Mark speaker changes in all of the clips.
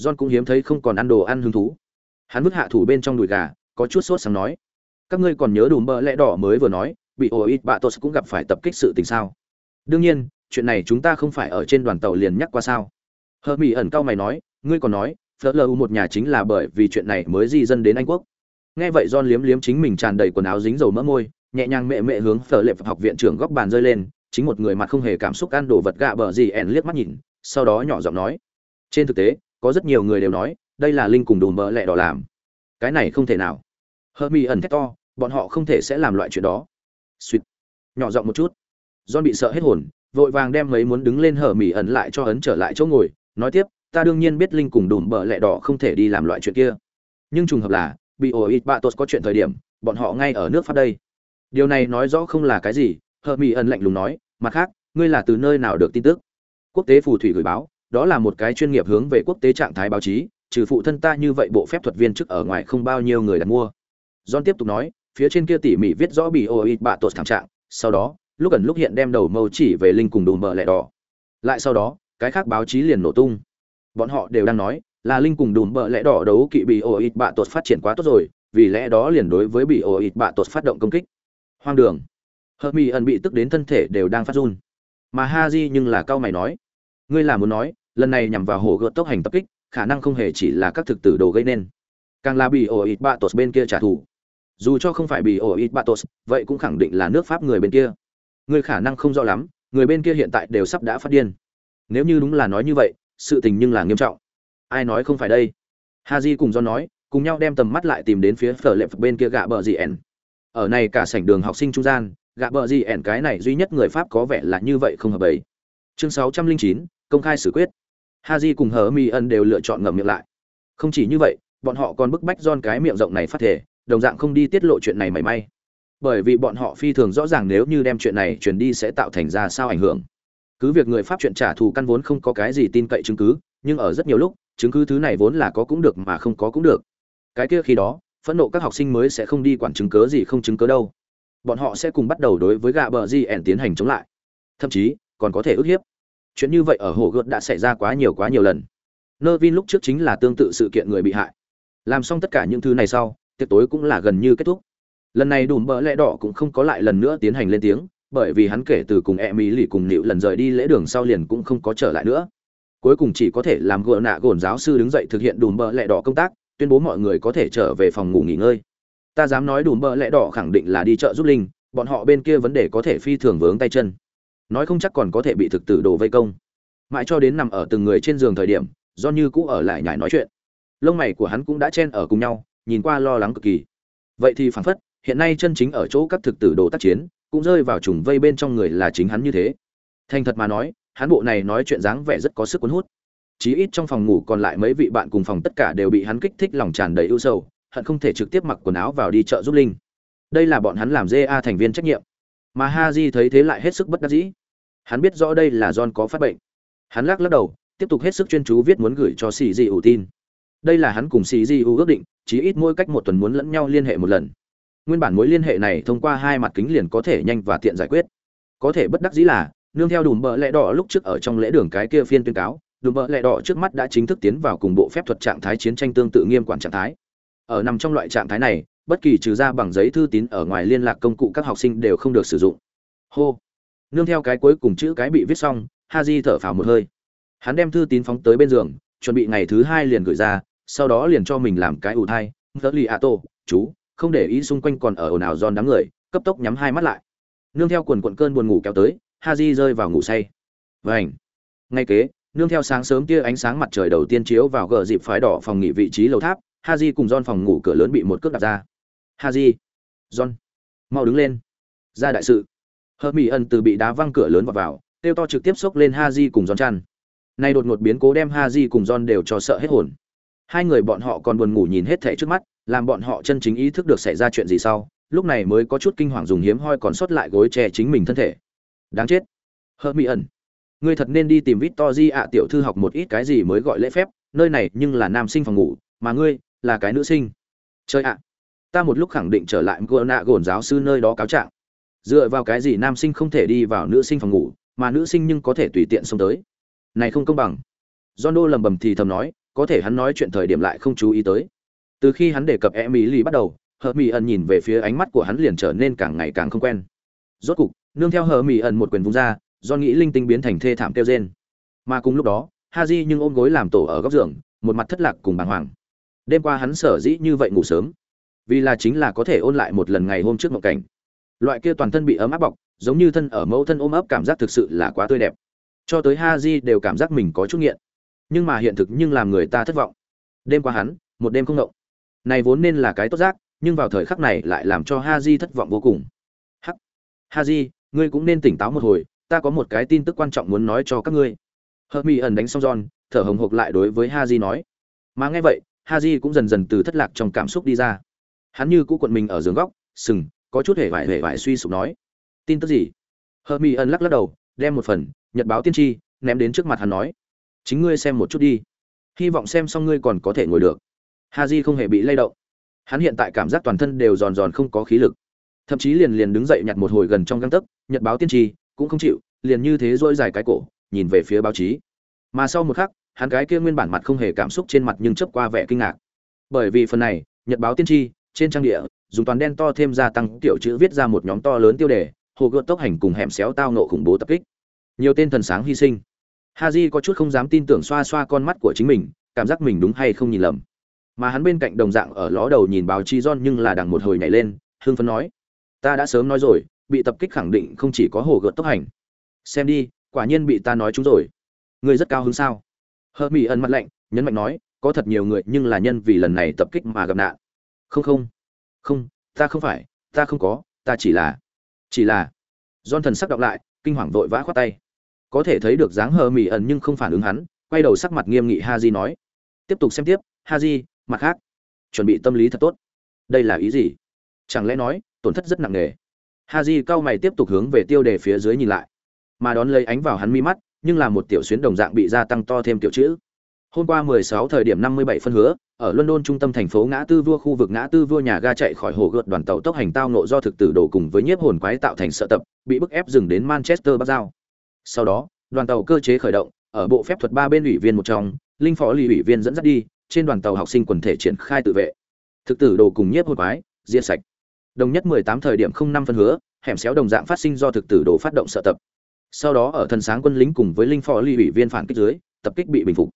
Speaker 1: john cũng hiếm thấy không còn ăn đồ ăn hứng thú. Hắn vứt hạ thủ bên trong đùi gà, có chút sốt sáng nói, các ngươi còn nhớ đủ bờ lẽ đỏ mới vừa nói, bị Oit Batos cũng gặp phải tập kích sự tình sao? Đương nhiên, chuyện này chúng ta không phải ở trên đoàn tàu liền nhắc qua sao? Hờ ẩn cao mày nói, ngươi còn nói phớt một nhà chính là bởi vì chuyện này mới di dân đến anh quốc. Nghe vậy john liếm liếm chính mình tràn đầy quần áo dính dầu mỡ môi, nhẹ nhàng mẹ mẹ hướng phở lệ học viện trưởng góc bàn rơi lên, chính một người mặt không hề cảm xúc ăn đồ vật gạ bờ gì ẻn liếc mắt nhìn, sau đó nhỏ giọng nói, trên thực tế có rất nhiều người đều nói, đây là linh cùng đùm bỡ lẹ đỏ làm. Cái này không thể nào. Hơ mi ẩn thét to, bọn họ không thể sẽ làm loại chuyện đó. Suýt nhỏ giọng một chút. John bị sợ hết hồn, vội vàng đem mấy muốn đứng lên hở mỉ ẩn lại cho ấn trở lại chỗ ngồi, nói tiếp, ta đương nhiên biết linh cùng đùm bờ lẹ đỏ không thể đi làm loại chuyện kia. Nhưng trùng hợp là, bị ổ ít bạ tốt có chuyện thời điểm, bọn họ ngay ở nước pháp đây. Điều này nói rõ không là cái gì, hờ mỹ ẩn lạnh lùng nói, mặt khác, ngươi là từ nơi nào được tin tức? Quốc tế phù thủy gửi báo đó là một cái chuyên nghiệp hướng về quốc tế trạng thái báo chí, trừ phụ thân ta như vậy bộ phép thuật viên chức ở ngoài không bao nhiêu người đặt mua. John tiếp tục nói, phía trên kia tỉ mỉ viết rõ bị ô ít bạ tột thảm trạng, sau đó, lúc ẩn lúc hiện đem đầu mâu chỉ về linh cùng đùm bờ lẹ đỏ. Lại sau đó, cái khác báo chí liền nổ tung. Bọn họ đều đang nói, là linh cùng đùm bờ lẽ đỏ đấu kỵ bị ô ít bạ tột phát triển quá tốt rồi, vì lẽ đó liền đối với bị ô ít bạ tột phát động công kích. Hoang đường. Hợp mỹ ẩn bị tức đến thân thể đều đang phát run. Mà ha di nhưng là cao mày nói ngươi là muốn nói, lần này nhằm vào hồ gợt tốc hành tập kích, khả năng không hề chỉ là các thực tử đồ gây nên. Càng là bị ổ ít bạ tột bên kia trả thù. Dù cho không phải bị ổ ít bạ tột, vậy cũng khẳng định là nước pháp người bên kia. Ngươi khả năng không rõ lắm, người bên kia hiện tại đều sắp đã phát điên. Nếu như đúng là nói như vậy, sự tình nhưng là nghiêm trọng. Ai nói không phải đây? Ha di cùng do nói, cùng nhau đem tầm mắt lại tìm đến phía phở lệp bên kia gạ bờ gì ẻn. Ở này cả sảnh đường học sinh trung gian, gạ bờ gì ẻn cái này duy nhất người pháp có vẻ là như vậy không hợp ấy chương sáu trăm linh chín công khai xử quyết. Haji cùng hờ mi ân đều lựa chọn ngậm miệng lại. Không chỉ như vậy, bọn họ còn bức bách don cái miệng rộng này phát thể, đồng dạng không đi tiết lộ chuyện này mảy may. Bởi vì bọn họ phi thường rõ ràng nếu như đem chuyện này truyền đi sẽ tạo thành ra sao ảnh hưởng. Cứ việc người pháp chuyện trả thù căn vốn không có cái gì tin cậy chứng cứ, nhưng ở rất nhiều lúc, chứng cứ thứ này vốn là có cũng được mà không có cũng được. Cái kia khi đó, phẫn nộ các học sinh mới sẽ không đi quản chứng cớ gì không chứng cớ đâu. Bọn họ sẽ cùng bắt đầu đối với gạ bờ gì ẻn tiến hành chống lại. Thậm chí, còn có thể ức hiếp chuyện như vậy ở hồ gợt đã xảy ra quá nhiều quá nhiều lần. Nơ vin lúc trước chính là tương tự sự kiện người bị hại. Làm xong tất cả những thứ này sau, tiệc tối cũng là gần như kết thúc. Lần này đùm bỡ lẽ đỏ cũng không có lại lần nữa tiến hành lên tiếng, bởi vì hắn kể từ cùng e mỹ lì cùng nịu lần rời đi lễ đường sau liền cũng không có trở lại nữa. Cuối cùng chỉ có thể làm gỡ nạ gồn giáo sư đứng dậy thực hiện đùm bỡ lẽ đỏ công tác, tuyên bố mọi người có thể trở về phòng ngủ nghỉ ngơi. Ta dám nói đùm bỡ lẽ đỏ khẳng định là đi chợ giúp linh, bọn họ bên kia vấn đề có thể phi thường vướng tay chân nói không chắc còn có thể bị thực tử đồ vây công. Mãi cho đến nằm ở từng người trên giường thời điểm, do như cũ ở lại nhải nói chuyện. Lông mày của hắn cũng đã chen ở cùng nhau, nhìn qua lo lắng cực kỳ. Vậy thì phản phất, hiện nay chân chính ở chỗ các thực tử đồ tác chiến, cũng rơi vào trùng vây bên trong người là chính hắn như thế. Thành thật mà nói, hắn bộ này nói chuyện dáng vẻ rất có sức cuốn hút. Chí ít trong phòng ngủ còn lại mấy vị bạn cùng phòng tất cả đều bị hắn kích thích lòng tràn đầy ưu sầu, hận không thể trực tiếp mặc quần áo vào đi chợ giúp linh. Đây là bọn hắn làm dê a thành viên trách nhiệm mà ha di thấy thế lại hết sức bất đắc dĩ. Hắn biết rõ đây là john có phát bệnh. Hắn lắc lắc đầu, tiếp tục hết sức chuyên chú viết muốn gửi cho xì di ủ tin. Đây là hắn cùng xì di ủ ước định, chí ít mỗi cách một tuần muốn lẫn nhau liên hệ một lần. Nguyên bản mối liên hệ này thông qua hai mặt kính liền có thể nhanh và tiện giải quyết. Có thể bất đắc dĩ là, nương theo đùm bợ lẹ đỏ lúc trước ở trong lễ đường cái kia phiên tuyên cáo, đùm bợ lẹ đỏ trước mắt đã chính thức tiến vào cùng bộ phép thuật trạng thái chiến tranh tương tự nghiêm quản trạng thái. Ở nằm trong loại trạng thái này bất kỳ trừ ra bằng giấy thư tín ở ngoài liên lạc công cụ các học sinh đều không được sử dụng. Hô. Nương theo cái cuối cùng chữ cái bị viết xong, ha di thở phào một hơi. Hắn đem thư tín phóng tới bên giường, chuẩn bị ngày thứ hai liền gửi ra, sau đó liền cho mình làm cái ủ thai. Ngỡ lì a tô, chú, không để ý xung quanh còn ở ồn ào giòn đám người, cấp tốc nhắm hai mắt lại. Nương theo quần quận cơn buồn ngủ kéo tới, ha di rơi vào ngủ say. Vảnh ngay kế, nương theo sáng sớm tia ánh sáng mặt trời đầu tiên chiếu vào gờ dịp phái đỏ phòng nghỉ vị trí lầu tháp, ha di cùng don phòng ngủ cửa lớn bị một cước đặt ra ha di john. Mau đứng lên. Ra đại sự. Hờ mỹ ẩn từ bị đá văng cửa lớn vào vào tiêu to trực tiếp xốc lên ha di cùng john chăn. Nay đột ngột biến cố đem ha di cùng john đều cho sợ hết hồn. Hai người bọn họ còn buồn ngủ nhìn hết thảy trước mắt, làm bọn họ chân chính ý thức được xảy ra chuyện gì sau, lúc này mới có chút kinh hoàng dùng hiếm hoi còn sót lại gối che chính mình thân thể. Đáng chết. Hờ mỹ ẩn. Ngươi thật nên đi tìm vít to di ạ, tiểu thư học một ít cái gì mới gọi lễ phép, nơi này nhưng là nam sinh phòng ngủ, mà ngươi là cái nữ sinh. Chơi ạ ta một lúc khẳng định trở lại gỡ nạ gồn giáo sư nơi đó cáo trạng. Dựa vào cái gì nam sinh không thể đi vào nữ sinh phòng ngủ, mà nữ sinh nhưng có thể tùy tiện xông tới? Này không công bằng. John đô lầm bầm thì thầm nói, có thể hắn nói chuyện thời điểm lại không chú ý tới. Từ khi hắn đề cập e mỹ lì bắt đầu hờ mỹ ẩn nhìn về phía ánh mắt của hắn liền trở nên càng ngày càng không quen. Rốt cục, nương theo hờ mỹ ẩn một quyền vung ra, John nghĩ linh tinh biến thành thê thảm kêu rên. Mà cùng lúc đó ha di nhưng ôm gối làm tổ ở góc giường, một mặt thất lạc cùng bàng hoàng. Đêm qua hắn sở dĩ như vậy ngủ sớm vì là chính là có thể ôn lại một lần ngày hôm trước mộng cảnh. Loại kia toàn thân bị ấm áp bọc, giống như thân ở mẫu thân ôm ấp cảm giác thực sự là quá tươi đẹp. Cho tới ha di đều cảm giác mình có chút nghiện. Nhưng mà hiện thực nhưng làm người ta thất vọng. Đêm qua hắn, một đêm không ngộng này vốn nên là cái tốt giác, nhưng vào thời khắc này lại làm cho ha di thất vọng vô cùng. Hắc! Ha di ngươi cũng nên tỉnh táo một hồi, ta có một cái tin tức quan trọng muốn nói cho các ngươi. Hớt mi ẩn đánh xong giòn thở hồng hộc lại đối với ha di nói. Mà nghe vậy ha di cũng dần dần từ thất lạc trong cảm xúc đi ra hắn như cũ quận mình ở giường góc, sừng, có chút hề vải hề vải suy sụp nói. Tin tức gì? Hờ mi ẩn lắc lắc đầu, đem một phần, nhật báo tiên tri, ném đến trước mặt hắn nói. Chính ngươi xem một chút đi. Hy vọng xem xong ngươi còn có thể ngồi được. Ha di không hề bị lay động. Hắn hiện tại cảm giác toàn thân đều giòn giòn không có khí lực. Thậm chí liền liền đứng dậy nhặt một hồi gần trong găng tấc, nhật báo tiên tri, cũng không chịu, liền như thế dỗi dài cái cổ, nhìn về phía báo chí. Mà sau một khắc, hắn cái kia nguyên bản mặt không hề cảm xúc trên mặt nhưng chớp qua vẻ kinh ngạc. Bởi vì phần này, nhật báo tiên tri trên trang địa, dùng toàn đen to thêm gia tăng tiểu chữ viết ra một nhóm to lớn tiêu đề, hồ gợt tốc hành cùng hẻm xéo tao nộ khủng bố tập kích. Nhiều tên thần sáng hy sinh. Haji có chút không dám tin tưởng xoa xoa con mắt của chính mình, cảm giác mình đúng hay không nhìn lầm. Mà hắn bên cạnh đồng dạng ở ló đầu nhìn báo chi John nhưng là đằng một hồi nhảy lên hương phấn nói, ta đã sớm nói rồi, bị tập kích khẳng định không chỉ có hồ gợt tốc hành. Xem đi, quả nhiên bị ta nói chúng rồi. Ngươi rất cao hứng sao? Hơ mỹ ẩn mặt lạnh, nhấn mạnh nói, có thật nhiều người nhưng là nhân vì lần này tập kích mà gặp nạn không không. Không, ta không phải, ta không có, ta chỉ là chỉ là. John thần sắc đọc lại, kinh hoàng vội vã khoát tay. Có thể thấy được dáng hờ mỹ ẩn nhưng không phản ứng hắn, quay đầu sắc mặt nghiêm nghị ha di nói. Tiếp tục xem tiếp ha di mặt khác. Chuẩn bị tâm lý thật tốt. Đây là ý gì? Chẳng lẽ nói, tổn thất rất nặng nề. Ha di cao mày tiếp tục hướng về tiêu đề phía dưới nhìn lại. Mà đón lấy ánh vào hắn mi mắt, nhưng là một tiểu xuyến đồng dạng bị gia tăng to thêm tiểu chữ hôm qua 16 thời điểm 57 phân hứa, ở london trung tâm thành phố ngã tư vua khu vực ngã tư vua nhà ga chạy khỏi hồ gợt đoàn tàu tốc hành tao nộ do thực tử đổ cùng với nhiếp hồn quái tạo thành sợ tập, bị bức ép dừng đến manchester bắc giao. Sau đó, đoàn tàu cơ chế khởi động, ở bộ phép thuật ba bên ủy viên một trong, linh phó lý ủy viên dẫn dắt đi, trên đoàn tàu học sinh quần thể triển khai tự vệ. Thực tử đồ cùng nhiếp hồn quái, diệt sạch. Đồng nhất 18 thời điểm không năm phân hứa, hẻm xéo đồng dạng phát sinh do thực tử đồ phát động sợ tập. Sau đó ở thần sáng quân lính cùng với linh phó lý ủy viên phản kích dưới, tập kích bị bình phục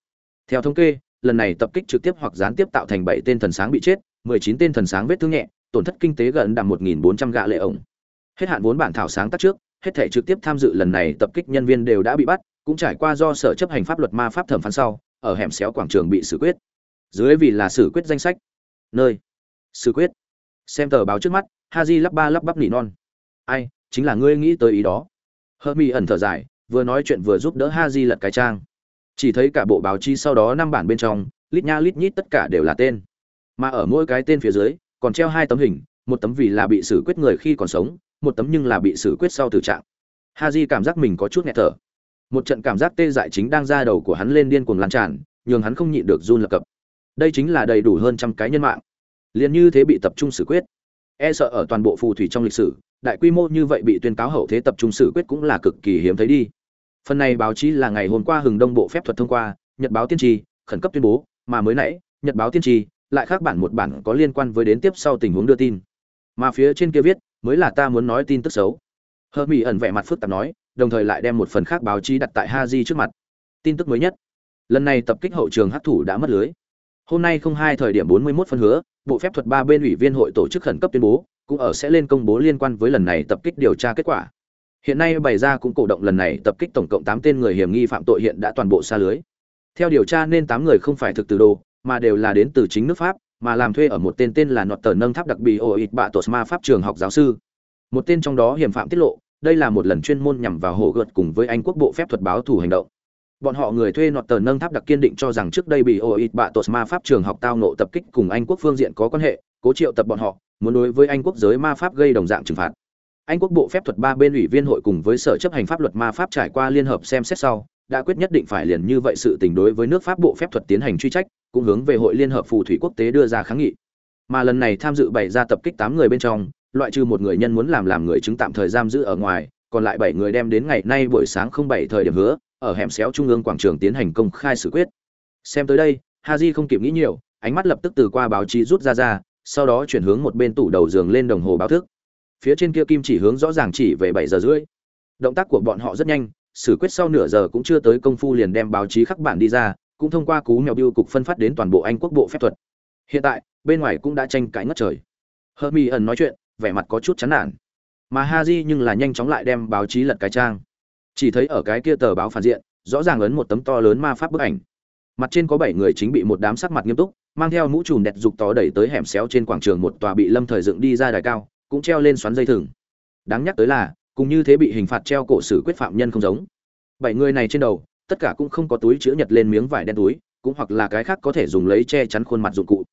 Speaker 1: theo thống kê, lần này tập kích trực tiếp hoặc gián tiếp tạo thành bảy tên thần sáng bị chết 19 tên thần sáng vết thương nhẹ, tổn thất kinh tế gần đạt 1400 gạ lệ ổng. Hết hạn vốn bản thảo sáng tác trước, hết thể trực tiếp tham dự lần này tập kích nhân viên đều đã bị bắt, cũng trải qua do sở chấp hành pháp luật ma pháp thẩm phán sau, ở hẻm xéo quảng trường bị xử quyết. Dưới vì là xử quyết danh sách. Nơi. Xử quyết. Xem tờ báo trước mắt, haji lắp ba lắp bắp nỉ non. Ai, chính là ngươi nghĩ tới ý đó. Hermione ẩn thở dài, vừa nói chuyện vừa giúp đỡ Haji lật cái trang chỉ thấy cả bộ báo chí sau đó năm bản bên trong, lít nha lít nhít tất cả đều là tên. Mà ở mỗi cái tên phía dưới, còn treo hai tấm hình, một tấm vì là bị xử quyết người khi còn sống, một tấm nhưng là bị xử quyết sau tử trạng. Ha di cảm giác mình có chút nghẹt thở. Một trận cảm giác tê dại chính đang ra đầu của hắn lên điên cuồng lan tràn, nhường hắn không nhịn được run lập cập. Đây chính là đầy đủ hơn trăm cái nhân mạng. Liền như thế bị tập trung xử quyết. E sợ ở toàn bộ phù thủy trong lịch sử, đại quy mô như vậy bị tuyên cáo hậu thế tập trung xử quyết cũng là cực kỳ hiếm thấy đi phần này báo chí là ngày hôm qua hừng đông bộ phép thuật thông qua, nhật báo tiên tri, khẩn cấp tuyên bố, mà mới nãy, nhật báo tiên tri lại khác bản một bản có liên quan với đến tiếp sau tình huống đưa tin. Mà phía trên kia viết, mới là ta muốn nói tin tức xấu. Hơ mỹ ẩn vẻ mặt phức tạp nói, đồng thời lại đem một phần khác báo chí đặt tại ha trước mặt. Tin tức mới nhất. Lần này tập kích hậu trường hắc thủ đã mất lưới. Hôm nay không hai thời điểm bốn mươi 41 phân hứa, bộ phép thuật ba bên ủy viên hội tổ chức khẩn cấp tuyên bố, cũng ở sẽ lên công bố liên quan với lần này tập kích điều tra kết quả. Hiện nay bày ra cũng cổ động lần này tập kích tổng cộng 8 tên người hiểm nghi phạm tội hiện đã toàn bộ xa lưới. Theo điều tra nên 8 người không phải thực từ đồ, mà đều là đến từ chính nước Pháp, mà làm thuê ở một tên tên là Nọt Tờ Nâng Tháp đặc biệt Oit Bạ Tột Pháp trường học giáo sư. Một tên trong đó hiểm phạm tiết lộ, đây là một lần chuyên môn nhằm vào hộ gợt cùng với Anh quốc bộ phép thuật báo thủ hành động. Bọn họ người thuê Nọt Tờ Nâng Tháp đặc kiên định cho rằng trước đây bị Oit Bạ Tột Pháp trường học tao ngộ tập kích cùng Anh quốc phương diện có quan hệ, cố triệu tập bọn họ, muốn đối với anh quốc giới ma pháp gây đồng dạng trừng phạt anh quốc bộ phép thuật ba bên ủy viên hội cùng với sở chấp hành pháp luật ma pháp trải qua liên hợp xem xét sau, đã quyết nhất định phải liền như vậy sự tình đối với nước pháp bộ phép thuật tiến hành truy trách, cũng hướng về hội liên hợp phù thủy quốc tế đưa ra kháng nghị. Mà lần này tham dự bảy ra tập kích tám người bên trong, loại trừ một người nhân muốn làm làm người chứng tạm thời giam giữ ở ngoài, còn lại bảy người đem đến ngày nay buổi sáng không bảy thời điểm hứa, ở hẻm xéo trung ương quảng trường tiến hành công khai xử quyết. Xem tới đây, haji không kịp nghĩ nhiều, ánh mắt lập tức từ qua báo chí rút ra ra, sau đó chuyển hướng một bên tủ đầu giường lên đồng hồ báo thức phía trên kia kim chỉ hướng rõ ràng chỉ về bảy giờ rưỡi. Động tác của bọn họ rất nhanh xử quyết sau nửa giờ cũng chưa tới công phu liền đem báo chí khắc bản đi ra, cũng thông qua cú mèo biêu cục phân phát đến toàn bộ anh quốc bộ phép thuật. Hiện tại, bên ngoài cũng đã tranh cãi ngất trời. Hermione ẩn nói chuyện, vẻ mặt có chút chán nản. Mà haji nhưng là nhanh chóng lại đem báo chí lật cái trang. Chỉ thấy ở cái kia tờ báo phản diện, rõ ràng ấn một tấm to lớn ma pháp bức ảnh. Mặt trên có bảy người chính bị một đám sắc mặt nghiêm túc, mang theo mũ trùm đẹp dục tỏ đẩy tới hẻm xéo trên quảng trường một tòa bị lâm thời dựng đi ra đài cao cũng treo lên xoắn dây thừng. Đáng nhắc tới là, cùng như thế bị hình phạt treo cổ xử quyết phạm nhân không giống. Bảy người này trên đầu, tất cả cũng không có túi chứa nhật lên miếng vải đen túi, cũng hoặc là cái khác có thể dùng lấy che chắn khuôn mặt dụng cụ.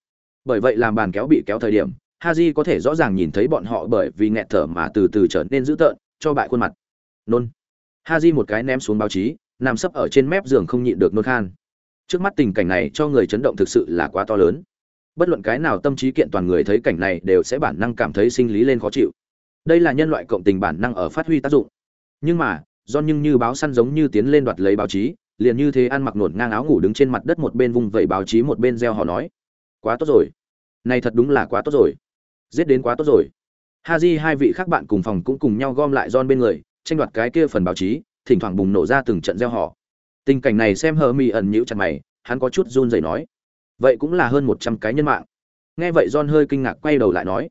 Speaker 1: Bởi vậy làm bàn kéo bị kéo thời điểm, haji có thể rõ ràng nhìn thấy bọn họ bởi vì nghẹt thở mà từ từ trở nên dữ tợn, cho bại khuôn mặt. Nôn. Haji một cái ném xuống báo chí, nằm sấp ở trên mép giường không nhịn được nôn khan. Trước mắt tình cảnh này cho người chấn động thực sự là quá to lớn bất luận cái nào tâm trí kiện toàn người thấy cảnh này đều sẽ bản năng cảm thấy sinh lý lên khó chịu. Đây là nhân loại cộng tình bản năng ở phát huy tác dụng. Nhưng mà do nhưng như báo săn giống như tiến lên đoạt lấy báo chí, liền như thế ăn mặc nổn ngang áo ngủ đứng trên mặt đất một bên vùng vẩy báo chí một bên reo họ nói, quá tốt rồi. Này thật đúng là quá tốt rồi. Giết đến quá tốt rồi. Ha di hai vị khác bạn cùng phòng cũng cùng nhau gom lại don bên người, tranh đoạt cái kia phần báo chí, thỉnh thoảng bùng nổ ra từng trận reo họ tình cảnh này xem hờ mì ẩn nhíu chặt mày, hắn có chút run rẩy nói vậy cũng là hơn một trăm cái nhân mạng. Nghe vậy john hơi kinh ngạc quay đầu lại nói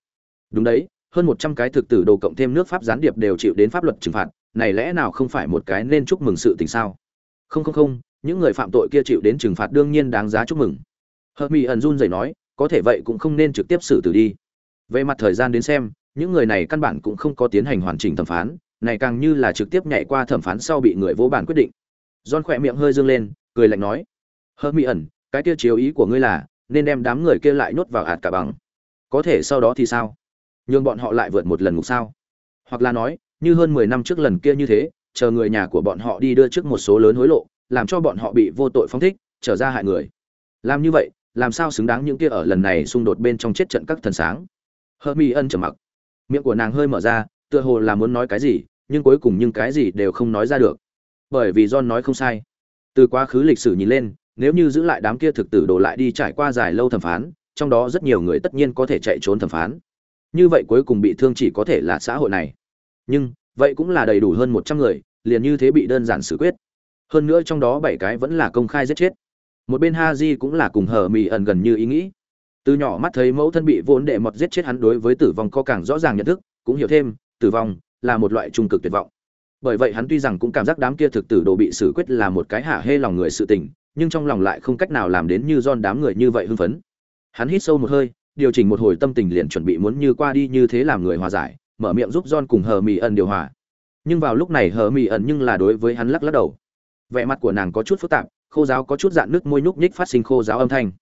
Speaker 1: đúng đấy hơn một trăm cái thực tử đồ cộng thêm nước pháp gián điệp đều chịu đến pháp luật trừng phạt này lẽ nào không phải một cái nên chúc mừng sự tình sao? Không không không những người phạm tội kia chịu đến trừng phạt đương nhiên đáng giá chúc mừng. Hợp mỹ ẩn run rẩy nói có thể vậy cũng không nên trực tiếp xử tử đi. Về mặt thời gian đến xem những người này căn bản cũng không có tiến hành hoàn chỉnh thẩm phán này càng như là trực tiếp nhảy qua thẩm phán sau bị người vỗ bản quyết định. John khỏe miệng hơi dương lên, cười lạnh nói: hợp mỹ ẩn, cái kia chiếu ý của ngươi là nên đem đám người kia lại nhốt vào hạt cả bằng. Có thể sau đó thì sao? Nhường bọn họ lại vượt một lần ngục sao? Hoặc là nói, như hơn 10 năm trước lần kia như thế, chờ người nhà của bọn họ đi đưa trước một số lớn hối lộ, làm cho bọn họ bị vô tội phóng thích, trở ra hại người. Làm như vậy, làm sao xứng đáng những kia ở lần này xung đột bên trong chết trận các thần sáng?" Hơ Mi ân trầm mặc. Miệng của nàng hơi mở ra, tựa hồ là muốn nói cái gì, nhưng cuối cùng nhưng cái gì đều không nói ra được bởi vì John nói không sai. Từ quá khứ lịch sử nhìn lên, nếu như giữ lại đám kia thực tử đổ lại đi trải qua dài lâu thẩm phán, trong đó rất nhiều người tất nhiên có thể chạy trốn thẩm phán. Như vậy cuối cùng bị thương chỉ có thể là xã hội này. Nhưng, vậy cũng là đầy đủ hơn một trăm người, liền như thế bị đơn giản xử quyết. Hơn nữa trong đó bảy cái vẫn là công khai giết chết. Một bên ha di cũng là cùng hở mì ẩn gần như ý nghĩ. Từ nhỏ mắt thấy mẫu thân bị vốn đệ mọt giết chết hắn đối với tử vong có càng rõ ràng nhận thức, cũng hiểu thêm, tử vong là một loại trung cực tuyệt vọng bởi vậy hắn tuy rằng cũng cảm giác đám kia thực tử đồ bị xử quyết là một cái hạ hê lòng người sự tình nhưng trong lòng lại không cách nào làm đến như don đám người như vậy hưng phấn. Hắn hít sâu một hơi, điều chỉnh một hồi tâm tình liền chuẩn bị muốn như qua đi như thế làm người hòa giải, mở miệng giúp don cùng hờ mỹ ẩn điều hòa. Nhưng vào lúc này hờ mỹ ẩn nhưng là đối với hắn lắc lắc đầu. Vẻ mặt của nàng có chút phức tạp, khô giáo có chút dạn nước môi nhúc nhích phát sinh khô giáo âm thanh.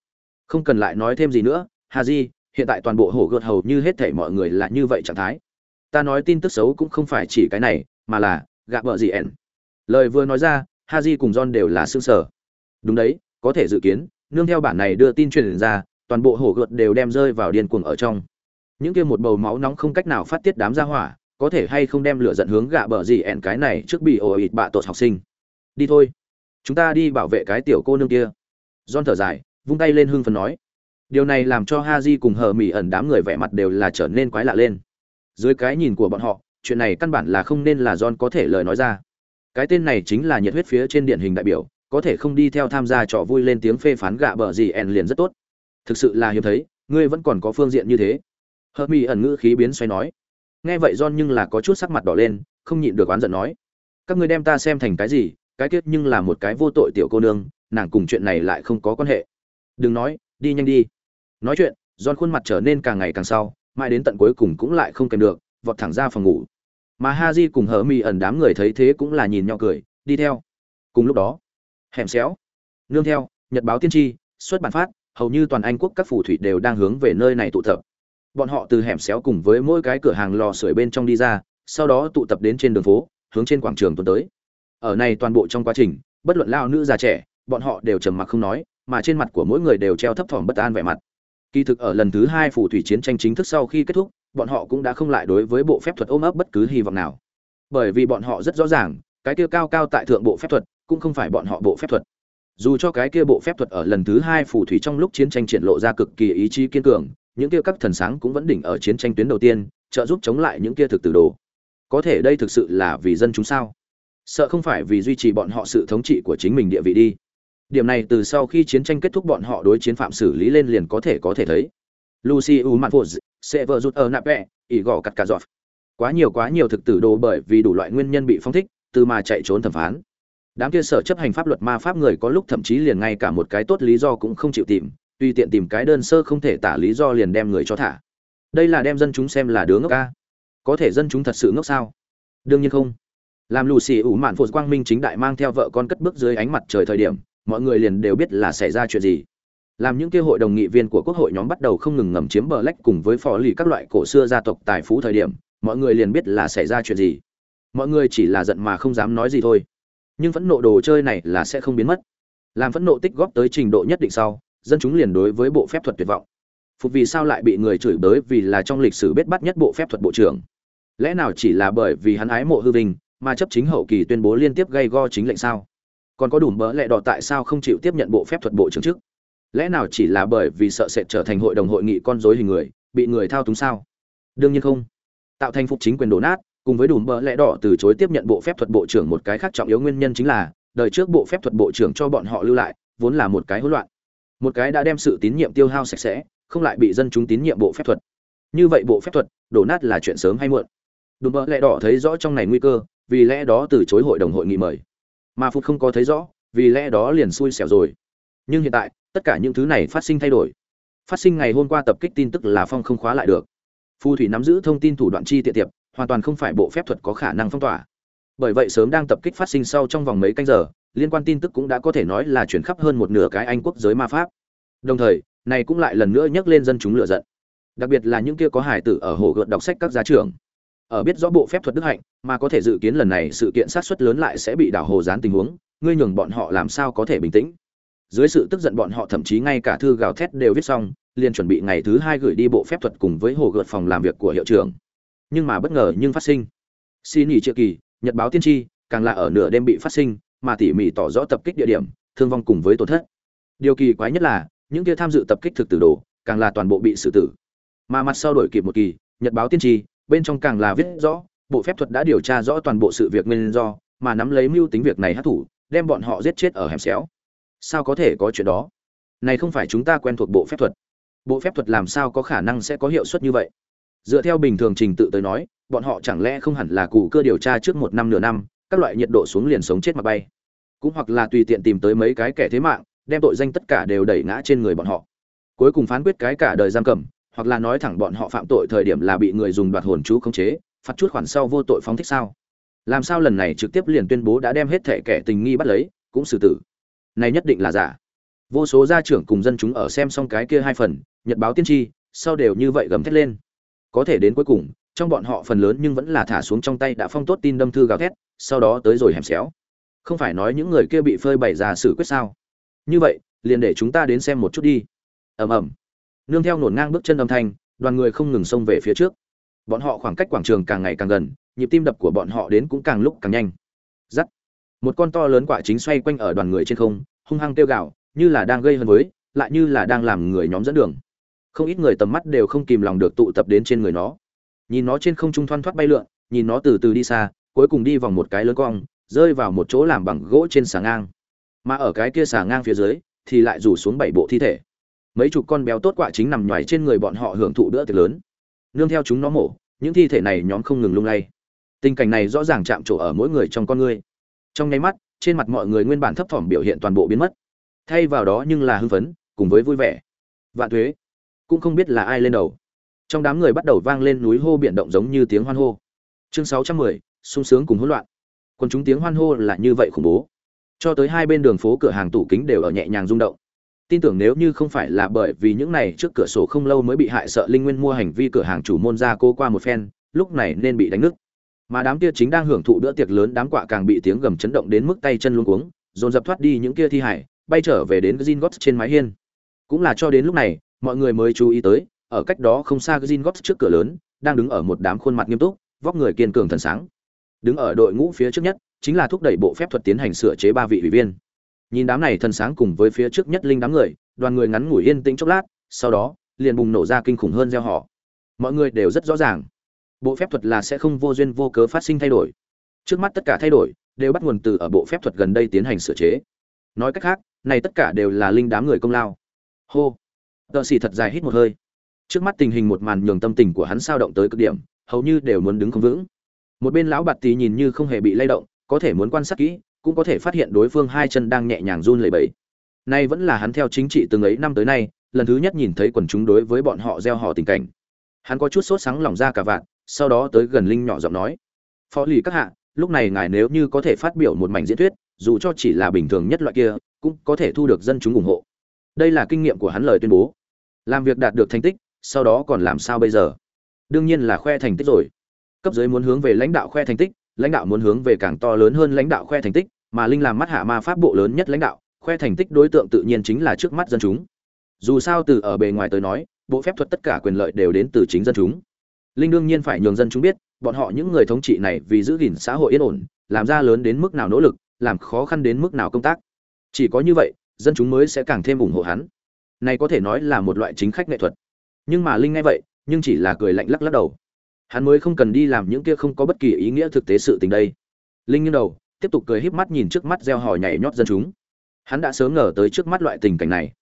Speaker 1: Không cần lại nói thêm gì nữa, hà di, hiện tại toàn bộ hổ gợt hầu như hết thảy mọi người là như vậy trạng thái. Ta nói tin tức xấu cũng không phải chỉ cái này, mà là gạ bợ gì ẻn. Lời vừa nói ra haji cùng john đều là xương sở đúng đấy có thể dự kiến nương theo bản này đưa tin truyền ra toàn bộ hổ gợt đều đem rơi vào điên cuồng ở trong. Những kia một bầu máu nóng không cách nào phát tiết đám ra hỏa có thể hay không đem lửa giận hướng gạ bờ gì ẹn cái này trước bị ồ ịt bạ tột học sinh. Đi thôi chúng ta đi bảo vệ cái tiểu cô nương kia. John thở dài vung tay lên hưng phần nói. Điều này làm cho ha di cùng hờ mỹ ẩn đám người vẻ mặt đều là trở nên quái lạ lên. Dưới cái nhìn của bọn họ chuyện này căn bản là không nên là John có thể lời nói ra. Cái tên này chính là nhiệt huyết phía trên điển hình đại biểu, có thể không đi theo tham gia trò vui lên tiếng phê phán gạ bờ gì ẻn liền rất tốt. Thực sự là hiếm thấy, ngươi vẫn còn có phương diện như thế. Hợp Mỹ ẩn ngữ khí biến xoay nói. Nghe vậy John nhưng là có chút sắc mặt đỏ lên, không nhịn được oán giận nói: "Các ngươi đem ta xem thành cái gì? Cái tiết nhưng là một cái vô tội tiểu cô nương, nàng cùng chuyện này lại không có quan hệ. Đừng nói, đi nhanh đi." Nói chuyện, John khuôn mặt trở nên càng ngày càng sau, mãi đến tận cuối cùng cũng lại không kèm được, vọt thẳng ra phòng ngủ mà ha di cùng hờ mi ẩn đám người thấy thế cũng là nhìn nhau cười đi theo cùng lúc đó hẻm xéo. Nương theo, nhật báo tiên tri, xuất bản phát, hầu như toàn anh quốc các phù thủy đều đang hướng về nơi này tụ tập. Bọn họ từ hẻm xéo cùng với mỗi cái cửa hàng lò sưởi bên trong đi ra, sau đó tụ tập đến trên đường phố, hướng trên quảng trường tuần tới. Ở này toàn bộ trong quá trình, bất luận lao nữ già trẻ, bọn họ đều trầm mặc không nói, mà trên mặt của mỗi người đều treo thấp thỏm bất an vẻ mặt. Kỳ thực ở lần thứ hai phù thủy chiến tranh chính thức sau khi kết thúc, bọn họ cũng đã không lại đối với bộ phép thuật ôm ấp bất cứ hy vọng nào. Bởi vì bọn họ rất rõ ràng, cái kia cao cao tại thượng bộ phép thuật cũng không phải bọn họ bộ phép thuật. Dù cho cái kia bộ phép thuật ở lần thứ hai phù thủy trong lúc chiến tranh triển lộ ra cực kỳ ý chí kiên cường, những kia các thần sáng cũng vẫn đỉnh ở chiến tranh tuyến đầu tiên, trợ giúp chống lại những kia thực tử đồ. Có thể đây thực sự là vì dân chúng sao? Sợ không phải vì duy trì bọn họ sự thống trị của chính mình địa vị đi. Điểm này từ sau khi chiến tranh kết thúc bọn họ đối chiến phạm xử lý lên liền có thể có thể thấy. Lucy u mặt phụ sẽ vợ rút ở nạp vẹ ỉ gõ cắt cả giọt. Quá nhiều quá nhiều thực tử đồ bởi vì đủ loại nguyên nhân bị phong thích, từ mà chạy trốn thẩm phán đám kia sở chấp hành pháp luật ma pháp người có lúc thậm chí liền ngay cả một cái tốt lý do cũng không chịu tìm, tùy tiện tìm cái đơn sơ không thể tả lý do liền đem người cho thả. Đây là đem dân chúng xem là đứa ngốc ca có thể dân chúng thật sự ngốc sao? Đương nhiên không. Làm lù xì ủ mạn phụt quang minh chính đại mang theo vợ con cất bước dưới ánh mặt trời thời điểm, mọi người liền đều biết là xảy ra chuyện gì. Làm những kia hội đồng nghị viên của quốc hội nhóm bắt đầu không ngừng ngầm chiếm bờ lách cùng với phò lì các loại cổ xưa gia tộc tài phú thời điểm, mọi người liền biết là xảy ra chuyện gì. Mọi người chỉ là giận mà không dám nói gì thôi nhưng phẫn nộ đồ chơi này là sẽ không biến mất. Làm phẫn nộ tích góp tới trình độ nhất định sau, dân chúng liền đối với bộ phép thuật tuyệt vọng. Phục vì sao lại bị người chửi bới vì là trong lịch sử biết bắt nhất bộ phép thuật bộ trưởng? Lẽ nào chỉ là bởi vì hắn ái mộ hư vinh, mà chấp chính hậu kỳ tuyên bố liên tiếp gây go chính lệnh sao? Còn có đủ mỡ lẹ đỏ tại sao không chịu tiếp nhận bộ phép thuật bộ trưởng trước? Lẽ nào chỉ là bởi vì sợ sẽ trở thành hội đồng hội nghị con dối hình người, bị người thao túng sao? Đương nhiên không. Tạo thành phục chính quyền đổ nát cùng với đủ bỡ lẽ đỏ từ chối tiếp nhận bộ phép thuật bộ trưởng một cái khác trọng yếu nguyên nhân chính là, đời trước bộ phép thuật bộ trưởng cho bọn họ lưu lại, vốn là một cái hỗn loạn. Một cái đã đem sự tín nhiệm tiêu hao sạch sẽ, không lại bị dân chúng tín nhiệm bộ phép thuật. Như vậy bộ phép thuật, đổ nát là chuyện sớm hay muộn? Đùm bỡ lẽ đỏ thấy rõ trong này nguy cơ, vì lẽ đó từ chối hội đồng hội nghị mời. Mà phút không có thấy rõ, vì lẽ đó liền xui xẻo rồi. Nhưng hiện tại, tất cả những thứ này phát sinh thay đổi. Phát sinh ngày hôm qua tập kích tin tức là phong không khóa lại được. Phù thủy nắm giữ thông tin thủ đoạn chi tiện tiệp hoàn toàn không phải bộ phép thuật có khả năng phong tỏa. Bởi vậy sớm đang tập kích phát sinh sau trong vòng mấy canh giờ, liên quan tin tức cũng đã có thể nói là chuyển khắp hơn một nửa cái anh quốc giới ma pháp. Đồng thời, này cũng lại lần nữa nhắc lên dân chúng lựa giận. Đặc biệt là những kia có hải tử ở hồ gợt đọc sách các gia trưởng. Ở biết rõ bộ phép thuật đức hạnh, mà có thể dự kiến lần này sự kiện sát xuất lớn lại sẽ bị đảo hồ gián tình huống, ngươi nhường bọn họ làm sao có thể bình tĩnh? Dưới sự tức giận bọn họ thậm chí ngay cả thư gào thét đều viết xong, liền chuẩn bị ngày thứ hai gửi đi bộ phép thuật cùng với hồ gợt phòng làm việc của hiệu trưởng nhưng mà bất ngờ nhưng phát sinh. Xin nghỉ triệu kỳ, nhật báo tiên tri, càng là ở nửa đêm bị phát sinh, mà tỉ mỉ tỏ rõ tập kích địa điểm, thương vong cùng với tổn thất. Điều kỳ quái nhất là, những kia tham dự tập kích thực tử đồ, càng là toàn bộ bị xử tử. Mà mặt sau đổi kịp một kỳ, nhật báo tiên tri, bên trong càng là viết rõ, bộ phép thuật đã điều tra rõ toàn bộ sự việc nguyên do, mà nắm lấy mưu tính việc này hát thủ đem bọn họ giết chết ở hẻm xéo. Sao có thể có chuyện đó? Này không phải chúng ta quen thuộc bộ phép thuật. Bộ phép thuật làm sao có khả năng sẽ có hiệu suất như vậy? Dựa theo bình thường trình tự tới nói, bọn họ chẳng lẽ không hẳn là cụ cơ điều tra trước một năm nửa năm, các loại nhiệt độ xuống liền sống chết mà bay. Cũng hoặc là tùy tiện tìm tới mấy cái kẻ thế mạng, đem tội danh tất cả đều đẩy ngã trên người bọn họ. Cuối cùng phán quyết cái cả đời giam cầm, hoặc là nói thẳng bọn họ phạm tội thời điểm là bị người dùng đoạt hồn chú khống chế, phạt chút khoản sau vô tội phóng thích sao? Làm sao lần này trực tiếp liền tuyên bố đã đem hết thẻ kẻ tình nghi bắt lấy, cũng xử tử. Này nhất định là giả. Vô số gia trưởng cùng dân chúng ở xem xong cái kia hai phần, nhật báo tiên tri, sau đều như vậy gầm thét lên có thể đến cuối cùng, trong bọn họ phần lớn nhưng vẫn là thả xuống trong tay đã phong tốt tin đâm thư gào thét, sau đó tới rồi hẻm xéo. Không phải nói những người kia bị phơi bày ra xử quyết sao? Như vậy, liền để chúng ta đến xem một chút đi. Ầm ầm. Nương theo nổn ngang bước chân âm thanh, đoàn người không ngừng xông về phía trước. Bọn họ khoảng cách quảng trường càng ngày càng gần, nhịp tim đập của bọn họ đến cũng càng lúc càng nhanh. Giắt. Một con to lớn quả chính xoay quanh ở đoàn người trên không, hung hăng tiêu gạo như là đang gây hấn với, lại như là đang làm người nhóm dẫn đường không ít người tầm mắt đều không kìm lòng được tụ tập đến trên người nó. Nhìn nó trên không trung thoăn thoắt bay lượn, nhìn nó từ từ đi xa, cuối cùng đi vòng một cái lớn cong, rơi vào một chỗ làm bằng gỗ trên xà ngang. Mà ở cái kia xà ngang phía dưới, thì lại rủ xuống bảy bộ thi thể. Mấy chục con béo tốt quả chính nằm nhoài trên người bọn họ hưởng thụ bữa tiệc lớn. Nương theo chúng nó mổ, những thi thể này nhóm không ngừng lung lay. Tình cảnh này rõ ràng chạm trổ ở mỗi người trong con ngươi trong nháy mắt, trên mặt mọi người nguyên bản thấp thỏm biểu hiện toàn bộ biến mất. Thay vào đó nhưng là hưng phấn, cùng với vui vẻ. Vạn thuế cũng không biết là ai lên đầu. Trong đám người bắt đầu vang lên núi hô biển động giống như tiếng hoan hô. Chương sáu trăm mười, sung sướng cùng hỗn loạn. Còn chúng tiếng hoan hô là như vậy khủng bố. Cho tới hai bên đường phố cửa hàng tủ kính đều ở nhẹ nhàng rung động. Tin tưởng nếu như không phải là bởi vì những này trước cửa sổ không lâu mới bị hại sợ linh nguyên mua hành vi cửa hàng chủ môn ra cô qua một phen, lúc này nên bị đánh nứt. Mà đám kia chính đang hưởng thụ bữa tiệc lớn đám quạ càng bị tiếng gầm chấn động đến mức tay chân luống cuống, dồn dập thoát đi những kia thi hải bay trở về đến Gin trên mái hiên. Cũng là cho đến lúc này mọi người mới chú ý tới, ở cách đó không xa Gin trước cửa lớn, đang đứng ở một đám khuôn mặt nghiêm túc, vóc người kiên cường thần sáng. Đứng ở đội ngũ phía trước nhất, chính là thúc đẩy bộ phép thuật tiến hành sửa chế ba vị ủy viên. Nhìn đám này thần sáng cùng với phía trước nhất linh đám người, đoàn người ngắn ngủi yên tĩnh chốc lát, sau đó, liền bùng nổ ra kinh khủng hơn gieo họ. Mọi người đều rất rõ ràng, bộ phép thuật là sẽ không vô duyên vô cớ phát sinh thay đổi. Trước mắt tất cả thay đổi, đều bắt nguồn từ ở bộ phép thuật gần đây tiến hành sửa chế. Nói cách khác, này tất cả đều là linh đám người công lao. Hô tợ xỉ thật dài hít một hơi. Trước mắt tình hình một màn nhường tâm tình của hắn sao động tới cực điểm, hầu như đều muốn đứng không vững. Một bên lão bạt tì nhìn như không hề bị lay động, có thể muốn quan sát kỹ, cũng có thể phát hiện đối phương hai chân đang nhẹ nhàng run lẩy bẩy. Nay vẫn là hắn theo chính trị từng ấy năm tới nay, lần thứ nhất nhìn thấy quần chúng đối với bọn họ gieo họ tình cảnh. Hắn có chút sốt sáng lòng ra cả vạn, sau đó tới gần linh nhỏ giọng nói, phó lì các hạ, lúc này ngài nếu như có thể phát biểu một mảnh diễn thuyết, dù cho chỉ là bình thường nhất loại kia, cũng có thể thu được dân chúng ủng hộ đây là kinh nghiệm của hắn lời tuyên bố. Làm việc đạt được thành tích, sau đó còn làm sao bây giờ? Đương nhiên là khoe thành tích rồi. Cấp dưới muốn hướng về lãnh đạo khoe thành tích, lãnh đạo muốn hướng về càng to lớn hơn lãnh đạo khoe thành tích, mà linh làm mắt hạ ma pháp bộ lớn nhất lãnh đạo, khoe thành tích đối tượng tự nhiên chính là trước mắt dân chúng. Dù sao từ ở bề ngoài tới nói, bộ phép thuật tất cả quyền lợi đều đến từ chính dân chúng. Linh đương nhiên phải nhường dân chúng biết, bọn họ những người thống trị này vì giữ gìn xã hội yên ổn, làm ra lớn đến mức nào nỗ lực, làm khó khăn đến mức nào công tác. Chỉ có như vậy dân chúng mới sẽ càng thêm ủng hộ hắn. Này có thể nói là một loại chính khách nghệ thuật. Nhưng mà linh nghe vậy, nhưng chỉ là cười lạnh lắc lắc đầu. Hắn mới không cần đi làm những kia không có bất kỳ ý nghĩa thực tế sự tình đây. Linh nghiêng đầu, tiếp tục cười híp mắt nhìn trước mắt gieo hỏi nhảy nhót dân chúng. Hắn đã sớm ngờ tới trước mắt loại tình cảnh này.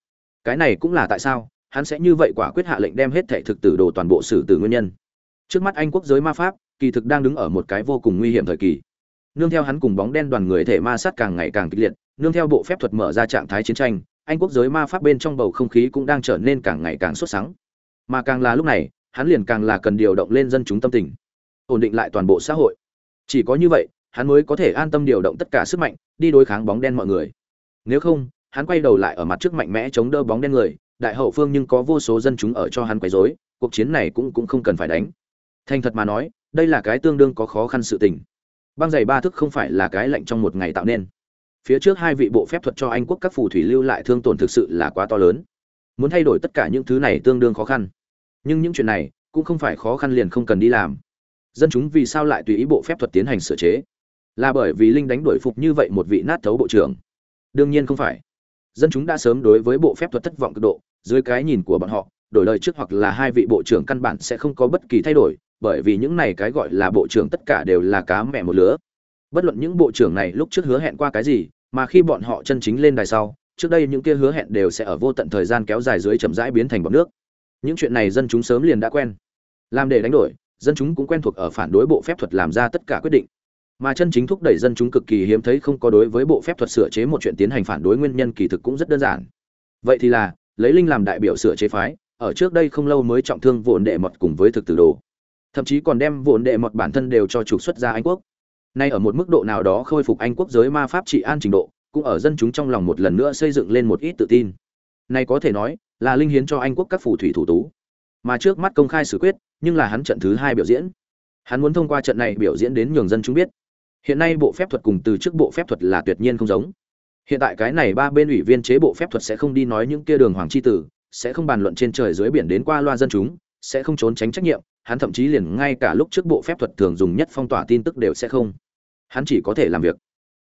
Speaker 1: Cái này cũng là tại sao hắn sẽ như vậy quả quyết hạ lệnh đem hết thệ thực tử đồ toàn bộ xử tử nguyên nhân. Trước mắt anh quốc giới ma pháp, kỳ thực đang đứng ở một cái vô cùng nguy hiểm thời kỳ. Nương theo hắn cùng bóng đen đoàn người thể ma sát càng ngày càng kịch liệt nương theo bộ phép thuật mở ra trạng thái chiến tranh, anh quốc giới ma pháp bên trong bầu không khí cũng đang trở nên càng ngày càng sốt sắng. Mà càng là lúc này, hắn liền càng là cần điều động lên dân chúng tâm tình, ổn định lại toàn bộ xã hội. Chỉ có như vậy, hắn mới có thể an tâm điều động tất cả sức mạnh, đi đối kháng bóng đen mọi người. Nếu không, hắn quay đầu lại ở mặt trước mạnh mẽ chống đỡ bóng đen người, đại hậu phương nhưng có vô số dân chúng ở cho hắn quấy rối, cuộc chiến này cũng cũng không cần phải đánh. Thành thật mà nói, đây là cái tương đương có khó khăn sự tình. Băng giày ba thức không phải là cái lệnh trong một ngày tạo nên phía trước hai vị bộ phép thuật cho anh quốc các phù thủy lưu lại thương tổn thực sự là quá to lớn. Muốn thay đổi tất cả những thứ này tương đương khó khăn. Nhưng những chuyện này cũng không phải khó khăn liền không cần đi làm. Dân chúng vì sao lại tùy ý bộ phép thuật tiến hành sửa chế? Là bởi vì linh đánh đuổi phục như vậy một vị nát thấu bộ trưởng. Đương nhiên không phải. Dân chúng đã sớm đối với bộ phép thuật thất vọng cực độ, dưới cái nhìn của bọn họ, đổi lời trước hoặc là hai vị bộ trưởng căn bản sẽ không có bất kỳ thay đổi, bởi vì những này cái gọi là bộ trưởng tất cả đều là cá mẹ một lứa bất luận những bộ trưởng này lúc trước hứa hẹn qua cái gì, mà khi bọn họ chân chính lên đài sau, trước đây những kia hứa hẹn đều sẽ ở vô tận thời gian kéo dài dưới chậm rãi biến thành bọt nước. Những chuyện này dân chúng sớm liền đã quen. Làm để đánh đổi, dân chúng cũng quen thuộc ở phản đối bộ phép thuật làm ra tất cả quyết định. Mà chân chính thúc đẩy dân chúng cực kỳ hiếm thấy không có đối với bộ phép thuật sửa chế một chuyện tiến hành phản đối nguyên nhân kỳ thực cũng rất đơn giản. Vậy thì là, lấy linh làm đại biểu sửa chế phái, ở trước đây không lâu mới trọng thương vụn đệ mọt cùng với thực tử đồ. Thậm chí còn đem vụn đệ mọt bản thân đều cho trục xuất ra anh quốc nay ở một mức độ nào đó khôi phục anh quốc giới ma pháp trị an trình độ, cũng ở dân chúng trong lòng một lần nữa xây dựng lên một ít tự tin. Nay có thể nói, là linh hiến cho anh quốc các phù thủy thủ tú. Mà trước mắt công khai xử quyết, nhưng là hắn trận thứ hai biểu diễn. Hắn muốn thông qua trận này biểu diễn đến nhường dân chúng biết. Hiện nay bộ phép thuật cùng từ trước bộ phép thuật là tuyệt nhiên không giống. Hiện tại cái này ba bên ủy viên chế bộ phép thuật sẽ không đi nói những kia đường hoàng chi tử, sẽ không bàn luận trên trời dưới biển đến qua loa dân chúng, sẽ không trốn tránh trách nhiệm, hắn thậm chí liền ngay cả lúc trước bộ phép thuật thường dùng nhất phong tỏa tin tức đều sẽ không hắn chỉ có thể làm việc.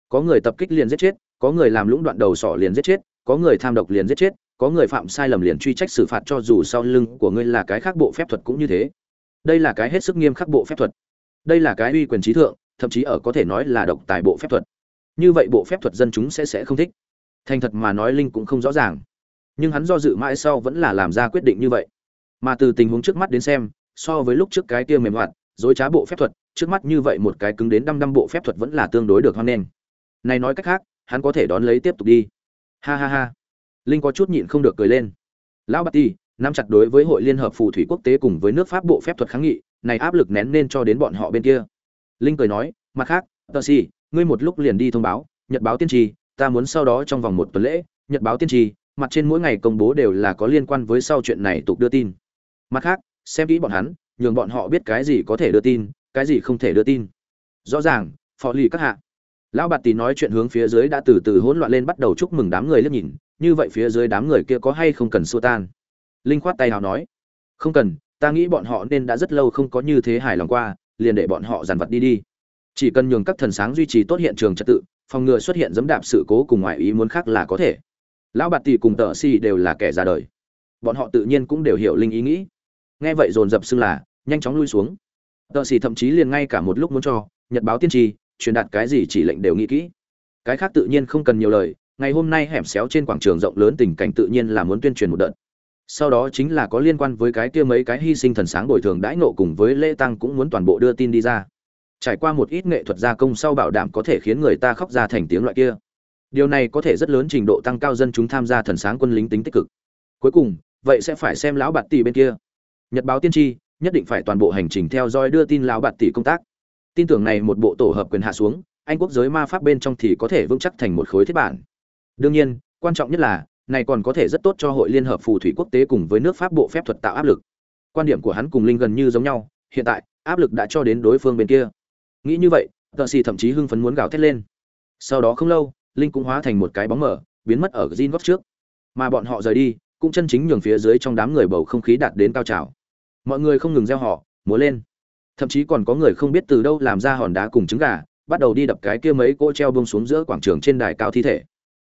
Speaker 1: Có người tập kích liền giết chết, có người làm lũng đoạn đầu sỏ liền giết chết, có người tham độc liền giết chết, có người phạm sai lầm liền truy trách xử phạt cho dù sau lưng của ngươi là cái khác bộ phép thuật cũng như thế. Đây là cái hết sức nghiêm khắc bộ phép thuật. Đây là cái uy quyền trí thượng, thậm chí ở có thể nói là độc tài bộ phép thuật. Như vậy bộ phép thuật dân chúng sẽ sẽ không thích. Thành thật mà nói linh cũng không rõ ràng. Nhưng hắn do dự mãi sau vẫn là làm ra quyết định như vậy. Mà từ tình huống trước mắt đến xem, so với lúc trước cái kia mềm hoạt, dối trá bộ phép thuật trước mắt như vậy một cái cứng đến năm năm bộ phép thuật vẫn là tương đối được hoan nghênh. Này nói cách khác, hắn có thể đón lấy tiếp tục đi. Ha ha ha. Linh có chút nhịn không được cười lên. Lão bát ti nắm chặt đối với hội liên hợp phù thủy quốc tế cùng với nước pháp bộ phép thuật kháng nghị, này áp lực nén nên cho đến bọn họ bên kia. Linh cười nói, mặt khác, tờ ngươi một lúc liền đi thông báo, nhật báo tiên tri, ta muốn sau đó trong vòng một tuần lễ, nhật báo tiên tri, mặt trên mỗi ngày công bố đều là có liên quan với sau chuyện này tục đưa tin. Mặt khác, xem kỹ bọn hắn, nhường bọn họ biết cái gì có thể đưa tin cái gì không thể đưa tin. Rõ ràng, phò lì các hạ. Lão bạt tì nói chuyện hướng phía dưới đã từ từ hỗn loạn lên bắt đầu chúc mừng đám người liếc nhìn, như vậy phía dưới đám người kia có hay không cần xua tan? Linh khoát tay nào nói. Không cần, ta nghĩ bọn họ nên đã rất lâu không có như thế hài lòng qua, liền để bọn họ dàn vật đi đi. Chỉ cần nhường các thần sáng duy trì tốt hiện trường trật tự, phòng ngừa xuất hiện dẫm đạp sự cố cùng ngoại ý muốn khác là có thể. Lão bạt tỷ cùng tợ si đều là kẻ ra đời. Bọn họ tự nhiên cũng đều hiểu linh ý nghĩ. Nghe vậy dồn dập xưng là, nhanh chóng lui xuống tợ xì thậm chí liền ngay cả một lúc muốn cho, nhật báo tiên tri, truyền đạt cái gì chỉ lệnh đều nghĩ kỹ. Cái khác tự nhiên không cần nhiều lời, ngày hôm nay hẻm xéo trên quảng trường rộng lớn tình cảnh tự nhiên là muốn tuyên truyền một đợt. Sau đó chính là có liên quan với cái kia mấy cái hy sinh thần sáng bồi thường đãi nộ cùng với lễ tăng cũng muốn toàn bộ đưa tin đi ra. Trải qua một ít nghệ thuật gia công sau bảo đảm có thể khiến người ta khóc ra thành tiếng loại kia. Điều này có thể rất lớn trình độ tăng cao dân chúng tham gia thần sáng quân lính tính tích cực. Cuối cùng, vậy sẽ phải xem lão bạt tỷ bên kia. Nhật báo tiên tri nhất định phải toàn bộ hành trình theo dõi đưa tin lão bạt tỷ công tác. Tin tưởng này một bộ tổ hợp quyền hạ xuống, anh quốc giới ma pháp bên trong thì có thể vững chắc thành một khối thiết bản. Đương nhiên, quan trọng nhất là, này còn có thể rất tốt cho hội liên hợp phù thủy quốc tế cùng với nước pháp bộ phép thuật tạo áp lực. Quan điểm của hắn cùng linh gần như giống nhau, hiện tại, áp lực đã cho đến đối phương bên kia. Nghĩ như vậy, tờ xì thậm chí hưng phấn muốn gào thét lên. Sau đó không lâu, linh cũng hóa thành một cái bóng mở biến mất ở gin góc trước. Mà bọn họ rời đi, cũng chân chính nhường phía dưới trong đám người bầu không khí đạt đến cao trào mọi người không ngừng gieo họ, múa lên. Thậm chí còn có người không biết từ đâu làm ra hòn đá cùng trứng gà, bắt đầu đi đập cái kia mấy cỗ treo bông xuống giữa quảng trường trên đài cao thi thể.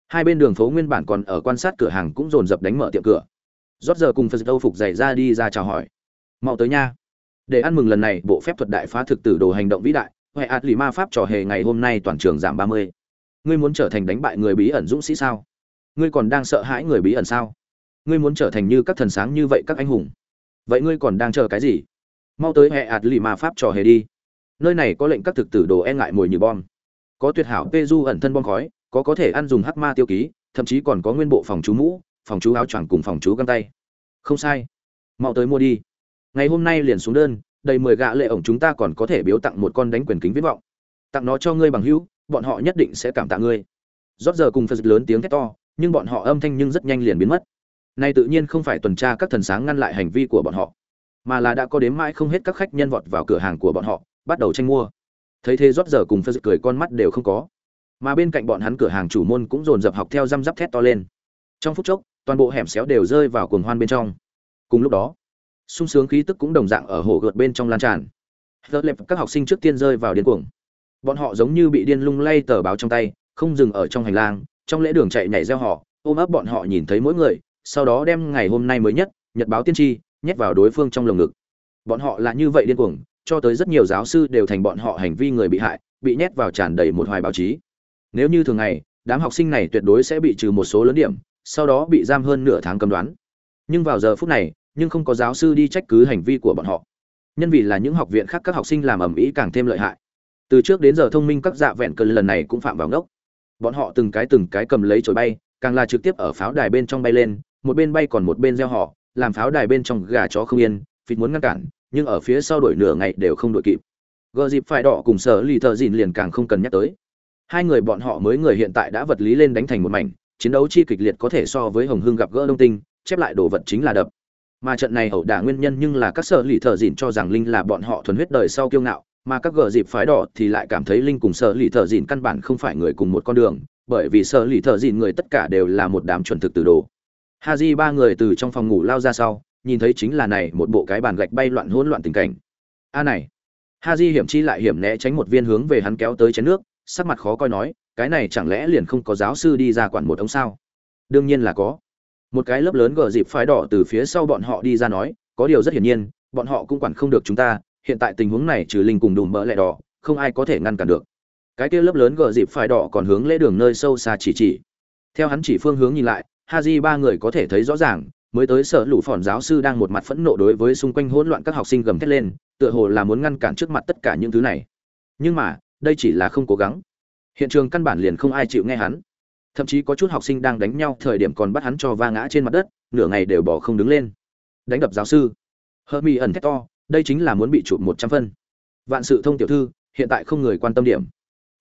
Speaker 1: Hai bên đường phố nguyên bản còn ở quan sát cửa hàng cũng dồn dập đánh mở tiệm cửa. Rót giờ cùng phật đâu phục dày ra đi ra chào hỏi. Mau tới nha. Để ăn mừng lần này, bộ phép thuật đại phá thực tử đồ hành động vĩ đại, huệ ạt lì ma pháp trò hề ngày hôm nay toàn trường giảm ba mươi. Ngươi muốn trở thành đánh bại người bí ẩn dũng sĩ sao? Ngươi còn đang sợ hãi người bí ẩn sao? Ngươi muốn trở thành như các thần sáng như vậy các anh hùng vậy ngươi còn đang chờ cái gì? Mau tới hệ ạt lì mà pháp trò hề đi. Nơi này có lệnh các thực tử đồ e ngại mùi như bom. Có tuyệt hảo pê du ẩn thân bom khói, có có thể ăn dùng hắc ma tiêu ký, thậm chí còn có nguyên bộ phòng chú mũ, phòng chú áo choàng cùng phòng chú găng tay. Không sai. Mau tới mua đi. Ngày hôm nay liền xuống đơn, đầy mười gạ lệ ổng chúng ta còn có thể biếu tặng một con đánh quyền kính viết vọng. Tặng nó cho ngươi bằng hữu, bọn họ nhất định sẽ cảm tạ ngươi. Rót giờ cùng phật lớn tiếng thét to, nhưng bọn họ âm thanh nhưng rất nhanh liền biến mất nay tự nhiên không phải tuần tra các thần sáng ngăn lại hành vi của bọn họ, mà là đã có đến mãi không hết các khách nhân vọt vào cửa hàng của bọn họ, bắt đầu tranh mua. Thấy thế rót giờ cùng phật cười con mắt đều không có. Mà bên cạnh bọn hắn cửa hàng chủ môn cũng dồn dập học theo răm rắp thét to lên. Trong phút chốc, toàn bộ hẻm xéo đều rơi vào cuồng hoan bên trong. Cùng lúc đó, sung sướng khí tức cũng đồng dạng ở hồ gợt bên trong lan tràn. Giờ lẹp các học sinh trước tiên rơi vào điên cuồng. Bọn họ giống như bị điên lung lay tờ báo trong tay, không dừng ở trong hành lang, trong lễ đường chạy nhảy reo họ, ôm ấp bọn họ nhìn thấy mỗi người sau đó đem ngày hôm nay mới nhất, nhật báo tiên tri, nhét vào đối phương trong lồng ngực. Bọn họ là như vậy điên cuồng, cho tới rất nhiều giáo sư đều thành bọn họ hành vi người bị hại, bị nhét vào tràn đầy một hoài báo chí. Nếu như thường ngày, đám học sinh này tuyệt đối sẽ bị trừ một số lớn điểm, sau đó bị giam hơn nửa tháng cấm đoán. Nhưng vào giờ phút này, nhưng không có giáo sư đi trách cứ hành vi của bọn họ. Nhân vì là những học viện khác các học sinh làm ầm ĩ càng thêm lợi hại. Từ trước đến giờ thông minh các dạ vẹn cơn lần này cũng phạm vào ngốc. Bọn họ từng cái từng cái cầm lấy chổi bay, càng là trực tiếp ở pháo đài bên trong bay lên một bên bay còn một bên gieo họ, làm pháo đài bên trong gà chó không yên, phịt muốn ngăn cản, nhưng ở phía sau đuổi nửa ngày đều không đuổi kịp. Gờ dịp phải đỏ cùng sở lì thợ dìn liền càng không cần nhắc tới. Hai người bọn họ mới người hiện tại đã vật lý lên đánh thành một mảnh, chiến đấu chi kịch liệt có thể so với hồng hưng gặp gỡ đông tinh, chép lại đồ vật chính là đập. Mà trận này ẩu đả nguyên nhân nhưng là các sở lì thợ dìn cho rằng linh là bọn họ thuần huyết đời sau kiêu ngạo, mà các gờ dịp phái đỏ thì lại cảm thấy linh cùng sở lì thợ dìn căn bản không phải người cùng một con đường, bởi vì sở lì thợ dìn người tất cả đều là một đám chuẩn thực từ đồ ha di ba người từ trong phòng ngủ lao ra sau, nhìn thấy chính là này một bộ cái bàn gạch bay loạn hỗn loạn tình cảnh. A này. Ha di hiểm chi lại hiểm né tránh một viên hướng về hắn kéo tới chén nước, sắc mặt khó coi nói, cái này chẳng lẽ liền không có giáo sư đi ra quản một ống sao? Đương nhiên là có. Một cái lớp lớn gờ dịp phái đỏ từ phía sau bọn họ đi ra nói, có điều rất hiển nhiên, bọn họ cũng quản không được chúng ta, hiện tại tình huống này trừ linh cùng đùm mỡ lẹ đỏ, không ai có thể ngăn cản được. Cái kia lớp lớn gờ dịp phái đỏ còn hướng lễ đường nơi sâu xa chỉ chỉ. Theo hắn chỉ phương hướng nhìn lại Haji ba người có thể thấy rõ ràng, mới tới sở lũ phòn giáo sư đang một mặt phẫn nộ đối với xung quanh hỗn loạn các học sinh gầm thét lên, tựa hồ là muốn ngăn cản trước mặt tất cả những thứ này. Nhưng mà, đây chỉ là không cố gắng. Hiện trường căn bản liền không ai chịu nghe hắn. Thậm chí có chút học sinh đang đánh nhau, thời điểm còn bắt hắn cho va ngã trên mặt đất, nửa ngày đều bỏ không đứng lên. Đánh đập giáo sư. Hơ mi ẩn thét to, đây chính là muốn bị chụp một trăm phân. Vạn sự thông tiểu thư, hiện tại không người quan tâm điểm.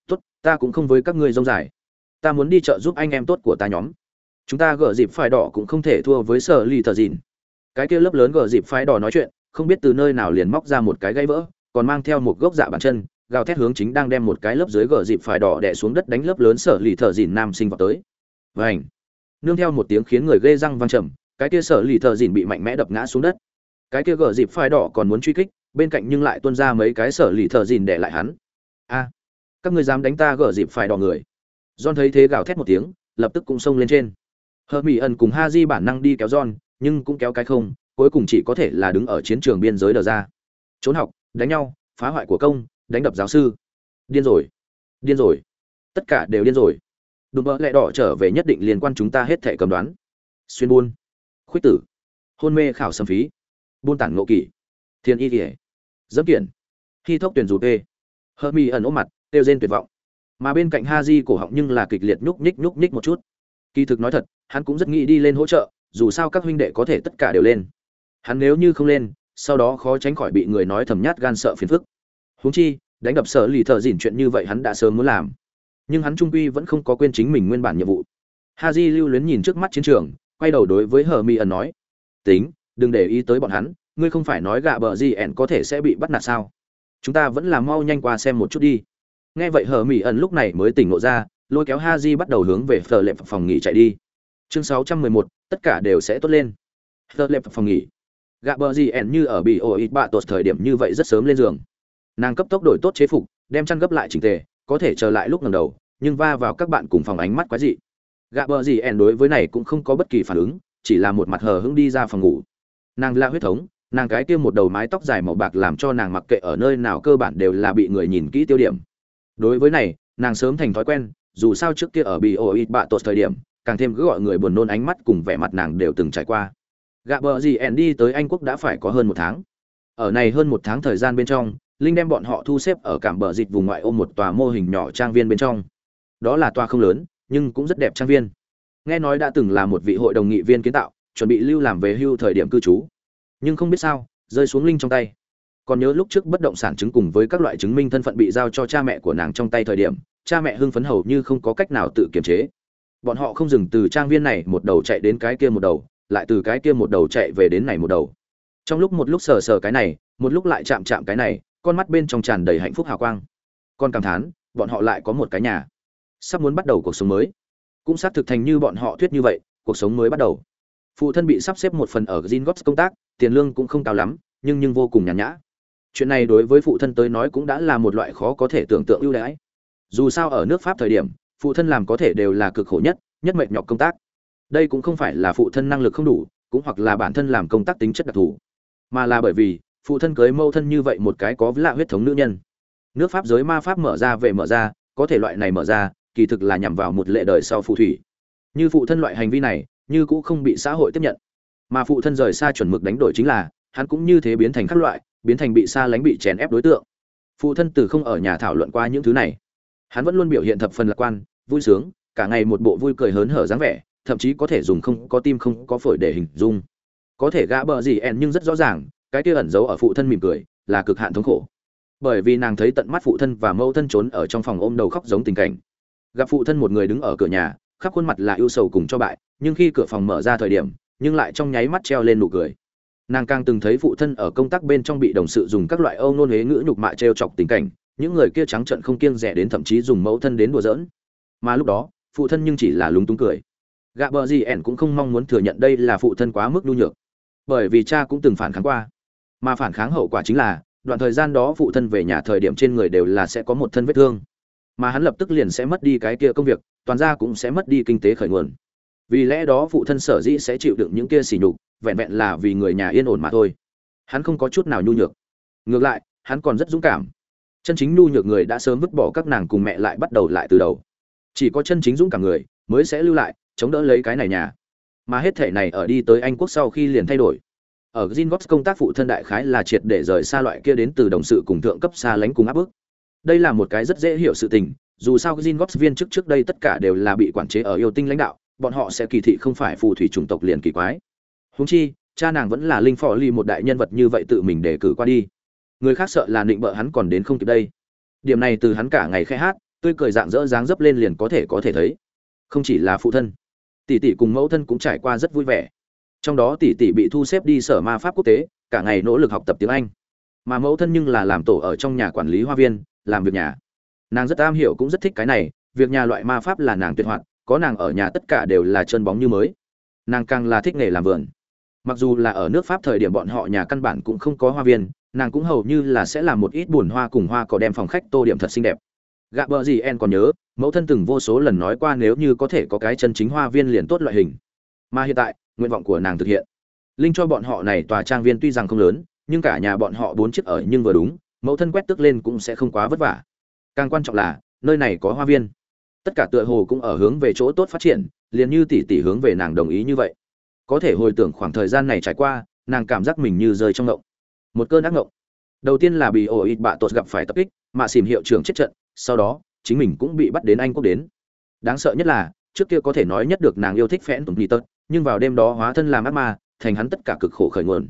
Speaker 1: Tốt, ta cũng không với các ngươi rông dài. Ta muốn đi chợ giúp anh em tốt của ta nhóm chúng ta gỡ dịp phải đỏ cũng không thể thua với sở ly thờ dìn. Cái kia lớp lớn gỡ dịp phải đỏ nói chuyện, không biết từ nơi nào liền móc ra một cái gãy vỡ, còn mang theo một gốc dạ bàn chân, gào thét hướng chính đang đem một cái lớp dưới gờ dịp phải đỏ đè xuống đất đánh lớp lớn sở lì thợ dìn nam sinh vào tới. Vảnh nương theo một tiếng khiến người ghê răng văng trầm, cái kia sở lì thợ dìn bị mạnh mẽ đập ngã xuống đất. Cái kia gờ dịp phải đỏ còn muốn truy kích, bên cạnh nhưng lại tuôn ra mấy cái sở lì thợ dìn để lại hắn. A! Các ngươi dám đánh ta gờ dịp phải đỏ người. John thấy thế gào thét một tiếng, lập tức cũng xông lên trên hờ mỹ ẩn cùng ha di bản năng đi kéo giòn, nhưng cũng kéo cái không cuối cùng chỉ có thể là đứng ở chiến trường biên giới đờ ra. Trốn học đánh nhau phá hoại của công đánh đập giáo sư. Điên rồi điên rồi. Tất cả đều điên rồi. Đùm bỡ lẹ đỏ trở về nhất định liên quan chúng ta hết thể cầm đoán. Xuyên buôn. Khuyết tử. Hôn mê khảo xâm phí. Buôn tản ngộ kỷ. Thiên y kỷ. Dẫm kiện. Khi thốc tuyển dù tê. Hơ mi ẩn ôm mặt têu rên tuyệt vọng. Mà bên cạnh ha di cổ họng nhưng là kịch liệt nhúc nhích nhúc nhích một chút kỳ thực nói thật, hắn cũng rất nghĩ đi lên hỗ trợ, dù sao các huynh đệ có thể tất cả đều lên. Hắn nếu như không lên, sau đó khó tránh khỏi bị người nói thầm nhát gan sợ phiền phức. Huống chi, đánh đập sở lì thợ dỉn chuyện như vậy hắn đã sớm muốn làm. Nhưng hắn trung quy vẫn không có quên chính mình nguyên bản nhiệm vụ. Ha di lưu luyến nhìn trước mắt chiến trường, quay đầu đối với hờ mi ẩn nói, tính, đừng để ý tới bọn hắn, ngươi không phải nói gạ bờ gì ẻn có thể sẽ bị bắt nạt sao? Chúng ta vẫn là mau nhanh qua xem một chút đi. Nghe vậy hờ mỹ ẩn lúc này mới tỉnh ngộ ra lôi kéo ha di bắt đầu hướng về phờ lệp phòng nghỉ chạy đi. Chương sáu trăm mười một, tất cả đều sẽ tốt lên. Phờ lệp phòng nghỉ. Gạ bờ gì ẻn như ở bị ổ ít bạ tột thời điểm như vậy rất sớm lên giường. Nàng cấp tốc đổi tốt chế phục, đem chăn gấp lại chỉnh tề, có thể trở lại lúc lần đầu, nhưng va vào các bạn cùng phòng ánh mắt quái dị. Gạ bờ gì ẻn đối với này cũng không có bất kỳ phản ứng, chỉ là một mặt hờ hững đi ra phòng ngủ. Nàng là huyết thống, nàng cái kia một đầu mái tóc dài màu bạc làm cho nàng mặc kệ ở nơi nào cơ bản đều là bị người nhìn kỹ tiêu điểm. Đối với này, nàng sớm thành thói quen dù sao trước kia ở bị ô ít bạ tột thời điểm, càng thêm cứ gọi người buồn nôn ánh mắt cùng vẻ mặt nàng đều từng trải qua. Gạ bờ gì ẻn đi tới anh quốc đã phải có hơn một tháng. Ở này hơn một tháng thời gian bên trong, linh đem bọn họ thu xếp ở cảm bờ dịch vùng ngoại ô một tòa mô hình nhỏ trang viên bên trong. Đó là tòa không lớn, nhưng cũng rất đẹp trang viên. Nghe nói đã từng là một vị hội đồng nghị viên kiến tạo, chuẩn bị lưu làm về hưu thời điểm cư trú. Nhưng không biết sao, rơi xuống linh trong tay. Còn nhớ lúc trước bất động sản chứng cùng với các loại chứng minh thân phận bị giao cho cha mẹ của nàng trong tay thời điểm cha mẹ hưng phấn hầu như không có cách nào tự kiềm chế. Bọn họ không dừng từ trang viên này một đầu chạy đến cái kia một đầu, lại từ cái kia một đầu chạy về đến này một đầu. Trong lúc một lúc sờ sờ cái này, một lúc lại chạm chạm cái này, con mắt bên trong tràn đầy hạnh phúc hào quang. Con cảm thán, bọn họ lại có một cái nhà. Sắp muốn bắt đầu cuộc sống mới. Cũng xác thực thành như bọn họ thuyết như vậy, cuộc sống mới bắt đầu. Phụ thân bị sắp xếp một phần ở gin công tác, tiền lương cũng không cao lắm, nhưng nhưng vô cùng nhàn nhã. Chuyện này đối với phụ thân tới nói cũng đã là một loại khó có thể tưởng tượng ưu đãi dù sao ở nước pháp thời điểm, phụ thân làm có thể đều là cực khổ nhất nhất mệt nhọc công tác. Đây cũng không phải là phụ thân năng lực không đủ, cũng hoặc là bản thân làm công tác tính chất đặc thù, mà là bởi vì phụ thân cưới mâu thân như vậy một cái có lạ huyết thống nữ nhân. Nước pháp giới ma pháp mở ra về mở ra, có thể loại này mở ra, kỳ thực là nhằm vào một lệ đời sau phù thủy. Như phụ thân loại hành vi này, như cũng không bị xã hội tiếp nhận. Mà phụ thân rời xa chuẩn mực đánh đổi chính là, hắn cũng như thế biến thành các loại, biến thành bị xa lánh bị chèn ép đối tượng. Phụ thân từ không ở nhà thảo luận qua những thứ này hắn vẫn luôn biểu hiện thập phần lạc quan, vui sướng, cả ngày một bộ vui cười hớn hở dáng vẻ, thậm chí có thể dùng không, có tim không, có phổi để hình dung. Có thể gã bờ gì en nhưng rất rõ ràng, cái kia ẩn giấu ở phụ thân mỉm cười, là cực hạn thống khổ. Bởi vì nàng thấy tận mắt phụ thân và mẫu thân trốn ở trong phòng ôm đầu khóc giống tình cảnh. Gặp phụ thân một người đứng ở cửa nhà, khắp khuôn mặt là ưu sầu cùng cho bại, nhưng khi cửa phòng mở ra thời điểm, nhưng lại trong nháy mắt treo lên nụ cười. Nàng càng từng thấy phụ thân ở công tác bên trong bị đồng sự dùng các loại âu nôn huế ngữ nhục mạ trêu chọc tình cảnh những người kia trắng trợn không kiêng rẻ đến thậm chí dùng mẫu thân đến đùa giỡn. Mà lúc đó, phụ thân nhưng chỉ là lúng túng cười. Gạ bờ gì ẻn cũng không mong muốn thừa nhận đây là phụ thân quá mức nhu nhược. Bởi vì cha cũng từng phản kháng qua. Mà phản kháng hậu quả chính là, đoạn thời gian đó phụ thân về nhà thời điểm trên người đều là sẽ có một thân vết thương. Mà hắn lập tức liền sẽ mất đi cái kia công việc, toàn ra cũng sẽ mất đi kinh tế khởi nguồn. Vì lẽ đó phụ thân sở dĩ sẽ chịu đựng những kia sỉ nhục, vẹn vẹn là vì người nhà yên ổn mà thôi. Hắn không có chút nào nhu nhược. Ngược lại, hắn còn rất dũng cảm chân chính nhu nhược người đã sớm vứt bỏ các nàng cùng mẹ lại bắt đầu lại từ đầu. Chỉ có chân chính dũng cảm người mới sẽ lưu lại, chống đỡ lấy cái này nhà. Mà hết thể này ở đi tới anh quốc sau khi liền thay đổi. Ở Gingotts công tác phụ thân đại khái là triệt để rời xa loại kia đến từ đồng sự cùng thượng cấp xa lánh cùng áp bức. Đây là một cái rất dễ hiểu sự tình, dù sao Gingotts viên chức trước đây tất cả đều là bị quản chế ở yêu tinh lãnh đạo, bọn họ sẽ kỳ thị không phải phù thủy chủng tộc liền kỳ quái. Huống chi, cha nàng vẫn là linh phò ly một đại nhân vật như vậy tự mình để cử qua đi người khác sợ là định bợ hắn còn đến không kịp đây. Điểm này từ hắn cả ngày khai hát, tươi cười dạng dỡ dáng dấp lên liền có thể có thể thấy. Không chỉ là phụ thân, tỷ tỷ cùng mẫu thân cũng trải qua rất vui vẻ. Trong đó tỷ tỷ bị thu xếp đi sở ma pháp quốc tế, cả ngày nỗ lực học tập tiếng anh. Mà mẫu thân nhưng là làm tổ ở trong nhà quản lý hoa viên, làm việc nhà. Nàng rất am hiểu cũng rất thích cái này, việc nhà loại ma pháp là nàng tuyệt hoạt, có nàng ở nhà tất cả đều là chân bóng như mới. Nàng càng là thích nghề làm vườn. Mặc dù là ở nước pháp thời điểm bọn họ nhà căn bản cũng không có hoa viên nàng cũng hầu như là sẽ làm một ít bùn hoa cùng hoa cỏ đem phòng khách tô điểm thật xinh đẹp. Gạ bờ gì en còn nhớ, mẫu thân từng vô số lần nói qua nếu như có thể có cái chân chính hoa viên liền tốt loại hình. Mà hiện tại, nguyện vọng của nàng thực hiện. Linh cho bọn họ này tòa trang viên tuy rằng không lớn, nhưng cả nhà bọn họ bốn chiếc ở nhưng vừa đúng, mẫu thân quét tức lên cũng sẽ không quá vất vả. Càng quan trọng là, nơi này có hoa viên. Tất cả tựa hồ cũng ở hướng về chỗ tốt phát triển, liền như tỷ tỷ hướng về nàng đồng ý như vậy. Có thể hồi tưởng khoảng thời gian này trải qua, nàng cảm giác mình như rơi trong ngộng một cơn ác ngộng. Đầu tiên là bị ổ ít bạ tột gặp phải tập kích, mà xìm hiệu trưởng chết trận, sau đó, chính mình cũng bị bắt đến anh quốc đến. Đáng sợ nhất là, trước kia có thể nói nhất được nàng yêu thích phẽn tùng nhị tật nhưng vào đêm đó hóa thân làm ác ma, thành hắn tất cả cực khổ khởi nguồn.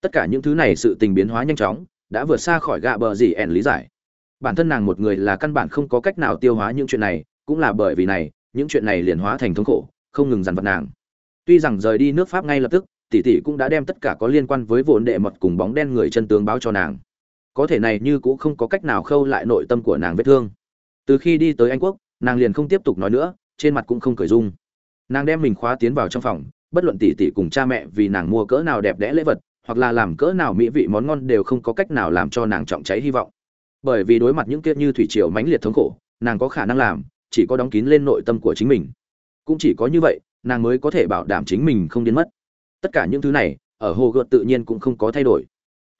Speaker 1: Tất cả những thứ này sự tình biến hóa nhanh chóng, đã vượt xa khỏi gạ bờ gì ẻn lý giải. Bản thân nàng một người là căn bản không có cách nào tiêu hóa những chuyện này, cũng là bởi vì này, những chuyện này liền hóa thành thống khổ, không ngừng dằn vặt nàng. Tuy rằng rời đi nước pháp ngay lập tức tỷ tỷ cũng đã đem tất cả có liên quan với vốn đệ mật cùng bóng đen người chân tướng báo cho nàng. Có thể này như cũng không có cách nào khâu lại nội tâm của nàng vết thương. Từ khi đi tới anh quốc, nàng liền không tiếp tục nói nữa, trên mặt cũng không cười dung nàng đem mình khóa tiến vào trong phòng, bất luận tỷ tỷ cùng cha mẹ vì nàng mua cỡ nào đẹp đẽ lễ vật, hoặc là làm cỡ nào mỹ vị món ngon đều không có cách nào làm cho nàng trọng cháy hy vọng. Bởi vì đối mặt những kiếp như thủy triều mãnh liệt thống khổ, nàng có khả năng làm, chỉ có đóng kín lên nội tâm của chính mình. Cũng chỉ có như vậy, nàng mới có thể bảo đảm chính mình không biến mất tất cả những thứ này, ở hồ gợt tự nhiên cũng không có thay đổi.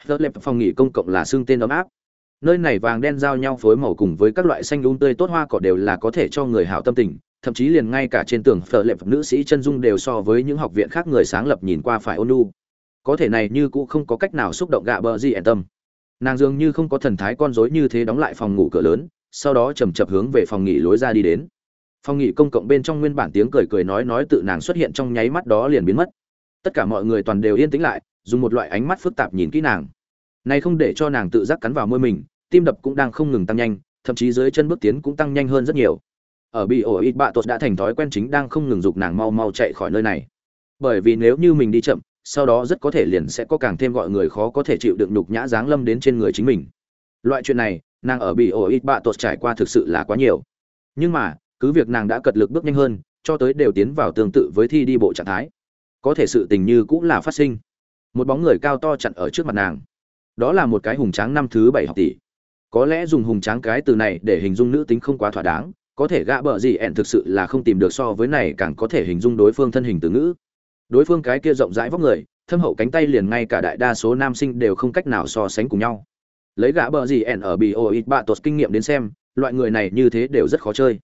Speaker 1: Thơ lẹp phòng nghỉ công cộng là xương tên ấm áp. Nơi này vàng đen giao nhau phối màu cùng với các loại xanh lung tươi tốt hoa cỏ đều là có thể cho người hảo tâm tình, thậm chí liền ngay cả trên tường phở lệp nữ sĩ chân dung đều so với những học viện khác người sáng lập nhìn qua phải ôn nhu. Có thể này như cũng không có cách nào xúc động gạ bờ gì ẻn tâm. Nàng dường như không có thần thái con rối như thế đóng lại phòng ngủ cửa lớn, sau đó chầm chập hướng về phòng nghỉ lối ra đi đến. Phòng nghỉ công cộng bên trong nguyên bản tiếng cười cười nói nói tự nàng xuất hiện trong nháy mắt đó liền biến mất tất cả mọi người toàn đều yên tĩnh lại, dùng một loại ánh mắt phức tạp nhìn kỹ nàng. Này không để cho nàng tự giác cắn vào môi mình, tim đập cũng đang không ngừng tăng nhanh, thậm chí dưới chân bước tiến cũng tăng nhanh hơn rất nhiều. Ở bị ổ ít bạ tột đã thành thói quen chính đang không ngừng dục nàng mau mau chạy khỏi nơi này. Bởi vì nếu như mình đi chậm, sau đó rất có thể liền sẽ có càng thêm gọi người khó có thể chịu đựng nhục nhã giáng lâm đến trên người chính mình. Loại chuyện này, nàng ở bị ổ ít bạ tột trải qua thực sự là quá nhiều. Nhưng mà, cứ việc nàng đã cật lực bước nhanh hơn, cho tới đều tiến vào tương tự với thi đi bộ trạng thái có thể sự tình như cũng là phát sinh. Một bóng người cao to chặn ở trước mặt nàng. Đó là một cái hùng tráng năm thứ bảy học tỷ. Có lẽ dùng hùng tráng cái từ này để hình dung nữ tính không quá thỏa đáng, có thể gã bợ gì ẹn thực sự là không tìm được so với này càng có thể hình dung đối phương thân hình từ ngữ. Đối phương cái kia rộng rãi vóc người, thâm hậu cánh tay liền ngay cả đại đa số nam sinh đều không cách nào so sánh cùng nhau. Lấy gã bờ gì ẹn ở bì ô ít bạ tột kinh nghiệm đến xem, loại người này như thế đều rất khó chơi.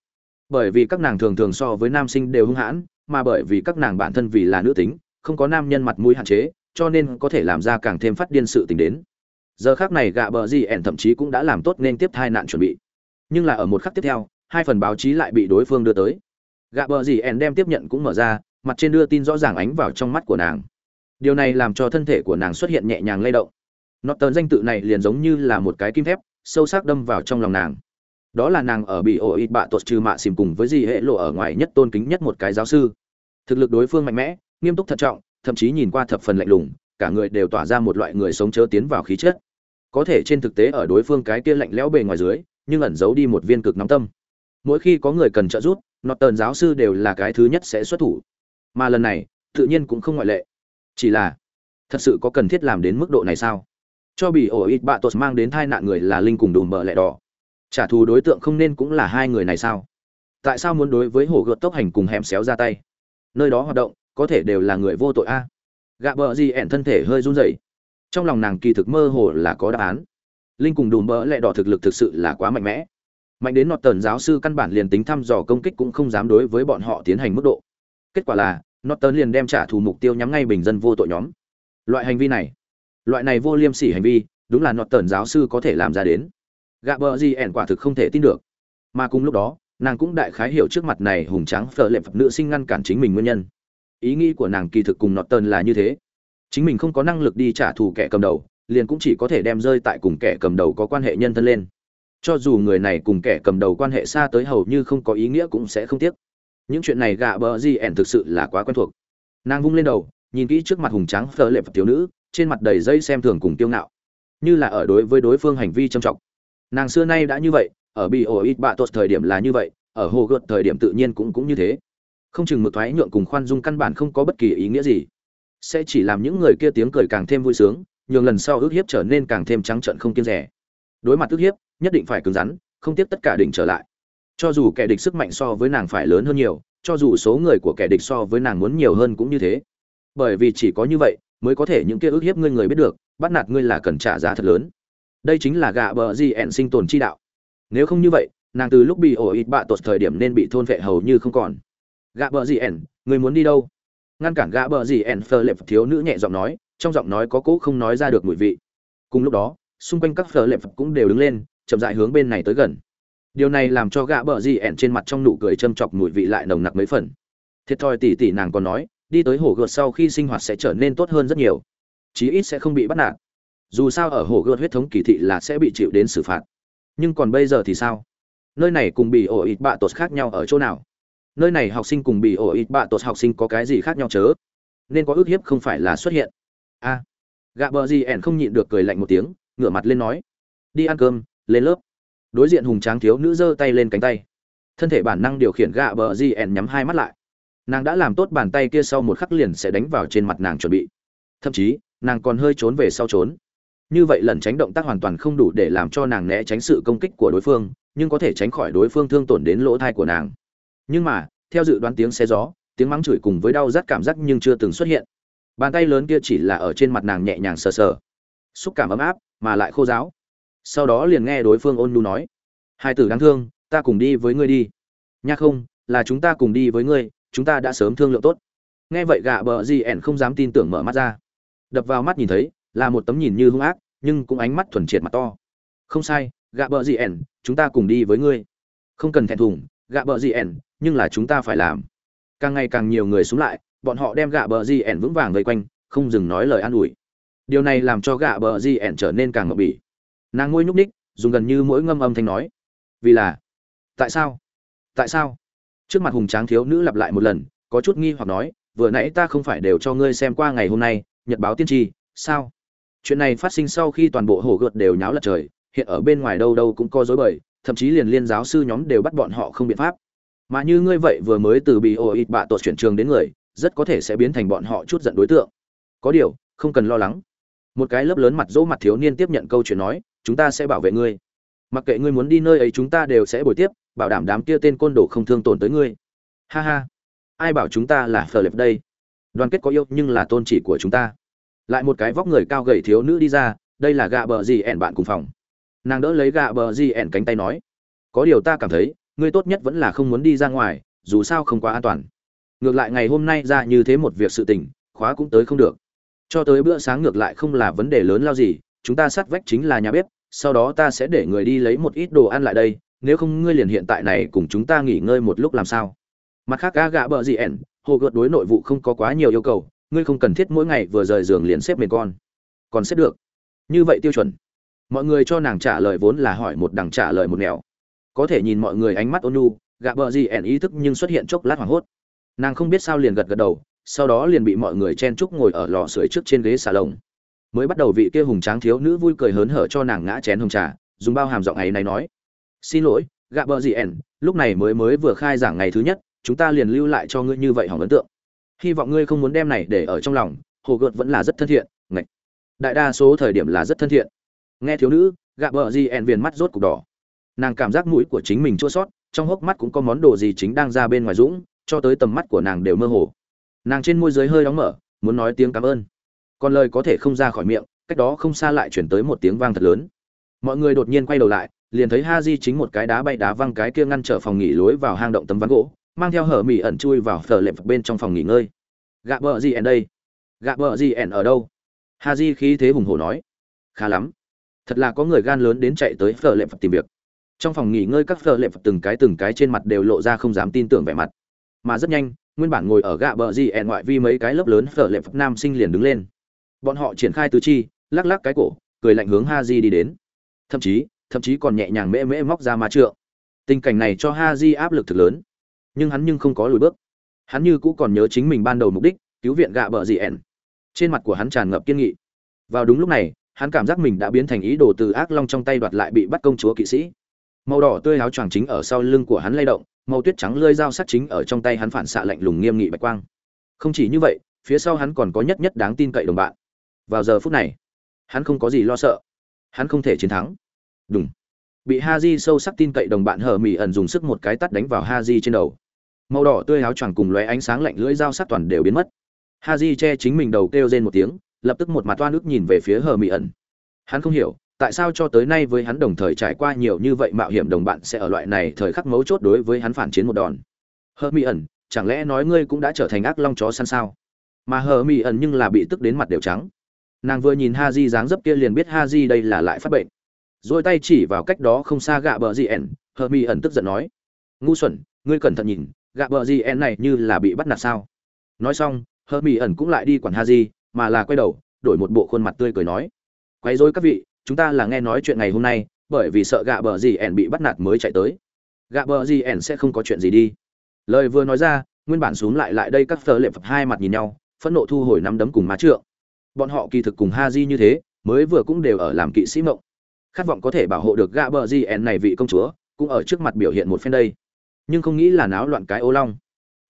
Speaker 1: Bởi vì các nàng thường thường so với nam sinh đều hung hãn mà bởi vì các nàng bản thân vì là nữ tính, không có nam nhân mặt mũi hạn chế, cho nên có thể làm ra càng thêm phát điên sự tình đến. Giờ khác này gạ bờ gì ẻn thậm chí cũng đã làm tốt nên tiếp thai nạn chuẩn bị. Nhưng là ở một khắc tiếp theo, hai phần báo chí lại bị đối phương đưa tới. Gạ bờ gì ẻn đem tiếp nhận cũng mở ra, mặt trên đưa tin rõ ràng ánh vào trong mắt của nàng. Điều này làm cho thân thể của nàng xuất hiện nhẹ nhàng lay động. Nó tờn danh tự này liền giống như là một cái kim thép, sâu sắc đâm vào trong lòng nàng đó là nàng ở bị ổ ít bạ tuột trừ mạ xìm cùng với gì hệ lộ ở ngoài nhất tôn kính nhất một cái giáo sư. Thực lực đối phương mạnh mẽ, nghiêm túc thận trọng, thậm chí nhìn qua thập phần lạnh lùng, cả người đều tỏa ra một loại người sống chớ tiến vào khí chất. Có thể trên thực tế ở đối phương cái kia lạnh lẽo bề ngoài dưới, nhưng ẩn giấu đi một viên cực nóng tâm. Mỗi khi có người cần trợ giúp nọt tờn giáo sư đều là cái thứ nhất sẽ xuất thủ. Mà lần này, tự nhiên cũng không ngoại lệ. Chỉ là, thật sự có cần thiết làm đến mức độ này sao? Cho bị ổ ít bạ tột mang đến tai nạn người là linh cùng đùm bờ lẹ đỏ trả thù đối tượng không nên cũng là hai người này sao? Tại sao muốn đối với hổ gợt tốc hành cùng hẻm xéo ra tay? Nơi đó hoạt động, có thể đều là người vô tội a. Gạ bờ gì ẻn thân thể hơi run rẩy. Trong lòng nàng kỳ thực mơ hồ là có đáp án. Linh cùng đùm bỡ lẹ đỏ thực lực thực sự là quá mạnh mẽ. Mạnh đến nọt tần giáo sư căn bản liền tính thăm dò công kích cũng không dám đối với bọn họ tiến hành mức độ. Kết quả là, nọt tần liền đem trả thù mục tiêu nhắm ngay bình dân vô tội nhóm. Loại hành vi này, loại này vô liêm sỉ hành vi, đúng là nọt tần giáo sư có thể làm ra đến gạ bờ gì ẻn quả thực không thể tin được. Mà cùng lúc đó, nàng cũng đại khái hiểu trước mặt này hùng tráng phở lệ phật nữ sinh ngăn cản chính mình nguyên nhân. Ý nghĩ của nàng kỳ thực cùng nọt tần là như thế. Chính mình không có năng lực đi trả thù kẻ cầm đầu, liền cũng chỉ có thể đem rơi tại cùng kẻ cầm đầu có quan hệ nhân thân lên. Cho dù người này cùng kẻ cầm đầu quan hệ xa tới hầu như không có ý nghĩa cũng sẽ không tiếc. Những chuyện này gạ bờ gì ẻn thực sự là quá quen thuộc. Nàng vung lên đầu, nhìn kỹ trước mặt hùng tráng phở lệ phật thiếu nữ, trên mặt đầy dây xem thường cùng tiêu ngạo. Như là ở đối với đối phương hành vi trầm trọng nàng xưa nay đã như vậy, ở bị ổ ít bạ tốt thời điểm là như vậy, ở hồ gợt thời điểm tự nhiên cũng cũng như thế. Không chừng mực thoái nhượng cùng khoan dung căn bản không có bất kỳ ý nghĩa gì. Sẽ chỉ làm những người kia tiếng cười càng thêm vui sướng, nhường lần sau ước hiếp trở nên càng thêm trắng trợn không kiên rẻ. Đối mặt ước hiếp, nhất định phải cứng rắn, không tiếp tất cả đỉnh trở lại. Cho dù kẻ địch sức mạnh so với nàng phải lớn hơn nhiều, cho dù số người của kẻ địch so với nàng muốn nhiều hơn cũng như thế. Bởi vì chỉ có như vậy, mới có thể những kia ước hiếp ngươi người biết được, bắt nạt ngươi là cần trả giá thật lớn đây chính là gạ bờ gì ẹn sinh tồn chi đạo. Nếu không như vậy, nàng từ lúc bị ổ ít bạ tột thời điểm nên bị thôn vệ hầu như không còn. Gạ bờ gì ẹn, người muốn đi đâu? Ngăn cản gạ bờ gì ẹn, phờ lệp thiếu nữ nhẹ giọng nói, trong giọng nói có cỗ không nói ra được mùi vị. Cùng lúc đó, xung quanh các phờ lệp cũng đều đứng lên, chậm dại hướng bên này tới gần. Điều này làm cho gạ bờ gì ẹn trên mặt trong nụ cười châm chọc mùi vị lại nồng nặc mấy phần. Thiệt thòi tỉ tỉ nàng còn nói, đi tới hồ gợt sau khi sinh hoạt sẽ trở nên tốt hơn rất nhiều. Chí ít sẽ không bị bắt nạt dù sao ở hồ gươm huyết thống kỳ thị là sẽ bị chịu đến xử phạt. Nhưng còn bây giờ thì sao? Nơi này cùng bị ổ ít bạ tột khác nhau ở chỗ nào? Nơi này học sinh cùng bị ổ ít bạ tột học sinh có cái gì khác nhau chớ? Nên có ước hiếp không phải là xuất hiện. A. Gạ bờ gì ẻn không nhịn được cười lạnh một tiếng, ngửa mặt lên nói. Đi ăn cơm, lên lớp. Đối diện hùng tráng thiếu nữ giơ tay lên cánh tay. Thân thể bản năng điều khiển gạ bờ gì ẻn nhắm hai mắt lại. Nàng đã làm tốt bàn tay kia sau một khắc liền sẽ đánh vào trên mặt nàng chuẩn bị. Thậm chí, nàng còn hơi trốn về sau trốn như vậy lần tránh động tác hoàn toàn không đủ để làm cho nàng né tránh sự công kích của đối phương, nhưng có thể tránh khỏi đối phương thương tổn đến lỗ thai của nàng. Nhưng mà, theo dự đoán tiếng xe gió, tiếng mắng chửi cùng với đau rát cảm giác nhưng chưa từng xuất hiện. Bàn tay lớn kia chỉ là ở trên mặt nàng nhẹ nhàng sờ sờ. Xúc cảm ấm áp, mà lại khô giáo sau đó liền nghe đối phương ôn nhu nói, hai tử đáng thương, ta cùng đi với ngươi đi. Nha không, là chúng ta cùng đi với ngươi, chúng ta đã sớm thương lượng tốt. Nghe vậy gạ bờ gì ẻn không dám tin tưởng mở mắt ra. Đập vào mắt nhìn thấy, là một tấm nhìn như hung ác nhưng cũng ánh mắt thuần triệt mặt to. Không sai, gạ bờ gì ẻn, chúng ta cùng đi với ngươi. Không cần thẹn thùng, gạ bờ gì ẻn, nhưng là chúng ta phải làm. Càng ngày càng nhiều người xuống lại, bọn họ đem gạ bờ gì ẻn vững vàng vây quanh, không dừng nói lời an ủi. Điều này làm cho gạ bờ gì ẻn trở nên càng ngập bỉ nàng ngôi nhúc ních dùng gần như mỗi ngâm âm thanh nói. Vì là, tại sao? Tại sao? Trước mặt hùng tráng thiếu nữ lặp lại một lần, có chút nghi hoặc nói, vừa nãy ta không phải đều cho ngươi xem qua ngày hôm nay, nhật báo tiên tri, sao? Chuyện này phát sinh sau khi toàn bộ hồ gợt đều nháo lật trời, hiện ở bên ngoài đâu đâu cũng có dối bời, thậm chí liền liên giáo sư nhóm đều bắt bọn họ không biện pháp. Mà như ngươi vậy vừa mới từ bị ô ít bạ tột chuyển trường đến người, rất có thể sẽ biến thành bọn họ chút giận đối tượng. Có điều, không cần lo lắng. Một cái lớp lớn mặt dỗ mặt thiếu niên tiếp nhận câu chuyện nói, chúng ta sẽ bảo vệ ngươi. Mặc kệ ngươi muốn đi nơi ấy, chúng ta đều sẽ bồi tiếp, bảo đảm đám kia tên côn đồ không thương tổn tới ngươi. Ha ha. Ai bảo chúng ta là phờ lệp đây? Đoàn kết có yêu nhưng là tôn chỉ của chúng ta lại một cái vóc người cao gầy thiếu nữ đi ra, đây là gạ bờ gì ẻn bạn cùng phòng. Nàng đỡ lấy gạ bờ gì ẻn cánh tay nói, có điều ta cảm thấy, ngươi tốt nhất vẫn là không muốn đi ra ngoài, dù sao không quá an toàn. Ngược lại ngày hôm nay ra như thế một việc sự tình, khóa cũng tới không được. Cho tới bữa sáng ngược lại không là vấn đề lớn lao gì, chúng ta sát vách chính là nhà bếp, sau đó ta sẽ để người đi lấy một ít đồ ăn lại đây, nếu không ngươi liền hiện tại này cùng chúng ta nghỉ ngơi một lúc làm sao. Mặt khác gã gạ bợ gì ẻn, hồ gợt đối nội vụ không có quá nhiều yêu cầu ngươi không cần thiết mỗi ngày vừa rời giường liền xếp mền con. Còn xếp được. Như vậy tiêu chuẩn. Mọi người cho nàng trả lời vốn là hỏi một đằng trả lời một nẻo. Có thể nhìn mọi người ánh mắt ôn nhu, gạ bờ gì ẻn ý thức nhưng xuất hiện chốc lát hoảng hốt. Nàng không biết sao liền gật gật đầu, sau đó liền bị mọi người chen chúc ngồi ở lò sưởi trước trên ghế xà lồng mới bắt đầu vị kia hùng tráng thiếu nữ vui cười hớn hở cho nàng ngã chén hồng trà, dùng bao hàm giọng ấy này nói. Xin lỗi, gạ bờ gì ẻn, lúc này mới mới vừa khai giảng ngày thứ nhất, chúng ta liền lưu lại cho ngươi như vậy hỏng ấn tượng hy vọng ngươi không muốn đem này để ở trong lòng, hồ gợt vẫn là rất thân thiện, ngạch. Đại đa số thời điểm là rất thân thiện. Nghe thiếu nữ, gạ bờ gì ẹn viền mắt rốt cục đỏ. Nàng cảm giác mũi của chính mình chua sót, trong hốc mắt cũng có món đồ gì chính đang ra bên ngoài dũng, cho tới tầm mắt của nàng đều mơ hồ. Nàng trên môi giới hơi đóng mở, muốn nói tiếng cảm ơn. Còn lời có thể không ra khỏi miệng, cách đó không xa lại chuyển tới một tiếng vang thật lớn. Mọi người đột nhiên quay đầu lại, liền thấy ha di chính một cái đá bay đá văng cái kia ngăn trở phòng nghỉ lối vào hang động tấm ván gỗ mang theo hở mỉ ẩn chui vào phở lệp bên trong phòng nghỉ ngơi. Gạ bờ gì ẻn đây? Gạ bờ gì ẻn ở đâu? Ha di khí thế hùng hổ nói. Khá lắm. Thật là có người gan lớn đến chạy tới phở lệp tìm việc. Trong phòng nghỉ ngơi các phở lệp từng cái từng cái trên mặt đều lộ ra không dám tin tưởng vẻ mặt. Mà rất nhanh, nguyên bản ngồi ở gạ bờ gì ẻn ngoại vi mấy cái lớp lớn phở lệp nam sinh liền đứng lên. Bọn họ triển khai tứ chi, lắc lắc cái cổ, cười lạnh hướng ha di đi đến. Thậm chí thậm chí còn nhẹ nhàng mễ mễ móc ra ma trượng. Tình cảnh này cho ha di áp lực thực lớn nhưng hắn nhưng không có lùi bước. Hắn như cũ còn nhớ chính mình ban đầu mục đích, cứu viện gạ bờ dị ẻn. Trên mặt của hắn tràn ngập kiên nghị. Vào đúng lúc này, hắn cảm giác mình đã biến thành ý đồ từ ác long trong tay đoạt lại bị bắt công chúa kỵ sĩ. Màu đỏ tươi áo choàng chính ở sau lưng của hắn lay động, màu tuyết trắng lơi dao sắt chính ở trong tay hắn phản xạ lạnh lùng nghiêm nghị bạch quang. Không chỉ như vậy, phía sau hắn còn có nhất nhất đáng tin cậy đồng bạn. Vào giờ phút này, hắn không có gì lo sợ. Hắn không thể chiến thắng. Đúng bị Haji sâu sắc tin cậy đồng bạn hở mỉ ẩn dùng sức một cái tát đánh vào Haji trên đầu. Màu đỏ tươi áo choàng cùng lóe ánh sáng lạnh lưỡi dao sắc toàn đều biến mất. Haji che chính mình đầu kêu rên một tiếng, lập tức một mặt toan ức nhìn về phía Hờ Mị ẩn. Hắn không hiểu, tại sao cho tới nay với hắn đồng thời trải qua nhiều như vậy mạo hiểm đồng bạn sẽ ở loại này thời khắc mấu chốt đối với hắn phản chiến một đòn. Hờ Mị ẩn, chẳng lẽ nói ngươi cũng đã trở thành ác long chó săn sao? Mà Hờ Mị ẩn nhưng là bị tức đến mặt đều trắng. Nàng vừa nhìn Haji dáng dấp kia liền biết Haji đây là lại phát bệnh rồi tay chỉ vào cách đó không xa gạ bờ gì ẩn hờ Mị ẩn tức giận nói ngu xuẩn ngươi cẩn thận nhìn gạ bờ gì en này như là bị bắt nạt sao? Nói xong hơ mỹ ẩn cũng lại đi quản ha di mà là quay đầu, đổi một bộ khuôn mặt tươi cười nói, quấy rối các vị, chúng ta là nghe nói chuyện ngày hôm nay, bởi vì sợ gạ bờ gì ẻn bị bắt nạt mới chạy tới. Gạ bờ gì ẻn sẽ không có chuyện gì đi. Lời vừa nói ra, nguyên bản xuống lại lại đây các phở lệ phật hai mặt nhìn nhau, phẫn nộ thu hồi nắm đấm cùng má trượng. Bọn họ kỳ thực cùng ha di như thế, mới vừa cũng đều ở làm kỵ sĩ mộng. Khát vọng có thể bảo hộ được gạ bờ gì ẻn này vị công chúa, cũng ở trước mặt biểu hiện một phen đây nhưng không nghĩ là náo loạn cái ô long.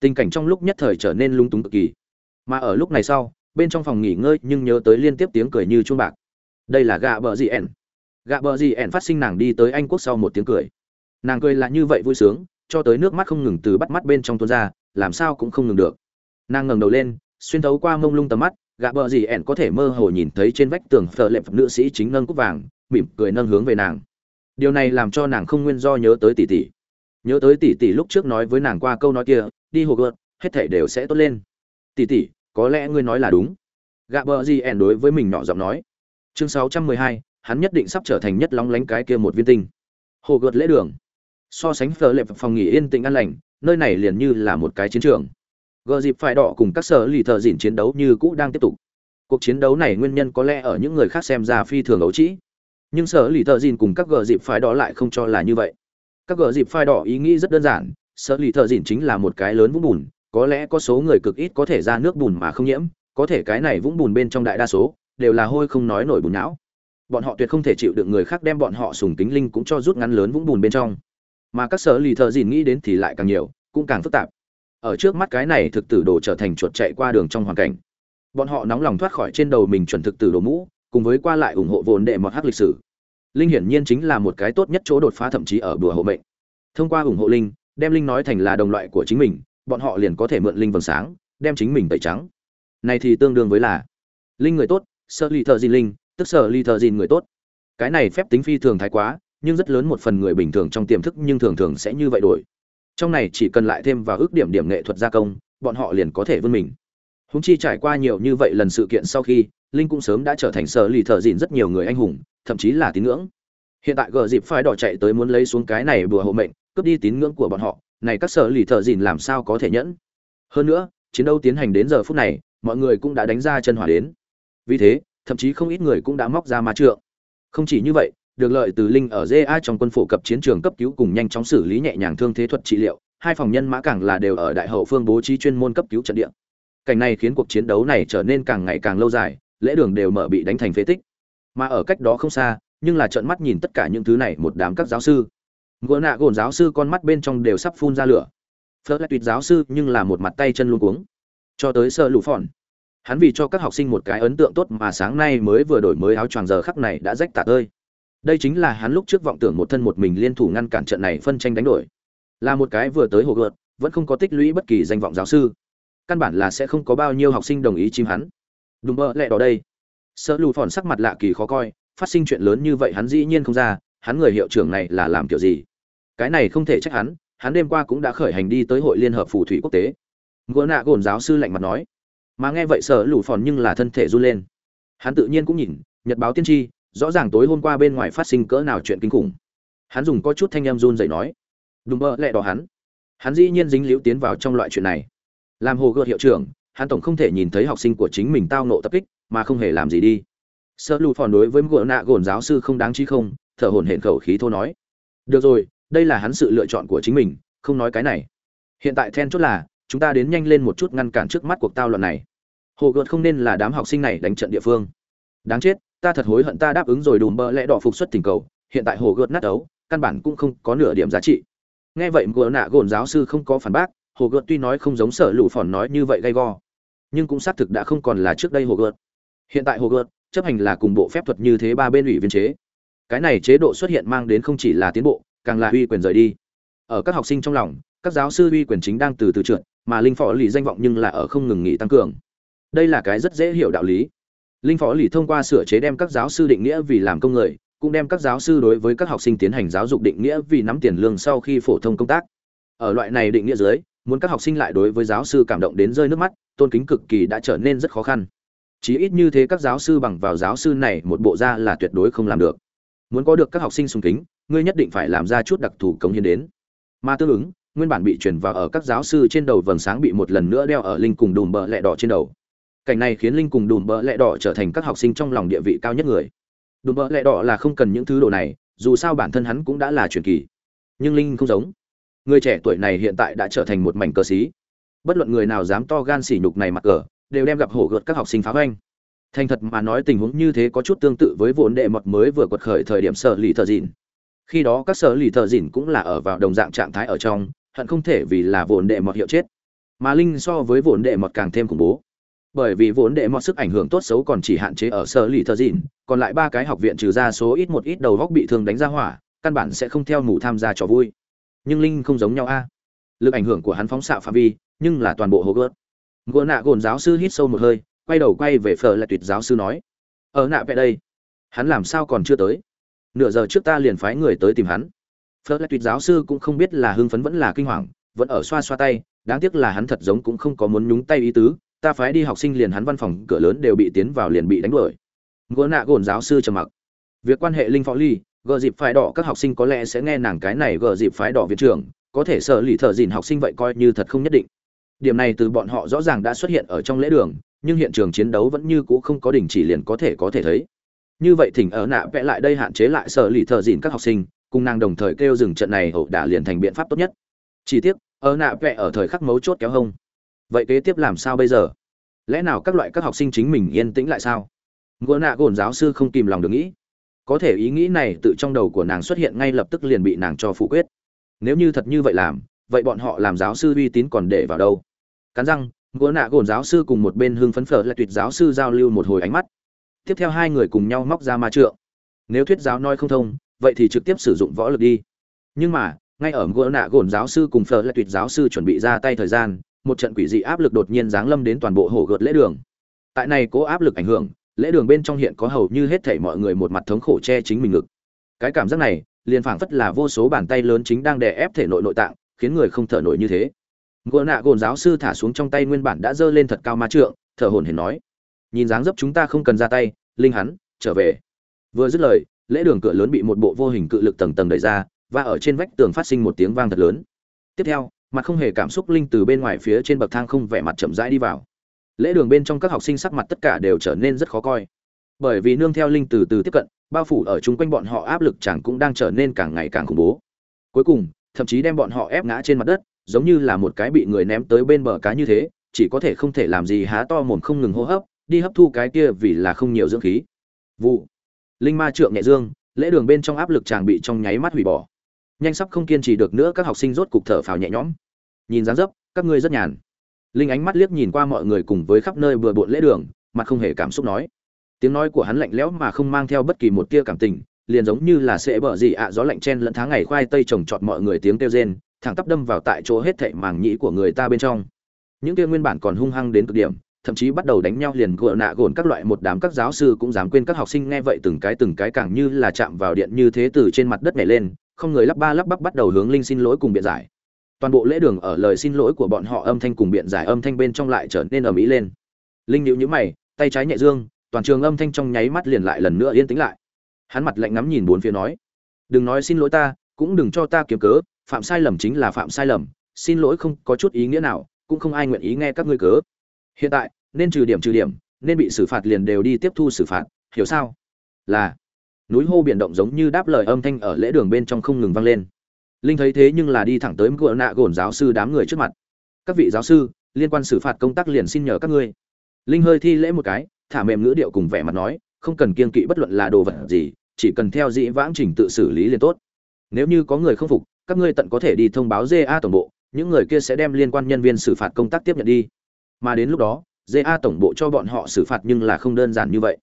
Speaker 1: Tình cảnh trong lúc nhất thời trở nên lung túng cực kỳ. Mà ở lúc này sau, bên trong phòng nghỉ ngơi nhưng nhớ tới liên tiếp tiếng cười như chuông bạc. Đây là gạ bờ gì ẻn? Gạ bờ gn phát sinh nàng đi tới anh quốc sau một tiếng cười. Nàng cười là như vậy vui sướng, cho tới nước mắt không ngừng từ bắt mắt bên trong tuôn ra, làm sao cũng không ngừng được. Nàng ngẩng đầu lên, xuyên thấu qua mông lung tầm mắt, gạ bờ gì ẻn có thể mơ hồ nhìn thấy trên vách tường phở lệ nữ sĩ chính nâng cúc vàng, mỉm cười nâng hướng về nàng. Điều này làm cho nàng không nguyên do nhớ tới tỷ tỷ nhớ tới tỷ tỷ lúc trước nói với nàng qua câu nói kia, đi hồ gợt, hết thể đều sẽ tốt lên. Tỷ tỷ, có lẽ ngươi nói là đúng. Gạ bờ gì ẻn đối với mình nhỏ giọng nói. Chương sáu trăm mười hai, hắn nhất định sắp trở thành nhất lóng lánh cái kia một viên tinh. Hồ gợt lễ đường. So sánh phở lệ phòng nghỉ yên tĩnh an lành, nơi này liền như là một cái chiến trường. Gờ dịp phải đỏ cùng các sở lì thợ dỉn chiến đấu như cũ đang tiếp tục. Cuộc chiến đấu này nguyên nhân có lẽ ở những người khác xem ra phi thường ấu trĩ. Nhưng sở lì thợ dỉn cùng các gờ dịp phái đỏ lại không cho là như vậy các gờ dịp phai đỏ ý nghĩ rất đơn giản sở lì thợ dìn chính là một cái lớn vũng bùn, có lẽ có số người cực ít có thể ra nước bùn mà không nhiễm, có thể cái này vũng bùn bên trong đại đa số đều là hôi không nói nổi bùn não. Bọn họ tuyệt không thể chịu được người khác đem bọn họ sùng tính linh cũng cho rút ngắn lớn vũng bùn bên trong. Mà các sở lì thợ dìn nghĩ đến thì lại càng nhiều, cũng càng phức tạp. Ở trước mắt cái này thực tử đồ trở thành chuột chạy qua đường trong hoàn cảnh. Bọn họ nóng lòng thoát khỏi trên đầu mình chuẩn thực tử đồ mũ, cùng với qua lại ủng hộ vốn đệ mọt hắc lịch sử linh hiển nhiên chính là một cái tốt nhất chỗ đột phá thậm chí ở đùa hộ mệnh. Thông qua ủng hộ linh, đem linh nói thành là đồng loại của chính mình, bọn họ liền có thể mượn linh vầng sáng, đem chính mình tẩy trắng. Này thì tương đương với là, linh người tốt sợ ly thợ dìn linh, tức sở ly thợ dìn người tốt. Cái này phép tính phi thường thái quá, nhưng rất lớn một phần người bình thường trong tiềm thức nhưng thường thường sẽ như vậy đổi. Trong này chỉ cần lại thêm vào ước điểm điểm nghệ thuật gia công, bọn họ liền có thể vươn mình. Húng chi trải qua nhiều như vậy lần sự kiện sau khi, linh cũng sớm đã trở thành sở lì thợ dìn rất nhiều người anh hùng thậm chí là tín ngưỡng hiện tại gờ dịp phải đỏ chạy tới muốn lấy xuống cái này bùa hộ mệnh cướp đi tín ngưỡng của bọn họ này các sở lì thợ dìn làm sao có thể nhẫn hơn nữa chiến đấu tiến hành đến giờ phút này mọi người cũng đã đánh ra chân hỏa đến vì thế thậm chí không ít người cũng đã móc ra ma trượng không chỉ như vậy được lợi từ linh ở GA trong quân phổ cập chiến trường cấp cứu cùng nhanh chóng xử lý nhẹ nhàng thương thế thuật trị liệu, hai phòng nhân mã càng là đều ở đại hậu phương bố trí chuyên môn cấp cứu trận địa. Cảnh này khiến cuộc chiến đấu này trở nên càng ngày càng lâu dài, lễ đường đều mở bị đánh thành phế tích. Mà ở cách đó không xa, nhưng là trợn mắt nhìn tất cả những thứ này một đám các giáo sư. Gỗ nạ gồn giáo sư con mắt bên trong đều sắp phun ra lửa. Phớt lại tuyệt giáo sư nhưng là một mặt tay chân luôn cuống. Cho tới sơ lũ phòn. Hắn vì cho các học sinh một cái ấn tượng tốt mà sáng nay mới vừa đổi mới áo choàng giờ khắc này đã rách tạc ơi đây chính là hắn lúc trước vọng tưởng một thân một mình liên thủ ngăn cản trận này phân tranh đánh đổi là một cái vừa tới hồ gợt vẫn không có tích lũy bất kỳ danh vọng giáo sư căn bản là sẽ không có bao nhiêu học sinh đồng ý chim hắn đúng mơ lẹ đó đây sợ lù phòn sắc mặt lạ kỳ khó coi, phát sinh chuyện lớn như vậy hắn dĩ nhiên không ra, hắn người hiệu trưởng này là làm kiểu gì? Cái này không thể trách hắn hắn đêm qua cũng đã khởi hành đi tới hội liên hợp phù thủy quốc tế. Gỡ nạ gồn giáo sư lạnh mặt nói. Mà nghe vậy sợ lù phòn nhưng là thân thể run lên. Hắn tự nhiên cũng nhìn, nhật báo tiên tri, rõ ràng tối hôm qua bên ngoài phát sinh cỡ nào chuyện kinh khủng. Hắn dùng có chút thanh em run dậy nói. Đùm mơ lẹ đỏ hắn. Hắn dĩ nhiên dính liễu tiến vào trong loại chuyện này. Làm hồ gợt hiệu trưởng, hắn tổng không thể nhìn thấy học sinh của chính mình tao nộ tập kích mà không hề làm gì đi. Sợ lụt phòn đối với gỡ nạ gồn giáo sư không đáng chi không, thở hổn hển khẩu khí thô nói. Được rồi, đây là hắn sự lựa chọn của chính mình, không nói cái này. Hiện tại then chốt là, chúng ta đến nhanh lên một chút ngăn cản trước mắt cuộc tao luận này. Hồ gợt không nên là đám học sinh này đánh trận địa phương. Đáng chết, ta thật hối hận ta đáp ứng rồi đùm bơ lẽ đỏ phục xuất tình cầu, hiện tại hồ gợt nát ấu, căn bản cũng không có nửa điểm giá trị. Nghe vậy gỡ nạ gồn giáo sư không có phản bác, hồ gợt tuy nói không giống sở lũ phòn nói như vậy gay go, nhưng cũng xác thực đã không còn là trước đây hồ gợt hiện tại hồ gợt chấp hành là cùng bộ phép thuật như thế ba bên ủy viên chế. Cái này chế độ xuất hiện mang đến không chỉ là tiến bộ, càng là uy quyền rời đi. Ở các học sinh trong lòng, các giáo sư uy quyền chính đang từ từ trượt, mà linh phó lì danh vọng nhưng là ở không ngừng nghỉ tăng cường. Đây là cái rất dễ hiểu đạo lý. Linh phó lì thông qua sửa chế đem các giáo sư định nghĩa vì làm công người, cũng đem các giáo sư đối với các học sinh tiến hành giáo dục định nghĩa vì nắm tiền lương sau khi phổ thông công tác. Ở loại này định nghĩa dưới, muốn các học sinh lại đối với giáo sư cảm động đến rơi nước mắt, tôn kính cực kỳ đã trở nên rất khó khăn chí ít như thế các giáo sư bằng vào giáo sư này một bộ ra là tuyệt đối không làm được. Muốn có được các học sinh sùng kính, ngươi nhất định phải làm ra chút đặc thù cống hiến đến. Mà tương ứng, nguyên bản bị truyền vào ở các giáo sư trên đầu vầng sáng bị một lần nữa đeo ở linh cùng đùm bờ lẹ đỏ trên đầu. Cảnh này khiến linh cùng đùm bờ lẹ đỏ trở thành các học sinh trong lòng địa vị cao nhất người. Đùm bờ lẹ đỏ là không cần những thứ đồ này, dù sao bản thân hắn cũng đã là truyền kỳ. Nhưng linh không giống. Người trẻ tuổi này hiện tại đã trở thành một mảnh cờ xí. Bất luận người nào dám to gan sỉ nhục này mặc cờ đều đem gặp hổ gợt các học sinh phá hoanh. Thành thật mà nói tình huống như thế có chút tương tự với vốn đệ mọt mới vừa quật khởi thời điểm sở lì thợ dịn. Khi đó các sở lì thợ dịn cũng là ở vào đồng dạng trạng thái ở trong, hận không thể vì là vốn đệ mọt hiệu chết. Mà linh so với vốn đệ mọt càng thêm khủng bố. Bởi vì vốn đệ mọt sức ảnh hưởng tốt xấu còn chỉ hạn chế ở sở lì thợ dịn, còn lại ba cái học viện trừ ra số ít một ít đầu góc bị thương đánh ra hỏa, căn bản sẽ không theo mù tham gia trò vui. Nhưng linh không giống nhau a. Lực ảnh hưởng của hắn phóng xạ phạm vi, nhưng là toàn bộ hồ gớt gỗ nạ gồn giáo sư hít sâu một hơi, quay đầu quay về phở lại tuyệt giáo sư nói. Ở nạ vẽ đây. Hắn làm sao còn chưa tới? Nửa giờ trước ta liền phái người tới tìm hắn. Phở lại tuyệt giáo sư cũng không biết là hưng phấn vẫn là kinh hoàng, vẫn ở xoa xoa tay, đáng tiếc là hắn thật giống cũng không có muốn nhúng tay ý tứ, ta phái đi học sinh liền hắn văn phòng cửa lớn đều bị tiến vào liền bị đánh đuổi. Gỗ nạ gồn giáo sư trầm mặc. Việc quan hệ linh phó ly, gờ dịp phái đỏ các học sinh có lẽ sẽ nghe nàng cái này gờ dịp phái đỏ viện trưởng, có thể sợ lì thợ dìn học sinh vậy coi như thật không nhất định điểm này từ bọn họ rõ ràng đã xuất hiện ở trong lễ đường, nhưng hiện trường chiến đấu vẫn như cũ không có đình chỉ liền có thể có thể thấy. Như vậy thỉnh ở nạ vẽ lại đây hạn chế lại sợ lì thợ dìn các học sinh, cùng nàng đồng thời kêu dừng trận này hậu đả liền thành biện pháp tốt nhất. Chỉ tiếc, ở nạ vẽ ở thời khắc mấu chốt kéo hông. Vậy kế tiếp làm sao bây giờ? Lẽ nào các loại các học sinh chính mình yên tĩnh lại sao? Ngô nạ gồn giáo sư không kìm lòng được nghĩ. Có thể ý nghĩ này tự trong đầu của nàng xuất hiện ngay lập tức liền bị nàng cho phủ quyết. Nếu như thật như vậy làm, vậy bọn họ làm giáo sư uy tín còn để vào đâu? Cắn răng gỗ nạ gồn giáo sư cùng một bên hưng phấn phở là tuyệt giáo sư giao lưu một hồi ánh mắt. Tiếp theo hai người cùng nhau móc ra ma trượng. Nếu thuyết giáo nói không thông, vậy thì trực tiếp sử dụng võ lực đi. Nhưng mà, ngay ở gỗ nạ gồn giáo sư cùng phở là tuyệt giáo sư chuẩn bị ra tay thời gian, một trận quỷ dị áp lực đột nhiên giáng lâm đến toàn bộ hồ gợt lễ đường. Tại này cố áp lực ảnh hưởng, lễ đường bên trong hiện có hầu như hết thảy mọi người một mặt thống khổ che chính mình ngực. Cái cảm giác này, liền phảng phất là vô số bàn tay lớn chính đang đè ép thể nội nội tạng, khiến người không thở nổi như thế gỗ nạ gồn giáo sư thả xuống trong tay nguyên bản đã giơ lên thật cao ma trượng, thở hổn hển nói, nhìn dáng dấp chúng ta không cần ra tay, linh hắn, trở về. Vừa dứt lời, lễ đường cửa lớn bị một bộ vô hình cự lực tầng tầng đẩy ra, và ở trên vách tường phát sinh một tiếng vang thật lớn. Tiếp theo, mặt không hề cảm xúc linh từ bên ngoài phía trên bậc thang không vẻ mặt chậm rãi đi vào. Lễ đường bên trong các học sinh sắc mặt tất cả đều trở nên rất khó coi. Bởi vì nương theo linh từ từ tiếp cận, bao phủ ở chung quanh bọn họ áp lực chẳng cũng đang trở nên càng ngày càng khủng bố. Cuối cùng, thậm chí đem bọn họ ép ngã trên mặt đất giống như là một cái bị người ném tới bên bờ cá như thế, chỉ có thể không thể làm gì há to mồm không ngừng hô hấp, đi hấp thu cái kia vì là không nhiều dưỡng khí. Vụ. Linh ma trượng nhẹ dương, lễ đường bên trong áp lực chàng bị trong nháy mắt hủy bỏ. Nhanh sắp không kiên trì được nữa, các học sinh rốt cục thở phào nhẹ nhõm. Nhìn dáng dấp, các ngươi rất nhàn. Linh ánh mắt liếc nhìn qua mọi người cùng với khắp nơi bừa bộn lễ đường, mặt không hề cảm xúc nói. Tiếng nói của hắn lạnh lẽo mà không mang theo bất kỳ một tia cảm tình, liền giống như là sẽ bở gì ạ, gió lạnh chen lẫn tháng ngày khoai tây trồng trọt mọi người tiếng kêu rên thẳng tắp đâm vào tại chỗ hết thảy màng nhĩ của người ta bên trong. Những kia nguyên bản còn hung hăng đến cực điểm, thậm chí bắt đầu đánh nhau liền gỡ nạ gồn các loại một đám các giáo sư cũng dám quên các học sinh nghe vậy từng cái từng cái càng như là chạm vào điện như thế từ trên mặt đất nhảy lên, không người lắp ba lắp bắp bắt đầu hướng linh xin lỗi cùng biện giải. Toàn bộ lễ đường ở lời xin lỗi của bọn họ âm thanh cùng biện giải âm thanh bên trong lại trở nên ầm ĩ lên. Linh nhíu nhíu mày, tay trái nhẹ dương, toàn trường âm thanh trong nháy mắt liền lại lần nữa yên tĩnh lại. Hắn mặt lạnh ngắm nhìn bốn phía nói, đừng nói xin lỗi ta, cũng đừng cho ta kiếm cớ phạm sai lầm chính là phạm sai lầm, xin lỗi không có chút ý nghĩa nào, cũng không ai nguyện ý nghe các ngươi cớ. Hiện tại, nên trừ điểm trừ điểm, nên bị xử phạt liền đều đi tiếp thu xử phạt, hiểu sao? Là, núi hô biển động giống như đáp lời âm thanh ở lễ đường bên trong không ngừng vang lên. Linh thấy thế nhưng là đi thẳng tới gỡ nạ gồn giáo sư đám người trước mặt. Các vị giáo sư, liên quan xử phạt công tác liền xin nhờ các ngươi. Linh hơi thi lễ một cái, thả mềm ngữ điệu cùng vẻ mặt nói, không cần kiên kỵ bất luận là đồ vật gì, chỉ cần theo dĩ vãng trình tự xử lý liền tốt. Nếu như có người không phục các ngươi tận có thể đi thông báo GA tổng bộ, những người kia sẽ đem liên quan nhân viên xử phạt công tác tiếp nhận đi. Mà đến lúc đó, GA tổng bộ cho bọn họ xử phạt nhưng là không đơn giản như vậy.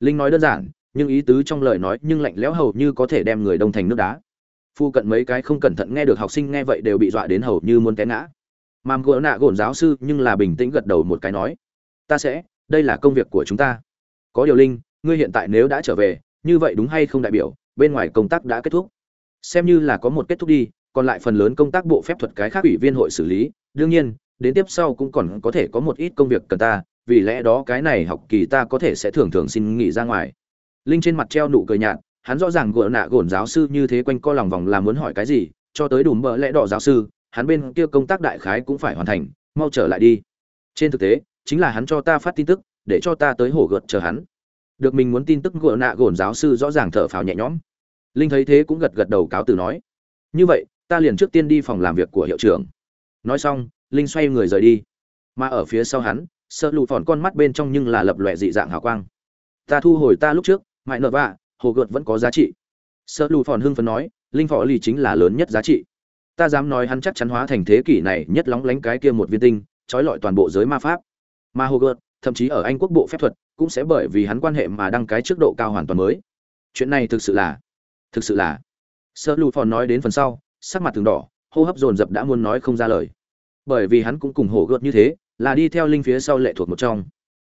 Speaker 1: Linh nói đơn giản, nhưng ý tứ trong lời nói nhưng lạnh lẽo hầu như có thể đem người đông thành nước đá phu cận mấy cái không cẩn thận nghe được học sinh nghe vậy đều bị dọa đến hầu như muốn té ngã Mam gỡ nạ gổn giáo sư nhưng là bình tĩnh gật đầu một cái nói ta sẽ đây là công việc của chúng ta có điều linh ngươi hiện tại nếu đã trở về như vậy đúng hay không đại biểu bên ngoài công tác đã kết thúc xem như là có một kết thúc đi, còn lại phần lớn công tác bộ phép thuật cái khác ủy viên hội xử lý, đương nhiên, đến tiếp sau cũng còn có thể có một ít công việc cần ta, vì lẽ đó cái này học kỳ ta có thể sẽ thường thường xin nghỉ ra ngoài. Linh trên mặt treo nụ cười nhạt, hắn rõ ràng gỡ nạ gổn giáo sư như thế quanh co lòng vòng là muốn hỏi cái gì, cho tới đủ mỡ lẽ đỏ giáo sư, hắn bên kia công tác đại khái cũng phải hoàn thành, mau trở lại đi. Trên thực tế, chính là hắn cho ta phát tin tức, để cho ta tới hổ gợt chờ hắn. Được mình muốn tin tức gỡ nạ gổn giáo sư rõ ràng thở phào nhẹ nhõm linh thấy thế cũng gật gật đầu cáo từ nói, như vậy, ta liền trước tiên đi phòng làm việc của hiệu trưởng. Nói xong, linh xoay người rời đi. Mà ở phía sau hắn, sợ lụ phòn con mắt bên trong nhưng là lập lòe dị dạng hào quang. Ta thu hồi ta lúc trước mại nợ vạ, hồ gợt vẫn có giá trị. Sợ lụ phòn hưng phấn nói, linh phò lì chính là lớn nhất giá trị. Ta dám nói hắn chắc chắn hóa thành thế kỷ này nhất lóng lánh cái kia một viên tinh, trói lọi toàn bộ giới ma pháp. Mà hồ gợt, thậm chí ở anh quốc bộ phép thuật, cũng sẽ bởi vì hắn quan hệ mà đăng cái trước độ cao hoàn toàn mới. Chuyện này thực sự là thực sự là. Sợ lù phòn nói đến phần sau, sắc mặt từng đỏ, hô hấp dồn dập đã muốn nói không ra lời. Bởi vì hắn cũng cùng hổ gợt như thế, là đi theo linh phía sau lệ thuộc một trong.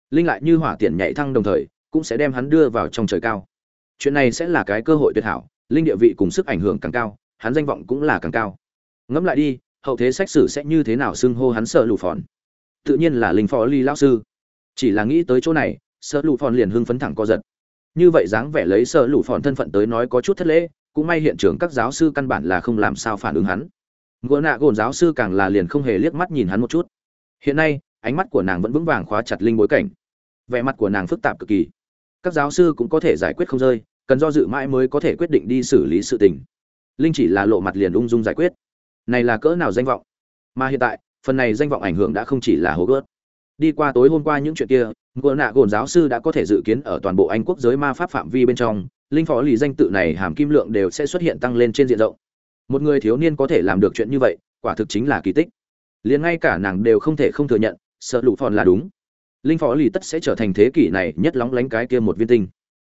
Speaker 1: Linh lại như hỏa tiện nhảy thăng đồng thời, cũng sẽ đem hắn đưa vào trong trời cao. Chuyện này sẽ là cái cơ hội tuyệt hảo, linh địa vị cùng sức ảnh hưởng càng cao, hắn danh vọng cũng là càng cao. Ngẫm lại đi, hậu thế sách sử sẽ như thế nào xưng hô hắn sợ lù phòn? Tự nhiên là linh phó ly lão sư. Chỉ là nghĩ tới chỗ này sợ lù phòn liền hưng phấn thẳng co giật như vậy dáng vẻ lấy sợ lũ phòn thân phận tới nói có chút thất lễ, cũng may hiện trường các giáo sư căn bản là không làm sao phản ứng hắn. Ngựa nạ gồn giáo sư càng là liền không hề liếc mắt nhìn hắn một chút. Hiện nay, ánh mắt của nàng vẫn vững vàng khóa chặt linh bối cảnh. Vẻ mặt của nàng phức tạp cực kỳ. Các giáo sư cũng có thể giải quyết không rơi, cần do dự mãi mới có thể quyết định đi xử lý sự tình. Linh chỉ là lộ mặt liền ung dung giải quyết. Này là cỡ nào danh vọng? Mà hiện tại, phần này danh vọng ảnh hưởng đã không chỉ là hố gớt đi qua tối hôm qua những chuyện kia gỗ nạ gồn giáo sư đã có thể dự kiến ở toàn bộ anh quốc giới ma pháp phạm vi bên trong, linh phó lì danh tự này hàm kim lượng đều sẽ xuất hiện tăng lên trên diện rộng. Một người thiếu niên có thể làm được chuyện như vậy, quả thực chính là kỳ tích. Liền ngay cả nàng đều không thể không thừa nhận, sợ lụ phòn là đúng. Linh phó lì tất sẽ trở thành thế kỷ này nhất lóng lánh cái kia một viên tinh.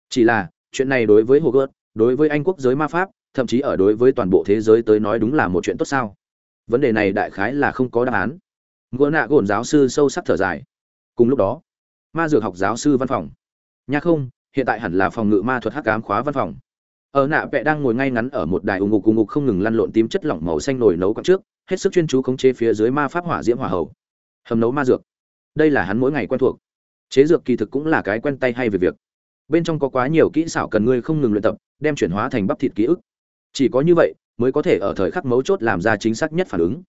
Speaker 1: Chỉ là, chuyện này đối với hồ gớt đối với anh quốc giới ma pháp, thậm chí ở đối với toàn bộ thế giới tới nói đúng là một chuyện tốt sao? Vấn đề này đại khái là không có đáp án gỗ nạ gồn giáo sư sâu sắc thở dài. Cùng lúc đó, ma dược học giáo sư văn phòng. Nha không, hiện tại hẳn là phòng ngự ma thuật hắc ám khóa văn phòng. Ở nạ vẽ đang ngồi ngay ngắn ở một đài ủng ngục ủng ngục không ngừng lăn lộn tím chất lỏng màu xanh nổi nấu quặng trước, hết sức chuyên chú khống chế phía dưới ma pháp hỏa diễm hỏa hậu hầm nấu ma dược. Đây là hắn mỗi ngày quen thuộc. Chế dược kỳ thực cũng là cái quen tay hay về việc. Bên trong có quá nhiều kỹ xảo cần ngươi không ngừng luyện tập, đem chuyển hóa thành bắp thịt ký ức. Chỉ có như vậy, mới có thể ở thời khắc mấu chốt làm ra chính xác nhất phản ứng.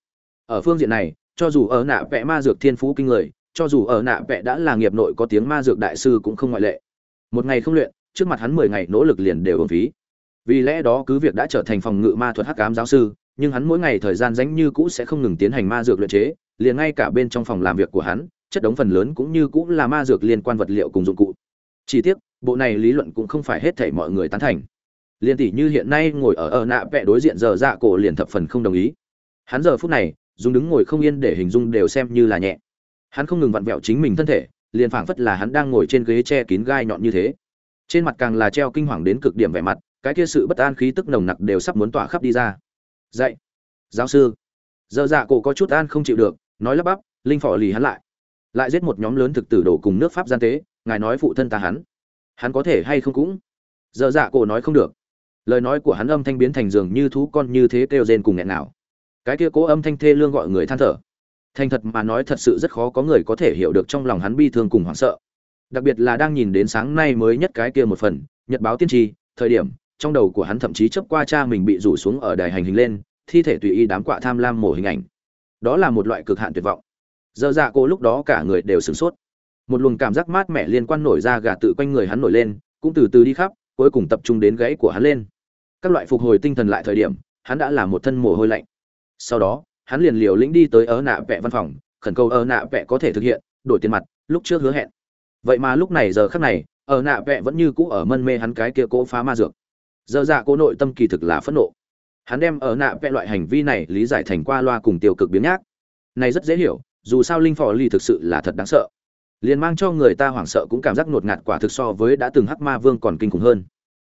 Speaker 1: Ở phương diện này cho dù ở nạ vẽ ma dược thiên phú kinh người, cho dù ở nạ vẽ đã là nghiệp nội có tiếng ma dược đại sư cũng không ngoại lệ. Một ngày không luyện, trước mặt hắn mười ngày nỗ lực liền đều ổn phí. Vì lẽ đó cứ việc đã trở thành phòng ngự ma thuật hắc ám giáo sư, nhưng hắn mỗi ngày thời gian rảnh như cũ sẽ không ngừng tiến hành ma dược luyện chế, liền ngay cả bên trong phòng làm việc của hắn, chất đống phần lớn cũng như cũ là ma dược liên quan vật liệu cùng dụng cụ. Chi tiết bộ này lý luận cũng không phải hết thảy mọi người tán thành. Liên tỷ như hiện nay ngồi ở ở nạ vẽ đối diện giờ dạ cổ liền thập phần không đồng ý. Hắn giờ phút này dùng đứng ngồi không yên để hình dung đều xem như là nhẹ. Hắn không ngừng vặn vẹo chính mình thân thể, liền phảng phất là hắn đang ngồi trên ghế che kín gai nhọn như thế. Trên mặt càng là treo kinh hoàng đến cực điểm vẻ mặt, cái kia sự bất an khí tức nồng nặc đều sắp muốn tỏa khắp đi ra. Dạy giáo sư! Dơ dạ cổ có chút an không chịu được, nói lắp bắp, linh phò lì hắn lại. Lại giết một nhóm lớn thực tử đổ cùng nước pháp gian tế, ngài nói phụ thân ta hắn. Hắn có thể hay không cũng? Dơ dạ cổ nói không được. Lời nói của hắn âm thanh biến thành dường như thú con như thế kêu rên cùng nghẹn nào cái kia cố âm thanh thê lương gọi người than thở. Thành thật mà nói thật sự rất khó có người có thể hiểu được trong lòng hắn bi thương cùng hoảng sợ. Đặc biệt là đang nhìn đến sáng nay mới nhất cái kia một phần, nhật báo tiên tri, thời điểm, trong đầu của hắn thậm chí chấp qua cha mình bị rủ xuống ở đài hành hình lên, thi thể tùy ý đám quạ tham lam mổ hình ảnh. Đó là một loại cực hạn tuyệt vọng. Dơ dạ cô lúc đó cả người đều sửng sốt. Một luồng cảm giác mát mẻ liên quan nổi ra gà tự quanh người hắn nổi lên, cũng từ từ đi khắp, cuối cùng tập trung đến gãy của hắn lên. Các loại phục hồi tinh thần lại thời điểm, hắn đã là một thân mồ hôi lạnh sau đó, hắn liền liều lĩnh đi tới ớ nạ vẽ văn phòng, khẩn cầu ớ nạ vẽ có thể thực hiện, đổi tiền mặt, lúc trước hứa hẹn. Vậy mà lúc này giờ khắc này ở nạ vẽ vẫn như cũ ở mân mê hắn cái kia cố phá ma dược. Dơ dạ cô nội tâm kỳ thực là phẫn nộ. Hắn đem ở nạ vẽ loại hành vi này lý giải thành qua loa cùng tiêu cực biến nhác. Này rất dễ hiểu, dù sao linh phò ly thực sự là thật đáng sợ. Liền mang cho người ta hoảng sợ cũng cảm giác ngột ngạt quả thực so với đã từng hắc ma vương còn kinh khủng hơn.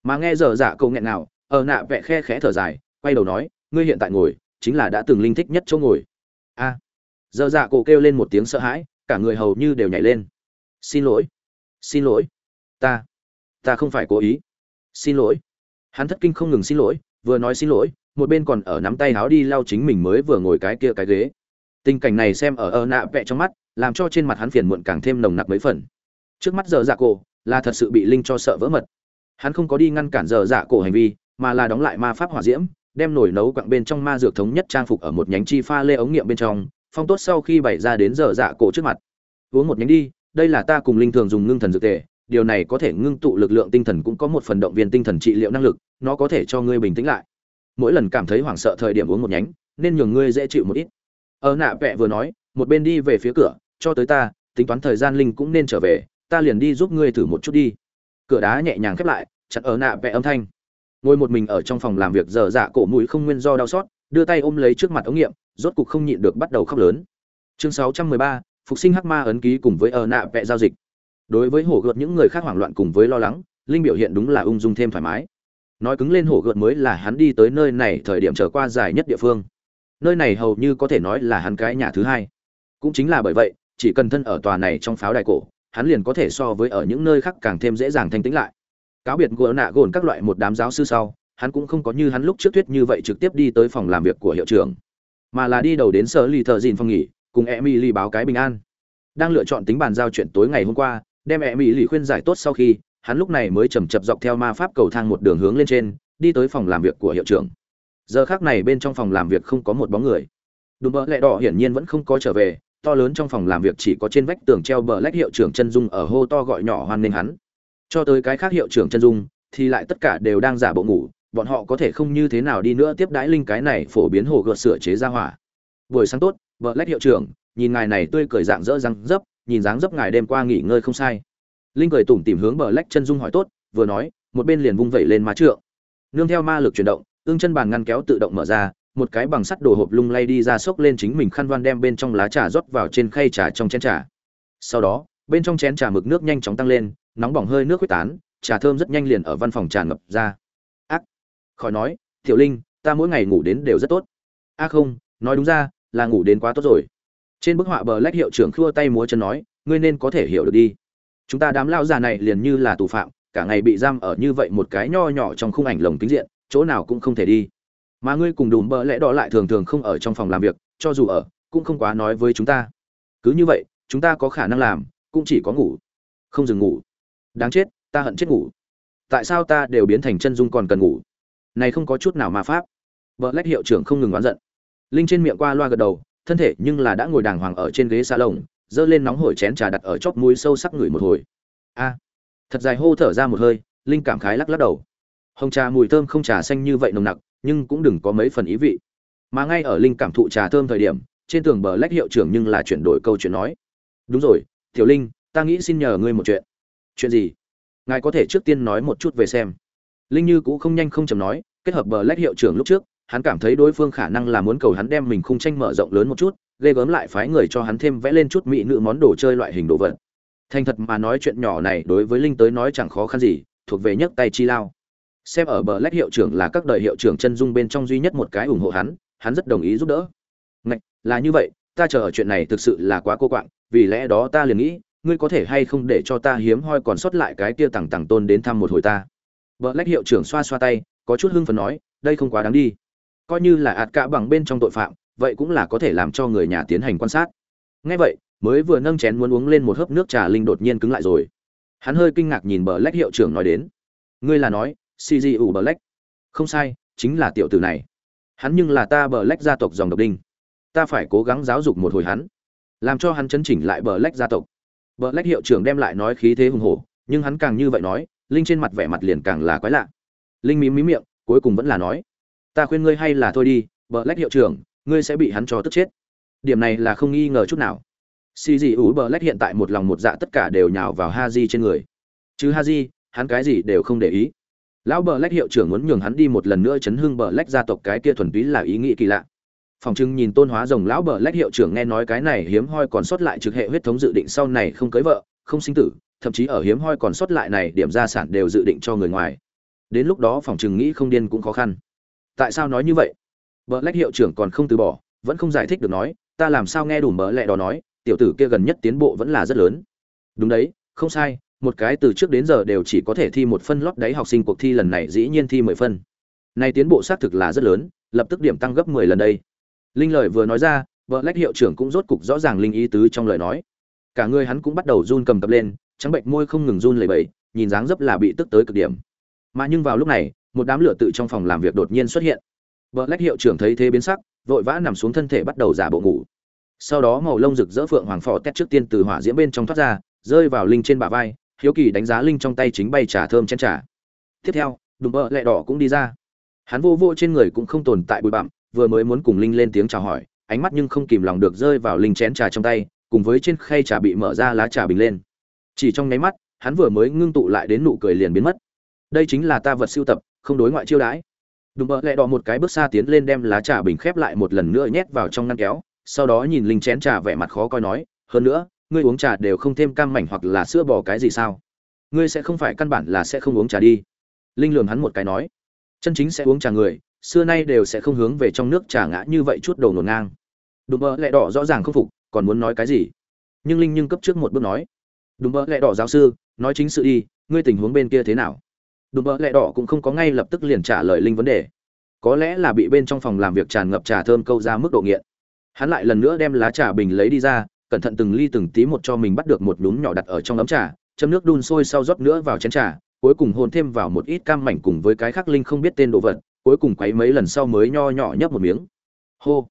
Speaker 1: Mà nghe giờ dạ câu nghẹn nào ở nạ vẽ khe khẽ thở dài, quay đầu nói, ngươi hiện tại ngồi chính là đã từng linh thích nhất chỗ ngồi. A. Giờ dạ cổ kêu lên một tiếng sợ hãi, cả người hầu như đều nhảy lên. Xin lỗi. Xin lỗi. Ta. Ta không phải cố ý. Xin lỗi. Hắn thất kinh không ngừng xin lỗi, vừa nói xin lỗi, một bên còn ở nắm tay háo đi lau chính mình mới vừa ngồi cái kia cái ghế. Tình cảnh này xem ở ơ nạ vẹ trong mắt, làm cho trên mặt hắn phiền muộn càng thêm nồng nặc mấy phần. Trước mắt giờ dạ cổ là thật sự bị linh cho sợ vỡ mật. Hắn không có đi ngăn cản giờ dạ cổ hành vi, mà là đóng lại ma pháp hỏa diễm đem nồi nấu quặng bên trong ma dược thống nhất trang phục ở một nhánh chi pha lê ống nghiệm bên trong, phong tốt sau khi bày ra đến giờ dạ cổ trước mặt. Uống một nhánh đi, đây là ta cùng linh thường dùng ngưng thần dược tề, điều này có thể ngưng tụ lực lượng tinh thần cũng có một phần động viên tinh thần trị liệu năng lực, nó có thể cho ngươi bình tĩnh lại. Mỗi lần cảm thấy hoảng sợ thời điểm uống một nhánh, nên nhường ngươi dễ chịu một ít. Ở nạ vẹ vừa nói, một bên đi về phía cửa, cho tới ta, tính toán thời gian linh cũng nên trở về, ta liền đi giúp ngươi thử một chút đi. Cửa đá nhẹ nhàng khép lại, chặt ở nạ vẹ âm thanh ngồi một mình ở trong phòng làm việc dở dạ cổ mũi không nguyên do đau xót đưa tay ôm lấy trước mặt ống nghiệm rốt cục không nhịn được bắt đầu khóc lớn. Chương 613, phục sinh hắc ma ấn ký cùng với ở nạ vẽ giao dịch. Đối với hổ gợt những người khác hoảng loạn cùng với lo lắng linh biểu hiện đúng là ung dung thêm thoải mái. Nói cứng lên hổ gợt mới là hắn đi tới nơi này thời điểm trở qua dài nhất địa phương. Nơi này hầu như có thể nói là hắn cái nhà thứ hai. Cũng chính là bởi vậy chỉ cần thân ở tòa này trong pháo đài cổ hắn liền có thể so với ở những nơi khác càng thêm dễ dàng thanh tĩnh lại cáo biệt gỡ nạ gồn các loại một đám giáo sư sau, hắn cũng không có như hắn lúc trước thuyết như vậy trực tiếp đi tới phòng làm việc của hiệu trưởng, mà là đi đầu đến sở lì thợ dìn phòng nghỉ, cùng emily báo cái bình an. Đang lựa chọn tính bàn giao chuyện tối ngày hôm qua, đem emily khuyên giải tốt sau khi, hắn lúc này mới chầm chập dọc theo ma pháp cầu thang một đường hướng lên trên, đi tới phòng làm việc của hiệu trưởng. Giờ khác này bên trong phòng làm việc không có một bóng người. Đùm bỡ lẹ đỏ hiển nhiên vẫn không có trở về, to lớn trong phòng làm việc chỉ có trên vách tường treo bờ lách hiệu trưởng chân dung ở hô to gọi nhỏ hoan nghênh hắn cho tới cái khác hiệu trưởng chân dung, thì lại tất cả đều đang giả bộ ngủ, bọn họ có thể không như thế nào đi nữa tiếp đãi linh cái này phổ biến hồ gợt sửa chế ra hỏa. Buổi sáng tốt, vợ lách hiệu trưởng, nhìn ngài này tươi cười dạng dỡ răng dấp, nhìn dáng dấp ngài đêm qua nghỉ ngơi không sai. Linh cười tủm tìm hướng bờ lách chân dung hỏi tốt, vừa nói, một bên liền vung vẩy lên má trượng. Nương theo ma lực chuyển động, ương chân bàn ngăn kéo tự động mở ra, một cái bằng sắt đồ hộp lung lay đi ra xốc lên chính mình khăn van đem bên trong lá trà rót vào trên khay trà trong chén trà. Sau đó, bên trong chén trà mực nước nhanh chóng tăng lên nóng bỏng hơi nước quyết tán, trà thơm rất nhanh liền ở văn phòng tràn ngập ra. Ác, khỏi nói, tiểu linh, ta mỗi ngày ngủ đến đều rất tốt. A không, nói đúng ra, là ngủ đến quá tốt rồi. Trên bức họa bờ lách hiệu trưởng khua tay múa chân nói, ngươi nên có thể hiểu được đi. Chúng ta đám lao già này liền như là tù phạm, cả ngày bị giam ở như vậy một cái nho nhỏ trong khung ảnh lồng kính diện, chỗ nào cũng không thể đi. Mà ngươi cùng đùm bờ lẽ đỏ lại thường thường không ở trong phòng làm việc, cho dù ở, cũng không quá nói với chúng ta. Cứ như vậy, chúng ta có khả năng làm, cũng chỉ có ngủ. Không dừng ngủ đáng chết, ta hận chết ngủ. Tại sao ta đều biến thành chân dung còn cần ngủ? Này không có chút nào ma pháp. Vợ lách hiệu trưởng không ngừng oán giận. Linh trên miệng qua loa gật đầu, thân thể nhưng là đã ngồi đàng hoàng ở trên ghế xa lồng giơ lên nóng hổi chén trà đặt ở chóp mũi sâu sắc ngửi một hồi. A. Thật dài hô thở ra một hơi, linh cảm khái lắc lắc đầu. Hồng trà mùi thơm không trà xanh như vậy nồng nặc, nhưng cũng đừng có mấy phần ý vị. Mà ngay ở linh cảm thụ trà thơm thời điểm, trên tường bờ lách hiệu trưởng nhưng là chuyển đổi câu chuyện nói. Đúng rồi, tiểu linh, ta nghĩ xin nhờ ngươi một chuyện chuyện gì? Ngài có thể trước tiên nói một chút về xem. Linh như cũng không nhanh không chầm nói, kết hợp bờ lách hiệu trưởng lúc trước, hắn cảm thấy đối phương khả năng là muốn cầu hắn đem mình khung tranh mở rộng lớn một chút, ghê gớm lại phái người cho hắn thêm vẽ lên chút mỹ nữ món đồ chơi loại hình đồ vật. Thành thật mà nói chuyện nhỏ này đối với linh tới nói chẳng khó khăn gì, thuộc về nhấc tay chi lao. Xem ở bờ lách hiệu trưởng là các đời hiệu trưởng chân dung bên trong duy nhất một cái ủng hộ hắn hắn rất đồng ý giúp đỡ. Ngạch, là như vậy, ta chờ ở chuyện này thực sự là quá cô quạng, vì lẽ đó ta liền nghĩ ngươi có thể hay không để cho ta hiếm hoi còn sót lại cái kia tằng tằng tôn đến thăm một hồi ta? Vợ lách hiệu trưởng xoa xoa tay, có chút hưng phần nói, đây không quá đáng đi. Coi như là ạt cả bằng bên trong tội phạm, vậy cũng là có thể làm cho người nhà tiến hành quan sát. Ngay vậy, mới vừa nâng chén muốn uống lên một hớp nước trà linh đột nhiên cứng lại rồi. Hắn hơi kinh ngạc nhìn bờ lách hiệu trưởng nói đến. Ngươi là nói cg ủ bờ lách không sai, chính là tiểu tử này. Hắn nhưng là ta bờ lách gia tộc dòng độc đinh. Ta phải cố gắng giáo dục một hồi hắn. Làm cho hắn chấn chỉnh lại bờ lách gia tộc bờ lách hiệu trưởng đem lại nói khí thế hùng hổ, nhưng hắn càng như vậy nói, linh trên mặt vẻ mặt liền càng là quái lạ. Linh mím mím miệng, cuối cùng vẫn là nói, ta khuyên ngươi hay là thôi đi, bờ lách hiệu trưởng, ngươi sẽ bị hắn cho tức chết. Điểm này là không nghi ngờ chút nào. Xì gì ủ bờ lách hiện tại một lòng một dạ tất cả đều nhào vào ha di trên người. Chứ ha di, hắn cái gì đều không để ý. Lão bờ lách hiệu trưởng muốn nhường hắn đi một lần nữa chấn hưng bờ lách gia tộc cái kia thuần túy là ý nghĩ kỳ lạ phòng trưng nhìn tôn hóa rồng lão bờ lách hiệu trưởng nghe nói cái này hiếm hoi còn sót lại trực hệ huyết thống dự định sau này không cưới vợ, không sinh tử, thậm chí ở hiếm hoi còn sót lại này điểm gia sản đều dự định cho người ngoài. Đến lúc đó phòng trừng nghĩ không điên cũng khó khăn. Tại sao nói như vậy? Bờ lách hiệu trưởng còn không từ bỏ, vẫn không giải thích được nói, ta làm sao nghe đủ mỡ lẹ đó nói, tiểu tử kia gần nhất tiến bộ vẫn là rất lớn. Đúng đấy, không sai, một cái từ trước đến giờ đều chỉ có thể thi một phân lót đáy học sinh cuộc thi lần này dĩ nhiên thi mười phân. Này tiến bộ xác thực là rất lớn, lập tức điểm tăng gấp mười lần đây linh lời vừa nói ra, vợ lách hiệu trưởng cũng rốt cục rõ ràng linh ý tứ trong lời nói. Cả người hắn cũng bắt đầu run cầm cập lên, trắng bệnh môi không ngừng run lẩy bẩy, nhìn dáng dấp là bị tức tới cực điểm. Mà nhưng vào lúc này, một đám lửa tự trong phòng làm việc đột nhiên xuất hiện. Vợ lách hiệu trưởng thấy thế biến sắc, vội vã nằm xuống thân thể bắt đầu giả bộ ngủ. Sau đó màu lông rực rỡ phượng hoàng phò tét trước tiên từ hỏa diễm bên trong thoát ra, rơi vào linh trên bả vai, hiếu kỳ đánh giá linh trong tay chính bay trà thơm chén trà. Tiếp theo, đùm bợ lẹ đỏ cũng đi ra. Hắn vô vô trên người cũng không tồn tại bụi bặm vừa mới muốn cùng linh lên tiếng chào hỏi, ánh mắt nhưng không kìm lòng được rơi vào linh chén trà trong tay, cùng với trên khay trà bị mở ra lá trà bình lên. Chỉ trong nháy mắt, hắn vừa mới ngưng tụ lại đến nụ cười liền biến mất. Đây chính là ta vật siêu tập, không đối ngoại chiêu đãi. Đùm bợ lẹ đỏ một cái bước xa tiến lên đem lá trà bình khép lại một lần nữa nhét vào trong ngăn kéo, sau đó nhìn linh chén trà vẻ mặt khó coi nói, hơn nữa, ngươi uống trà đều không thêm cam mảnh hoặc là sữa bò cái gì sao? Ngươi sẽ không phải căn bản là sẽ không uống trà đi. Linh lường hắn một cái nói, chân chính sẽ uống trà người xưa nay đều sẽ không hướng về trong nước trà ngã như vậy chút đầu nổ ngang. Đùm bơ lẹ đỏ rõ ràng không phục, còn muốn nói cái gì? Nhưng linh nhưng cấp trước một bước nói. Đùm bơ lẹ đỏ giáo sư, nói chính sự đi, ngươi tình huống bên kia thế nào? Đùm bơ lẹ đỏ cũng không có ngay lập tức liền trả lời linh vấn đề. Có lẽ là bị bên trong phòng làm việc tràn ngập trà thơm câu ra mức độ nghiện. Hắn lại lần nữa đem lá trà bình lấy đi ra, cẩn thận từng ly từng tí một cho mình bắt được một nhúm nhỏ đặt ở trong ấm trà châm nước đun sôi sau rót nữa vào chén trà, cuối cùng hôn thêm vào một ít cam mảnh cùng với cái khác linh không biết tên đồ vật cuối cùng quấy mấy lần sau mới nho nhỏ nhấp một miếng. Hô.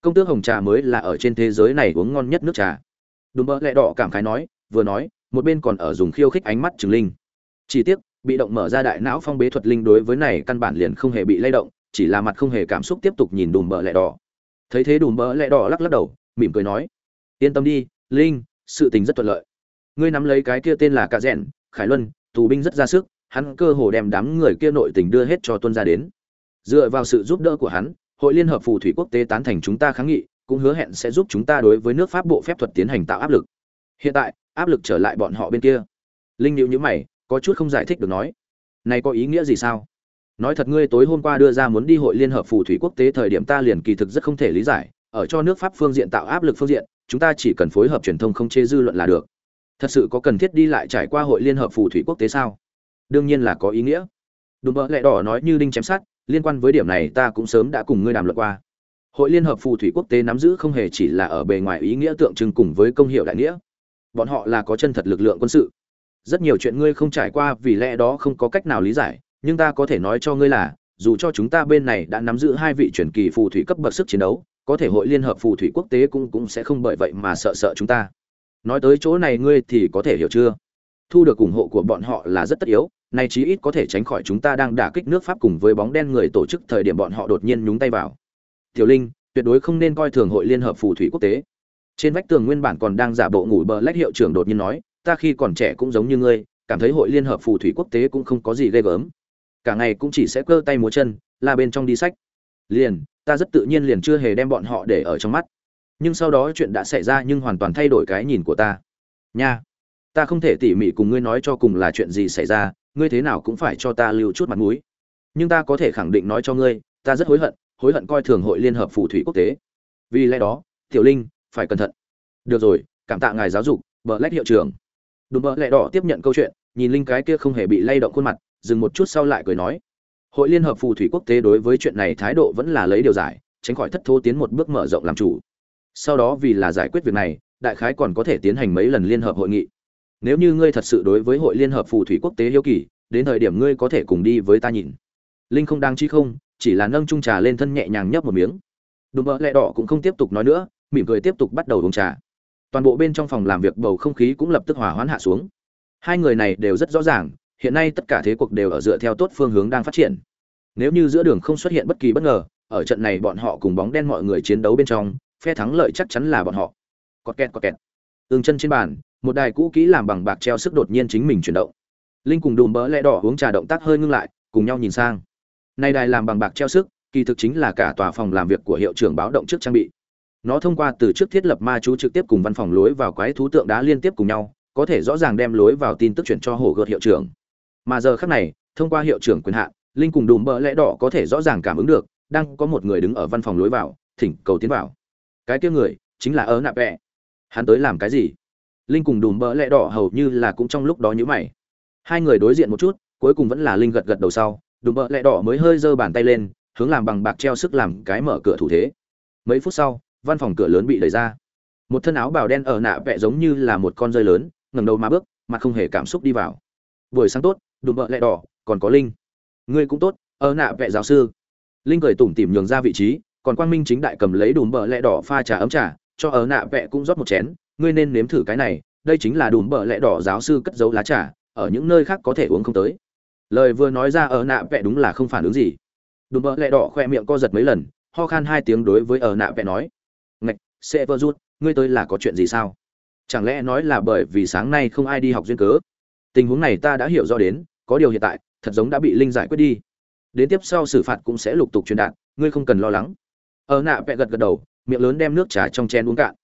Speaker 1: Công tước hồng trà mới là ở trên thế giới này uống ngon nhất nước trà. Đùm bơ lẹ đỏ cảm khái nói, vừa nói, một bên còn ở dùng khiêu khích ánh mắt trừng linh. Chỉ tiếc, bị động mở ra đại não phong bế thuật linh đối với này căn bản liền không hề bị lay động, chỉ là mặt không hề cảm xúc tiếp tục nhìn đùm bơ lẹ đỏ. Thấy thế đùm bơ lẹ đỏ lắc lắc đầu, mỉm cười nói, yên tâm đi, linh, sự tình rất thuận lợi. Ngươi nắm lấy cái kia tên là cà rẽn khải luân, tù binh rất ra sức, hắn cơ hồ đem đám người kia nội tình đưa hết cho tuân ra đến dựa vào sự giúp đỡ của hắn, hội liên hợp phù thủy quốc tế tán thành chúng ta kháng nghị, cũng hứa hẹn sẽ giúp chúng ta đối với nước pháp bộ phép thuật tiến hành tạo áp lực. Hiện tại, áp lực trở lại bọn họ bên kia. Linh nhịu nhữ mày, có chút không giải thích được nói, này có ý nghĩa gì sao? Nói thật ngươi tối hôm qua đưa ra muốn đi hội liên hợp phù thủy quốc tế thời điểm ta liền kỳ thực rất không thể lý giải, ở cho nước pháp phương diện tạo áp lực phương diện, chúng ta chỉ cần phối hợp truyền thông không chê dư luận là được. Thật sự có cần thiết đi lại trải qua hội liên hợp phù thủy quốc tế sao? Đương nhiên là có ý nghĩa. Đùm bỡ lẹ đỏ nói như đinh chém sát liên quan với điểm này ta cũng sớm đã cùng ngươi đàm luận qua. Hội liên hợp phù thủy quốc tế nắm giữ không hề chỉ là ở bề ngoài ý nghĩa tượng trưng cùng với công hiệu đại nghĩa. Bọn họ là có chân thật lực lượng quân sự. Rất nhiều chuyện ngươi không trải qua vì lẽ đó không có cách nào lý giải, nhưng ta có thể nói cho ngươi là, dù cho chúng ta bên này đã nắm giữ hai vị truyền kỳ phù thủy cấp bậc sức chiến đấu, có thể hội liên hợp phù thủy quốc tế cũng cũng sẽ không bởi vậy mà sợ sợ chúng ta. Nói tới chỗ này ngươi thì có thể hiểu chưa? Thu được ủng hộ của bọn họ là rất tất yếu nay chí ít có thể tránh khỏi chúng ta đang đả kích nước pháp cùng với bóng đen người tổ chức thời điểm bọn họ đột nhiên nhúng tay vào. Tiểu linh, tuyệt đối không nên coi thường hội liên hợp phù thủy quốc tế. Trên vách tường nguyên bản còn đang giả bộ ngủ bờ lách hiệu trưởng đột nhiên nói, ta khi còn trẻ cũng giống như ngươi, cảm thấy hội liên hợp phù thủy quốc tế cũng không có gì ghê gớm. Cả ngày cũng chỉ sẽ cơ tay múa chân, la bên trong đi sách. Liền, ta rất tự nhiên liền chưa hề đem bọn họ để ở trong mắt. Nhưng sau đó chuyện đã xảy ra nhưng hoàn toàn thay đổi cái nhìn của ta. Nha ta không thể tỉ mỉ cùng ngươi nói cho cùng là chuyện gì xảy ra, ngươi thế nào cũng phải cho ta lưu chút mặt mũi. Nhưng ta có thể khẳng định nói cho ngươi, ta rất hối hận hối hận coi thường hội liên hợp phù thủy quốc tế. Vì lẽ đó, tiểu linh, phải cẩn thận. Được rồi, cảm tạ ngài giáo dục bờ lách hiệu trưởng. Đùm bờ lẹ đỏ tiếp nhận câu chuyện, nhìn linh cái kia không hề bị lay động khuôn mặt, dừng một chút sau lại cười nói. Hội liên hợp phù thủy quốc tế đối với chuyện này thái độ vẫn là lấy điều giải, tránh khỏi thất thố tiến một bước mở rộng làm chủ. Sau đó vì là giải quyết việc này, đại khái còn có thể tiến hành mấy lần liên hợp hội nghị nếu như ngươi thật sự đối với hội liên hợp phù thủy quốc tế hiếu kỳ, đến thời điểm ngươi có thể cùng đi với ta nhìn. Linh không đang chi không, chỉ là nâng trung trà lên thân nhẹ nhàng nhấp một miếng. Đùm bợ lẹ đỏ cũng không tiếp tục nói nữa, mỉm cười tiếp tục bắt đầu uống trà. Toàn bộ bên trong phòng làm việc bầu không khí cũng lập tức hòa hoãn hạ xuống. Hai người này đều rất rõ ràng, hiện nay tất cả thế cuộc đều ở dựa theo tốt phương hướng đang phát triển. Nếu như giữa đường không xuất hiện bất kỳ bất ngờ, ở trận này bọn họ cùng bóng đen mọi người chiến đấu bên trong, phe thắng lợi chắc chắn là bọn họ. Cọt kẹt cọt kẹt. Ương chân trên bàn một đài cũ kỹ làm bằng bạc treo sức đột nhiên chính mình chuyển động. Linh cùng đùm bỡ lẽ đỏ uống trà động tác hơi ngưng lại, cùng nhau nhìn sang. Nay đài làm bằng bạc treo sức, kỳ thực chính là cả tòa phòng làm việc của hiệu trưởng báo động trước trang bị. Nó thông qua từ trước thiết lập ma chú trực tiếp cùng văn phòng lối vào quái thú tượng đá liên tiếp cùng nhau, có thể rõ ràng đem lối vào tin tức chuyển cho hồ gợt hiệu trưởng. Mà giờ khác này, thông qua hiệu trưởng quyền hạn, linh cùng đùm bỡ lẽ đỏ có thể rõ ràng cảm ứng được, đang có một người đứng ở văn phòng lối vào, thỉnh cầu tiến vào. Cái kia người, chính là ớ nạp vẹ hắn tới làm cái gì? Linh cùng đùm bỡ lẽ đỏ hầu như là cũng trong lúc đó nhữ mày. Hai người đối diện một chút, cuối cùng vẫn là linh gật gật đầu sau, đùm bỡ lẽ đỏ mới hơi giơ bàn tay lên, hướng làm bằng bạc treo sức làm cái mở cửa thủ thế. Mấy phút sau, văn phòng cửa lớn bị đẩy ra. Một thân áo bào đen ở nạ vẹ giống như là một con rơi lớn, ngẩng đầu mà bước, mặt không hề cảm xúc đi vào. Buổi sáng tốt, đùm bợ lẹ đỏ, còn có linh. Ngươi cũng tốt, ở nạ vẹ giáo sư. Linh cười tủm tỉm nhường ra vị trí, còn quang minh chính đại cầm lấy đùm bợ lẹ đỏ pha trà ấm trà, cho ở nạ vẹ cũng rót một chén ngươi nên nếm thử cái này, đây chính là đùm bợ lẹ đỏ giáo sư cất giấu lá trà, ở những nơi khác có thể uống không tới. Lời vừa nói ra ở nạ vẽ đúng là không phản ứng gì. Đùm bợ lẹ đỏ khoe miệng co giật mấy lần, ho khan hai tiếng đối với ở nạ vẽ nói, ngạch, sẽ vơ rút, ngươi tới là có chuyện gì sao? Chẳng lẽ nói là bởi vì sáng nay không ai đi học duyên cớ? Tình huống này ta đã hiểu rõ đến, có điều hiện tại, thật giống đã bị linh giải quyết đi. Đến tiếp sau xử phạt cũng sẽ lục tục truyền đạt, ngươi không cần lo lắng. Ở nạ vẽ gật gật đầu, miệng lớn đem nước trà trong chén uống cạn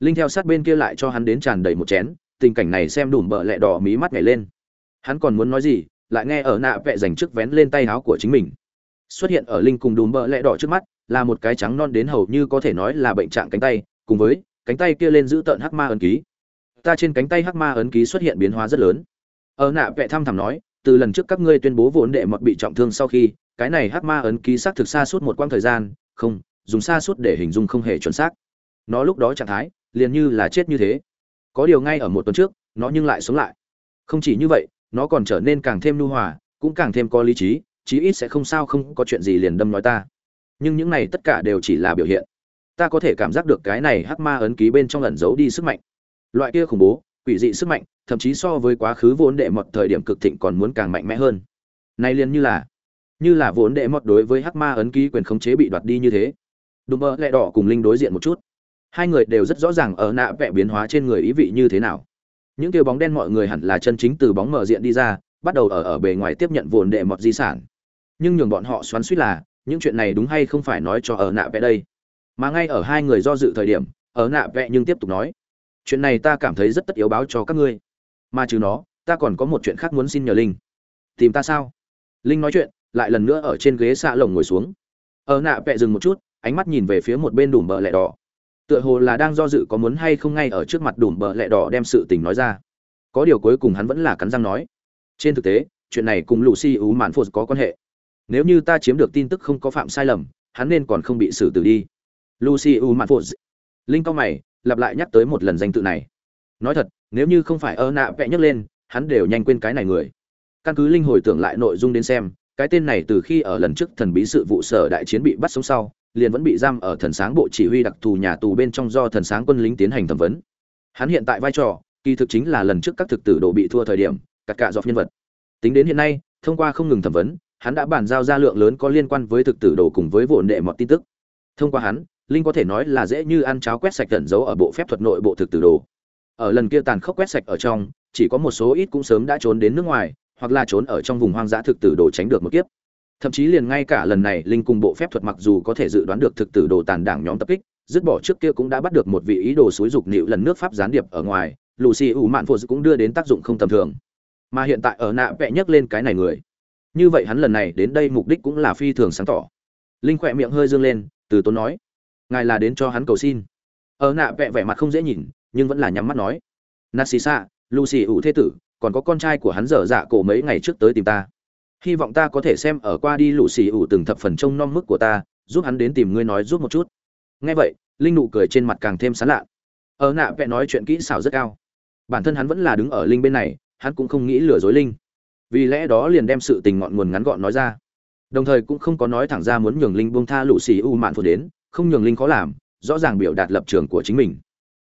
Speaker 1: linh theo sát bên kia lại cho hắn đến tràn đầy một chén, tình cảnh này xem đùm bợ lẹ đỏ mí mắt nhảy lên. Hắn còn muốn nói gì, lại nghe ở nạ vẹ dành trước vén lên tay áo của chính mình. Xuất hiện ở linh cùng đùm bợ lẹ đỏ trước mắt, là một cái trắng non đến hầu như có thể nói là bệnh trạng cánh tay, cùng với cánh tay kia lên giữ tợn hắc ma ấn ký. Ta trên cánh tay hắc ma ấn ký xuất hiện biến hóa rất lớn. Ở nạ vẽ thăm thẳm nói, từ lần trước các ngươi tuyên bố vốn đệ mọt bị trọng thương sau khi, cái này hắc ma ấn ký xác thực xa suốt một quãng thời gian, không, dùng xa suốt để hình dung không hề chuẩn xác. Nó lúc đó trạng thái liền như là chết như thế. Có điều ngay ở một tuần trước, nó nhưng lại sống lại. Không chỉ như vậy, nó còn trở nên càng thêm nhu hòa, cũng càng thêm có lý trí, chí ít sẽ không sao không có chuyện gì liền đâm nói ta. Nhưng những này tất cả đều chỉ là biểu hiện. Ta có thể cảm giác được cái này hắc ma ấn ký bên trong ẩn giấu đi sức mạnh. Loại kia khủng bố, quỷ dị sức mạnh, thậm chí so với quá khứ vốn đệ mọt thời điểm cực thịnh còn muốn càng mạnh mẽ hơn. Này liền như là như là vốn đệ mọt đối với hắc ma ấn ký quyền khống chế bị đoạt đi như thế. Đùm bơ lẹ đỏ cùng linh đối diện một chút hai người đều rất rõ ràng ở nạ vẽ biến hóa trên người ý vị như thế nào. Những kêu bóng đen mọi người hẳn là chân chính từ bóng mở diện đi ra, bắt đầu ở ở bề ngoài tiếp nhận vồn đệ mọt di sản. Nhưng nhường bọn họ xoắn suýt là, những chuyện này đúng hay không phải nói cho ở nạ vẽ đây? Mà ngay ở hai người do dự thời điểm, ở nạ vẽ nhưng tiếp tục nói, chuyện này ta cảm thấy rất tất yếu báo cho các ngươi. Mà trừ nó, ta còn có một chuyện khác muốn xin nhờ linh. Tìm ta sao? Linh nói chuyện, lại lần nữa ở trên ghế xạ lồng ngồi xuống. Ở nạ vẽ dừng một chút, ánh mắt nhìn về phía một bên đùm bờ lẹ đỏ tựa hồ là đang do dự có muốn hay không ngay ở trước mặt đùm bờ lẹ đỏ đem sự tình nói ra. Có điều cuối cùng hắn vẫn là cắn răng nói. Trên thực tế, chuyện này cùng lucy ú mạn phụt có quan hệ. Nếu như ta chiếm được tin tức không có phạm sai lầm, hắn nên còn không bị xử tử đi. Lucy u mạn phụt. Linh cao mày, lặp lại nhắc tới một lần danh tự này. Nói thật, nếu như không phải ơ nạ vẽ nhấc lên, hắn đều nhanh quên cái này người. Căn cứ linh hồi tưởng lại nội dung đến xem, cái tên này từ khi ở lần trước thần bí sự vụ sở đại chiến bị bắt sống sau liền vẫn bị giam ở thần sáng bộ chỉ huy đặc thù nhà tù bên trong do thần sáng quân lính tiến hành thẩm vấn. Hắn hiện tại vai trò, kỳ thực chính là lần trước các thực tử đồ bị thua thời điểm, cắt cả dọc nhân vật. Tính đến hiện nay, thông qua không ngừng thẩm vấn, hắn đã bàn giao ra lượng lớn có liên quan với thực tử đồ cùng với vụn đệ mọt tin tức. Thông qua hắn, linh có thể nói là dễ như ăn cháo quét sạch tẩn giấu ở bộ phép thuật nội bộ thực tử đồ. Ở lần kia tàn khốc quét sạch ở trong, chỉ có một số ít cũng sớm đã trốn đến nước ngoài, hoặc là trốn ở trong vùng hoang dã thực tử đồ tránh được một kiếp thậm chí liền ngay cả lần này linh cùng bộ phép thuật mặc dù có thể dự đoán được thực tử đồ tàn đảng nhóm tập kích, dứt bỏ trước kia cũng đã bắt được một vị ý đồ xúi dục nịu lần nước pháp gián điệp ở ngoài lù xì ủ mạn phụ cũng đưa đến tác dụng không tầm thường. Mà hiện tại ở nạ vẽ nhắc lên cái này người. Như vậy hắn lần này đến đây mục đích cũng là phi thường sáng tỏ. Linh khỏe miệng hơi dương lên, từ tốn nói, ngài là đến cho hắn cầu xin. Ở nạ vẽ vẻ mặt không dễ nhìn, nhưng vẫn là nhắm mắt nói, narcissa, lucy ủ thế tử, còn có con trai của hắn dở dạ cổ mấy ngày trước tới tìm ta hy vọng ta có thể xem ở qua đi lũ xì ủ từng thập phần trông nom mức của ta, giúp hắn đến tìm ngươi nói giúp một chút. Nghe vậy, linh nụ cười trên mặt càng thêm sán lạ. Ở nạ vẽ nói chuyện kỹ xảo rất cao. Bản thân hắn vẫn là đứng ở linh bên này, hắn cũng không nghĩ lừa dối linh. Vì lẽ đó liền đem sự tình ngọn nguồn ngắn gọn nói ra. Đồng thời cũng không có nói thẳng ra muốn nhường linh buông tha lũ xì u mạn phụ đến, không nhường linh khó làm, rõ ràng biểu đạt lập trường của chính mình.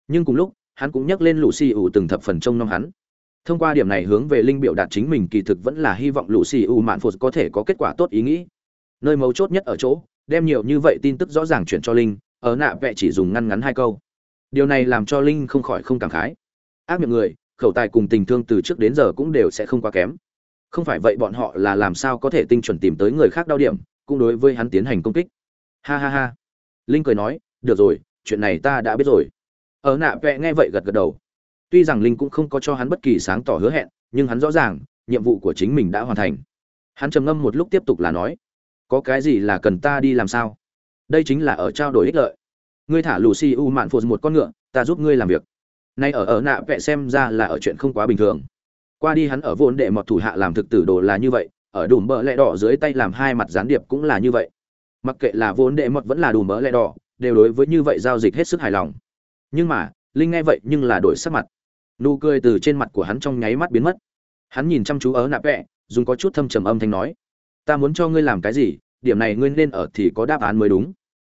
Speaker 1: Nhưng cùng lúc, hắn cũng nhắc lên lũ xì u từng thập phần trông nom hắn thông qua điểm này hướng về linh biểu đạt chính mình kỳ thực vẫn là hy vọng lũ xì u mạn phụt có thể có kết quả tốt ý nghĩ. Nơi mấu chốt nhất ở chỗ, đem nhiều như vậy tin tức rõ ràng chuyển cho linh, ở nạ vẽ chỉ dùng ngăn ngắn hai câu. Điều này làm cho linh không khỏi không cảm khái. Ác miệng người, khẩu tài cùng tình thương từ trước đến giờ cũng đều sẽ không quá kém. Không phải vậy bọn họ là làm sao có thể tinh chuẩn tìm tới người khác đau điểm, cũng đối với hắn tiến hành công kích. Ha ha ha. Linh cười nói, được rồi, chuyện này ta đã biết rồi. Ở nạ vẽ nghe vậy gật gật đầu tuy rằng linh cũng không có cho hắn bất kỳ sáng tỏ hứa hẹn, nhưng hắn rõ ràng, nhiệm vụ của chính mình đã hoàn thành. Hắn trầm ngâm một lúc tiếp tục là nói, có cái gì là cần ta đi làm sao? Đây chính là ở trao đổi ích lợi. Ngươi thả lù si u mạn phụ một con ngựa, ta giúp ngươi làm việc. Nay ở ở nạ vẽ xem ra là ở chuyện không quá bình thường. Qua đi hắn ở vốn đệ mọt thủ hạ làm thực tử đồ là như vậy, ở đùm bờ lẹ đỏ dưới tay làm hai mặt gián điệp cũng là như vậy. Mặc kệ là vốn đệ mọt vẫn là đùm bờ lẹ đỏ, đều đối với như vậy giao dịch hết sức hài lòng. Nhưng mà, linh nghe vậy nhưng là đổi sắc mặt nụ cười từ trên mặt của hắn trong nháy mắt biến mất. Hắn nhìn chăm chú ở nạ vẽ dùng có chút thâm trầm âm thanh nói, ta muốn cho ngươi làm cái gì, điểm này ngươi nên ở thì có đáp án mới đúng.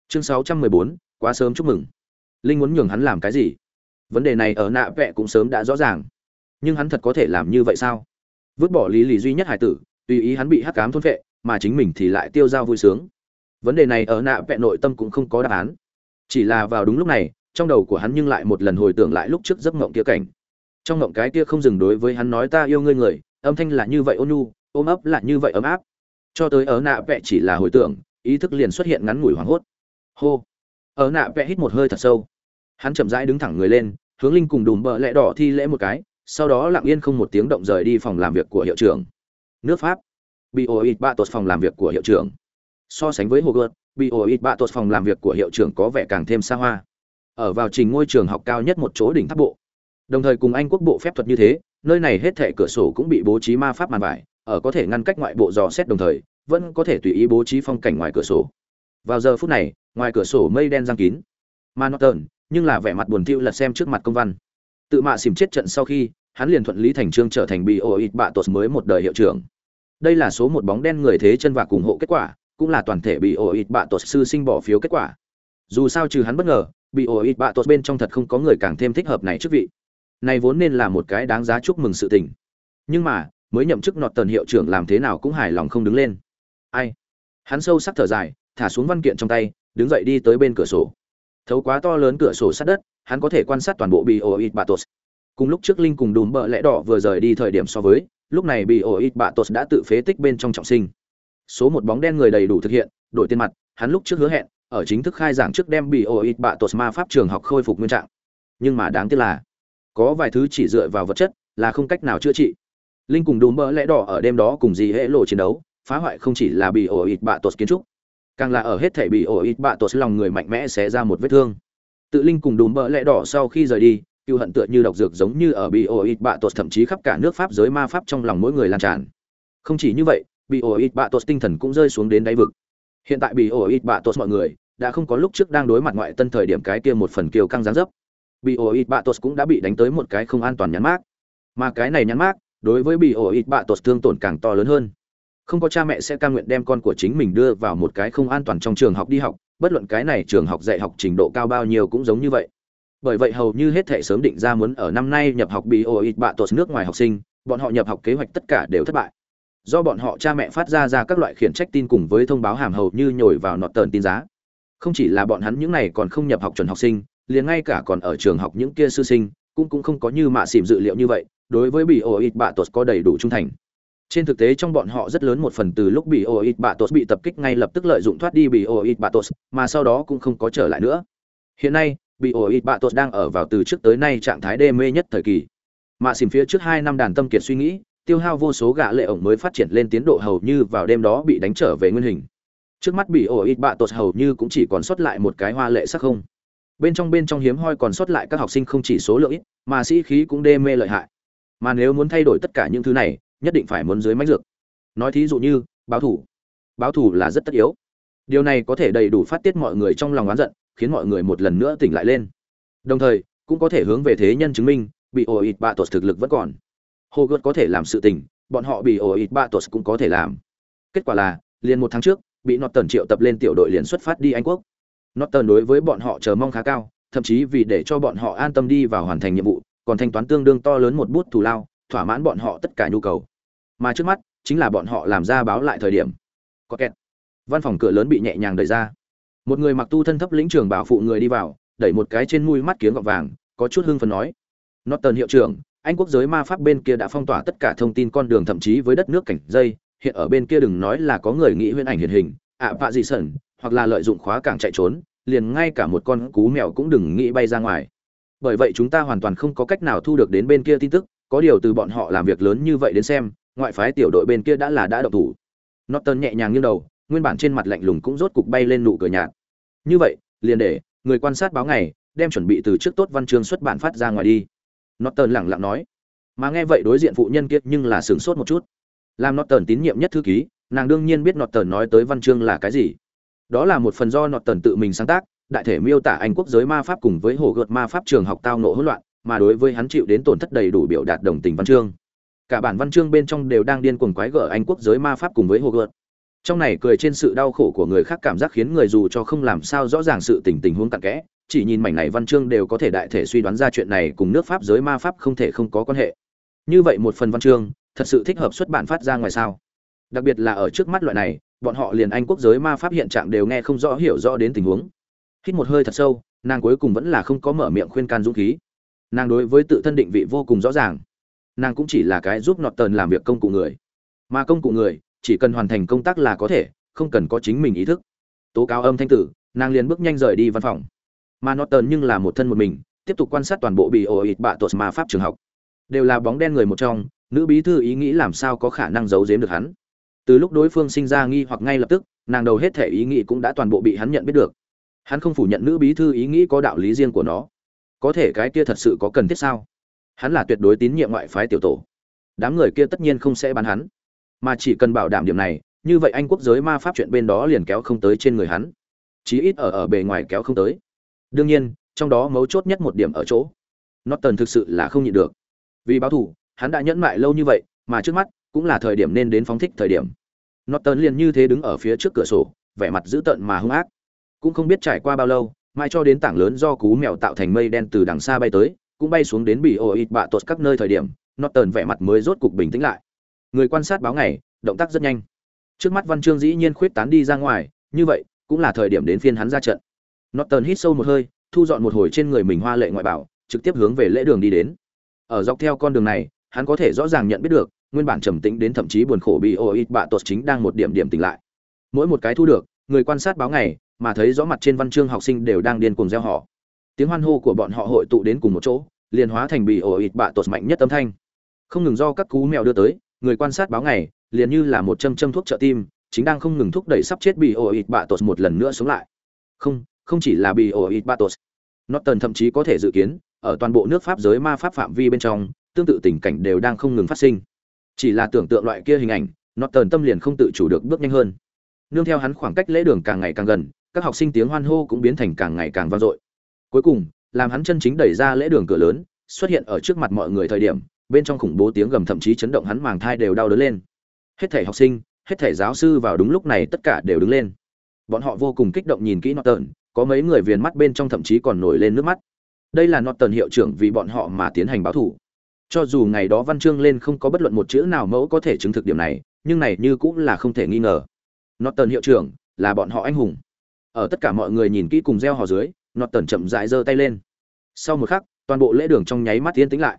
Speaker 1: Chương sáu trăm mười bốn, quá sớm chúc mừng. Linh muốn nhường hắn làm cái gì? Vấn đề này ở nạ vẽ cũng sớm đã rõ ràng. Nhưng hắn thật có thể làm như vậy sao? Vứt bỏ lý lì duy nhất hải tử, tùy ý hắn bị hắc cám thôn vệ mà chính mình thì lại tiêu dao vui sướng. Vấn đề này ở nạ vẽ nội tâm cũng không có đáp án. Chỉ là vào đúng lúc này, trong đầu của hắn nhưng lại một lần hồi tưởng lại lúc trước giấc mộng kia cảnh trong mộng cái kia không dừng đối với hắn nói ta yêu ngươi người, âm thanh là như vậy ôn nhu, ôm ấp là như vậy ấm áp. Cho tới ở nạ vẽ chỉ là hồi tưởng, ý thức liền xuất hiện ngắn ngủi hoảng hốt. Hô. Ở nạ vẽ hít một hơi thật sâu. Hắn chậm rãi đứng thẳng người lên, hướng linh cùng đùm bờ lẽ đỏ thi lễ một cái, sau đó lặng yên không một tiếng động rời đi phòng làm việc của hiệu trưởng. Nước pháp. Bioit ba tột phòng làm việc của hiệu trưởng. So sánh với hogwarts bioit ba tột phòng làm việc của hiệu trưởng có vẻ càng thêm xa hoa. Ở vào trình ngôi trường học cao nhất một chỗ đỉnh tháp bộ đồng thời cùng anh quốc bộ phép thuật như thế, nơi này hết thệ cửa sổ cũng bị bố trí ma pháp màn vải, ở có thể ngăn cách ngoại bộ dò xét đồng thời, vẫn có thể tùy ý bố trí phong cảnh ngoài cửa sổ. Vào giờ phút này, ngoài cửa sổ mây đen giăng kín. Mà norton nhưng là vẻ mặt buồn thiu lật xem trước mặt công văn. Tự mạ xìm chết trận sau khi, hắn liền thuận lý thành trương trở thành bị ổ ít bạ tột mới một đời hiệu trưởng. Đây là số một bóng đen người thế chân và cùng hộ kết quả, cũng là toàn thể bị ổ ít bạ tột sư sinh bỏ phiếu kết quả. Dù sao trừ hắn bất ngờ, bị ổ ít bạ tột bên trong thật không có người càng thêm thích hợp này chức vị này vốn nên là một cái đáng giá chúc mừng sự tình. Nhưng mà, mới nhậm chức nọt tần hiệu trưởng làm thế nào cũng hài lòng không đứng lên. Ai? Hắn sâu sắc thở dài, thả xuống văn kiện trong tay, đứng dậy đi tới bên cửa sổ. Thấu quá to lớn cửa sổ sát đất, hắn có thể quan sát toàn bộ bị ổ ít cùng lúc trước linh cùng đùm bợ lẽ đỏ vừa rời đi thời điểm so với, lúc này bị ổ ít đã tự phế tích bên trong trọng sinh. Số một bóng đen người đầy đủ thực hiện, đổi tên mặt, hắn lúc trước hứa hẹn, ở chính thức khai giảng trước đem bị ổ ít ma pháp trường học khôi phục nguyên trạng. Nhưng mà đáng tiếc là có vài thứ chỉ dựa vào vật chất là không cách nào chữa trị. Linh cùng đùm bỡ lẽ đỏ ở đêm đó cùng dì hễ lộ chiến đấu, phá hoại không chỉ là bị ổ ít bạ tột kiến trúc, càng là ở hết thể bị ổ ít bạ tột lòng người mạnh mẽ xé ra một vết thương. Tự linh cùng đùm bỡ lẽ đỏ sau khi rời đi cựu hận tựa như độc dược giống như ở bị ổ ít bạ tột thậm chí khắp cả nước pháp giới ma pháp trong lòng mỗi người lan tràn. Không chỉ như vậy, bị ổ ít bạ tột tinh thần cũng rơi xuống đến đáy vực. Hiện tại bị ổ ít bạ tột mọi người đã không có lúc trước đang đối mặt ngoại tân thời điểm cái kia một phần kiều căng gián dấp bị batos cũng đã bị đánh tới một cái không an toàn nhắn mát mà cái này nhắn mát đối với bị batos thương tổn càng to lớn hơn. Không có cha mẹ sẽ ca nguyện đem con của chính mình đưa vào một cái không an toàn trong trường học đi học, bất luận cái này trường học dạy học trình độ cao bao nhiêu cũng giống như vậy. Bởi vậy hầu như hết thể sớm định ra muốn ở năm nay nhập học bị batos nước ngoài học sinh, bọn họ nhập học kế hoạch tất cả đều thất bại. Do bọn họ cha mẹ phát ra ra các loại khiển trách tin cùng với thông báo hàm hầu như nhồi vào nọt tờn tin giá. Không chỉ là bọn hắn những này còn không nhập học chuẩn học sinh liền ngay cả còn ở trường học những kia sư sinh, cũng cũng không có như mạ xỉm dự liệu như vậy, đối với bị ô ít bạ tột có đầy đủ trung thành. Trên thực tế trong bọn họ rất lớn một phần từ lúc bị ô ít bạ tột bị tập kích ngay lập tức lợi dụng thoát đi bị ô ít bạ tột mà sau đó cũng không có trở lại nữa. Hiện nay, bị ô ít bạ tột đang ở vào từ trước tới nay trạng thái đê mê nhất thời kỳ. Mạ xỉm phía trước hai năm đàn tâm kiệt suy nghĩ, tiêu hao vô số gạ lệ ổng mới phát triển lên tiến độ hầu như vào đêm đó bị đánh trở về nguyên hình. Trước mắt bị ổ ít bạ tột hầu như cũng chỉ còn sót lại một cái hoa lệ sắc không bên trong bên trong hiếm hoi còn sót lại các học sinh không chỉ số lượng ít, mà sĩ khí cũng đê mê lợi hại. Mà nếu muốn thay đổi tất cả những thứ này, nhất định phải muốn dưới mánh dược. Nói thí dụ như, báo thủ. Báo thủ là rất tất yếu. Điều này có thể đầy đủ phát tiết mọi người trong lòng oán giận, khiến mọi người một lần nữa tỉnh lại lên. Đồng thời, cũng có thể hướng về thế nhân chứng minh, bị ổ ịt bạ tột thực lực vẫn còn. Hồ gợt có thể làm sự tình, bọn họ bị ổ ịt bạ tột cũng có thể làm. Kết quả là, liền một tháng trước, bị nọt tần triệu tập lên tiểu đội liền xuất phát đi anh quốc. Norton tần đối với bọn họ chờ mong khá cao, thậm chí vì để cho bọn họ an tâm đi vào hoàn thành nhiệm vụ, còn thanh toán tương đương to lớn một bút thù lao, thỏa mãn bọn họ tất cả nhu cầu. Mà trước mắt, chính là bọn họ làm ra báo lại thời điểm. Có kẹt. Văn phòng cửa lớn bị nhẹ nhàng đẩy ra. Một người mặc tu thân thấp lĩnh trường bảo phụ người đi vào, đẩy một cái trên mũi mắt kiếng gọt vàng, có chút hưng phấn nói. Norton hiệu trưởng, anh quốc giới ma pháp bên kia đã phong tỏa tất cả thông tin con đường thậm chí với đất nước cảnh dây, hiện ở bên kia đừng nói là có người nghĩ huyễn ảnh hiện hình. Ạ vạ gì sẩn hoặc là lợi dụng khóa cảng chạy trốn, liền ngay cả một con cú mèo cũng đừng nghĩ bay ra ngoài. Bởi vậy chúng ta hoàn toàn không có cách nào thu được đến bên kia tin tức, có điều từ bọn họ làm việc lớn như vậy đến xem, ngoại phái tiểu đội bên kia đã là đã độc thủ. Norton nhẹ nhàng nghiêng đầu, nguyên bản trên mặt lạnh lùng cũng rốt cục bay lên nụ cười nhạt. Như vậy, liền để người quan sát báo ngày, đem chuẩn bị từ trước tốt văn chương xuất bản phát ra ngoài đi. Norton lẳng lặng nói. Mà nghe vậy đối diện phụ nhân kia nhưng là sửng sốt một chút. Làm norton tín nhiệm nhất thư ký, nàng đương nhiên biết norton nói tới văn chương là cái gì đó là một phần do nọt tần tự mình sáng tác, đại thể miêu tả anh quốc giới ma pháp cùng với hồ gợt ma pháp trường học tao nộ hỗn loạn, mà đối với hắn chịu đến tổn thất đầy đủ biểu đạt đồng tình văn chương. Cả bản văn chương bên trong đều đang điên cuồng quái gở anh quốc giới ma pháp cùng với hồ gợt. Trong này cười trên sự đau khổ của người khác cảm giác khiến người dù cho không làm sao rõ ràng sự tình tình huống cặn kẽ, chỉ nhìn mảnh này văn chương đều có thể đại thể suy đoán ra chuyện này cùng nước pháp giới ma pháp không thể không có quan hệ. Như vậy một phần văn chương, thật sự thích hợp xuất bản phát ra ngoài sao? Đặc biệt là ở trước mắt loại này bọn họ liền anh quốc giới ma pháp hiện trạng đều nghe không rõ hiểu rõ đến tình huống. Hít một hơi thật sâu, nàng cuối cùng vẫn là không có mở miệng khuyên can dũng khí. Nàng đối với tự thân định vị vô cùng rõ ràng. Nàng cũng chỉ là cái giúp nọt tần làm việc công cụ người. Mà công cụ người, chỉ cần hoàn thành công tác là có thể, không cần có chính mình ý thức. Tố cáo âm thanh tử, nàng liền bước nhanh rời đi văn phòng. Mà nọt tần nhưng là một thân một mình, tiếp tục quan sát toàn bộ bị ổ ịt bạ tột ma pháp trường học. Đều là bóng đen người một trong, nữ bí thư ý nghĩ làm sao có khả năng giấu giếm được hắn từ lúc đối phương sinh ra nghi hoặc ngay lập tức, nàng đầu hết thể ý nghĩ cũng đã toàn bộ bị hắn nhận biết được. Hắn không phủ nhận nữ bí thư ý nghĩ có đạo lý riêng của nó. Có thể cái kia thật sự có cần thiết sao? Hắn là tuyệt đối tín nhiệm ngoại phái tiểu tổ. Đám người kia tất nhiên không sẽ bán hắn. Mà chỉ cần bảo đảm điểm này, như vậy anh quốc giới ma pháp chuyện bên đó liền kéo không tới trên người hắn. Chí ít ở ở bề ngoài kéo không tới. Đương nhiên, trong đó mấu chốt nhất một điểm ở chỗ. Norton thực sự là không nhịn được. Vì báo thù, hắn đã nhẫn mại lâu như vậy, mà trước mắt cũng là thời điểm nên đến phóng thích thời điểm. Norton liền như thế đứng ở phía trước cửa sổ, vẻ mặt dữ tợn mà hung ác. Cũng không biết trải qua bao lâu mai cho đến tảng lớn do cú mèo tạo thành mây đen từ đằng xa bay tới, cũng bay xuống đến bị oit ít bạ tột các nơi thời điểm, Norton vẻ mặt mới rốt cục bình tĩnh lại. Người quan sát báo ngày, động tác rất nhanh. Trước mắt văn chương dĩ nhiên khuyết tán đi ra ngoài, như vậy, cũng là thời điểm đến phiên hắn ra trận. Norton hít sâu một hơi, thu dọn một hồi trên người mình hoa lệ ngoại bảo, trực tiếp hướng về lễ đường đi đến. Ở dọc theo con đường này, hắn có thể rõ ràng nhận biết được nguyên bản trầm tĩnh đến thậm chí buồn khổ bị ô ít bạ tột chính đang một điểm điểm tỉnh lại. Mỗi một cái thu được, người quan sát báo ngày, mà thấy rõ mặt trên văn chương học sinh đều đang điên cuồng gieo họ tiếng hoan hô của bọn họ hội tụ đến cùng một chỗ, liền hóa thành bị ổ ịt bạ tột mạnh nhất âm thanh. Không ngừng do các cú mèo đưa tới, người quan sát báo ngày, liền như là một châm châm thuốc trợ tim, chính đang không ngừng thúc đẩy sắp chết bị ổ ịt bạ tột một lần nữa sống lại. Không không chỉ là bị ổ ịt bạ tột norton thậm chí có thể dự kiến, ở toàn bộ nước pháp giới ma pháp phạm vi bên trong, tương tự tình cảnh đều đang không ngừng phát sinh chỉ là tưởng tượng loại kia hình ảnh, norton tâm liền không tự chủ được bước nhanh hơn. Nương theo hắn khoảng cách lễ đường càng ngày càng gần, các học sinh tiếng hoan hô cũng biến thành càng ngày càng vang dội. Cuối cùng, làm hắn chân chính đẩy ra lễ đường cửa lớn, xuất hiện ở trước mặt mọi người thời điểm, bên trong khủng bố tiếng gầm thậm chí chấn động hắn màng thai đều đau đớn lên. Hết thể học sinh, hết thể giáo sư vào đúng lúc này tất cả đều đứng lên. Bọn họ vô cùng kích động nhìn kỹ nọt tờn có mấy người viền mắt bên trong thậm chí còn nổi lên nước mắt. Đây là nọt tờn hiệu trưởng vì bọn họ mà tiến hành báo thủ cho dù ngày đó văn chương lên không có bất luận một chữ nào mẫu có thể chứng thực điểm này, nhưng này như cũng là không thể nghi ngờ. Norton hiệu trưởng, là bọn họ anh hùng. Ở tất cả mọi người nhìn kỹ cùng reo hò dưới nọt tần chậm rãi giơ tay lên. Sau một khắc, toàn bộ lễ đường trong nháy mắt tiến tĩnh lại.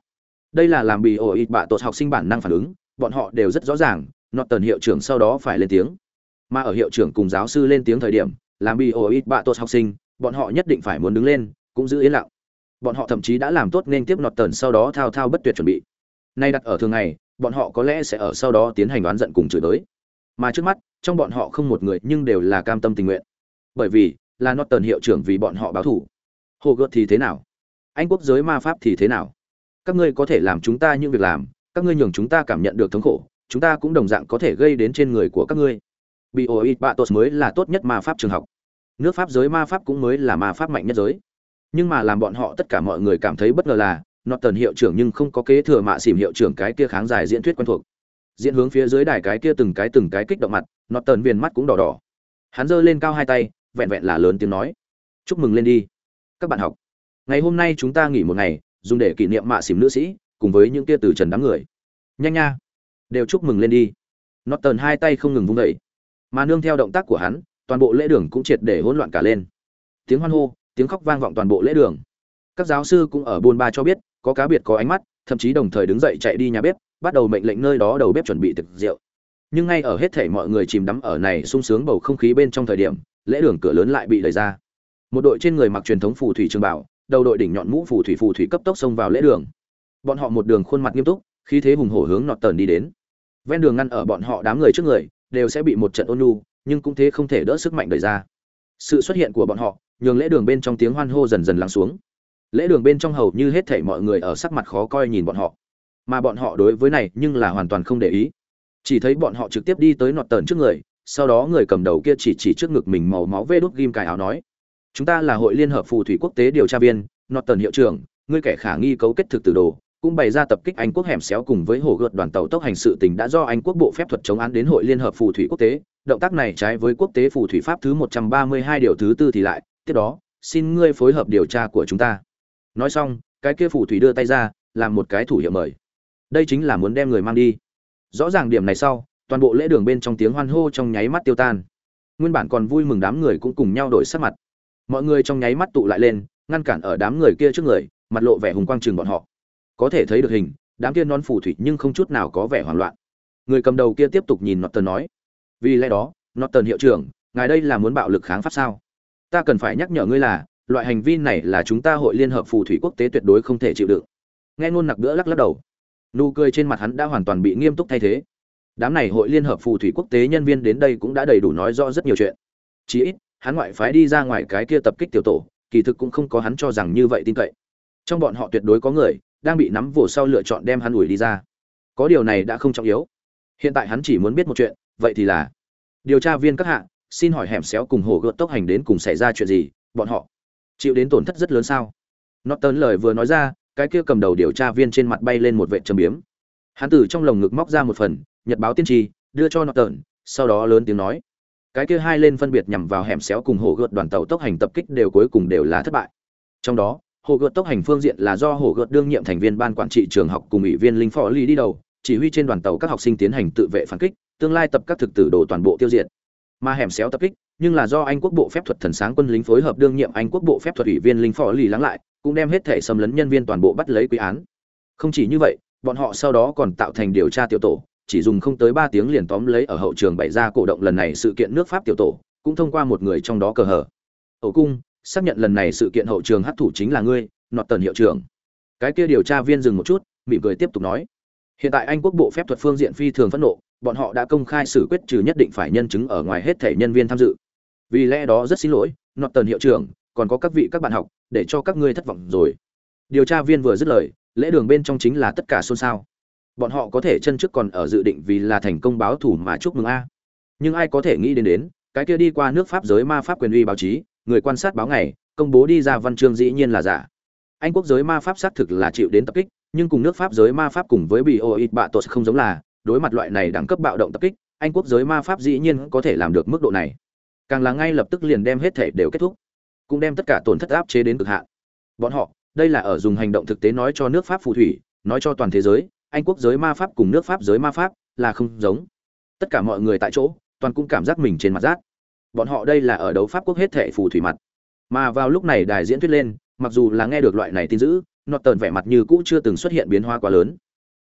Speaker 1: Đây là làm bị ổ ít bạ tột học sinh bản năng phản ứng, bọn họ đều rất rõ ràng nọt tần hiệu trưởng sau đó phải lên tiếng. Mà ở hiệu trưởng cùng giáo sư lên tiếng thời điểm, làm bị ổ ít bạ tột học sinh, bọn họ nhất định phải muốn đứng lên, cũng giữ yên lặng bọn họ thậm chí đã làm tốt nên tiếp nọt tần sau đó thao thao bất tuyệt chuẩn bị nay đặt ở thường ngày bọn họ có lẽ sẽ ở sau đó tiến hành đoán giận cùng chửi tới mà trước mắt trong bọn họ không một người nhưng đều là cam tâm tình nguyện bởi vì là Norton hiệu trưởng vì bọn họ báo thủ. Hồ gợt thì thế nào? Anh quốc giới ma pháp thì thế nào? Các ngươi có thể làm chúng ta những việc làm, các ngươi nhường chúng ta cảm nhận được thống khổ, chúng ta cũng đồng dạng có thể gây đến trên người của các ngươi. Bioit Batos mới là tốt nhất ma pháp trường học. Nước pháp giới ma pháp cũng mới là ma pháp mạnh nhất giới. Nhưng mà làm bọn họ tất cả mọi người cảm thấy bất ngờ là, Norton hiệu trưởng nhưng không có kế thừa mạ xỉm hiệu trưởng cái kia kháng dài diễn thuyết quen thuộc. Diễn hướng phía dưới đài cái kia từng cái từng cái kích động mặt, Norton viền mắt cũng đỏ đỏ. Hắn giơ lên cao hai tay, vẹn vẹn là lớn tiếng nói. Chúc mừng lên đi. Các bạn học ngày hôm nay chúng ta nghỉ một ngày dùng để kỷ niệm mạ xỉm nữ sĩ cùng với những kia từ trần đám người. Nhanh nha đều chúc mừng lên đi. Nọt tần hai tay không ngừng vung đẩy mà nương theo động tác của hắn toàn bộ lễ đường cũng triệt để hỗn loạn cả lên. Tiếng hoan hô tiếng khóc vang vọng toàn bộ lễ đường. Các giáo sư cũng ở buôn ba cho biết, có cá biệt có ánh mắt, thậm chí đồng thời đứng dậy chạy đi nhà bếp, bắt đầu mệnh lệnh nơi đó đầu bếp chuẩn bị thực rượu. Nhưng ngay ở hết thể mọi người chìm đắm ở này sung sướng bầu không khí bên trong thời điểm, lễ đường cửa lớn lại bị đẩy ra. Một đội trên người mặc truyền thống phù thủy trường bảo, đầu đội đỉnh nhọn mũ phù thủy phù thủy cấp tốc xông vào lễ đường. Bọn họ một đường khuôn mặt nghiêm túc, khí thế hùng hổ hướng nọt tần đi đến. Ven đường ngăn ở bọn họ đám người trước người, đều sẽ bị một trận ôn nhu, nhưng cũng thế không thể đỡ sức mạnh đẩy ra. Sự xuất hiện của bọn họ nhường lễ đường bên trong tiếng hoan hô dần dần lắng xuống. Lễ đường bên trong hầu như hết thảy mọi người ở sắc mặt khó coi nhìn bọn họ. Mà bọn họ đối với này nhưng là hoàn toàn không để ý. Chỉ thấy bọn họ trực tiếp đi tới nọt tờn trước người, sau đó người cầm đầu kia chỉ chỉ trước ngực mình màu máu vê đốt ghim cài áo nói, chúng ta là hội liên hợp phù thủy quốc tế điều tra viên, nọt tần hiệu trưởng, ngươi kẻ khả nghi cấu kết thực từ đồ, cũng bày ra tập kích anh quốc hẻm xéo cùng với hồ gợt đoàn tàu tốc hành sự tình đã do anh quốc bộ phép thuật chống án đến hội liên hợp phù thủy quốc tế. Động tác này trái với quốc tế phù thủy pháp thứ một trăm ba mươi hai điều thứ tư thì lại tiếp đó, xin ngươi phối hợp điều tra của chúng ta. Nói xong, cái kia phù thủy đưa tay ra, làm một cái thủ hiệu mời. Đây chính là muốn đem người mang đi. Rõ ràng điểm này sau, toàn bộ lễ đường bên trong tiếng hoan hô trong nháy mắt tiêu tan. Nguyên bản còn vui mừng đám người cũng cùng nhau đổi sắc mặt. Mọi người trong nháy mắt tụ lại lên, ngăn cản ở đám người kia trước người, mặt lộ vẻ hùng quang chừng bọn họ. Có thể thấy được hình, đám kia non phù thủy nhưng không chút nào có vẻ hoảng loạn. Người cầm đầu kia tiếp tục nhìn norton nói, vì lẽ đó norton hiệu trưởng, ngài đây là muốn bạo lực kháng pháp sao? Ta cần phải nhắc nhở ngươi là, loại hành vi này là chúng ta hội liên hợp phù thủy quốc tế tuyệt đối không thể chịu đựng. Nghe ngôn nặc đỡ lắc lắc đầu. Nụ cười trên mặt hắn đã hoàn toàn bị nghiêm túc thay thế. Đám này hội liên hợp phù thủy quốc tế nhân viên đến đây cũng đã đầy đủ nói rõ rất nhiều chuyện. Chí ít, hắn ngoại phái đi ra ngoài cái kia tập kích tiểu tổ, kỳ thực cũng không có hắn cho rằng như vậy tin cậy. Trong bọn họ tuyệt đối có người đang bị nắm vồ sau lựa chọn đem hắn ủi đi ra. Có điều này đã không trọng yếu. Hiện tại hắn chỉ muốn biết một chuyện, vậy thì là điều tra viên các hạ xin hỏi hẻm xéo cùng hồ gợt tốc hành đến cùng xảy ra chuyện gì, bọn họ chịu đến tổn thất rất lớn sao? Norton lời vừa nói ra, cái kia cầm đầu điều tra viên trên mặt bay lên một vệ trầm biếm. Hắn từ trong lồng ngực móc ra một phần, nhật báo tiên tri, đưa cho Norton, sau đó lớn tiếng nói. Cái kia hai lên phân biệt nhằm vào hẻm xéo cùng hồ gợt đoàn tàu tốc hành tập kích đều cuối cùng đều là thất bại. Trong đó, hồ gợt tốc hành phương diện là do hồ gợt đương nhiệm thành viên ban quản trị trường học cùng ủy viên linh phó ly đi đầu, chỉ huy trên đoàn tàu các học sinh tiến hành tự vệ phản kích, tương lai tập các thực tử đồ toàn bộ tiêu diệt mà hẻm xéo tập kích, nhưng là do anh quốc bộ phép thuật thần sáng quân lính phối hợp đương nhiệm anh quốc bộ phép thuật ủy viên lính phó lì lắng lại, cũng đem hết thể xâm lấn nhân viên toàn bộ bắt lấy quy án. Không chỉ như vậy, bọn họ sau đó còn tạo thành điều tra tiểu tổ, chỉ dùng không tới ba tiếng liền tóm lấy ở hậu trường bày ra cổ động lần này sự kiện nước pháp tiểu tổ, cũng thông qua một người trong đó cờ hở ẩu cung, xác nhận lần này sự kiện hậu trường hấp thủ chính là ngươi nọt tần hiệu trưởng. Cái kia điều tra viên dừng một chút, mỉm cười tiếp tục nói hiện tại anh quốc bộ phép thuật phương diện phi thường phẫn nộ, bọn họ đã công khai xử quyết trừ nhất định phải nhân chứng ở ngoài hết thể nhân viên tham dự. Vì lẽ đó rất xin lỗi nọt tần hiệu trưởng, còn có các vị các bạn học, để cho các ngươi thất vọng rồi. Điều tra viên vừa dứt lời, lễ đường bên trong chính là tất cả xôn xao. Bọn họ có thể chân trước còn ở dự định vì là thành công báo thủ mà chúc mừng a. Nhưng ai có thể nghĩ đến đến, cái kia đi qua nước pháp giới ma pháp quyền uy báo chí, người quan sát báo ngày, công bố đi ra văn chương dĩ nhiên là giả anh quốc giới ma pháp xác thực là chịu đến tập kích, nhưng cùng nước pháp giới ma pháp cùng với bị ô ít bạ tốt không giống là, đối mặt loại này đẳng cấp bạo động tập kích, anh quốc giới ma pháp dĩ nhiên có thể làm được mức độ này. Càng là ngay lập tức liền đem hết thể đều kết thúc, cũng đem tất cả tổn thất áp chế đến cực hạn. Bọn họ, đây là ở dùng hành động thực tế nói cho nước pháp phù thủy, nói cho toàn thế giới, anh quốc giới ma pháp cùng nước pháp giới ma pháp là không giống. Tất cả mọi người tại chỗ, toàn cũng cảm giác mình trên mặt rác. Bọn họ đây là ở đấu pháp quốc hết thể phù thủy mặt. Mà vào lúc này đài diễn thuyết lên mặc dù là nghe được loại này tin dữ nọt tờn vẻ mặt như cũ chưa từng xuất hiện biến hóa quá lớn.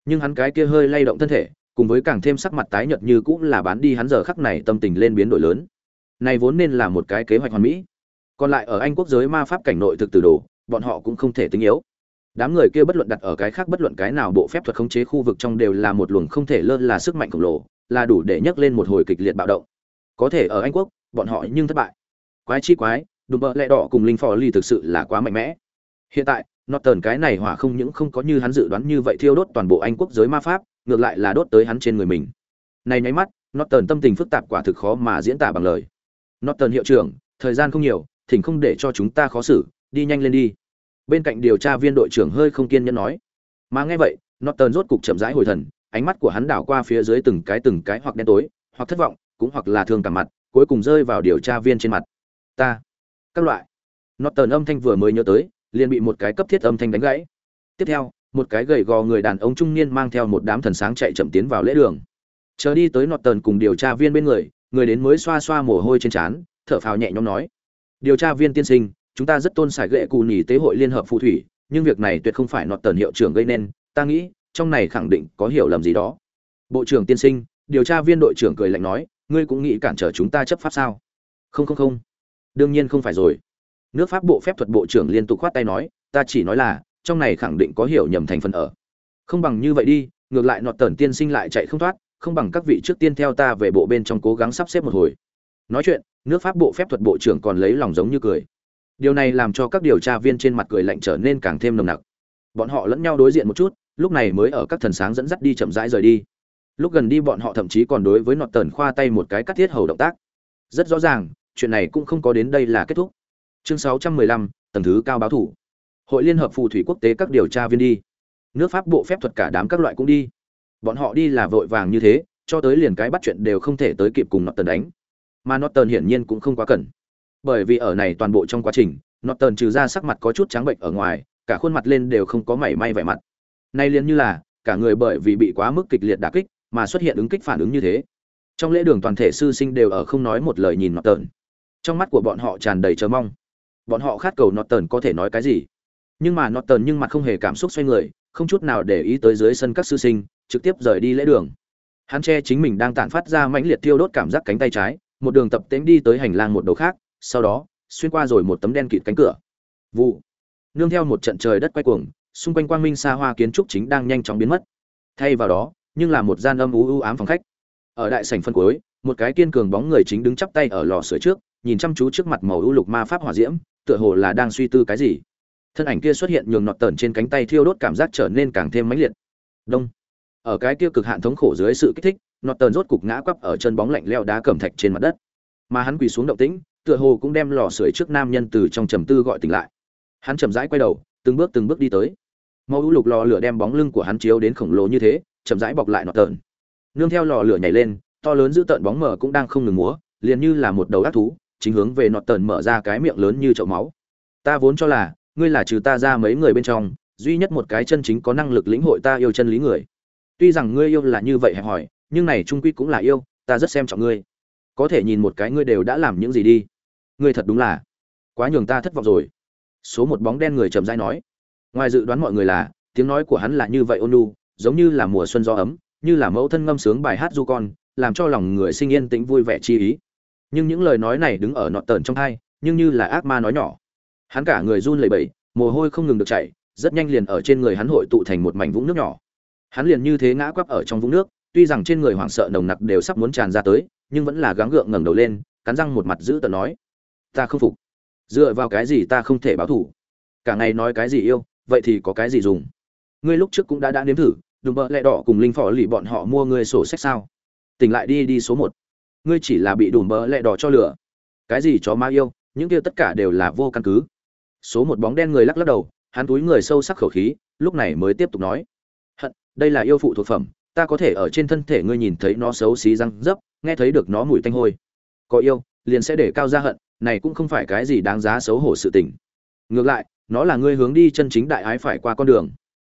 Speaker 1: Nhưng hắn cái kia hơi lay động thân thể, cùng với càng thêm sắc mặt tái nhợt như cũ là bán đi hắn giờ khắc này tâm tình lên biến đổi lớn. Này vốn nên là một cái kế hoạch hoàn mỹ. Còn lại ở anh quốc giới ma pháp cảnh nội thực từ đồ, bọn họ cũng không thể tính yếu. Đám người kia bất luận đặt ở cái khác bất luận cái nào bộ phép thuật khống chế khu vực trong đều là một luồng không thể lơ là sức mạnh khổng lồ, là đủ để nhấc lên một hồi kịch liệt bạo động. Có thể ở anh quốc, bọn họ nhưng thất bại. Quái chi quái đùm bợ lẹ đỏ cùng linh phò ly thực sự là quá mạnh mẽ. Hiện tại, norton cái này hỏa không những không có như hắn dự đoán như vậy thiêu đốt toàn bộ anh quốc giới ma pháp, ngược lại là đốt tới hắn trên người mình. Này nháy mắt, norton tâm tình phức tạp quả thực khó mà diễn tả bằng lời. Norton hiệu trưởng, thời gian không nhiều, thỉnh không để cho chúng ta khó xử, đi nhanh lên đi. Bên cạnh điều tra viên đội trưởng hơi không kiên nhẫn nói. Mà nghe vậy, norton rốt cục chậm rãi hồi thần, ánh mắt của hắn đảo qua phía dưới từng cái từng cái hoặc đen tối, hoặc thất vọng, cũng hoặc là thương cả mặt, cuối cùng rơi vào điều tra viên trên mặt. Ta các loại. Norton âm thanh vừa mới nhớ tới, liền bị một cái cấp thiết âm thanh đánh gãy. Tiếp theo, một cái gầy gò người đàn ông trung niên mang theo một đám thần sáng chạy chậm tiến vào lễ đường. Chờ đi tới norton cùng điều tra viên bên người người đến mới xoa xoa mồ hôi trên trán, thở phào nhẹ nhõm nói. Điều tra viên tiên sinh, chúng ta rất tôn sải gệ cù nhì tế hội liên hợp phù thủy, nhưng việc này tuyệt không phải nọt tần hiệu trưởng gây nên, ta nghĩ, trong này khẳng định có hiểu lầm gì đó. Bộ trưởng tiên sinh, điều tra viên đội trưởng cười lạnh nói, ngươi cũng nghĩ cản trở chúng ta chấp pháp sao? Không không không đương nhiên không phải rồi. Nước pháp bộ phép thuật bộ trưởng liên tục khoát tay nói, ta chỉ nói là, trong này khẳng định có hiểu nhầm thành phần ở. Không bằng như vậy đi, ngược lại nọt tần tiên sinh lại chạy không thoát, không bằng các vị trước tiên theo ta về bộ bên trong cố gắng sắp xếp một hồi. Nói chuyện, nước pháp bộ phép thuật bộ trưởng còn lấy lòng giống như cười. Điều này làm cho các điều tra viên trên mặt cười lạnh trở nên càng thêm nồng nặc. Bọn họ lẫn nhau đối diện một chút, lúc này mới ở các thần sáng dẫn dắt đi chậm rãi rời đi. Lúc gần đi bọn họ thậm chí còn đối với nọt tần khoa tay một cái cắt thiết hầu động tác. Rất rõ ràng chuyện này cũng không có đến đây là kết thúc. Chương 615, tầng thứ cao báo thủ. Hội liên hợp phù thủy quốc tế các điều tra viên đi. Nước pháp bộ phép thuật cả đám các loại cũng đi. Bọn họ đi là vội vàng như thế cho tới liền cái bắt chuyện đều không thể tới kịp cùng nọt tần đánh. Mà nọt tần hiển nhiên cũng không quá cần. Bởi vì ở này toàn bộ trong quá trình nọt tần trừ ra sắc mặt có chút trắng bệnh ở ngoài cả khuôn mặt lên đều không có mảy may vẻ mặt. Nay liền như là cả người bởi vì bị quá mức kịch liệt đả kích mà xuất hiện ứng kích phản ứng như thế. Trong lễ đường toàn thể sư sinh đều ở không nói một lời nhìn nọt tần trong mắt của bọn họ tràn đầy chờ mong. Bọn họ khát cầu nọt tần có thể nói cái gì? Nhưng mà nọt tần nhưng mặt không hề cảm xúc xoay người, không chút nào để ý tới dưới sân các sư sinh, trực tiếp rời đi lễ đường. Hắn che chính mình đang tản phát ra mãnh liệt tiêu đốt cảm giác cánh tay trái, một đường tập tễnh đi tới hành lang một đầu khác, sau đó, xuyên qua rồi một tấm đen kịt cánh cửa. Vụ. Nương theo một trận trời đất quay cuồng, xung quanh quang minh xa hoa kiến trúc chính đang nhanh chóng biến mất. Thay vào đó, nhưng là một gian âm u u ám phòng khách. Ở đại sảnh phân cuối, một cái kiên cường bóng người chính đứng chắp tay ở lò sưởi trước nhìn chăm chú trước mặt màu u lục ma pháp hỏa diễm, tựa hồ là đang suy tư cái gì. Thân ảnh kia xuất hiện nhường nọt tờn trên cánh tay thiêu đốt cảm giác trở nên càng thêm mãnh liệt. Đông. Ở cái kia cực hạn thống khổ dưới sự kích thích, nọt tờn rốt cục ngã quắp ở chân bóng lạnh leo đá cẩm thạch trên mặt đất. Mà hắn quỳ xuống động tĩnh, tựa hồ cũng đem lò sưởi trước nam nhân từ trong trầm tư gọi tỉnh lại. Hắn chậm rãi quay đầu, từng bước từng bước đi tới. Màu u lục lò lửa đem bóng lưng của hắn chiếu đến khổng lồ như thế, chậm rãi bọc lại nọt tờn. Nương theo lò lửa nhảy lên, to lớn giữ tợn bóng mờ cũng đang không ngừng múa, liền như là một đầu ác thú chính hướng về nọt tần mở ra cái miệng lớn như chậu máu. Ta vốn cho là, ngươi là trừ ta ra mấy người bên trong, duy nhất một cái chân chính có năng lực lĩnh hội ta yêu chân lý người. Tuy rằng ngươi yêu là như vậy hẹp hỏi, nhưng này trung quy cũng là yêu, ta rất xem trọng ngươi. Có thể nhìn một cái ngươi đều đã làm những gì đi. Ngươi thật đúng là quá nhường ta thất vọng rồi. Số một bóng đen người chậm dai nói. Ngoài dự đoán mọi người là, tiếng nói của hắn là như vậy ôn nhu, giống như là mùa xuân gió ấm, như là mẫu thân ngâm sướng bài hát du con, làm cho lòng người sinh yên tĩnh vui vẻ chi ý nhưng những lời nói này đứng ở nọt tờn trong thai, nhưng như là ác ma nói nhỏ. Hắn cả người run lẩy bẩy, mồ hôi không ngừng được chảy, rất nhanh liền ở trên người hắn hội tụ thành một mảnh vũng nước nhỏ. Hắn liền như thế ngã quắp ở trong vũng nước, tuy rằng trên người hoảng sợ nồng nặc đều sắp muốn tràn ra tới, nhưng vẫn là gắng gượng ngẩng đầu lên, cắn răng một mặt giữ tờ nói, ta không phục. Dựa vào cái gì ta không thể báo thủ cả ngày nói cái gì yêu, vậy thì có cái gì dùng? Ngươi lúc trước cũng đã đã nếm thử, đùm bợ lẹ đỏ cùng linh phò lì bọn họ mua ngươi sổ sách sao? Tỉnh lại đi đi số một ngươi chỉ là bị đùm bỡ lẹ đỏ cho lửa. Cái gì chó ma yêu, những kia tất cả đều là vô căn cứ. Số một bóng đen người lắc lắc đầu, hắn túi người sâu sắc khẩu khí, lúc này mới tiếp tục nói. Hận, đây là yêu phụ thuộc phẩm, ta có thể ở trên thân thể ngươi nhìn thấy nó xấu xí răng dấp nghe thấy được nó mùi tanh hôi. Có yêu, liền sẽ để cao ra hận, này cũng không phải cái gì đáng giá xấu hổ sự tình. Ngược lại, nó là ngươi hướng đi chân chính đại ái phải qua con đường.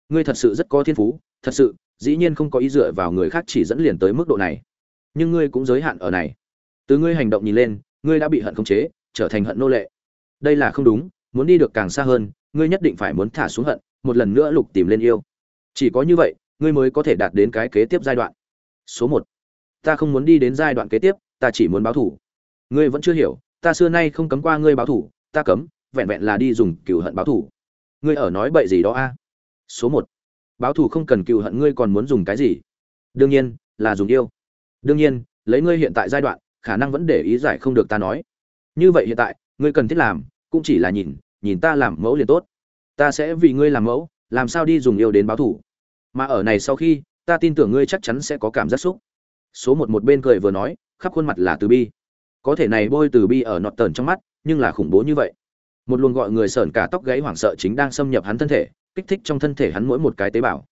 Speaker 1: Ngươi thật sự rất có thiên phú, thật sự, dĩ nhiên không có ý dựa vào người khác chỉ dẫn liền tới mức độ này nhưng ngươi cũng giới hạn ở này. Từ ngươi hành động nhìn lên, ngươi đã bị hận khống chế, trở thành hận nô lệ. Đây là không đúng, muốn đi được càng xa hơn, ngươi nhất định phải muốn thả xuống hận, một lần nữa lục tìm lên yêu. Chỉ có như vậy, ngươi mới có thể đạt đến cái kế tiếp giai đoạn. Số một. Ta không muốn đi đến giai đoạn kế tiếp, ta chỉ muốn báo thủ. Ngươi vẫn chưa hiểu, ta xưa nay không cấm qua ngươi báo thủ, ta cấm, vẹn vẹn là đi dùng cựu hận báo thủ. Ngươi ở nói bậy gì đó a? Số một. Báo thủ không cần cựu hận, ngươi còn muốn dùng cái gì? Đương nhiên, là dùng yêu đương nhiên, lấy ngươi hiện tại giai đoạn, khả năng vẫn để ý giải không được ta nói. Như vậy hiện tại, ngươi cần thiết làm, cũng chỉ là nhìn nhìn ta làm mẫu liền tốt. Ta sẽ vì ngươi làm mẫu, làm sao đi dùng yêu đến báo thủ mà ở này sau khi, ta tin tưởng ngươi chắc chắn sẽ có cảm giác xúc. Số một một bên cười vừa nói, khắp khuôn mặt là từ bi. Có thể này bôi từ bi ở nọt tờn trong mắt, nhưng là khủng bố như vậy. Một luồng gọi người sởn cả tóc gáy hoảng sợ chính đang xâm nhập hắn thân thể, kích thích trong thân thể hắn mỗi một cái tế bào.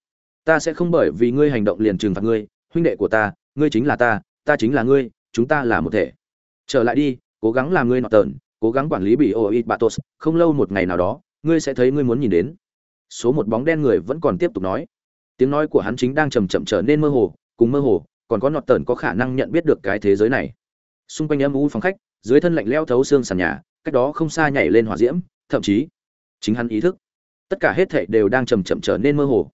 Speaker 1: Ta sẽ không bởi vì ngươi hành động liền trừng phạt ngươi, huynh đệ của ta ngươi chính là ta ta chính là ngươi, chúng ta là một thể. Trở lại đi, cố gắng làm ngươi nọ tờn cố gắng quản lý bị oit batos không lâu một ngày nào đó, ngươi sẽ thấy ngươi muốn nhìn đến. Số một bóng đen người vẫn còn tiếp tục nói. Tiếng nói của hắn chính đang chầm chậm trở nên mơ hồ, cùng mơ hồ, còn có nọt tờn có khả năng nhận biết được cái thế giới này. Xung quanh âm u phòng khách, dưới thân lạnh leo thấu xương sàn nhà, cách đó không xa nhảy lên hỏa diễm, thậm chí, chính hắn ý thức, tất cả hết thảy đều đang chầm chậm trở nên mơ hồ.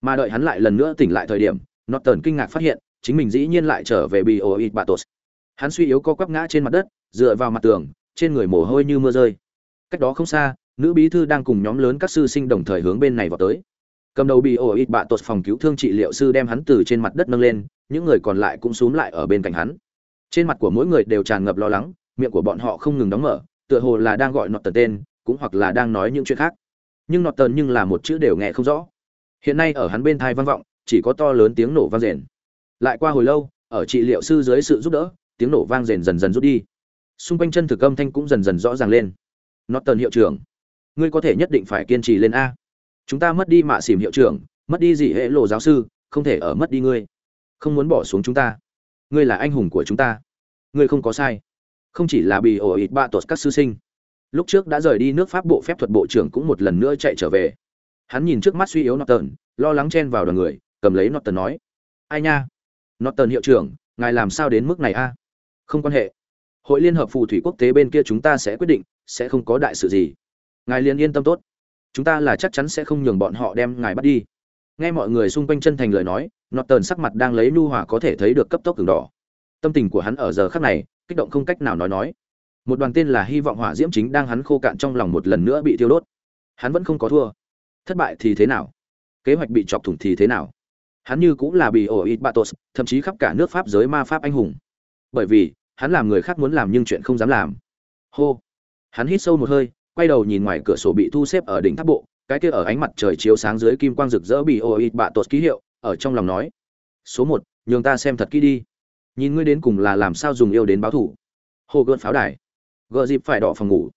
Speaker 1: Mà đợi hắn lại lần nữa tỉnh lại thời điểm nọt tờn kinh ngạc phát hiện chính mình dĩ nhiên lại trở về bị ổ ít batos hắn suy yếu co quắp ngã trên mặt đất, dựa vào mặt tường, trên người mồ hôi như mưa rơi. Cách đó không xa, nữ bí thư đang cùng nhóm lớn các sư sinh đồng thời hướng bên này vào tới. Cầm đầu bị ổ ít bạ tột phòng cứu thương trị liệu sư đem hắn từ trên mặt đất nâng lên, những người còn lại cũng xúm lại ở bên cạnh hắn. Trên mặt của mỗi người đều tràn ngập lo lắng, miệng của bọn họ không ngừng đóng mở, tựa hồ là đang gọi nọt tần tên, cũng hoặc là đang nói những chuyện khác. Nhưng nọt tần nhưng là một chữ đều nghe không rõ. Hiện nay ở hắn bên thai vang vọng, chỉ có to lớn tiếng nổ vang rền lại qua hồi lâu, ở trị liệu sư dưới sự giúp đỡ, tiếng nổ vang rền dần dần rút đi. Xung quanh chân thực âm thanh cũng dần dần rõ ràng lên. Nó tần hiệu trưởng, ngươi có thể nhất định phải kiên trì lên a. Chúng ta mất đi mạ xỉm hiệu trưởng, mất đi gì hệ lộ giáo sư, không thể ở mất đi ngươi. Không muốn bỏ xuống chúng ta. Ngươi là anh hùng của chúng ta. Ngươi không có sai. Không chỉ là bị ổ ít ba tuột các sư sinh. Lúc trước đã rời đi nước pháp bộ phép thuật bộ trưởng cũng một lần nữa chạy trở về. Hắn nhìn trước mắt suy yếu norton, lo lắng chen vào đoàn người, cầm lấy norton nói. Ai nha? Norton hiệu trưởng, ngài làm sao đến mức này a? Không quan hệ. Hội liên hợp phù thủy quốc tế bên kia chúng ta sẽ quyết định, sẽ không có đại sự gì. Ngài liền yên tâm tốt. Chúng ta là chắc chắn sẽ không nhường bọn họ đem ngài bắt đi. Nghe mọi người xung quanh chân thành lời nói nọt tần sắc mặt đang lấy nu hòa có thể thấy được cấp tốc cường đỏ. Tâm tình của hắn ở giờ khắc này, kích động không cách nào nói nói. Một đoàn tên là hy vọng hỏa diễm chính đang hắn khô cạn trong lòng một lần nữa bị tiêu đốt. Hắn vẫn không có thua. Thất bại thì thế nào? Kế hoạch bị chọc thủng thì thế nào? Hắn như cũng là bị ổ ít batos thậm chí khắp cả nước pháp giới ma pháp anh hùng. Bởi vì, hắn làm người khác muốn làm nhưng chuyện không dám làm. Hô. Hắn hít sâu một hơi, quay đầu nhìn ngoài cửa sổ bị thu xếp ở đỉnh tháp bộ, cái kia ở ánh mặt trời chiếu sáng dưới kim quang rực rỡ bị ổ ít bạ tột ký hiệu, ở trong lòng nói. Số một, nhường ta xem thật kỹ đi. Nhìn ngươi đến cùng là làm sao dùng yêu đến báo thủ hồ gợn pháo đài. Gợ dịp phải đỏ phòng ngủ.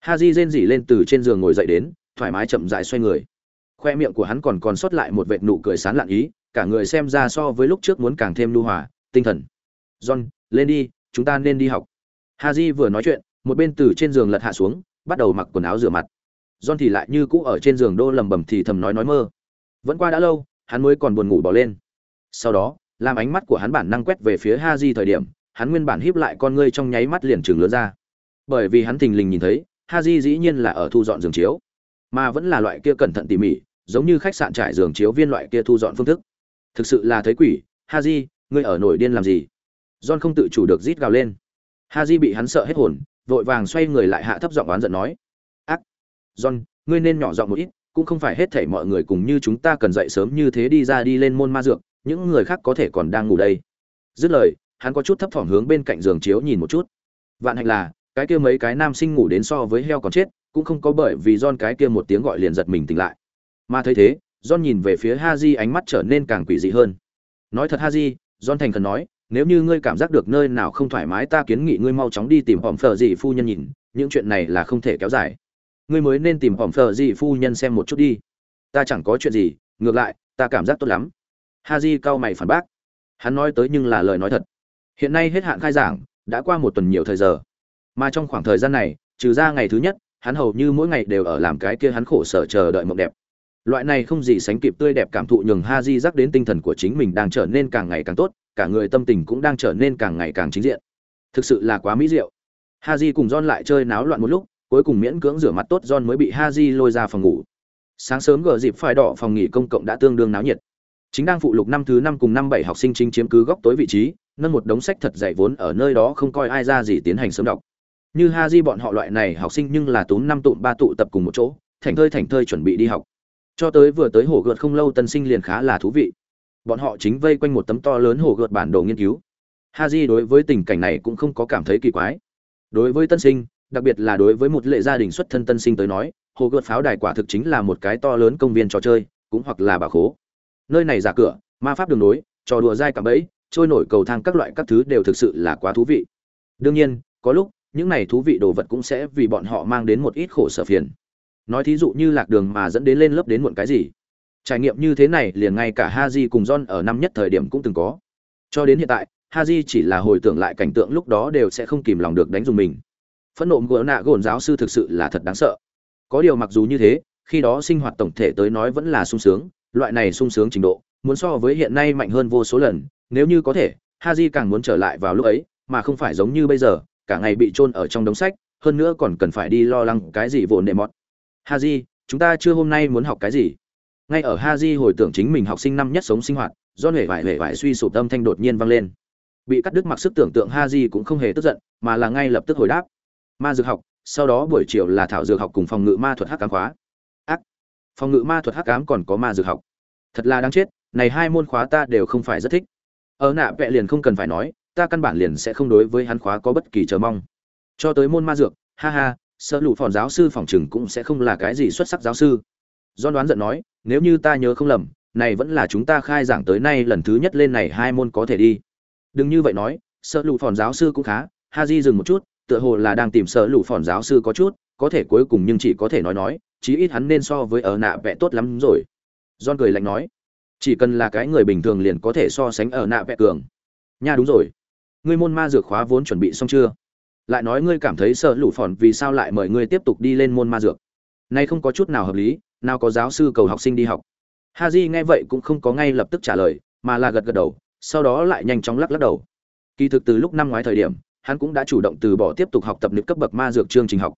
Speaker 1: Ha di rên rỉ lên từ trên giường ngồi dậy đến, thoải mái chậm dại xoay người. Khoe miệng của hắn còn còn sót lại một vệt nụ cười sán lạn ý cả người xem ra so với lúc trước muốn càng thêm lưu hòa, tinh thần. John, lên đi, chúng ta nên đi học. Ha vừa nói chuyện, một bên từ trên giường lật hạ xuống, bắt đầu mặc quần áo rửa mặt. John thì lại như cũ ở trên giường đô lầm bầm thì thầm nói nói mơ. Vẫn qua đã lâu, hắn mới còn buồn ngủ bỏ lên. Sau đó, làm ánh mắt của hắn bản năng quét về phía ha thời điểm, hắn nguyên bản híp lại con ngươi trong nháy mắt liền trừng lớn ra. Bởi vì hắn thình lình nhìn thấy ha dĩ nhiên là ở thu dọn giường chiếu, mà vẫn là loại kia cẩn thận tỉ mỉ, giống như khách sạn trải giường chiếu viên loại kia thu dọn phương thức thực sự là thấy quỷ ha di ngươi ở nổi điên làm gì? John không tự chủ được rít gào lên. Ha di bị hắn sợ hết hồn, vội vàng xoay người lại hạ thấp giọng oán giận nói. Ác! John, ngươi nên nhỏ giọng một ít, cũng không phải hết thảy mọi người cùng như chúng ta cần dậy sớm như thế đi ra đi lên môn ma dược, những người khác có thể còn đang ngủ đây. Dứt lời, hắn có chút thấp thỏm hướng bên cạnh giường chiếu nhìn một chút. Vạn hạnh là, cái kia mấy cái nam sinh ngủ đến so với heo còn chết, cũng không có bởi vì John cái kia một tiếng gọi liền giật mình tỉnh lại. Mà thấy thế John nhìn về phía Haji ánh mắt trở nên càng quỷ dị hơn. Nói thật Haji, John thành khẩn nói, nếu như ngươi cảm giác được nơi nào không thoải mái, ta kiến nghị ngươi mau chóng đi tìm hòm phở dị phu nhân nhìn, những chuyện này là không thể kéo dài. Ngươi mới nên tìm hòm phở dị phu nhân xem một chút đi. Ta chẳng có chuyện gì, ngược lại, ta cảm giác tốt lắm. Ha cao cau mày phản bác. Hắn nói tới nhưng là lời nói thật. Hiện nay hết hạn khai giảng, đã qua một tuần nhiều thời giờ. Mà trong khoảng thời gian này, trừ ra ngày thứ nhất, hắn hầu như mỗi ngày đều ở làm cái kia hắn khổ sở chờ đợi mộng đẹp loại này không gì sánh kịp tươi đẹp cảm thụ nhường ha di dắt đến tinh thần của chính mình đang trở nên càng ngày càng tốt, cả người tâm tình cũng đang trở nên càng ngày càng chính diện. Thực sự là quá mỹ diệu. Haji cùng john lại chơi náo loạn một lúc, cuối cùng miễn cưỡng rửa mặt tốt, john mới bị haji lôi ra phòng ngủ. Sáng sớm gờ dịp phải đỏ phòng nghỉ công cộng đã tương đương náo nhiệt. Chính đang phụ lục năm thứ năm cùng năm bảy học sinh chính chiếm cứ góc tối vị trí, nâng một đống sách thật dày vốn ở nơi đó không coi ai ra gì tiến hành sớm đọc. Như haji bọn họ loại này học sinh nhưng là túm năm tụm ba tụ tập cùng một chỗ thành thơi thành thơi chuẩn bị đi học cho tới vừa tới hồ gợt không lâu tân sinh liền khá là thú vị. Bọn họ chính vây quanh một tấm to lớn hồ gợt bản đồ nghiên cứu. Haji đối với tình cảnh này cũng không có cảm thấy kỳ quái. Đối với tân sinh, đặc biệt là đối với một lệ gia đình xuất thân tân sinh tới nói, hồ gợt pháo đài quả thực chính là một cái to lớn công viên trò chơi, cũng hoặc là bà khố. Nơi này giả cửa, ma pháp đường nối, trò đùa dai cả bẫy, trôi nổi cầu thang các loại các thứ đều thực sự là quá thú vị. Đương nhiên, có lúc, những này thú vị đồ vật cũng sẽ vì bọn họ mang đến một ít khổ sở phiền nói thí dụ như lạc đường mà dẫn đến lên lớp đến muộn cái gì trải nghiệm như thế này liền ngay cả Haji cùng John ở năm nhất thời điểm cũng từng có. Cho đến hiện tại, Haji chỉ là hồi tưởng lại cảnh tượng lúc đó đều sẽ không kìm lòng được đánh dùng mình. Phẫn nộ ngựa nạ gồn giáo sư thực sự là thật đáng sợ. Có điều mặc dù như thế, khi đó sinh hoạt tổng thể tới nói vẫn là sung sướng, loại này sung sướng trình độ, muốn so với hiện nay mạnh hơn vô số lần, nếu như có thể, Haji càng muốn trở lại vào lúc ấy, mà không phải giống như bây giờ, cả ngày bị chôn ở trong đống sách, hơn nữa còn cần phải đi lo lắng cái gì vồn đệ mọt. Haji, chúng ta chưa hôm nay muốn học cái gì? ngay ở haji hồi tưởng chính mình học sinh năm nhất sống sinh hoạt do hề vải hề vải suy sụp tâm thanh đột nhiên vang lên. Bị cắt đứt mặc sức tưởng tượng haji cũng không hề tức giận mà là ngay lập tức hồi đáp. Ma dược học sau đó buổi chiều là thảo dược học cùng phòng ngự ma thuật hắc cám khóa. Ác! Phòng ngự ma thuật hắc cám còn có ma dược học. Thật là đáng chết này hai môn khóa ta đều không phải rất thích. Ở nạ vẽ liền không cần phải nói ta căn bản liền sẽ không đối với hắn khóa có bất kỳ chờ mong. Cho tới môn ma dược ha ha sợ lụ phòn giáo sư phòng chừng cũng sẽ không là cái gì xuất sắc giáo sư. Do đoán giận nói, nếu như ta nhớ không lầm, này vẫn là chúng ta khai giảng tới nay lần thứ nhất lên này hai môn có thể đi. Đừng như vậy nói sợ lụ phòn giáo sư cũng khá, ha di dừng một chút, tựa hồ là đang tìm sợ lụ phòn giáo sư có chút, có thể cuối cùng nhưng chỉ có thể nói nói, chí ít hắn nên so với ở nạ vẽ tốt lắm rồi. John cười lạnh nói, chỉ cần là cái người bình thường liền có thể so sánh ở nạ vẽ cường. Nha, đúng rồi. Ngươi môn ma dược khóa vốn chuẩn bị xong chưa? Lại nói ngươi cảm thấy sợ lũ phòn vì sao lại mời ngươi tiếp tục đi lên môn ma dược. Nay không có chút nào hợp lý, nào có giáo sư cầu học sinh đi học. Ha j nghe vậy cũng không có ngay lập tức trả lời, mà là gật gật đầu, sau đó lại nhanh chóng lắc lắc đầu. Kỳ thực từ lúc năm ngoái thời điểm, hắn cũng đã chủ động từ bỏ tiếp tục học tập nữ cấp bậc ma dược chương trình học.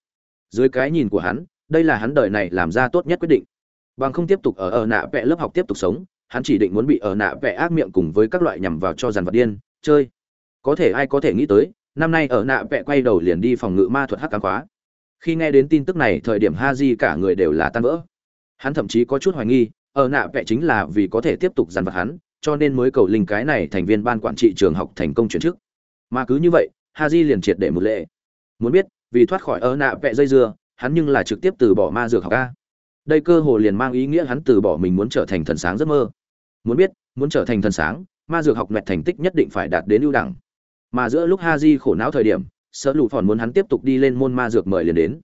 Speaker 1: Dưới cái nhìn của hắn, đây là hắn đời này làm ra tốt nhất quyết định. Bằng không tiếp tục ở ở nạ vẽ lớp học tiếp tục sống, hắn chỉ định muốn bị ở nạ vẽ ác miệng cùng với các loại nhằm vào cho dàn vật điên, chơi. Có thể ai có thể nghĩ tới năm nay ở nạ vẽ quay đầu liền đi phòng ngự ma thuật hắc cám khóa. Khi nghe đến tin tức này, thời điểm ha di cả người đều là tan vỡ. Hắn thậm chí có chút hoài nghi, ở nạ vẽ chính là vì có thể tiếp tục dàn vật hắn, cho nên mới cầu linh cái này thành viên ban quản trị trường học thành công chuyển chức. Mà cứ như vậy ha di liền triệt để một lệ. Muốn biết, vì thoát khỏi ở nạ vẽ dây dưa, hắn nhưng là trực tiếp từ bỏ ma dược học ca. đây cơ hồ liền mang ý nghĩa hắn từ bỏ mình muốn trở thành thần sáng giấc mơ. Muốn biết, muốn trở thành thần sáng, ma dược học mẹt thành tích nhất định phải đạt đến ưu đẳng mà giữa lúc ha di khổ não thời điểm sợ lụ phòn muốn hắn tiếp tục đi lên môn ma dược mời liền đến.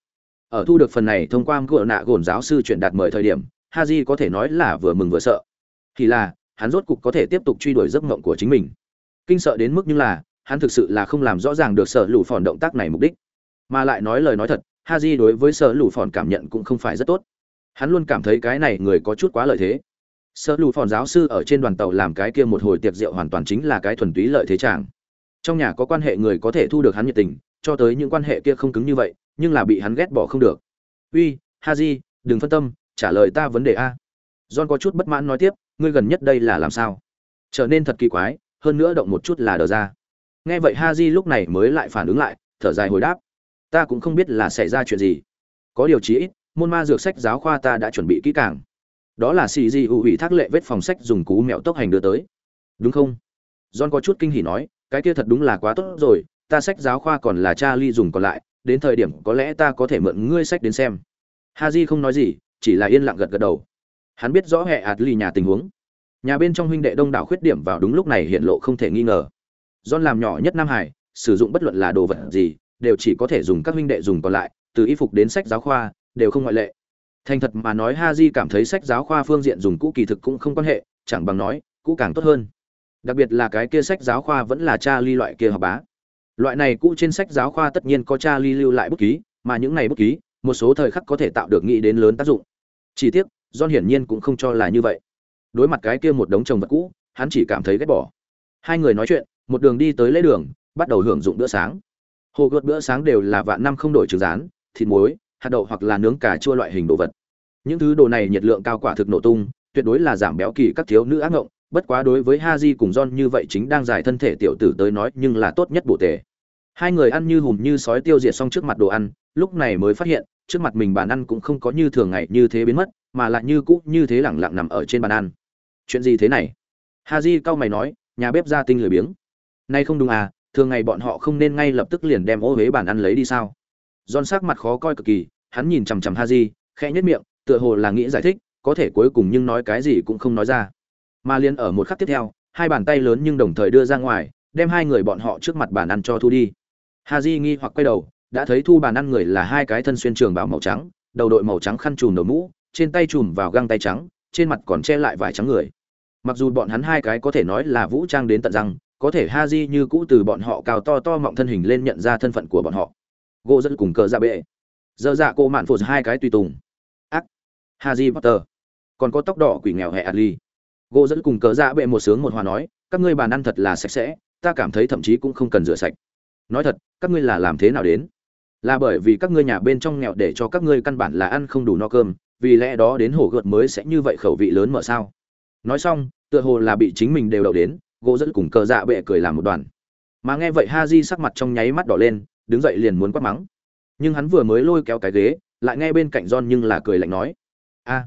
Speaker 1: Ở thu được phần này thông qua cửa nạ gồn giáo sư chuyển đạt mời thời điểm ha di có thể nói là vừa mừng vừa sợ. Thì là, hắn rốt cục có thể tiếp tục truy đuổi giấc mộng của chính mình. Kinh sợ đến mức như là, hắn thực sự là không làm rõ ràng được sợ lụ phòn động tác này mục đích. Mà lại nói lời nói thật ha di đối với sợ lụ phòn cảm nhận cũng không phải rất tốt. Hắn luôn cảm thấy cái này người có chút quá lợi thế. Sợ lụ phòn giáo sư ở trên đoàn tàu làm cái kia một hồi tiệc rượu hoàn toàn chính là cái thuần túy lợi thế chàng trong nhà có quan hệ người có thể thu được hắn nhiệt tình, cho tới những quan hệ kia không cứng như vậy, nhưng là bị hắn ghét bỏ không được. Uy ha haji, đừng phân tâm, trả lời ta vấn đề a. John có chút bất mãn nói tiếp, ngươi gần nhất đây là làm sao? Trở nên thật kỳ quái, hơn nữa động một chút là đờ ra. Nghe vậy ha haji lúc này mới lại phản ứng lại, thở dài hồi đáp, ta cũng không biết là xảy ra chuyện gì. Có điều chí ít, môn ma dược sách giáo khoa ta đã chuẩn bị kỹ càng. Đó là xì di ưu ủy thác lệ vết phòng sách dùng cú mẹo tốc hành đưa tới. Đúng không? John có chút kinh hỉ nói cái kia thật đúng là quá tốt rồi, ta sách giáo khoa còn là cha ly dùng còn lại, đến thời điểm có lẽ ta có thể mượn ngươi sách đến xem. Ha j không nói gì, chỉ là yên lặng gật gật đầu. Hắn biết rõ hệ ạt ly nhà tình huống. Nhà bên trong huynh đệ đông đảo khuyết điểm vào đúng lúc này hiện lộ không thể nghi ngờ. John làm nhỏ nhất nam hải, sử dụng bất luận là đồ vật gì, đều chỉ có thể dùng các huynh đệ dùng còn lại, từ y phục đến sách giáo khoa, đều không ngoại lệ. Thành thật mà nói ha j cảm thấy sách giáo khoa phương diện dùng cũ kỳ thực cũng không quan hệ, chẳng bằng nói, cũ càng tốt hơn đặc biệt là cái kia sách giáo khoa vẫn là cha ly loại kia học bá. Loại này cũ trên sách giáo khoa tất nhiên có cha ly lưu lại bút ký, mà những này bút ký, một số thời khắc có thể tạo được nghĩ đến lớn tác dụng. Chỉ tiếc, john hiển nhiên cũng không cho là như vậy. Đối mặt cái kia một đống chồng vật cũ, hắn chỉ cảm thấy ghét bỏ. Hai người nói chuyện, một đường đi tới lễ đường, bắt đầu hưởng dụng bữa sáng. Hồ gợt bữa sáng đều là vạn năm không đổi trứng rán, thịt muối, hạt đậu hoặc là nướng cà chua loại hình đồ vật. Những thứ đồ này nhiệt lượng cao quả thực nổ tung, tuyệt đối là giảm béo kỳ các thiếu nữ ác ngộng bất quá đối với Haji cùng John như vậy chính đang giải thân thể tiểu tử tới nói nhưng là tốt nhất bổ tề. Hai người ăn như hùm như sói tiêu diệt xong trước mặt đồ ăn, lúc này mới phát hiện, trước mặt mình bàn ăn cũng không có như thường ngày như thế biến mất, mà lại như cũ như thế lẳng lặng nằm ở trên bàn ăn. Chuyện gì thế này? Haji cau mày nói, nhà bếp ra tinh lười biếng. Nay không đúng à, thường ngày bọn họ không nên ngay lập tức liền đem ô hế bàn ăn lấy đi sao? John sắc mặt khó coi cực kỳ, hắn nhìn chằm chằm Haji, khẽ nhếch miệng, tựa hồ là nghĩ giải thích, có thể cuối cùng nhưng nói cái gì cũng không nói ra mà liền ở một khắc tiếp theo, hai bàn tay lớn nhưng đồng thời đưa ra ngoài, đem hai người bọn họ trước mặt bàn ăn cho thu đi. Hà di nghi hoặc quay đầu, đã thấy thu bàn ăn người là hai cái thân xuyên trường bào màu trắng, đầu đội màu trắng khăn trùm đầu mũ, trên tay trùm vào găng tay trắng, trên mặt còn che lại vải trắng người. Mặc dù bọn hắn hai cái có thể nói là vũ trang đến tận răng, có thể ha di như cũ từ bọn họ cao to to mọng thân hình lên nhận ra thân phận của bọn họ. Gỗ dẫn cùng cờ ra dạ bệ. Dơ dạ cô mạn phụt hai cái tùy tùng. Ác. Ha di potter. Còn có tóc đỏ quỷ nghèo hẹ adli gỗ dẫn cùng cờ dạ bệ một sướng một hòa nói các ngươi bàn ăn thật là sạch sẽ ta cảm thấy thậm chí cũng không cần rửa sạch. Nói thật các ngươi là làm thế nào đến? Là bởi vì các ngươi nhà bên trong nghèo để cho các ngươi căn bản là ăn không đủ no cơm vì lẽ đó đến hổ gợt mới sẽ như vậy khẩu vị lớn mở sao? Nói xong tựa hồ là bị chính mình đều đậu đến gỗ dẫn cùng cờ dạ bệ cười làm một đoàn. Mà nghe vậy ha di sắc mặt trong nháy mắt đỏ lên đứng dậy liền muốn quát mắng. Nhưng hắn vừa mới lôi kéo cái ghế lại nghe bên cạnh John nhưng là cười lạnh nói: "A,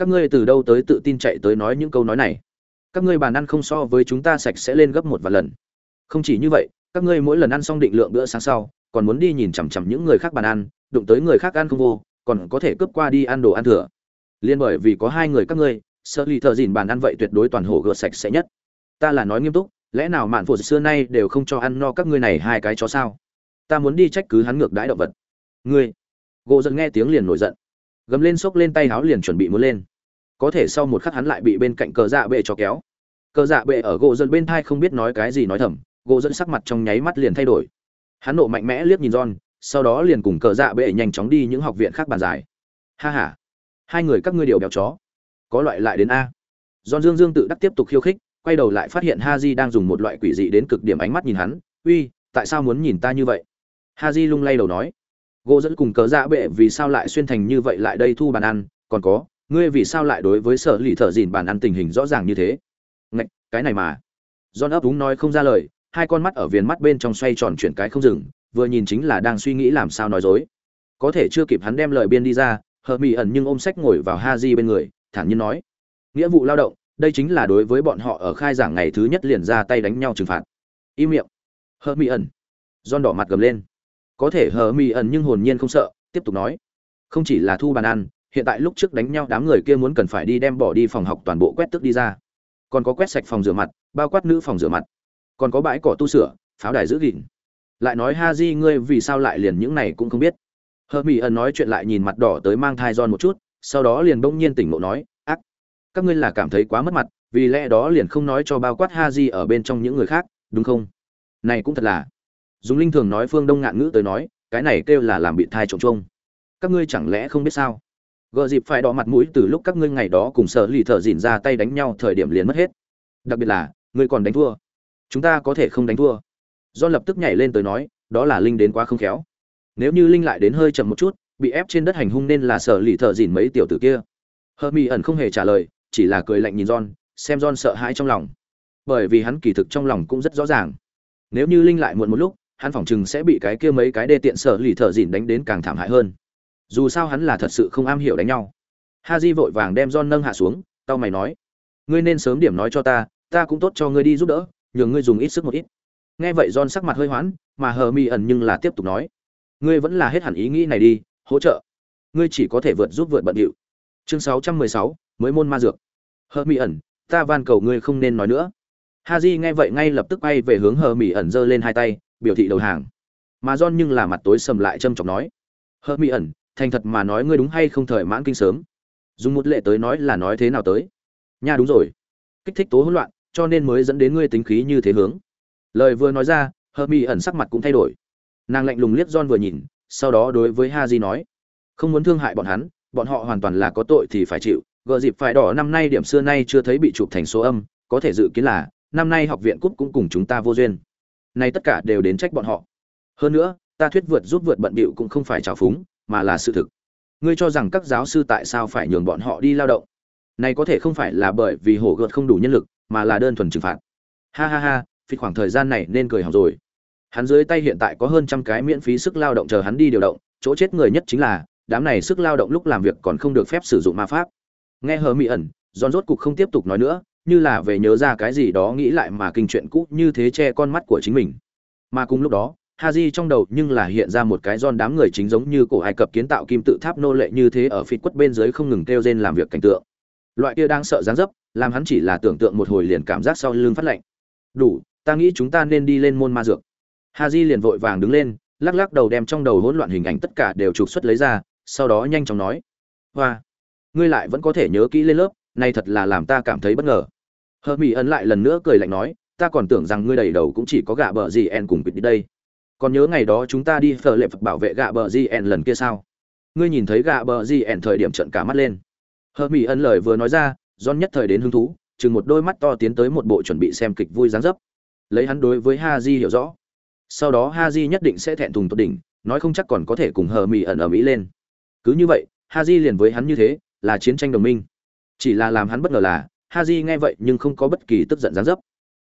Speaker 1: các ngươi từ đâu tới tự tin chạy tới nói những câu nói này? Các ngươi bàn ăn không so với chúng ta sạch sẽ lên gấp một vài lần. Không chỉ như vậy, các ngươi mỗi lần ăn xong định lượng bữa sáng sau, còn muốn đi nhìn chằm chằm những người khác bàn ăn, đụng tới người khác ăn không vô, còn có thể cướp qua đi ăn đồ ăn thừa. Liên bởi vì có hai người các ngươi, sợ lì thợ dìn bàn ăn vậy tuyệt đối toàn hồ gợt sạch sẽ nhất. Ta là nói nghiêm túc, lẽ nào mạn phụ xưa nay đều không cho ăn no các ngươi này hai cái chó sao? Ta muốn đi trách cứ hắn ngược đãi động vật. Ngươi gỗ dần nghe tiếng liền nổi giận gầm lên xốc lên tay háo liền chuẩn bị muốn lên. Có thể sau một khắc hắn lại bị bên cạnh cờ dạ bệ cho kéo. Cờ dạ bệ ở gỗ dẫn bên thai không biết nói cái gì nói thầm, gỗ dẫn sắc mặt trong nháy mắt liền thay đổi. Hắn nộ mạnh mẽ liếc nhìn john, sau đó liền cùng cờ dạ bệ nhanh chóng đi những học viện khác bàn giải. Ha ha, hai người các ngươi đều béo chó. Có loại lại đến a. John dương dương tự đắc tiếp tục khiêu khích, quay đầu lại phát hiện ha di đang dùng một loại quỷ dị đến cực điểm ánh mắt nhìn hắn. Uy, tại sao muốn nhìn ta như vậy? Ha di lung lay đầu nói gỗ dẫn cùng cớ dạ bệ vì sao lại xuyên thành như vậy lại đây thu bàn ăn? Còn có, ngươi vì sao lại đối với sở lì thợ dìn bàn ăn tình hình rõ ràng như thế? Ngạch, cái này mà. John ấp đúng nói không ra lời, hai con mắt ở viền mắt bên trong xoay tròn chuyển cái không dừng, vừa nhìn chính là đang suy nghĩ làm sao nói dối. Có thể chưa kịp hắn đem lời biên đi ra, hờ mỹ ẩn nhưng ôm sách ngồi vào ha di bên người, thản nhiên nói. Nghĩa vụ lao động, đây chính là đối với bọn họ ở khai giảng ngày thứ nhất liền ra tay đánh nhau trừng phạt. Im miệng. Hờ mỹ ẩn. John đỏ mặt gầm lên có thể hờ mi ẩn nhưng hồn nhiên không sợ, tiếp tục nói. Không chỉ là thu bàn ăn, hiện tại lúc trước đánh nhau đám người kia muốn cần phải đi đem bỏ đi phòng học toàn bộ quét tức đi ra. Còn có quét sạch phòng rửa mặt, bao quát nữ phòng rửa mặt. Còn có bãi cỏ tu sửa, pháo đài giữ gìn. Lại nói ha di ngươi vì sao lại liền những này cũng không biết? Hờ mỹ ẩn nói chuyện lại nhìn mặt đỏ tới mang thai giòn một chút, sau đó liền bỗng nhiên tỉnh ngộ nói, ác, các ngươi là cảm thấy quá mất mặt, vì lẽ đó liền không nói cho bao quát ha di ở bên trong những người khác, đúng không? Này cũng thật là dùng linh thường nói phương đông ngạn ngữ tới nói, cái này kêu là làm bị thai trộm trông các ngươi chẳng lẽ không biết sao? Gợ dịp phải đỏ mặt mũi từ lúc các ngươi ngày đó cùng sợ lì thợ dìn ra tay đánh nhau thời điểm liền mất hết. Đặc biệt là, ngươi còn đánh thua. Chúng ta có thể không đánh thua. Do lập tức nhảy lên tới nói, đó là linh đến quá không khéo. Nếu như linh lại đến hơi chậm một chút, bị ép trên đất hành hung nên là sợ lì thợ dìn mấy tiểu tử kia. Hơ mi ẩn không hề trả lời, chỉ là cười lạnh nhìn john, xem john sợ hãi trong lòng. Bởi vì hắn kỳ thực trong lòng cũng rất rõ ràng. Nếu như linh lại muộn một lúc hắn phỏng chừng sẽ bị cái kia mấy cái đê tiện sở lì thợ dìn đánh đến càng thảm hại hơn. Dù sao hắn là thật sự không am hiểu đánh nhau. Ha di vội vàng đem john nâng hạ xuống tao mày nói ngươi nên sớm điểm nói cho ta ta cũng tốt cho ngươi đi giúp đỡ nhường ngươi dùng ít sức một ít. Nghe vậy john sắc mặt hơi hoãn mà hờ mi ẩn nhưng là tiếp tục nói ngươi vẫn là hết hẳn ý nghĩ này đi hỗ trợ. Ngươi chỉ có thể vượt giúp vượt bận điệu. Chương 616, mới môn ma dược. Hờ mi ẩn ta van cầu ngươi không nên nói nữa. Ha di nghe vậy ngay lập tức bay về hướng hờ mi ẩn giơ lên hai tay biểu thị đầu hàng. Mà john nhưng là mặt tối sầm lại châm chọc nói hợp mỹ ẩn, thành thật mà nói ngươi đúng hay không thời mãn kinh sớm? Dùng một lệ tới nói là nói thế nào tới? Nha, đúng rồi. Kích thích tố hỗn loạn, cho nên mới dẫn đến ngươi tính khí như thế hướng. Lời vừa nói ra hợp mỹ ẩn sắc mặt cũng thay đổi. Nàng lạnh lùng liếc john vừa nhìn, sau đó đối với ha di nói, không muốn thương hại bọn hắn, bọn họ hoàn toàn là có tội thì phải chịu. Gợ dịp phải đỏ năm nay điểm xưa nay chưa thấy bị chụp thành số âm, có thể dự kiến là năm nay học viện cúp cũng cùng chúng ta vô duyên này tất cả đều đến trách bọn họ. Hơn nữa, ta thuyết vượt giúp vượt bận bịu cũng không phải trào phúng, mà là sự thực. Ngươi cho rằng các giáo sư tại sao phải nhường bọn họ đi lao động? Này có thể không phải là bởi vì hổ gợt không đủ nhân lực, mà là đơn thuần trừng phạt. Ha ha ha vì khoảng thời gian này nên cười hỏng rồi. Hắn dưới tay hiện tại có hơn trăm cái miễn phí sức lao động chờ hắn đi điều động, chỗ chết người nhất chính là, đám này sức lao động lúc làm việc còn không được phép sử dụng ma pháp. Nghe hờ mỹ ẩn giòn rốt cục không tiếp tục nói nữa như là về nhớ ra cái gì đó nghĩ lại mà kinh chuyện cũ như thế che con mắt của chính mình mà cùng lúc đó Haji trong đầu nhưng là hiện ra một cái giòn đám người chính giống như cổ Ai Cập kiến tạo kim tự tháp nô lệ như thế ở phịt quất bên dưới không ngừng kêu rên làm việc cảnh tượng. Loại kia đang sợ dáng dấp, làm hắn chỉ là tưởng tượng một hồi liền cảm giác sau lưng phát lạnh. Đủ, ta nghĩ chúng ta nên đi lên môn ma dược. Haji liền vội vàng đứng lên, lắc lắc đầu đem trong đầu hỗn loạn hình ảnh tất cả đều trục xuất lấy ra, sau đó nhanh chóng nói: "Hoa, ngươi lại vẫn có thể nhớ kỹ lên lớp, nay thật là làm ta cảm thấy bất ngờ. Hờ mỹ ẩn lại lần nữa cười lạnh nói, ta còn tưởng rằng ngươi đầy đầu cũng chỉ có gạ bờ gì en cùng quýt đi đây. Còn nhớ ngày đó chúng ta đi phở lệ bảo vệ gạ bờ gì en lần kia sao? Ngươi nhìn thấy gạ bờ gì en thời điểm trận cả mắt lên. Hờ mỹ ẩn lời vừa nói ra don nhất thời đến hứng thú, chừng một đôi mắt to tiến tới một bộ chuẩn bị xem kịch vui dáng dấp. Lấy hắn đối với ha di hiểu rõ. Sau đó ha di nhất định sẽ thẹn thùng tốt đỉnh, nói không chắc còn có thể cùng hờ mỹ ẩn ở mỹ lên. Cứ như vậy, ha di liền với hắn như thế, là chiến tranh đồng minh chỉ là làm hắn bất ngờ là ha di nghe vậy nhưng không có bất kỳ tức giận gián dấp.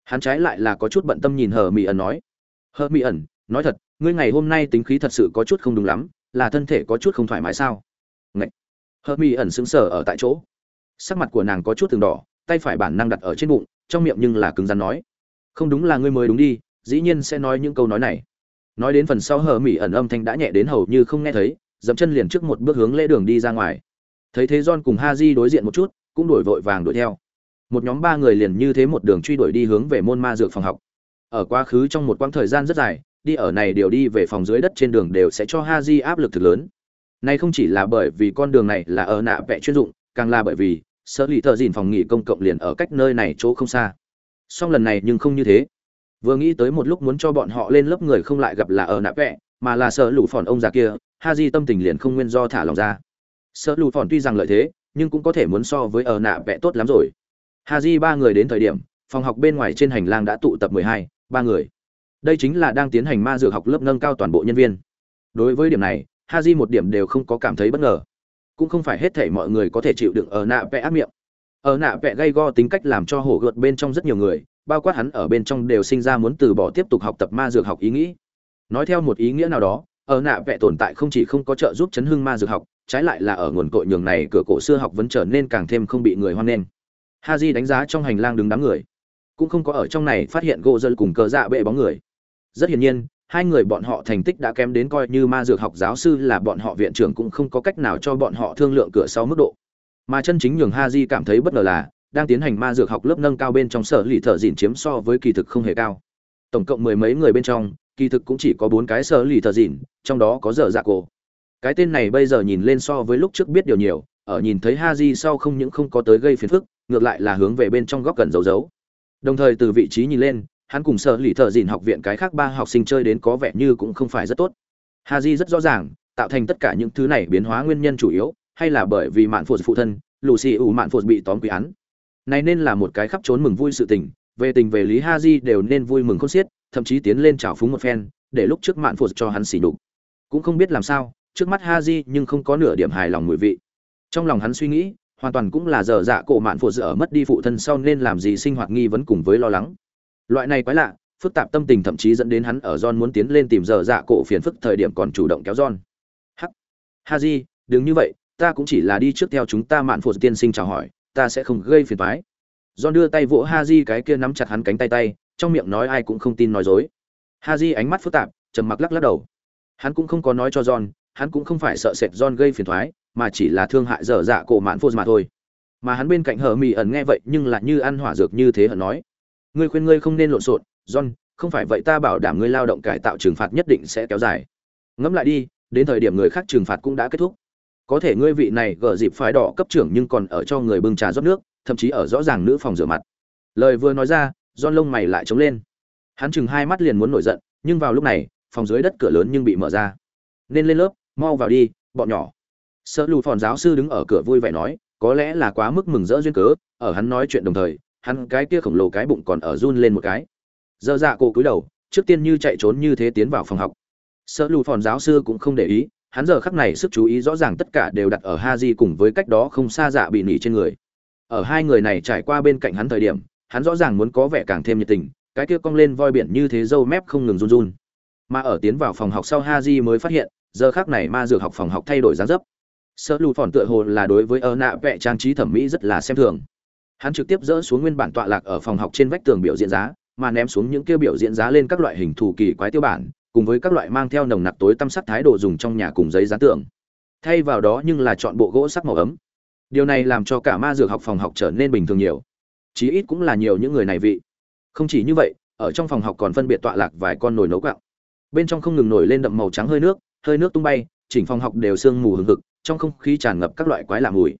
Speaker 1: Hắn trái lại là có chút bận tâm nhìn hờ mỹ ẩn nói, hờ mỹ ẩn, nói thật, ngươi ngày hôm nay tính khí thật sự có chút không đúng lắm, là thân thể có chút không thoải mái sao? Ngậy. hờ mỹ ẩn sững sờ ở tại chỗ. Sắc mặt của nàng có chút từng đỏ, tay phải bản năng đặt ở trên bụng, trong miệng nhưng là cứng rắn nói, không đúng là ngươi mới đúng đi, dĩ nhiên sẽ nói những câu nói này. Nói đến phần sau hờ mỹ ẩn âm thanh đã nhẹ đến hầu như không nghe thấy, dậm chân liền trước một bước hướng lễ đường đi ra ngoài. Thấy thế john cùng ha di đối diện một chút cũng đổi vội vàng đuổi theo. Một nhóm ba người liền như thế một đường truy đuổi đi hướng về môn ma dược phòng học. Ở quá khứ trong một quãng thời gian rất dài, đi ở này đều đi về phòng dưới đất trên đường đều sẽ cho ha di áp lực thực lớn. Này không chỉ là bởi vì con đường này là ở nạ vẽ chuyên dụng, càng là bởi vì sở lì thợ dìn phòng nghỉ công cộng liền ở cách nơi này chỗ không xa. Song lần này nhưng không như thế. Vừa nghĩ tới một lúc muốn cho bọn họ lên lớp người không lại gặp là ở nạ vẽ mà là sợ lũ phòn ông già kia ha di tâm tình liền không nguyên do thả lòng ra. Sợ lũ phòn tuy rằng lợi thế nhưng cũng có thể muốn so với ở nạ vẽ tốt lắm rồi. Hà di ba người đến thời điểm, phòng học bên ngoài trên hành lang đã tụ tập mười hai, ba người. Đây chính là đang tiến hành ma dược học lớp nâng cao toàn bộ nhân viên. Đối với điểm này, ha di một điểm đều không có cảm thấy bất ngờ. Cũng không phải hết thể mọi người có thể chịu đựng ở nạ vẽ áp miệng. Ở nạ vẽ gây go tính cách làm cho hổ gợt bên trong rất nhiều người, bao quát hắn ở bên trong đều sinh ra muốn từ bỏ tiếp tục học tập ma dược học ý nghĩ. Nói theo một ý nghĩa nào đó, ở nạ vẽ tồn tại không chỉ không có trợ giúp chấn hưng ma dược học trái lại là ở nguồn cội nhường này cửa cổ xưa học vẫn trở nên càng thêm không bị người hoan nghênh. Ha đánh giá trong hành lang đứng đám người. Cũng không có ở trong này phát hiện gỗ dân cùng cờ dạ bệ bóng người. Rất hiển nhiên hai người bọn họ thành tích đã kém đến coi như ma dược học giáo sư là bọn họ viện trưởng cũng không có cách nào cho bọn họ thương lượng cửa sau mức độ. Mà chân chính nhường ha cảm thấy bất ngờ là đang tiến hành ma dược học lớp nâng cao bên trong sở lì thợ dịn chiếm so với kỳ thực không hề cao. Tổng cộng mười mấy người bên trong kỳ thực cũng chỉ có bốn cái sở lì thợ dịn, trong đó có dở dạ cổ cái tên này bây giờ nhìn lên so với lúc trước biết điều nhiều, ở nhìn thấy ha di sau không những không có tới gây phiền phức, ngược lại là hướng về bên trong góc cần giấu giấu. Đồng thời từ vị trí nhìn lên, hắn cùng sợ lì thợ dìn học viện cái khác ba học sinh chơi đến có vẻ như cũng không phải rất tốt. Ha di rất rõ ràng, tạo thành tất cả những thứ này biến hóa nguyên nhân chủ yếu, hay là bởi vì mạn phụ phụ thân lù xì ủ mạn phụ bị tóm quý án. Này nên là một cái khắp trốn mừng vui sự tình, về tình về lý ha di đều nên vui mừng khôn xiết, thậm chí tiến lên trào phúng một phen, để lúc trước mạn phụ cho hắn xỉ đục cũng không biết làm sao trước mắt ha di nhưng không có nửa điểm hài lòng mùi vị trong lòng hắn suy nghĩ hoàn toàn cũng là dở dạ cổ mạn phụ dở mất đi phụ thân sau nên làm gì sinh hoạt nghi vấn cùng với lo lắng loại này quái lạ phức tạp tâm tình thậm chí dẫn đến hắn ở John muốn tiến lên tìm dở dạ cổ phiền phức thời điểm còn chủ động kéo John. Hắc. Haji, đừng như vậy, ta cũng chỉ là đi trước theo chúng ta mạn phụ tiên sinh chào hỏi, ta sẽ không gây phiền toái. John đưa tay vỗ Haji cái kia nắm chặt hắn cánh tay tay, trong miệng nói ai cũng không tin nói dối. Haji ánh mắt phức tạp, trầm mặc lắc lắc đầu. Hắn cũng không có nói cho John, hắn cũng không phải sợ sệt John gây phiền toái, mà chỉ là thương hại dở dạ cổ mạn phụ mà thôi. Mà hắn bên cạnh hờ mì ẩn nghe vậy nhưng là như ăn hỏa dược như thế hận nói. Ngươi khuyên ngươi không nên lộn xộn john không phải vậy ta bảo đảm ngươi lao động cải tạo trừng phạt nhất định sẽ kéo dài. Ngẫm lại đi đến thời điểm người khác trừng phạt cũng đã kết thúc. Có thể ngươi vị này gỡ dịp phái đỏ cấp trưởng nhưng còn ở cho người bưng trà rót nước thậm chí ở rõ ràng nữ phòng rửa mặt. Lời vừa nói ra john lông mày lại trống lên. Hắn chừng hai mắt liền muốn nổi giận nhưng vào lúc này phòng dưới đất cửa lớn nhưng bị mở ra. Nên lên lớp mau vào đi, bọn nhỏ. Sợ lù phòn giáo sư đứng ở cửa vui vẻ nói, có lẽ là quá mức mừng rỡ duyên cớ, ở hắn nói chuyện đồng thời, hắn cái kia khổng lồ cái bụng còn ở run lên một cái. Dơ dạ cô cúi đầu, trước tiên như chạy trốn như thế tiến vào phòng học. Sợ lù phòn giáo sư cũng không để ý, hắn giờ khắc này sức chú ý rõ ràng tất cả đều đặt ở ha di cùng với cách đó không xa dạ bị nỉ trên người. Ở hai người này trải qua bên cạnh hắn thời điểm, hắn rõ ràng muốn có vẻ càng thêm nhiệt tình, cái kia cong lên voi biển như thế dâu mép không ngừng run run. Mà ở tiến vào phòng học sau ha di mới phát hiện giờ khác này ma dược học phòng học thay đổi dáng dấp. Sợ lụt phòn tựa hồ là đối với ơ nạ vẽ trang trí thẩm mỹ rất là xem thường. Hắn trực tiếp dỡ xuống nguyên bản tọa lạc ở phòng học trên vách tường biểu diễn giá, mà ném xuống những kêu biểu diễn giá lên các loại hình thù kỳ quái tiêu bản, cùng với các loại mang theo nồng nặc tối tăm sắc thái đồ dùng trong nhà cùng giấy dán tường thay vào đó nhưng là chọn bộ gỗ sắc màu ấm. Điều này làm cho cả ma dược học phòng học trở nên bình thường nhiều. Chí ít cũng là nhiều những người này vị. Không chỉ như vậy, ở trong phòng học còn phân biệt tọa lạc vài con nồi nấu quặng bên trong không ngừng nổi lên đậm màu trắng hơi nước hơi nước tung bay chỉnh phòng học đều sương mù hừng hực trong không khí tràn ngập các loại quái lạ mùi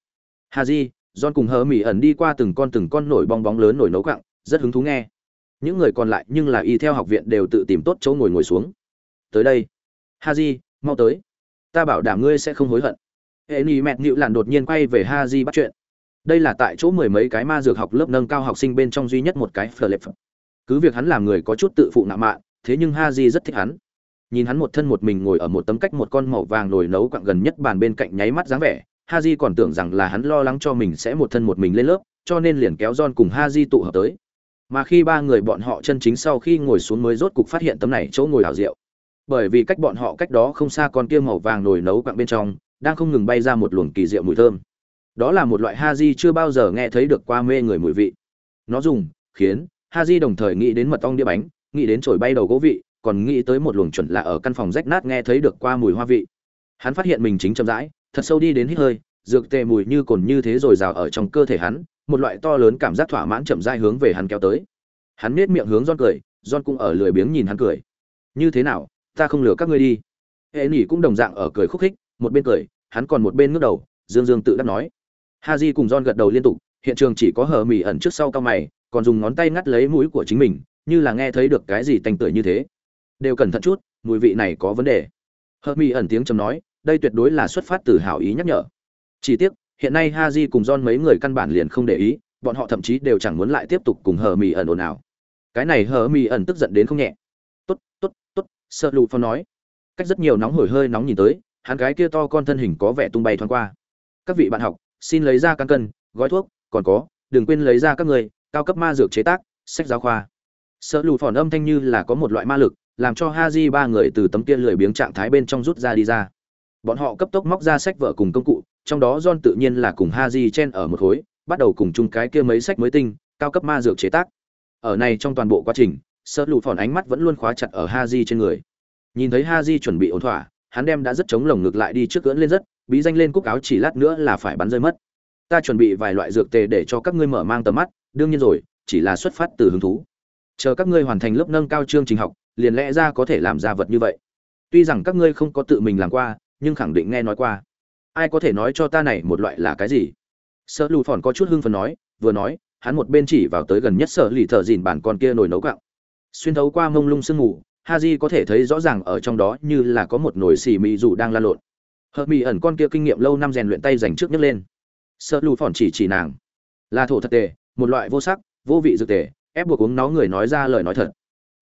Speaker 1: hà di John cùng hờ mỹ ẩn đi qua từng con từng con nổi bong bóng lớn nổi nấu cặng, rất hứng thú nghe. Những người còn lại nhưng là y theo học viện đều tự tìm tốt chỗ ngồi ngồi xuống. Tới đây, Haji, mau tới. Ta bảo đảm ngươi sẽ không hối hận. Eni mẹ nhịu làn đột nhiên quay về Haji bắt chuyện. Đây là tại chỗ mười mấy cái ma dược học lớp nâng cao học sinh bên trong duy nhất một cái Flip. Cứ việc hắn làm người có chút tự phụ nạ mạn, thế nhưng Haji rất thích hắn. Nhìn hắn một thân một mình ngồi ở một tấm cách một con màu vàng nồi nấu quặng gần nhất bàn bên cạnh nháy mắt dáng vẻ, Haji còn tưởng rằng là hắn lo lắng cho mình sẽ một thân một mình lên lớp, cho nên liền kéo John cùng Haji tụ hợp tới. Mà khi ba người bọn họ chân chính sau khi ngồi xuống mới rốt cục phát hiện tấm này chỗ ngồi hảo rượu. Bởi vì cách bọn họ cách đó không xa con kia màu vàng nồi nấu quặng bên trong, đang không ngừng bay ra một luồng kỳ diệu mùi thơm. Đó là một loại Haji chưa bao giờ nghe thấy được qua mê người mùi vị. Nó dùng, khiến Haji đồng thời nghĩ đến mật ong đĩa bánh, nghĩ đến chổi bay đầu gỗ vị, còn nghĩ tới một luồng chuẩn là ở căn phòng rách nát nghe thấy được qua mùi hoa vị. Hắn phát hiện mình chính chậm rãi, thật sâu đi đến hít hơi, dược tê mùi như cồn như thế rồi rào ở trong cơ thể hắn, một loại to lớn cảm giác thỏa mãn chậm rãi hướng về hắn kéo tới. Hắn nhếch miệng hướng don cười, don cũng ở lười biếng nhìn hắn cười. Như thế nào, ta không lừa các ngươi đi. Hệ nhỉ cũng đồng dạng ở cười khúc khích, một bên cười, hắn còn một bên ngước đầu, dương dương tự đắc nói. Haji cùng don gật đầu liên tục, hiện trường chỉ có hờ mỉ ẩn trước sau cao mày, còn dùng ngón tay ngắt lấy mũi của chính mình, như là nghe thấy được cái gì tanh tưởi như thế. Đều cẩn thận chút, mùi vị này có vấn đề. hợp mỹ ẩn tiếng trầm nói, đây tuyệt đối là xuất phát từ hảo ý nhắc nhở. Chỉ tiếc, hiện nay Ha Di cùng Don mấy người căn bản liền không để ý, bọn họ thậm chí đều chẳng muốn lại tiếp tục cùng hờ mỹ ẩn ồn ào. Cái này hờ mỹ ẩn tức giận đến không nhẹ. "Tốt, tốt, tốt." sợ Lù Phong nói. Cách rất nhiều nóng hổi hơi nóng nhìn tới, hắn cái kia to con thân hình có vẻ tung bay thoáng qua. "Các vị bạn học, xin lấy ra căn cân, gói thuốc, còn có, đừng quên lấy ra các người cao cấp ma dược chế tác, sách giáo khoa." Sợ Lù phòn âm thanh như là có một loại ma lực, làm cho Haji ba người từ tấm kia lười biếng trạng thái bên trong rút ra đi ra. Bọn họ cấp tốc móc ra sách vở cùng công cụ, trong đó john tự nhiên là cùng haji chen ở một khối, bắt đầu cùng chung cái kia mấy sách mới tinh, cao cấp ma dược chế tác. Ở này trong toàn bộ quá trình Sơ lụ phòn ánh mắt vẫn luôn khóa chặt ở haji trên người. Nhìn thấy haji chuẩn bị ổn thỏa, hắn đem đã rất chống lồng ngực lại đi trước cưỡn lên rất, bí danh lên cúc áo chỉ lát nữa là phải bắn rơi mất. Ta chuẩn bị vài loại dược tề để cho các ngươi mở mang tầm mắt, đương nhiên rồi, chỉ là xuất phát từ hứng thú. Chờ các ngươi hoàn thành lớp nâng cao chương trình học liền lẽ ra có thể làm ra vật như vậy. Tuy rằng các ngươi không có tự mình làm qua nhưng khẳng định nghe nói qua. Ai có thể nói cho ta này một loại là cái gì? Sợ lù phòn có chút hưng phần nói vừa nói hắn một bên chỉ vào tới gần nhất sợ lì thợ dìn bản con kia nồi nấu gạo, xuyên thấu qua mông lung sương mù ha j có thể thấy rõ ràng ở trong đó như là có một nồi xì mị dù đang la lộn. Hợp mị ẩn con kia kinh nghiệm lâu năm rèn luyện tay dành trước nhấc lên. Sợ lù phòn chỉ chỉ nàng. Là thổ thật tề một loại vô sắc vô vị dược tề ép buộc uống nó người nói ra lời nói thật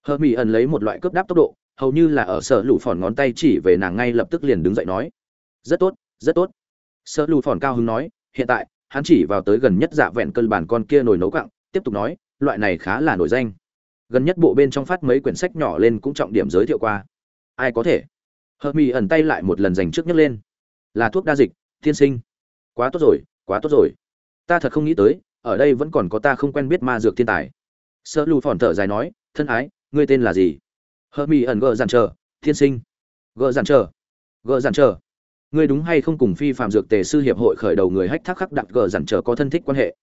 Speaker 1: hợp Mỹ ẩn lấy một loại cướp đáp tốc độ, hầu như là ở sở lù phòn ngón tay chỉ về nàng ngay lập tức liền đứng dậy nói, rất tốt rất tốt. Sở lù phòn cao hứng nói, hiện tại, hắn chỉ vào tới gần nhất dạ vẹn cơn bản con kia nồi nấu cặng tiếp tục nói, loại này khá là nổi danh. Gần nhất bộ bên trong phát mấy quyển sách nhỏ lên cũng trọng điểm giới thiệu qua. Ai có thể? Hờ mỹ ẩn tay lại một lần dành trước nhấc lên. Là thuốc đa dịch, tiên sinh. Quá tốt rồi, quá tốt rồi. Ta thật không nghĩ tới, ở đây vẫn còn có ta không quen biết ma dược thiên tài. Sợ lù phòn thở dài nói, thân ái ngươi tên là gì? Hơ mỹ ẩn gờ giản trở, thiên sinh. Gờ giản trở, gờ giản trở. ngươi đúng hay không cùng phi phạm dược tề sư hiệp hội khởi đầu người hách thác khắc đặt gờ giản trở có thân thích quan hệ?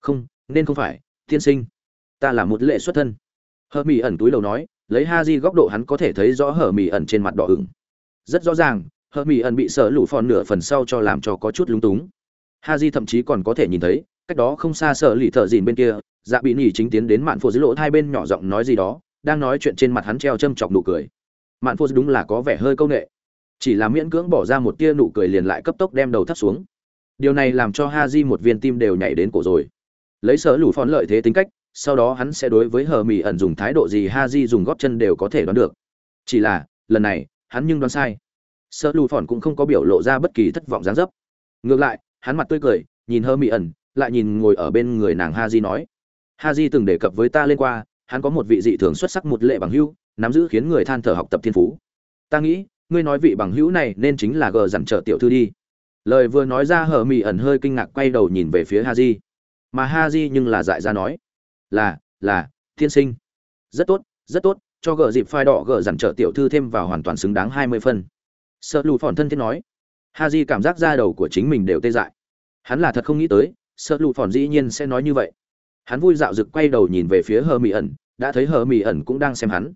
Speaker 1: Không nên không phải thiên sinh. Ta là một lệ xuất thân. Hơ mỹ ẩn túi đầu nói lấy ha di góc độ hắn có thể thấy rõ hở mỹ ẩn trên mặt đỏ ửng. Rất rõ ràng hờ mỹ ẩn bị sợ lũ phòn nửa phần sau cho làm cho có chút lúng túng. Ha di thậm chí còn có thể nhìn thấy cách đó không xa sợ lì thợ dìn bên kia dạ bị nỉ chính tiến đến mạn phô dưới lỗ hai bên nhỏ giọng nói gì đó đang nói chuyện trên mặt hắn treo châm chọc nụ cười. Mạn phô đúng là có vẻ hơi công nghệ chỉ là miễn cưỡng bỏ ra một tia nụ cười liền lại cấp tốc đem đầu thắt xuống. Điều này làm cho ha di một viên tim đều nhảy đến cổ rồi. Lấy sở lũ phòn lợi thế tính cách, sau đó hắn sẽ đối với hờ mỹ ẩn dùng thái độ gì ha di dùng góp chân đều có thể đoán được. Chỉ là, lần này, hắn nhưng đoán sai. Sở lũ phòn cũng không có biểu lộ ra bất kỳ thất vọng dáng dấp. Ngược lại, hắn mặt tươi cười, nhìn hờ mỹ ẩn, lại nhìn ngồi ở bên người nàng ha di nói. Ha di từng đề cập với ta lên qua hắn có một vị dị thường xuất sắc một lệ bằng hữu, nắm giữ khiến người than thở học tập thiên phú. Ta nghĩ, ngươi nói vị bằng hữu này nên chính là gờ dặn trợ tiểu thư đi. Lời vừa nói ra hở mị ẩn hơi kinh ngạc quay đầu nhìn về phía Haji. Mà Haji nhưng là dại ra nói, là, là, thiên sinh. Rất tốt, rất tốt, cho gờ dịp phai đỏ gờ dặn trợ tiểu thư thêm vào hoàn toàn xứng đáng hai mươi phân. Sợ lù phòn thân thiết nói. Haji cảm giác da đầu của chính mình đều tê dại. Hắn là thật không nghĩ tới, sợ lù phòn dĩ nhiên sẽ nói như vậy hắn vui dạo rực quay đầu nhìn về phía hờ mỹ ẩn, đã thấy hờ mỹ ẩn cũng đang xem hắn.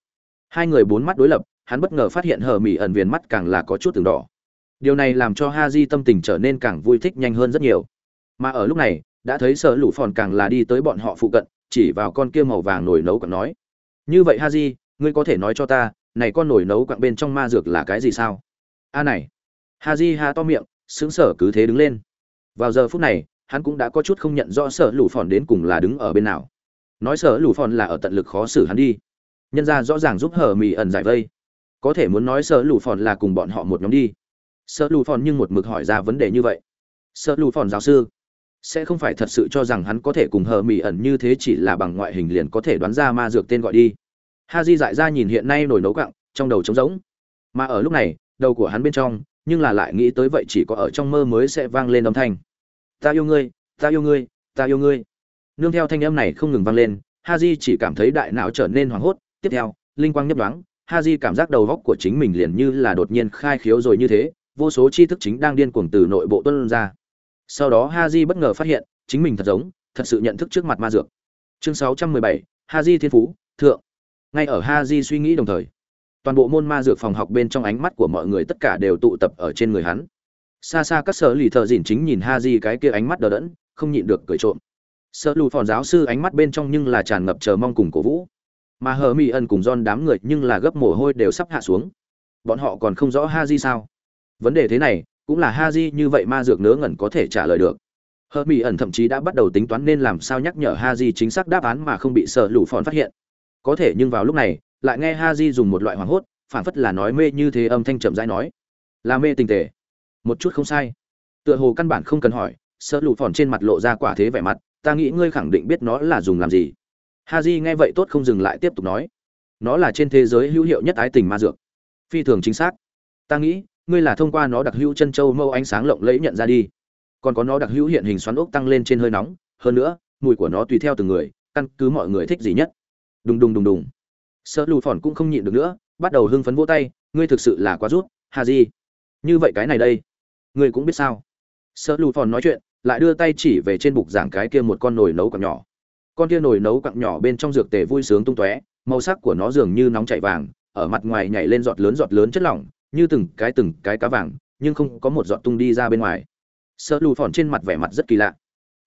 Speaker 1: Hai người bốn mắt đối lập, hắn bất ngờ phát hiện hờ mỹ ẩn viền mắt càng là có chút từng đỏ. Điều này làm cho ha di tâm tình trở nên càng vui thích nhanh hơn rất nhiều. Mà ở lúc này, đã thấy sợ lũ phòn càng là đi tới bọn họ phụ cận, chỉ vào con kia màu vàng nồi nấu còn nói. Như vậy ha di, ngươi có thể nói cho ta, này con nồi nấu quặng bên trong ma dược là cái gì sao? A này. Ha di ha to miệng, sững sở cứ thế đứng lên. Vào giờ phút này hắn cũng đã có chút không nhận rõ sở lũ phòn đến cùng là đứng ở bên nào. Nói sở lũ phòn là ở tận lực khó xử hắn đi. Nhân ra rõ ràng giúp hờ mì ẩn giải vây. Có thể muốn nói sở lũ phòn là cùng bọn họ một nhóm đi. Sở lũ phòn nhưng một mực hỏi ra vấn đề như vậy. Sợ lù phòn giáo sư, sẽ không phải thật sự cho rằng hắn có thể cùng hờ mỹ ẩn như thế chỉ là bằng ngoại hình liền có thể đoán ra ma dược tên gọi đi. Ha di dại ra nhìn hiện nay nổi nấu cặng trong đầu trống rỗng. Mà ở lúc này, đầu của hắn bên trong, nhưng là lại nghĩ tới vậy chỉ có ở trong mơ mới sẽ vang lên âm thanh ta yêu ngươi ta yêu ngươi ta yêu ngươi. Nương theo thanh âm này không ngừng vang lên ha di chỉ cảm thấy đại não trở nên hoảng hốt. Tiếp theo linh quang nhấp đoáng ha di cảm giác đầu góc của chính mình liền như là đột nhiên khai khiếu rồi như thế vô số tri thức chính đang điên cuồng từ nội bộ tuân ra. Sau đó ha di bất ngờ phát hiện chính mình thật giống thật sự nhận thức trước mặt ma dược. Chương 617, ha di thiên phú thượng. Ngay ở ha di suy nghĩ đồng thời toàn bộ môn ma dược phòng học bên trong ánh mắt của mọi người tất cả đều tụ tập ở trên người hắn xa xa các sở lì thợ dìn chính nhìn ha di cái kia ánh mắt đờ đẫn, không nhịn được cười trộm. Sợ lù phòn giáo sư ánh mắt bên trong nhưng là tràn ngập chờ mong cùng cổ vũ. Mà hờ mỹ ân cùng don đám người nhưng là gấp mồ hôi đều sắp hạ xuống. Bọn họ còn không rõ ha di sao? Vấn đề thế này, cũng là ha di như vậy ma dược nớ ngẩn có thể trả lời được. Hờ mỹ ẩn thậm chí đã bắt đầu tính toán nên làm sao nhắc nhở ha di chính xác đáp án mà không bị sợ lù phòn phát hiện. Có thể nhưng vào lúc này, lại nghe ha di dùng một loại hoảng hốt phản phất là nói mê như thế âm thanh chậm rãi nói. Là mê tình tề một chút không sai. Tựa hồ căn bản không cần hỏi, sợ lụ phòn trên mặt lộ ra quả thế vẻ mặt, ta nghĩ ngươi khẳng định biết nó là dùng làm gì. Ha j nghe vậy tốt không dừng lại tiếp tục nói. Nó là trên thế giới hữu hiệu nhất ái tình ma dược. Phi thường chính xác. Ta nghĩ, ngươi là thông qua nó đặc hữu chân châu mâu ánh sáng lộng lẫy nhận ra đi. Còn có nó đặc hữu hiện hình xoắn ốc tăng lên trên hơi nóng, hơn nữa, mùi của nó tùy theo từng người, căn cứ mọi người thích gì nhất. Đùng đùng đùng đùng. Sợ lù phòn cũng không nhịn được nữa, bắt đầu hưng phấn vỗ tay, ngươi thực sự là quá rút ha di như vậy cái này đây ngươi cũng biết sao? Sợ lù phòn nói chuyện, lại đưa tay chỉ về trên bục giảng cái kia một con nồi nấu quặng nhỏ. Con kia nồi nấu quặng nhỏ bên trong dược tề vui sướng tung tóe, màu sắc của nó dường như nóng chảy vàng, ở mặt ngoài nhảy lên giọt lớn giọt lớn chất lỏng, như từng cái từng cái cá vàng, nhưng không có một giọt tung đi ra bên ngoài. Sợ lù phòn trên mặt vẻ mặt rất kỳ lạ.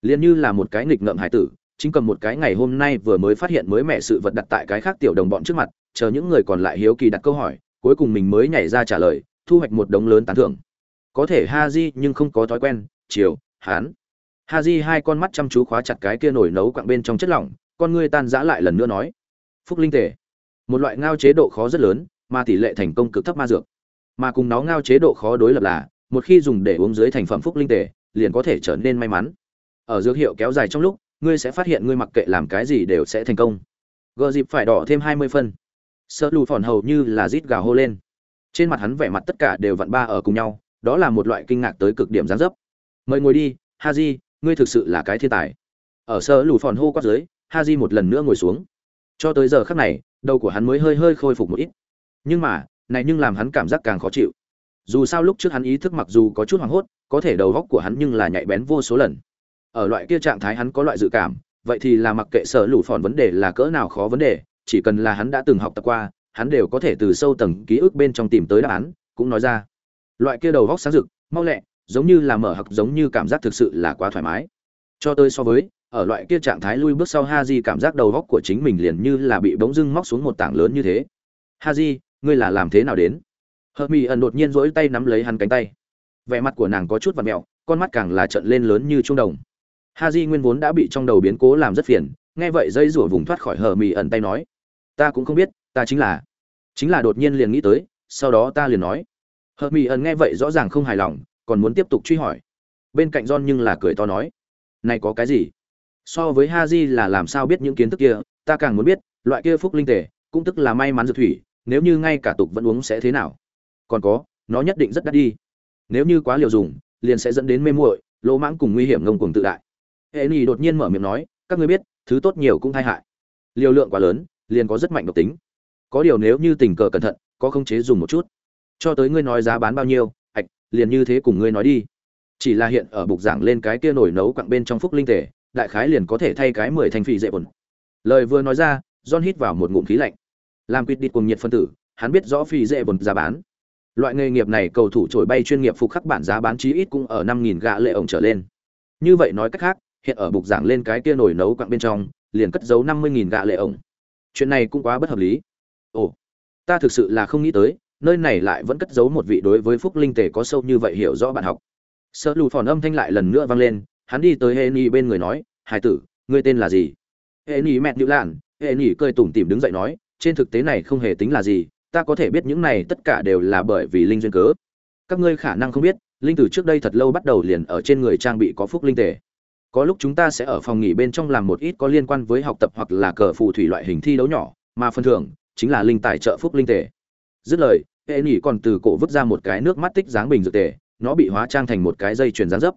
Speaker 1: Liền như là một cái nghịch ngợm hải tử, chính cầm một cái ngày hôm nay vừa mới phát hiện mới mẹ sự vật đặt tại cái khác tiểu đồng bọn trước mặt, chờ những người còn lại hiếu kỳ đặt câu hỏi, cuối cùng mình mới nhảy ra trả lời, thu hoạch một đống lớn tán thưởng có thể ha di nhưng không có thói quen, chiều, hán. Ha di hai con mắt chăm chú khóa chặt cái kia nổi nấu quặng bên trong chất lỏng, con ngươi tan giã lại lần nữa nói. Phúc linh tề, một loại ngao chế độ khó rất lớn, mà tỷ lệ thành công cực thấp ma dược. Mà cùng nó ngao chế độ khó đối lập là, một khi dùng để uống dưới thành phẩm phúc linh tề, liền có thể trở nên may mắn. Ở dược hiệu kéo dài trong lúc, ngươi sẽ phát hiện ngươi mặc kệ làm cái gì đều sẽ thành công. Gờ dịp phải đỏ thêm hai mươi phân. Sợ lù phòn hầu như là rít gào hô lên. Trên mặt hắn vẻ mặt tất cả đều vặn ba ở cùng nhau đó là một loại kinh ngạc tới cực điểm gián dấp. Mời ngồi đi ha di ngươi thực sự là cái thiên tài. Ở sơ lù phòn hô quát dưới ha di một lần nữa ngồi xuống. Cho tới giờ khắc này, đầu của hắn mới hơi hơi khôi phục một ít. Nhưng mà, này nhưng làm hắn cảm giác càng khó chịu. Dù sao lúc trước hắn ý thức mặc dù có chút hoảng hốt, có thể đầu góc của hắn nhưng là nhạy bén vô số lần. Ở loại kia trạng thái hắn có loại dự cảm, vậy thì là mặc kệ sở lũ phòn vấn đề là cỡ nào khó vấn đề, chỉ cần là hắn đã từng học tập qua, hắn đều có thể từ sâu tầng ký ức bên trong tìm tới đáp án, cũng nói ra loại kia đầu góc sáng rực, mau lẹ, giống như là mở hặc, giống như cảm giác thực sự là quá thoải mái. Cho tôi so với, ở loại kia trạng thái lui bước sau ha di cảm giác đầu góc của chính mình liền như là bị bỗng dưng móc xuống một tảng lớn như thế. Ha di ngươi là làm thế nào đến? Hợp mỹ ẩn đột nhiên rỗi tay nắm lấy hắn cánh tay. Vẻ mặt của nàng có chút và mẹo, con mắt càng là trận lên lớn như trung đồng. Ha di nguyên vốn đã bị trong đầu biến cố làm rất phiền, nghe vậy dây rủa vùng thoát khỏi hờ mì ẩn tay nói, ta cũng không biết, ta chính là chính là đột nhiên liền nghĩ tới, sau đó ta liền nói Hợp Mị ẩn nghe vậy rõ ràng không hài lòng, còn muốn tiếp tục truy hỏi. Bên cạnh john nhưng là cười to nói, này có cái gì? So với ha di là làm sao biết những kiến thức kia? Ta càng muốn biết, loại kia phúc linh tề, cũng tức là may mắn dược thủy, nếu như ngay cả tục vẫn uống sẽ thế nào? Còn có, nó nhất định rất đắt đi. Nếu như quá liều dùng, liền sẽ dẫn đến mê muội, lỗ mãng cùng nguy hiểm ngông cuồng tự đại. Henry đột nhiên mở miệng nói, các ngươi biết, thứ tốt nhiều cũng tai hại. Liều lượng quá lớn, liền có rất mạnh độc tính. Có điều nếu như tình cờ cẩn thận, có khống chế dùng một chút cho tới ngươi nói giá bán bao nhiêu ạch liền như thế cùng ngươi nói đi. Chỉ là hiện ở bục giảng lên cái kia nổi nấu quặng bên trong phúc linh tể đại khái liền có thể thay cái mười thành phì dễ bẩn lời vừa nói ra, john hít vào một ngụm khí lạnh. Làm quyết định cùng nhiệt phân tử, hắn biết rõ phì dễ bẩn giá bán. Loại nghề nghiệp này cầu thủ trổi bay chuyên nghiệp phục khắc bản giá bán chí ít cũng ở năm nghìn gạ lệ ổng trở lên. Như vậy nói cách khác, hiện ở bục giảng lên cái kia nổi nấu quặng bên trong, liền cất giấu năm mươi nghìn gạ lệ ổng. Chuyện này cũng quá bất hợp lý. Ồ, ta thực sự là không nghĩ tới nơi này lại vẫn cất giấu một vị đối với phúc linh tề có sâu như vậy hiểu rõ bạn học. Sợ lù phòn âm thanh lại lần nữa vang lên, hắn đi tới hệ nhi bên người nói, hải tử, ngươi tên là gì? Hệ nhi mẹ nhữ lạn hệ nhi cười tủm tỉm đứng dậy nói, trên thực tế này không hề tính là gì, ta có thể biết những này tất cả đều là bởi vì linh duyên cớ. Các ngươi khả năng không biết, linh tử trước đây thật lâu bắt đầu liền ở trên người trang bị có phúc linh tề. Có lúc chúng ta sẽ ở phòng nghỉ bên trong làm một ít có liên quan với học tập hoặc là cờ phù thủy loại hình thi đấu nhỏ, mà phần thưởng chính là linh tài trợ phúc linh tề. Dứt lời hệ nghỉ còn từ cổ vứt ra một cái nước mắt tích dáng bình dược tề, nó bị hóa trang thành một cái dây chuyền dáng dấp.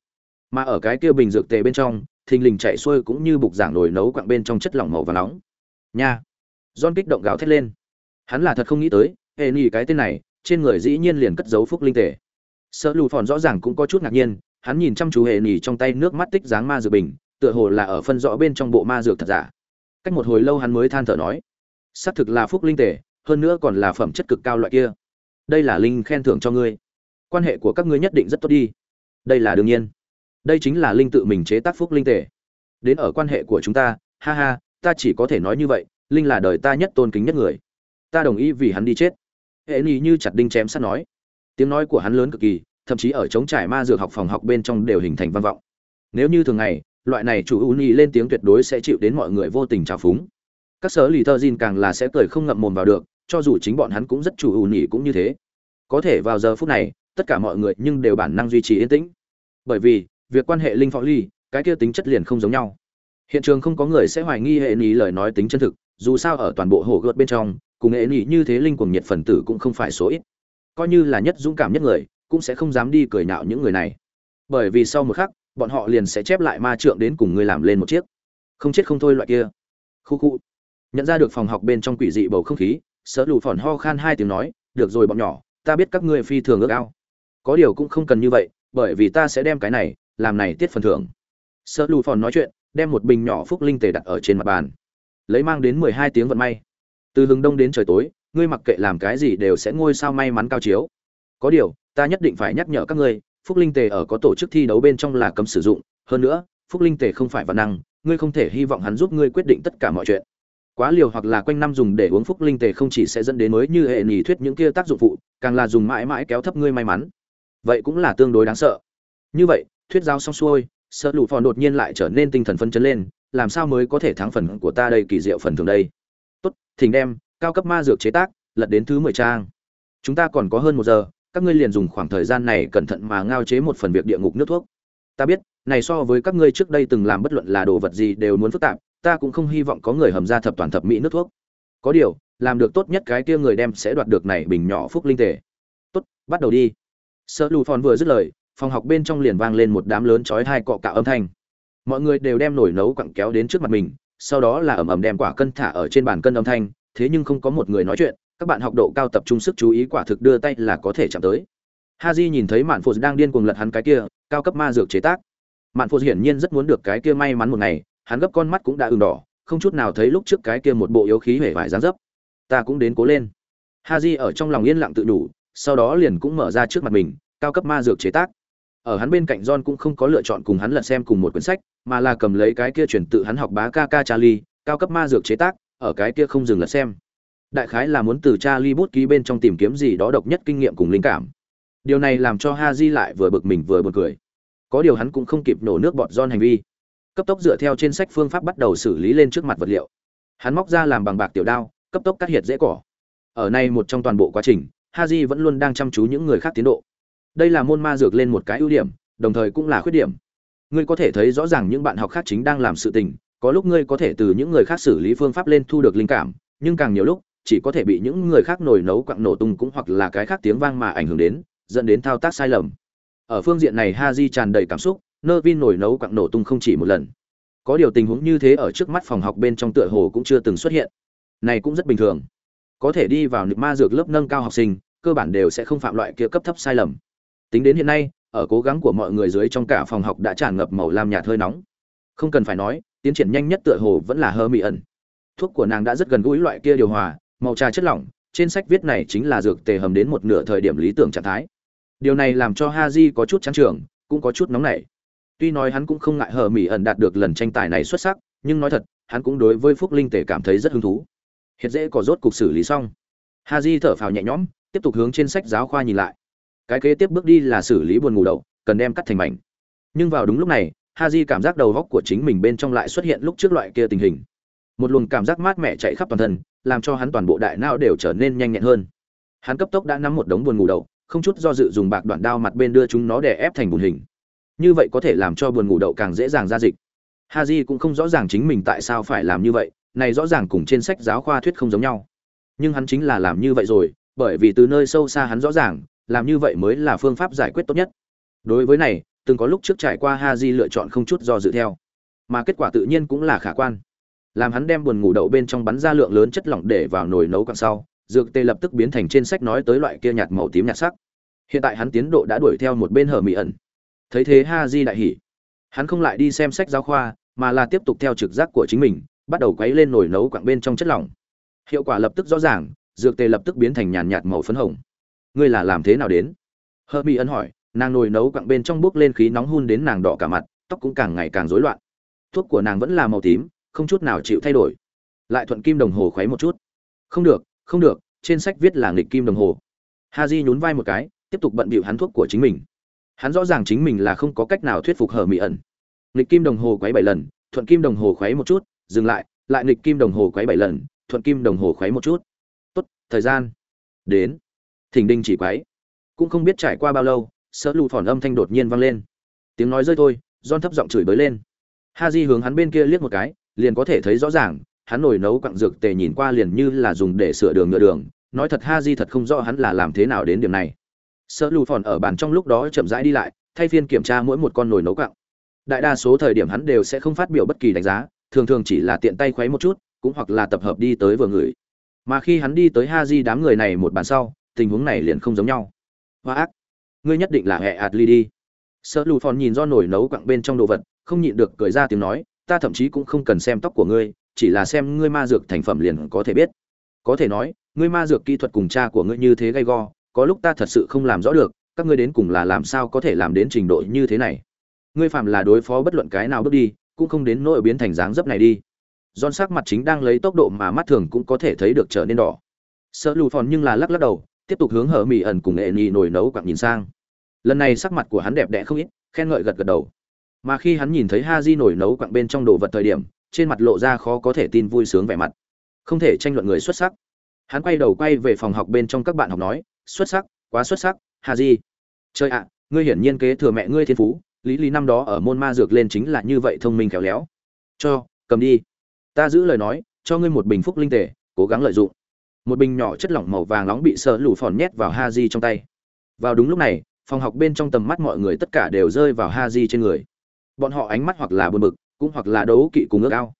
Speaker 1: Mà ở cái kia bình dược tề bên trong, thình lình chạy xuôi cũng như bục giảng nồi nấu quặng bên trong chất lỏng màu và nóng. Nha! John kích động gào thét lên. Hắn là thật không nghĩ tới, hệ nghỉ cái tên này, trên người dĩ nhiên liền cất giấu phúc linh tề. Sợ lù phòn rõ ràng cũng có chút ngạc nhiên, hắn nhìn chăm chú hệ nghỉ trong tay nước mắt tích dáng ma dược bình, tựa hồ là ở phân rõ bên trong bộ ma dược thật giả. Cách một hồi lâu hắn mới than thở nói, xác thực là phúc linh tề, hơn nữa còn là phẩm chất cực cao loại kia đây là linh khen thưởng cho ngươi. Quan hệ của các ngươi nhất định rất tốt đi. Đây là đương nhiên. Đây chính là linh tự mình chế tác phúc linh tể. Đến ở quan hệ của chúng ta, ha ha, ta chỉ có thể nói như vậy, linh là đời ta nhất tôn kính nhất người. Ta đồng ý vì hắn đi chết. Hệ ni như chặt đinh chém sắt nói. Tiếng nói của hắn lớn cực kỳ, thậm chí ở chống trải ma dược học phòng học bên trong đều hình thành văn vọng. Nếu như thường ngày, loại này chủ ưu nhi lên tiếng tuyệt đối sẽ chịu đến mọi người vô tình trào phúng. Các sở lì thơ gin càng là sẽ cười không ngậm mồm vào được cho dù chính bọn hắn cũng rất chủ ưu nhỉ cũng như thế. Có thể vào giờ phút này, tất cả mọi người nhưng đều bản năng duy trì yên tĩnh. Bởi vì, việc quan hệ linh phó ly, cái kia tính chất liền không giống nhau. Hiện trường không có người sẽ hoài nghi hệ nhỉ lời nói tính chân thực, dù sao ở toàn bộ hồ gợt bên trong, cùng hệ nhỉ như thế linh cuồng nhiệt phần tử cũng không phải số ít. Coi như là nhất dũng cảm nhất người, cũng sẽ không dám đi cười nhạo những người này. Bởi vì sau một khắc, bọn họ liền sẽ chép lại ma trượng đến cùng ngươi làm lên một chiếc. Không chết không thôi loại kia. Khu khu. Nhận ra được phòng học bên trong quỷ dị bầu không khí sợ lù phỏn ho khan hai tiếng nói, được rồi bọn nhỏ, ta biết các ngươi phi thường ước ao. Có điều cũng không cần như vậy, bởi vì ta sẽ đem cái này, làm này tiết phần thưởng. Sợ lù phòn nói chuyện, đem một bình nhỏ phúc linh tề đặt ở trên mặt bàn. Lấy mang đến mười hai tiếng vận may. Từ hướng đông đến trời tối, ngươi mặc kệ làm cái gì đều sẽ ngôi sao may mắn cao chiếu. Có điều, ta nhất định phải nhắc nhở các ngươi, phúc linh tề ở có tổ chức thi đấu bên trong là cấm sử dụng. Hơn nữa, phúc linh tề không phải văn năng, ngươi không thể hy vọng hắn giúp ngươi quyết định tất cả mọi chuyện quá liều hoặc là quanh năm dùng để uống phúc linh tề không chỉ sẽ dẫn đến mới như hệ nhì thuyết những kia tác dụng phụ, càng là dùng mãi mãi kéo thấp ngươi may mắn. Vậy cũng là tương đối đáng sợ. Như vậy, thuyết giao xong xuôi, sợ lụ phò đột nhiên lại trở nên tinh thần phân chấn lên, làm sao mới có thể thắng phần của ta đây kỳ diệu phần thường đây? Tốt, thỉnh đem, cao cấp ma dược chế tác, lật đến thứ mười trang. Chúng ta còn có hơn một giờ, các ngươi liền dùng khoảng thời gian này cẩn thận mà ngao chế một phần việc địa ngục nước thuốc. Ta biết, này so với các ngươi trước đây từng làm bất luận là đồ vật gì đều muốn phức tạp ta cũng không hy vọng có người hầm ra thập toàn thập mỹ nước thuốc. Có điều làm được tốt nhất cái kia người đem sẽ đoạt được này bình nhỏ phúc linh tề. Tốt bắt đầu đi. Sợ lù phòn vừa dứt lời phòng học bên trong liền vang lên một đám lớn chói hai cọ cạo âm thanh. Mọi người đều đem nổi nấu quặng kéo đến trước mặt mình sau đó là ẩm ẩm đem quả cân thả ở trên bàn cân âm thanh thế nhưng không có một người nói chuyện các bạn học độ cao tập trung sức chú ý quả thực đưa tay là có thể chạm tới. Haji nhìn thấy Mạn phụ đang điên cuồng lật hắn cái kia, cao cấp ma dược chế tác. Mạn phụ hiển nhiên rất muốn được cái kia may mắn một ngày, hắn gấp con mắt cũng đã ửng đỏ, không chút nào thấy lúc trước cái kia một bộ yếu khí hề vải dáng dấp. Ta cũng đến cố lên. Haji ở trong lòng yên lặng tự đủ, sau đó liền cũng mở ra trước mặt mình, cao cấp ma dược chế tác. Ở hắn bên cạnh John cũng không có lựa chọn cùng hắn lật xem cùng một quyển sách, mà là cầm lấy cái kia truyền tự hắn học bá Kaka Charlie, cao cấp ma dược chế tác, ở cái kia không dừng lật xem. Đại khái là muốn từ Charlie bút ký bên trong tìm kiếm gì đó độc nhất kinh nghiệm cùng linh cảm điều này làm cho ha lại vừa bực mình vừa buồn cười có điều hắn cũng không kịp nổ nước bọt John hành vi cấp tốc dựa theo trên sách phương pháp bắt đầu xử lý lên trước mặt vật liệu. Hắn móc ra làm bằng bạc tiểu đao, cấp tốc cắt hiệt dễ cỏ. Ở nay một trong toàn bộ quá trình ha vẫn luôn đang chăm chú những người khác tiến độ. Đây là môn ma dược lên một cái ưu điểm, đồng thời cũng là khuyết điểm. Ngươi có thể thấy rõ ràng những bạn học khác chính đang làm sự tình, có lúc ngươi có thể từ những người khác xử lý phương pháp lên thu được linh cảm, nhưng càng nhiều lúc, chỉ có thể bị những người khác nổi nấu quặng nổ tung cũng hoặc là cái khác tiếng vang mà ảnh hưởng đến, dẫn đến thao tác sai lầm. Ở phương diện này haji tràn đầy cảm xúc nơ vin nổi nấu quặng nổ tung không chỉ một lần. Có điều tình huống như thế ở trước mắt phòng học bên trong tựa hồ cũng chưa từng xuất hiện. Này cũng rất bình thường. Có thể đi vào nực ma dược lớp nâng cao học sinh, cơ bản đều sẽ không phạm loại kia cấp thấp sai lầm. Tính đến hiện nay, ở cố gắng của mọi người dưới trong cả phòng học đã tràn ngập màu lam nhạt hơi nóng. Không cần phải nói, tiến triển nhanh nhất tựa hồ vẫn là hơ mị ẩn thuốc của nàng đã rất gần gũi loại kia điều hòa, màu trà chất lỏng, trên sách viết này chính là dược tề hầm đến một nửa thời điểm lý tưởng trạng thái. Điều này làm cho haji có chút chán trường cũng có chút nóng nảy tuy nói hắn cũng không ngại hờ mỹ ẩn đạt được lần tranh tài này xuất sắc, nhưng nói thật, hắn cũng đối với phúc linh tể cảm thấy rất hứng thú. Hiện dễ có rốt cục xử lý xong. Haji thở phào nhẹ nhõm, tiếp tục hướng trên sách giáo khoa nhìn lại. Cái kế tiếp bước đi là xử lý buồn ngủ đậu, cần đem cắt thành mảnh. Nhưng vào đúng lúc này haji cảm giác đầu góc của chính mình bên trong lại xuất hiện lúc trước loại kia tình hình. Một luồng cảm giác mát mẻ chạy khắp toàn thân, làm cho hắn toàn bộ đại não đều trở nên nhanh nhẹn hơn. Hắn cấp tốc đã nắm một đống buồn ngủ đậu, không chút do dự dùng bạc đoạn đao mặt bên đưa chúng nó để ép thành bùn hình như vậy có thể làm cho buồn ngủ đậu càng dễ dàng ra dịch. Haji cũng không rõ ràng chính mình tại sao phải làm như vậy, này rõ ràng cùng trên sách giáo khoa thuyết không giống nhau. Nhưng hắn chính là làm như vậy rồi, bởi vì từ nơi sâu xa hắn rõ ràng, làm như vậy mới là phương pháp giải quyết tốt nhất. Đối với này, từng có lúc trước trải qua haji lựa chọn không chút do dự theo. Mà kết quả tự nhiên cũng là khả quan. Làm hắn đem buồn ngủ đậu bên trong bắn ra lượng lớn chất lỏng để vào nồi nấu càng sau, dược tê lập tức biến thành trên sách nói tới loại kia nhạt màu tím nhạt sắc. Hiện tại hắn tiến độ đã đuổi theo một bên hở mị ẩn thấy thế ha di đại hỉ. Hắn không lại đi xem sách giáo khoa, mà là tiếp tục theo trực giác của chính mình, bắt đầu quấy lên nồi nấu quặng bên trong chất lỏng. Hiệu quả lập tức rõ ràng, dược tê lập tức biến thành nhàn nhạt màu phấn hồng. Ngươi là làm thế nào đến? Hơ Mi ân hỏi, nàng nồi nấu quặng bên trong bốc lên khí nóng hun đến nàng đỏ cả mặt, tóc cũng càng ngày càng rối loạn. Thuốc của nàng vẫn là màu tím, không chút nào chịu thay đổi. Lại thuận kim đồng hồ khuấy một chút. Không được không được, trên sách viết là nghịch kim đồng hồ. Ha di nhún vai một cái, tiếp tục bận bịu hắn thuốc của chính mình hắn rõ ràng chính mình là không có cách nào thuyết phục hờ mỹ ẩn. Nghịch kim đồng hồ quấy bảy lần, thuận kim đồng hồ khuấy một chút, dừng lại lại nghịch kim đồng hồ quấy bảy lần, thuận kim đồng hồ khuấy một chút. Tốt, thời gian. Đến. Thỉnh đinh chỉ quấy. Cũng không biết trải qua bao lâu, sợ lụ phỏn âm thanh đột nhiên vang lên. Tiếng nói rơi thôi don thấp giọng chửi bới lên. Ha di hướng hắn bên kia liếc một cái, liền có thể thấy rõ ràng, hắn nổi nấu quặng dược tề nhìn qua liền như là dùng để sửa đường ngựa đường. Nói thật ha di thật không rõ hắn là làm thế nào đến điểm này sợ lù phòn ở bàn trong lúc đó chậm rãi đi lại, thay phiên kiểm tra mỗi một con nồi nấu quặng đại đa số thời điểm hắn đều sẽ không phát biểu bất kỳ đánh giá, thường thường chỉ là tiện tay khuấy một chút, cũng hoặc là tập hợp đi tới vừa người. Mà khi hắn đi tới ha di đám người này một bàn sau, tình huống này liền không giống nhau. Hoa ác, ngươi nhất định là hệ ạt ly đi. Sợ lù phòn nhìn do nồi nấu quặng bên trong đồ vật, không nhịn được cười ra tiếng nói, ta thậm chí cũng không cần xem tóc của ngươi, chỉ là xem ngươi ma dược thành phẩm liền có thể biết. Có thể nói, ngươi ma dược kỹ thuật cùng cha của ngươi như thế gay go có lúc ta thật sự không làm rõ được các ngươi đến cùng là làm sao có thể làm đến trình độ như thế này ngươi phạm là đối phó bất luận cái nào bước đi cũng không đến nỗi biến thành dáng dấp này đi Giòn sắc mặt chính đang lấy tốc độ mà mắt thường cũng có thể thấy được trở nên đỏ. Sợ lù phòn nhưng là lắc lắc đầu, tiếp tục hướng hở mì ẩn cùng nghệ nhì nổi nấu quặng nhìn sang. Lần này sắc mặt của hắn đẹp đẽ không ít, khen ngợi gật gật đầu. Mà khi hắn nhìn thấy ha di nổi nấu quặng bên trong đồ vật thời điểm, trên mặt lộ ra khó có thể tin vui sướng vẻ mặt. Không thể tranh luận người xuất sắc. Hắn quay đầu quay về phòng học bên trong các bạn học nói, xuất sắc, quá xuất sắc, Haji. Chơi ạ, ngươi hiển nhiên kế thừa mẹ ngươi thiên phú, lý lý năm đó ở môn ma dược lên chính là như vậy thông minh khéo léo. Cho, cầm đi. Ta giữ lời nói cho ngươi một bình phúc linh tề cố gắng lợi dụng. Một bình nhỏ chất lỏng màu vàng nóng bị sợ lủ phòn nhét vào ha di trong tay. Vào đúng lúc này phòng học bên trong tầm mắt mọi người tất cả đều rơi vào ha di trên người. Bọn họ ánh mắt hoặc là buồn bực cũng hoặc là đấu kỵ cùng ước ao.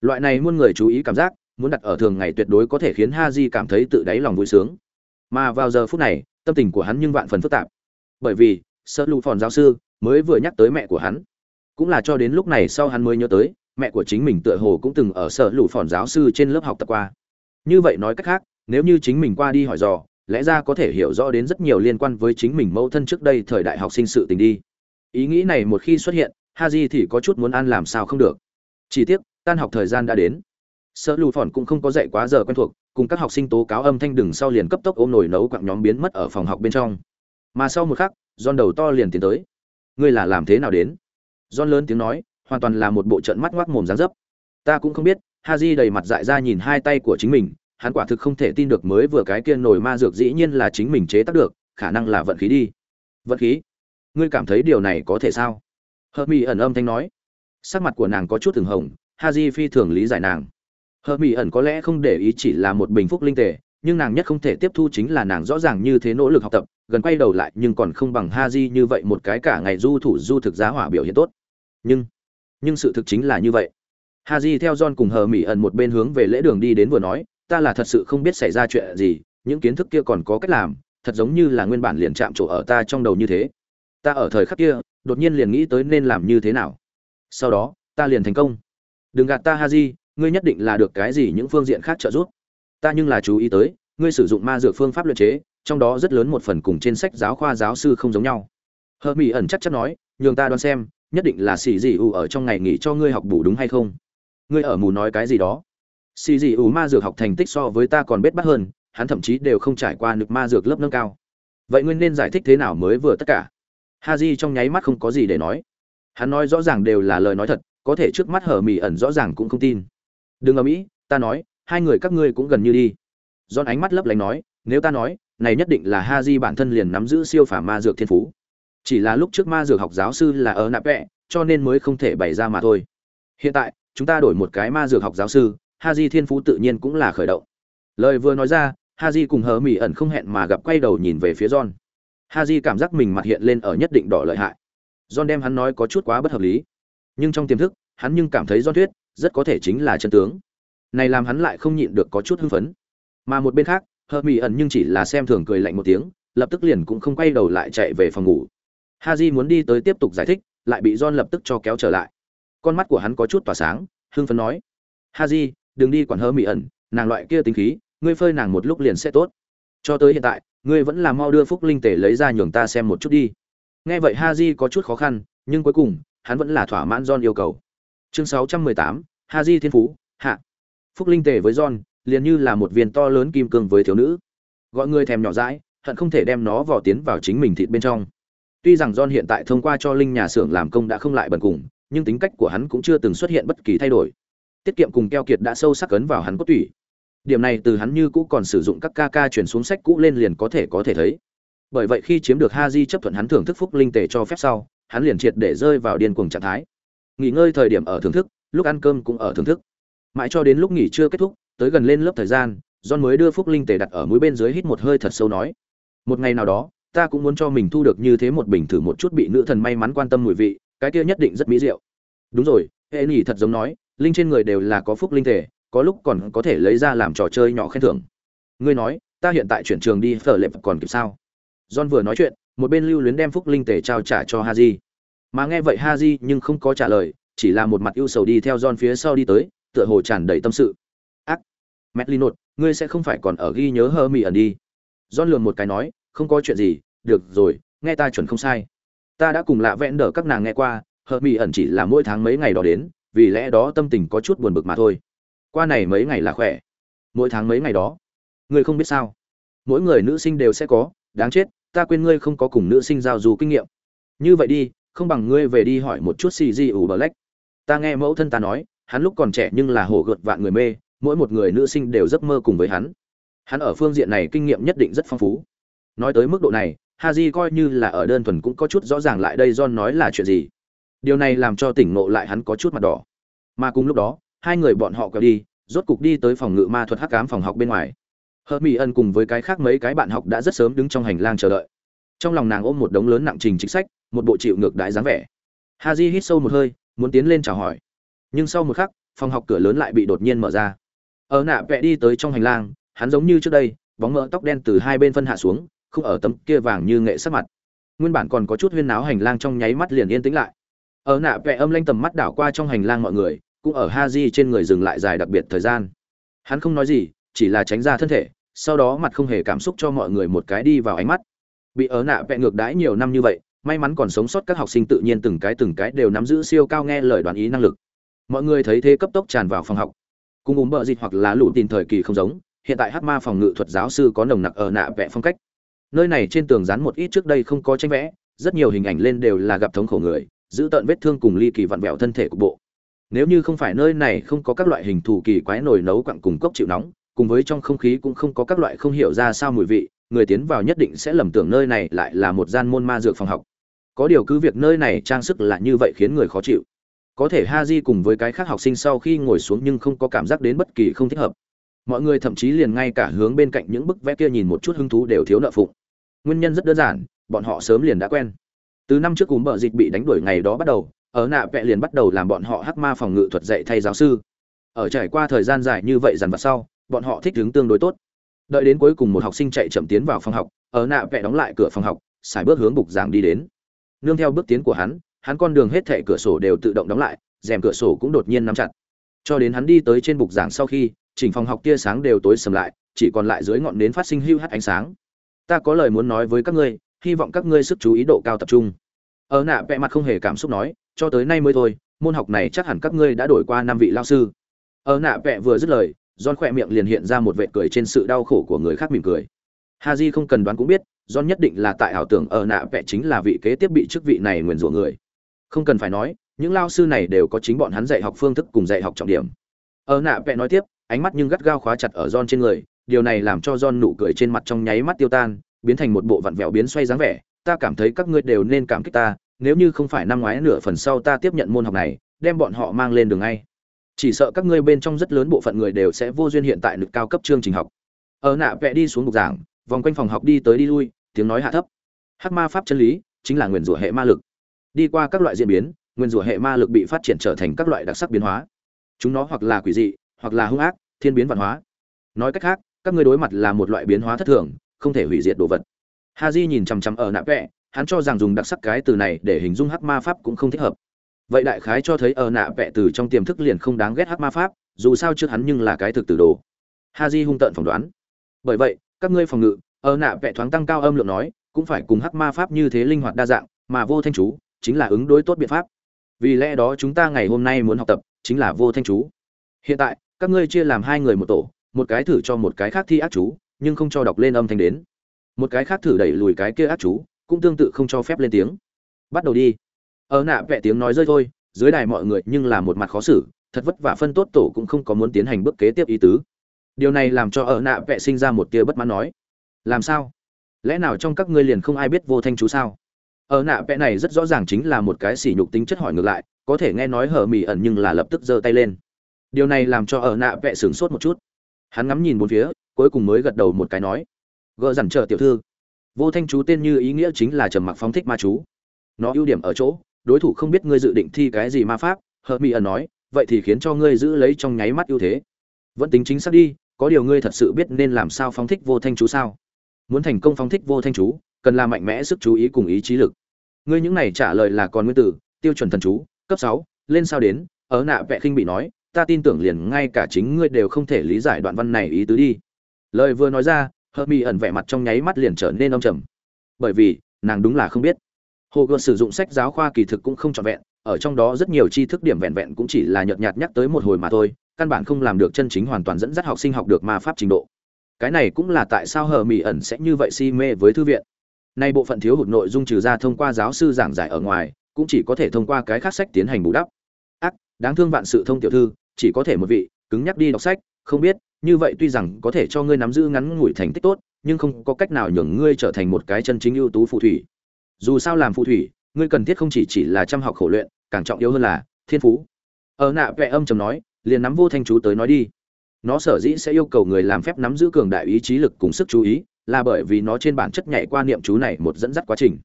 Speaker 1: Loại này muôn người chú ý cảm giác muốn đặt ở thường ngày tuyệt đối có thể khiến ha di cảm thấy tự đáy lòng vui sướng mà vào giờ phút này, tâm tình của hắn nhưng vạn phần phức tạp. Bởi vì, sợ lụ phòn giáo sư mới vừa nhắc tới mẹ của hắn. Cũng là cho đến lúc này sau hắn mới nhớ tới, mẹ của chính mình tựa hồ cũng từng ở sở lũ phòn giáo sư trên lớp học tập qua. Như vậy nói cách khác, nếu như chính mình qua đi hỏi dò, lẽ ra có thể hiểu rõ đến rất nhiều liên quan với chính mình mẫu thân trước đây thời đại học sinh sự tình đi. Ý nghĩ này một khi xuất hiện ha di thì có chút muốn ăn làm sao không được. Chỉ tiếc, tan học thời gian đã đến sợ lù phòn cũng không có dạy quá giờ quen thuộc, cùng các học sinh tố cáo âm thanh đừng sau liền cấp tốc ôm nồi nấu quặng nhóm biến mất ở phòng học bên trong. Mà sau một khắc giòn đầu to liền tiến tới. Ngươi là làm thế nào đến? Giòn lớn tiếng nói, hoàn toàn là một bộ trận mắt ngoác mồm dáng dấp. Ta cũng không biết. Ha di đầy mặt dại ra nhìn hai tay của chính mình, hắn quả thực không thể tin được mới vừa cái kia nổi ma dược dĩ nhiên là chính mình chế tác được, khả năng là vận khí đi. Vận khí? Ngươi cảm thấy điều này có thể sao? Hợp mỹ ẩn âm thanh nói. Sắc mặt của nàng có chút thường hồng ha di phi thường lý giải nàng hờ mỹ ẩn có lẽ không để ý chỉ là một bình phúc linh tề, nhưng nàng nhất không thể tiếp thu chính là nàng rõ ràng như thế nỗ lực học tập, gần quay đầu lại nhưng còn không bằng ha di như vậy một cái cả ngày du thủ du thực giá hỏa biểu hiện tốt. Nhưng nhưng sự thực chính là như vậy. Ha j theo john cùng hờ mỹ ẩn một bên hướng về lễ đường đi đến vừa nói, ta là thật sự không biết xảy ra chuyện gì, những kiến thức kia còn có cách làm, thật giống như là nguyên bản liền chạm chỗ ở ta trong đầu như thế. Ta ở thời khắc kia, đột nhiên liền nghĩ tới nên làm như thế nào. Sau đó, ta liền thành công. Đừng gạt ta ha j ngươi nhất định là được cái gì những phương diện khác trợ giúp. Ta nhưng là chú ý tới, ngươi sử dụng ma dược phương pháp luyện chế, trong đó rất lớn một phần cùng trên sách giáo khoa giáo sư không giống nhau. Hợp mỹ ẩn chắc chắn nói, nhường ta đoán xem, nhất định là xì gì u ở trong ngày nghỉ cho ngươi học bù đúng hay không? Ngươi ở mù nói cái gì đó? Xì gì u ma dược học thành tích so với ta còn bết bắt hơn, hắn thậm chí đều không trải qua được ma dược lớp nâng cao. Vậy ngươi nên giải thích thế nào mới vừa tất cả? Ha trong nháy mắt không có gì để nói. Hắn nói rõ ràng đều là lời nói thật, có thể trước mắt hở Mị ẩn rõ ràng cũng không tin đừng ở mỹ ta nói hai người các ngươi cũng gần như đi Giòn ánh mắt lấp lánh nói nếu ta nói này nhất định là ha di bản thân liền nắm giữ siêu phả ma dược thiên phú. Chỉ là lúc trước ma dược học giáo sư là ở nạp vẽ, cho nên mới không thể bày ra mà thôi. Hiện tại, chúng ta đổi một cái ma dược học giáo sư, ha di thiên phú tự nhiên cũng là khởi động. Lời vừa nói ra, ha di cùng hờ mỹ ẩn không hẹn mà gặp quay đầu nhìn về phía John. ha di cảm giác mình mặt hiện lên ở nhất định đỏ lợi hại. John đem hắn nói có chút quá bất hợp lý, nhưng trong tiềm thức, hắn nhưng cảm thấy John thuyết rất có thể chính là chân tướng. Này làm hắn lại không nhịn được có chút hưng phấn. Mà một bên khác, hờ mị ẩn nhưng chỉ là xem thường cười lạnh một tiếng, lập tức liền cũng không quay đầu lại chạy về phòng ngủ. Haji muốn đi tới tiếp tục giải thích, lại bị John lập tức cho kéo trở lại. Con mắt của hắn có chút tỏa sáng, hưng phấn nói: "Haji, đừng đi quản hơ mị ẩn, nàng loại kia tính khí, ngươi phơi nàng một lúc liền sẽ tốt. Cho tới hiện tại, ngươi vẫn là mau đưa phúc linh tể lấy ra nhường ta xem một chút đi." Nghe vậy Haji có chút khó khăn, nhưng cuối cùng, hắn vẫn là thỏa mãn John yêu cầu. Chương 618, Haji thiên phú, hạ. Phúc linh Tề với John, liền như là một viên to lớn kim cương với thiếu nữ. Gọi người thèm nhỏ dãi, hận không thể đem nó vò tiến vào chính mình thịt bên trong Tuy rằng John hiện tại thông qua cho linh nhà xưởng làm công đã không lại bần cùng, nhưng tính cách của hắn cũng chưa từng xuất hiện bất kỳ thay đổi. Tiết kiệm cùng keo kiệt đã sâu sắc ấn vào hắn cốt tủy. Điểm này từ hắn như cũ còn sử dụng các ca ca chuyển xuống sách cũ lên liền có thể có thể thấy. Bởi vậy khi chiếm được Haji chấp thuận hắn thưởng thức phúc linh tề cho phép sau, hắn liền triệt để rơi vào điên cuồng trạng thái. Nghỉ ngơi thời điểm ở thưởng thức, lúc ăn cơm cũng ở thưởng thức. Mãi cho đến lúc nghỉ trưa kết thúc, tới gần lên lớp thời gian, John mới đưa phúc linh tề đặt ở mũi bên dưới hít một hơi thật sâu nói: "Một ngày nào đó, ta cũng muốn cho mình thu được như thế một bình thử một chút bị nữ thần may mắn quan tâm mùi vị cái kia nhất định rất mỹ diệu. Đúng rồi hệ nghỉ thật giống nói linh trên người đều là có phúc linh thể có lúc còn có thể lấy ra làm trò chơi nhỏ khen thưởng. Ngươi nói ta hiện tại chuyển trường đi phở lệ còn kịp sao? John vừa nói chuyện một bên lưu luyến đem phúc linh tề trao trả cho haji mà nghe vậy ha di nhưng không có trả lời, chỉ là một mặt ưu sầu đi theo john phía sau đi tới, tựa hồ tràn đầy tâm sự. Ác! Mét linot ngươi sẽ không phải còn ở ghi nhớ hơ mỹ ẩn đi. John lường một cái nói, không có chuyện gì, được rồi, nghe ta chuẩn không sai. Ta đã cùng lạ vẽn đỡ các nàng nghe qua hơ mỹ ẩn chỉ là mỗi tháng mấy ngày đó đến, vì lẽ đó tâm tình có chút buồn bực mà thôi. Qua này mấy ngày là khỏe. Mỗi tháng mấy ngày đó? Ngươi không biết sao? Mỗi người nữ sinh đều sẽ có, đáng chết, ta quên ngươi không có cùng nữ sinh giao du kinh nghiệm. Như vậy đi không bằng ngươi về đi hỏi một chút xì di black ta nghe mẫu thân ta nói, hắn lúc còn trẻ nhưng là hổ gợt vạn người mê, mỗi một người nữ sinh đều giấc mơ cùng với hắn. Hắn ở phương diện này kinh nghiệm nhất định rất phong phú. Nói tới mức độ này, haji coi như là ở đơn thuần cũng có chút rõ ràng lại đây john nói là chuyện gì. Điều này làm cho tỉnh ngộ lại hắn có chút mặt đỏ. Mà cùng lúc đó, hai người bọn họ quẹo đi, rốt cục đi tới phòng ngự ma thuật hắc ám phòng học bên ngoài. Hợp mỹ ân cùng với cái khác mấy cái bạn học đã rất sớm đứng trong hành lang chờ đợi trong lòng nàng ôm một đống lớn nặng trình chính sách, một bộ chịu ngược đái dáng vẻ. Haji hít sâu một hơi, muốn tiến lên chào hỏi. Nhưng sau một khắc, phòng học cửa lớn lại bị đột nhiên mở ra. Ở nạ vẽ đi tới trong hành lang, hắn giống như trước đây, bóng mỡ tóc đen từ hai bên phân hạ xuống, không ở tấm kia vàng như nghệ sắc mặt. Nguyên bản còn có chút huyên náo hành lang trong nháy mắt liền yên tĩnh lại. Ở nạ vẽ âm lanh tầm mắt đảo qua trong hành lang mọi người, cũng ở ha di trên người dừng lại dài đặc biệt thời gian. Hắn không nói gì, chỉ là tránh ra thân thể, sau đó mặt không hề cảm xúc cho mọi người một cái đi vào ánh mắt bị ở nạ vẽ ngược đãi nhiều năm như vậy, may mắn còn sống sót các học sinh tự nhiên từng cái từng cái đều nắm giữ siêu cao nghe lời đoán ý năng lực. Mọi người thấy thế cấp tốc tràn vào phòng học. Cùng ủng bợ dịch hoặc là lũ tin thời kỳ không giống, hiện tại hát ma phòng ngự thuật giáo sư có nồng nặc ở nạ vẽ phong cách. Nơi này trên tường dán một ít trước đây không có tranh vẽ, rất nhiều hình ảnh lên đều là gặp thống khổ người, giữ tận vết thương cùng ly kỳ vặn vẹo thân thể của bộ. Nếu như không phải nơi này không có các loại hình thù kỳ quái nồi nấu quặng cùng cốc chịu nóng, cùng với trong không khí cũng không có các loại không hiểu ra sao mùi vị người tiến vào nhất định sẽ lầm tưởng nơi này lại là một gian môn ma dược phòng học. Có điều cứ việc nơi này trang sức là như vậy khiến người khó chịu. Có thể ha di cùng với cái khác học sinh sau khi ngồi xuống nhưng không có cảm giác đến bất kỳ không thích hợp. Mọi người thậm chí liền ngay cả hướng bên cạnh những bức vẽ kia nhìn một chút hứng thú đều thiếu nợ phụng. Nguyên nhân rất đơn giản, bọn họ sớm liền đã quen. Từ năm trước cúm bờ dịch bị đánh đuổi ngày đó bắt đầu, ở nạ vẽ liền bắt đầu làm bọn họ hắc ma phòng ngự thuật dạy thay giáo sư. Ở trải qua thời gian dài như vậy dần vặt sau, bọn họ thích ứng tương đối tốt đợi đến cuối cùng một học sinh chạy chậm tiến vào phòng học, ở nạ vẽ đóng lại cửa phòng học xài bước hướng bục giảng đi đến. Nương theo bước tiến của hắn hắn con đường hết thệ cửa sổ đều tự động đóng lại, rèm cửa sổ cũng đột nhiên nắm chặt. Cho đến hắn đi tới trên bục giảng sau khi, chỉnh phòng học tia sáng đều tối sầm lại, chỉ còn lại dưới ngọn nến phát sinh hưu hắt ánh sáng. Ta có lời muốn nói với các ngươi, hy vọng các ngươi sức chú ý độ cao tập trung. Ở nạ vẽ mặt không hề cảm xúc nói, cho tới nay mới thôi, môn học này chắc hẳn các ngươi đã đổi qua năm vị lao sư. Ở nạ vẽ vừa dứt lời John khỏe miệng liền hiện ra một vệt cười trên sự đau khổ của người khác mỉm cười. Haji không cần đoán cũng biết, John nhất định là tại ảo tưởng ở nạ vẽ chính là vị kế tiếp bị chức vị này nguyền rủa người. Không cần phải nói, những lao sư này đều có chính bọn hắn dạy học phương thức cùng dạy học trọng điểm. Ở nạ vẽ nói tiếp, ánh mắt nhưng gắt gao khóa chặt ở John trên người, điều này làm cho John nụ cười trên mặt trong nháy mắt tiêu tan, biến thành một bộ vặn vẹo biến xoay dáng vẻ, ta cảm thấy các ngươi đều nên cảm kích ta, nếu như không phải năm ngoái nửa phần sau ta tiếp nhận môn học này, đem bọn họ mang lên đường ngay. Chỉ sợ các ngươi bên trong rất lớn bộ phận người đều sẽ vô duyên hiện tại lực cao cấp chương trình học. Ở nạ vẽ đi xuống bục giảng, vòng quanh phòng học đi tới đi lui, tiếng nói hạ thấp. Hắc ma pháp chân lý chính là nguyền rủa hệ ma lực. Đi qua các loại diễn biến, nguyền rủa hệ ma lực bị phát triển trở thành các loại đặc sắc biến hóa. Chúng nó hoặc là quỷ dị, hoặc là hung ác, thiên biến văn hóa. Nói cách khác, các ngươi đối mặt là một loại biến hóa thất thường, không thể hủy diệt đồ vật. Haji nhìn chằm chằm ở nạ vẽ, hắn cho rằng dùng đặc sắc cái từ này để hình dung hắc ma pháp cũng không thích hợp. Vậy đại khái cho thấy ở nạ vẽ từ trong tiềm thức liền không đáng ghét hắc ma pháp, dù sao trước hắn nhưng là cái thực tử đồ. Haji hung tợn phỏng đoán. Bởi vậy, các ngươi phòng ngự, ở nạ vẽ thoáng tăng cao âm lượng nói, cũng phải cùng hắc ma pháp như thế linh hoạt đa dạng, mà vô thanh chú chính là ứng đối tốt biện pháp. Vì lẽ đó chúng ta ngày hôm nay muốn học tập chính là vô thanh chú. Hiện tại, các ngươi chia làm hai người một tổ, một cái thử cho một cái khác thi ác chú, nhưng không cho đọc lên âm thanh đến một cái khác thử đẩy lùi cái kia ác chú cũng tương tự không cho phép lên tiếng bắt đầu đi ở nạ vẽ tiếng nói rơi thôi, dưới đài mọi người nhưng là một mặt khó xử, thật vất vả phân tốt tổ cũng không có muốn tiến hành bước kế tiếp ý tứ. Điều này làm cho ở nạ vẽ sinh ra một tia bất mãn nói. Làm sao? Lẽ nào trong các ngươi liền không ai biết vô thanh chú sao? Ở nạ vẽ này rất rõ ràng chính là một cái sỉ nhục tính chất hỏi ngược lại, có thể nghe nói hở mỉ ẩn nhưng là lập tức giơ tay lên. Điều này làm cho ở nạ vẽ sửng sốt một chút. Hắn ngắm nhìn bốn phía, cuối cùng mới gật đầu một cái nói. Gỡ dằn trợ tiểu thư. Vô thanh chú tên như ý nghĩa chính là trầm mặc phóng thích ma chú. Nó ưu điểm ở chỗ đối thủ không biết ngươi dự định thi cái gì ma pháp hờ mỹ ẩn nói, vậy thì khiến cho ngươi giữ lấy trong nháy mắt ưu thế. Vẫn tính chính xác đi, có điều ngươi thật sự biết nên làm sao phóng thích vô thanh chú sao? Muốn thành công phóng thích vô thanh chú, cần là mạnh mẽ sức chú ý cùng ý chí lực. Ngươi những này trả lời là còn nguyên tử, tiêu chuẩn thần chú, cấp sáu, lên sao đến, ở nạ vẽ khinh bị nói, ta tin tưởng liền ngay cả chính ngươi đều không thể lý giải đoạn văn này ý tứ đi. Lời vừa nói ra hờ mỹ ẩn vẻ mặt trong nháy mắt liền trở nên âm trầm. Bởi vì, nàng đúng là không biết hồ gợt sử dụng sách giáo khoa kỳ thực cũng không trọn vẹn, ở trong đó rất nhiều tri thức điểm vẹn vẹn cũng chỉ là nhợt nhạt nhắc tới một hồi mà thôi, căn bản không làm được chân chính hoàn toàn dẫn dắt học sinh học được ma pháp trình độ. Cái này cũng là tại sao hờ mỹ ẩn sẽ như vậy si mê với thư viện. Nay bộ phận thiếu hụt nội dung trừ ra thông qua giáo sư giảng giải ở ngoài, cũng chỉ có thể thông qua cái khác sách tiến hành bù đắp. Ác, đáng thương vạn sự thông tiểu thư, chỉ có thể một vị, cứng nhắc đi đọc sách, không biết, như vậy tuy rằng có thể cho ngươi nắm giữ ngắn ngủi thành tích tốt, nhưng không có cách nào nhường ngươi trở thành một cái chân chính ưu tú phù thủy dù sao làm phù thủy, ngươi cần thiết không chỉ chỉ là chăm học khổ luyện, càng trọng yếu hơn là thiên phú. Ở nạ vẽ âm trầm nói, liền nắm vô thanh chú tới nói đi. Nó sở dĩ sẽ yêu cầu người làm phép nắm giữ cường đại ý chí lực cùng sức chú ý, là bởi vì nó trên bản chất nhảy qua niệm chú này một dẫn dắt quá trình.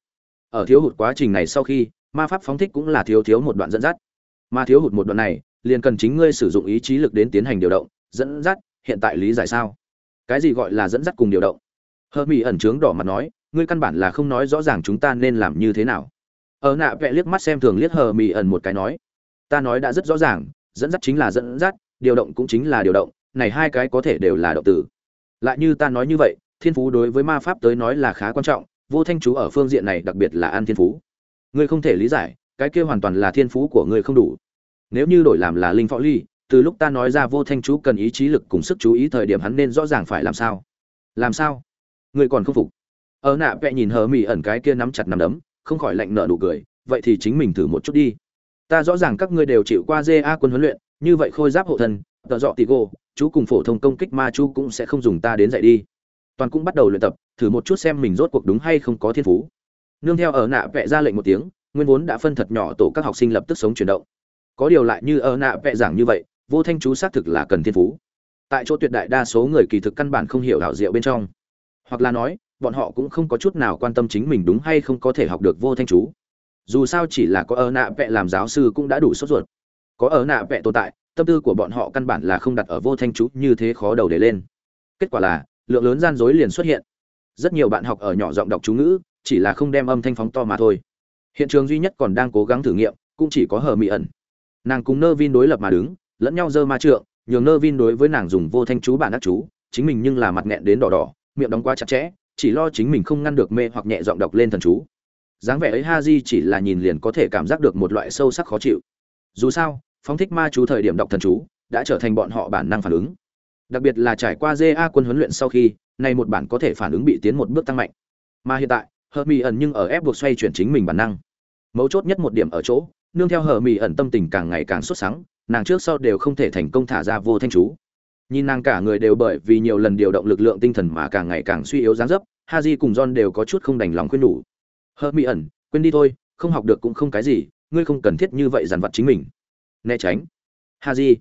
Speaker 1: Ở thiếu hụt quá trình này sau khi, ma pháp phóng thích cũng là thiếu thiếu một đoạn dẫn dắt. Mà thiếu hụt một đoạn này, liền cần chính ngươi sử dụng ý chí lực đến tiến hành điều động, dẫn dắt, hiện tại lý giải sao? Cái gì gọi là dẫn dắt cùng điều động? Hơ mỹ ẩn trướng đỏ mặt nói ngươi căn bản là không nói rõ ràng chúng ta nên làm như thế nào. Ở nạ vẽ liếc mắt xem thường liếc hờ mỹ ẩn một cái nói, ta nói đã rất rõ ràng, dẫn dắt chính là dẫn dắt, điều động cũng chính là điều động, này hai cái có thể đều là động từ lại như ta nói như vậy, thiên phú đối với ma pháp tới nói là khá quan trọng, vô thanh chú ở phương diện này đặc biệt là an thiên phú. Ngươi không thể lý giải, cái kia hoàn toàn là thiên phú của ngươi không đủ. Nếu như đổi làm là linh phó ly, từ lúc ta nói ra vô thanh chú cần ý chí lực cùng sức chú ý thời điểm hắn nên rõ ràng phải làm sao. Làm sao? Ngươi còn không phục ở nạ vẽ nhìn hờ mỹ ẩn cái kia nắm chặt nắm đấm, không khỏi lạnh nợ nụ cười, vậy thì chính mình thử một chút đi. Ta rõ ràng các ngươi đều chịu qua ja quân huấn luyện, như vậy khôi giáp hộ thân, tợ dọ tì gô, chú cùng phổ thông công kích ma chú cũng sẽ không dùng ta đến dạy đi. Toàn cũng bắt đầu luyện tập, thử một chút xem mình rốt cuộc đúng hay không có thiên phú. Nương theo ở nạ vẽ ra lệnh một tiếng, nguyên vốn đã phân thật nhỏ tổ các học sinh lập tức sống chuyển động. Có điều lại như ở nạ vẽ giảng như vậy, vô thanh chú xác thực là cần thiên phú. Tại chỗ tuyệt đại đa số người kỳ thực căn bản không hiểu đạo diệu bên trong. Hoặc là nói bọn họ cũng không có chút nào quan tâm chính mình đúng hay không có thể học được vô thanh chú. Dù sao chỉ là có ở nạ vẹ làm giáo sư cũng đã đủ sốt ruột. Có ở nạ vẹ tồn tại, tâm tư của bọn họ căn bản là không đặt ở vô thanh chú như thế khó đầu để lên. Kết quả là, lượng lớn gian dối liền xuất hiện. Rất nhiều bạn học ở nhỏ giọng đọc chú ngữ, chỉ là không đem âm thanh phóng to mà thôi. Hiện trường duy nhất còn đang cố gắng thử nghiệm, cũng chỉ có hờ mỹ ẩn. Nàng cùng nơ vin đối lập mà đứng, lẫn nhau dơ ma trượng, nhường nơ vin đối với nàng dùng vô thanh chú bản đắc chú, chính mình nhưng là mặt nghẹn đến đỏ đỏ, miệng đóng quá chặt chẽ chỉ lo chính mình không ngăn được mê hoặc nhẹ giọng đọc lên thần chú. Dáng vẻ ấy ha di chỉ là nhìn liền có thể cảm giác được một loại sâu sắc khó chịu. Dù sao, phóng thích ma chú thời điểm đọc thần chú, đã trở thành bọn họ bản năng phản ứng. Đặc biệt là trải qua ja quân huấn luyện sau khi nay một bản có thể phản ứng bị tiến một bước tăng mạnh. Mà hiện tại hờ mỹ ẩn nhưng ở ép buộc xoay chuyển chính mình bản năng. Mấu chốt nhất một điểm ở chỗ, nương theo hờ mỹ ẩn tâm tình càng ngày càng xuất sáng nàng trước sau đều không thể thành công thả ra vô thanh chú nhìn nàng cả người đều bởi vì nhiều lần điều động lực lượng tinh thần mà càng ngày càng suy yếu dáng dấp, haji cùng john đều có chút không đành lòng khuyên nhủ. Hơ, mỹ ẩn, quên đi thôi, không học được cũng không cái gì, ngươi không cần thiết như vậy dằn vặt chính mình. Né tránh. Haji.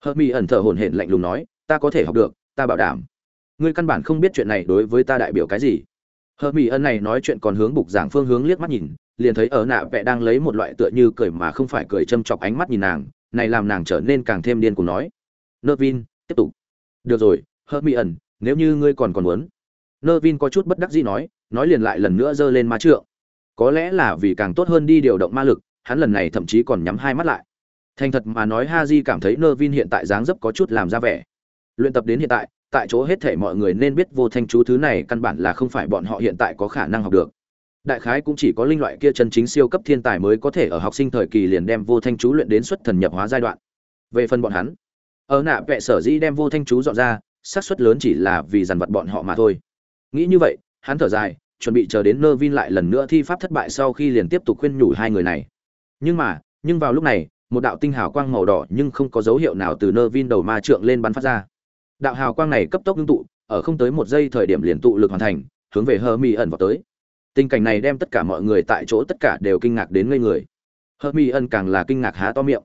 Speaker 1: Hơ, mỹ ẩn thở hổn hển lạnh lùng nói, ta có thể học được, ta bảo đảm. Ngươi căn bản không biết chuyện này đối với ta đại biểu cái gì. Hơ, mỹ ẩn này nói chuyện còn hướng bục giảng phương hướng liếc mắt nhìn, liền thấy ở nạ vẽ đang lấy một loại tựa như cười mà không phải cười châm chọc ánh mắt nhìn nàng, này làm nàng trở nên càng thêm điên cuồng nói. Nơ vin tiếp tục. Được rồi hớt mi ẩn nếu như ngươi còn còn muốn. Nơ vin có chút bất đắc dĩ nói nói liền lại lần nữa giơ lên ma trượng. Có lẽ là vì càng tốt hơn đi điều động ma lực, hắn lần này thậm chí còn nhắm hai mắt lại. Thành thật mà nói ha di cảm thấy nơ vin hiện tại dáng dấp có chút làm ra vẻ. Luyện tập đến hiện tại tại chỗ hết thể mọi người nên biết vô thanh chú thứ này căn bản là không phải bọn họ hiện tại có khả năng học được. Đại khái cũng chỉ có linh loại kia chân chính siêu cấp thiên tài mới có thể ở học sinh thời kỳ liền đem vô thanh chú luyện đến xuất thần nhập hóa giai đoạn. Về phần bọn hắn ở nạ vẽ sở dĩ đem vô thanh chú dọn ra, xác suất lớn chỉ là vì dằn vặt bọn họ mà thôi. Nghĩ như vậy, hắn thở dài, chuẩn bị chờ đến nơ vin lại lần nữa thi pháp thất bại sau khi liền tiếp tục khuyên nhủ hai người này. Nhưng mà, nhưng vào lúc này, một đạo tinh hào quang màu đỏ nhưng không có dấu hiệu nào từ nơ vin đầu ma trượng lên bắn phát ra. Đạo hào quang này cấp tốc ngưng tụ, ở không tới một giây thời điểm liền tụ lực hoàn thành, hướng về hơ mi ẩn vào tới. Tình cảnh này đem tất cả mọi người tại chỗ tất cả đều kinh ngạc đến ngây người. Hơ mi ẩn càng là kinh ngạc há to miệng.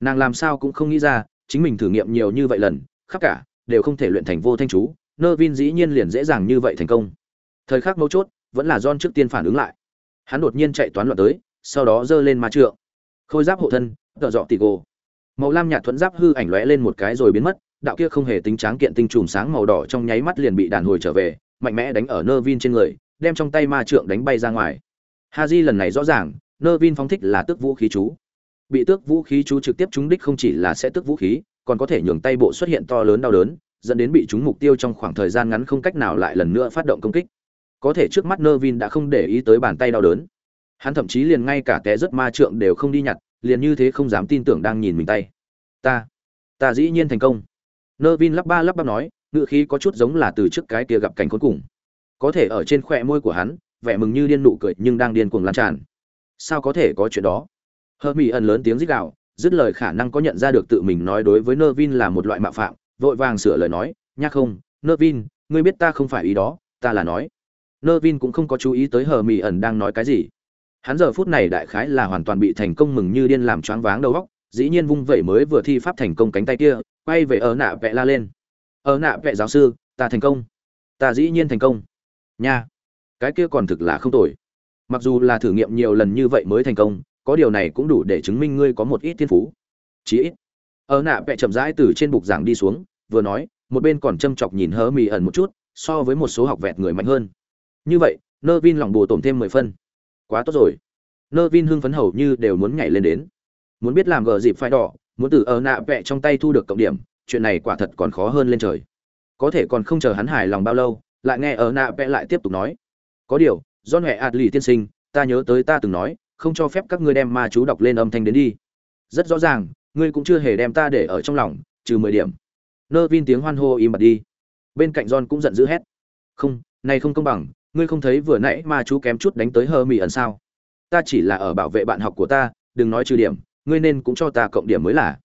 Speaker 1: Nàng làm sao cũng không nghĩ ra chính mình thử nghiệm nhiều như vậy lần, khắp cả, đều không thể luyện thành vô thanh chú, nơ vin dĩ nhiên liền dễ dàng như vậy thành công. Thời khắc mấu chốt, vẫn là don trước tiên phản ứng lại. Hắn đột nhiên chạy toán loạn tới, sau đó giơ lên ma trượng. Khôi giáp hộ thân, tợ dọ tì gồ. Màu lam nhạt thuẫn giáp hư ảnh lóe lên một cái rồi biến mất, đạo kia không hề tính tráng kiện tinh trùm sáng màu đỏ trong nháy mắt liền bị đàn hồi trở về, mạnh mẽ đánh ở nơ vin trên người, đem trong tay ma trượng đánh bay ra ngoài. Ha di lần này rõ ràng, nơ vin phóng thích là tước vũ khí chú bị tước vũ khí chú trực tiếp trúng đích không chỉ là sẽ tước vũ khí, còn có thể nhường tay bộ xuất hiện to lớn đau đớn, dẫn đến bị trúng mục tiêu trong khoảng thời gian ngắn không cách nào lại lần nữa phát động công kích. Có thể trước mắt nơ vin đã không để ý tới bàn tay đau đớn. Hắn thậm chí liền ngay cả té rất ma trượng đều không đi nhặt, liền như thế không dám tin tưởng đang nhìn mình tay. Ta ta dĩ nhiên thành công. Nơ vin lắp ba lắp bắp nói, ngựa khí có chút giống là từ trước cái kia gặp cảnh cuối cùng. Có thể ở trên khỏe môi của hắn, vẻ mừng như điên nụ cười nhưng đang điên cuồng lan tràn. Sao có thể có chuyện đó? Hơ mỹ ẩn lớn tiếng rít gào, dứt lời khả năng có nhận ra được tự mình nói đối với nơ vin là một loại mạo phạm vội vàng sửa lời nói nhá không nơ vin ngươi biết ta không phải ý đó ta là nói. Nơ vin cũng không có chú ý tới hờ mỹ ẩn đang nói cái gì. Hắn giờ phút này đại khái là hoàn toàn bị thành công mừng như điên làm choáng váng đầu óc dĩ nhiên vung vẩy mới vừa thi pháp thành công cánh tay kia quay về ở nạ vẽ la lên. Ở nạ vẽ giáo sư ta thành công. Ta dĩ nhiên thành công. Nha cái kia còn thực là không tồi. Mặc dù là thử nghiệm nhiều lần như vậy mới thành công có điều này cũng đủ để chứng minh ngươi có một ít thiên phú. Chí ít. Ở nạ vẽ chậm rãi từ trên bục giảng đi xuống, vừa nói, một bên còn châm chọc nhìn hớ mì ẩn một chút, so với một số học vẹt người mạnh hơn. Như vậy, nơ vin lòng bồ tổn thêm mười phân. Quá tốt rồi. Nơ vin hưng phấn hầu như đều muốn nhảy lên đến. Muốn biết làm gờ dịp phai đỏ, muốn từ ở nạ vẽ trong tay thu được cộng điểm, chuyện này quả thật còn khó hơn lên trời. Có thể còn không chờ hắn hài lòng bao lâu, lại nghe ở nạ vẽ lại tiếp tục nói. Có điều do huệ ạt lì tiên sinh, ta nhớ tới ta từng nói không cho phép các ngươi đem ma chú đọc lên âm thanh đến đi. Rất rõ ràng, ngươi cũng chưa hề đem ta để ở trong lòng, trừ mười điểm. Nơ vin tiếng hoan hô im bặt đi. Bên cạnh john cũng giận dữ hét. Không, này không công bằng, ngươi không thấy vừa nãy ma chú kém chút đánh tới hơ mì ẩn sao? Ta chỉ là ở bảo vệ bạn học của ta, đừng nói trừ điểm, ngươi nên cũng cho ta cộng điểm mới là.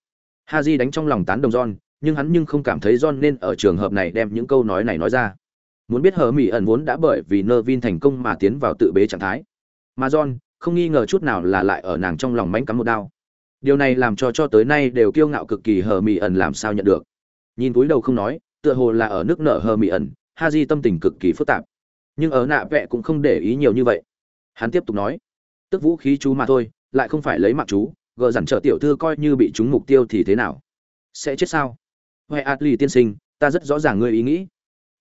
Speaker 1: Ha j đánh trong lòng tán đồng john, nhưng hắn nhưng không cảm thấy john nên ở trường hợp này đem những câu nói này nói ra. Muốn biết hờ mỹ ẩn vốn đã bởi vì nơ vin thành công mà tiến vào tự bế trạng thái. Mà john không nghi ngờ chút nào là lại ở nàng trong lòng mánh cắm một đao. Điều này làm cho cho tới nay đều kiêu ngạo cực kỳ hờ mỹ ẩn làm sao nhận được. Nhìn túi đầu không nói, tựa hồ là ở nước nợ hờ mỹ ẩn, ha di tâm tình cực kỳ phức tạp. Nhưng ở nạ vẹ cũng không để ý nhiều như vậy. Hắn tiếp tục nói, tức vũ khí chú mà thôi, lại không phải lấy mạng chú, gờ dằn trợ tiểu thư coi như bị chúng mục tiêu thì thế nào? Sẽ chết sao? Huệ adli tiên sinh, ta rất rõ ràng ngươi ý nghĩ.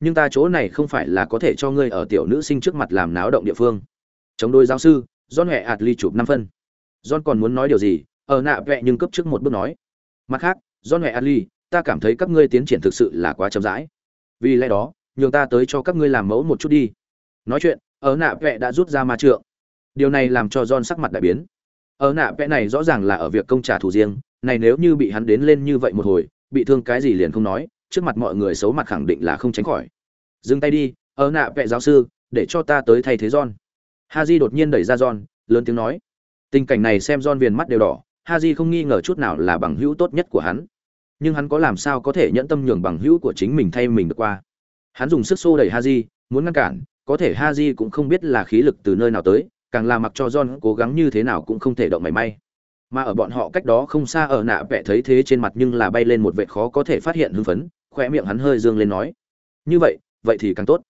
Speaker 1: Nhưng ta chỗ này không phải là có thể cho ngươi ở tiểu nữ sinh trước mặt làm náo động địa phương. Chống đôi giáo sư john huệ adli chụp năm phân. John còn muốn nói điều gì? Ở nạ vẹ nhưng cấp trước một bước nói. Mặt khác, john huệ adli ta cảm thấy các ngươi tiến triển thực sự là quá chậm rãi. Vì lẽ đó, nhường ta tới cho các ngươi làm mẫu một chút đi. Nói chuyện, ở nạ vẽ đã rút ra ma trượng. Điều này làm cho john sắc mặt đại biến. Ở nạ vẽ này rõ ràng là ở việc công trả thù riêng. Này nếu như bị hắn đến lên như vậy một hồi, bị thương cái gì liền không nói. Trước mặt mọi người xấu mặt khẳng định là không tránh khỏi. Dừng tay đi, ở nạ vẽ giáo sư, để cho ta tới thay thế john haji đột nhiên đẩy ra john, lớn tiếng nói. Tình cảnh này xem john viền mắt đều đỏ, haji không nghi ngờ chút nào là bằng hữu tốt nhất của hắn. Nhưng hắn có làm sao có thể nhẫn tâm nhường bằng hữu của chính mình thay mình được qua? Hắn dùng sức xô đẩy haji, muốn ngăn cản, có thể haji cũng không biết là khí lực từ nơi nào tới, càng là mặc cho john cố gắng như thế nào cũng không thể động mảy may. Mà ở bọn họ cách đó không xa ở nạ vẽ thấy thế trên mặt nhưng là bay lên một vệt khó có thể phát hiện hưng phấn, khóe miệng hắn hơi dương lên nói. Như vậy vậy thì càng tốt.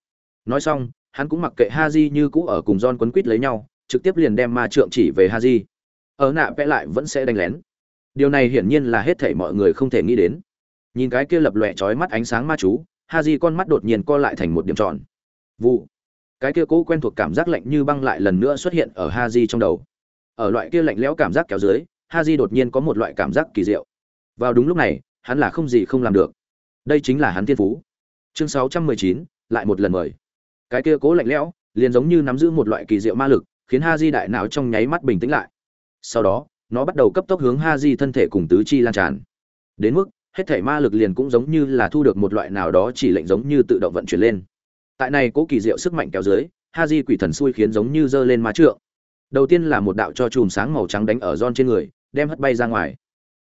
Speaker 1: Nói xong hắn cũng mặc kệ haji như cũ ở cùng john quấn quýt lấy nhau trực tiếp liền đem ma trượng chỉ về haji. Ở nạ vẽ lại vẫn sẽ đánh lén. Điều này hiển nhiên là hết thảy mọi người không thể nghĩ đến. Nhìn cái kia lập lòe chói mắt ánh sáng ma chú haji con mắt đột nhiên co lại thành một điểm tròn. Vụ. Cái kia cố quen thuộc cảm giác lạnh như băng lại lần nữa xuất hiện ở haji trong đầu. Ở loại kia lạnh lẽo cảm giác kéo dưới haji đột nhiên có một loại cảm giác kỳ diệu. Vào đúng lúc này hắn là không gì không làm được. Đây chính là hắn thiên phú. Chương 619, lại một lần mời cái kia cố lạnh lẽo, liền giống như nắm giữ một loại kỳ diệu ma lực, khiến ha di đại não trong nháy mắt bình tĩnh lại. Sau đó, nó bắt đầu cấp tốc hướng ha di thân thể cùng tứ chi lan tràn. Đến mức, hết thể ma lực liền cũng giống như là thu được một loại nào đó chỉ lệnh giống như tự động vận chuyển lên. Tại này cố kỳ diệu sức mạnh kéo dưới ha di quỷ thần xui khiến giống như giơ lên má trượng. Đầu tiên là một đạo cho chùm sáng màu trắng đánh ở giòn trên người, đem hất bay ra ngoài.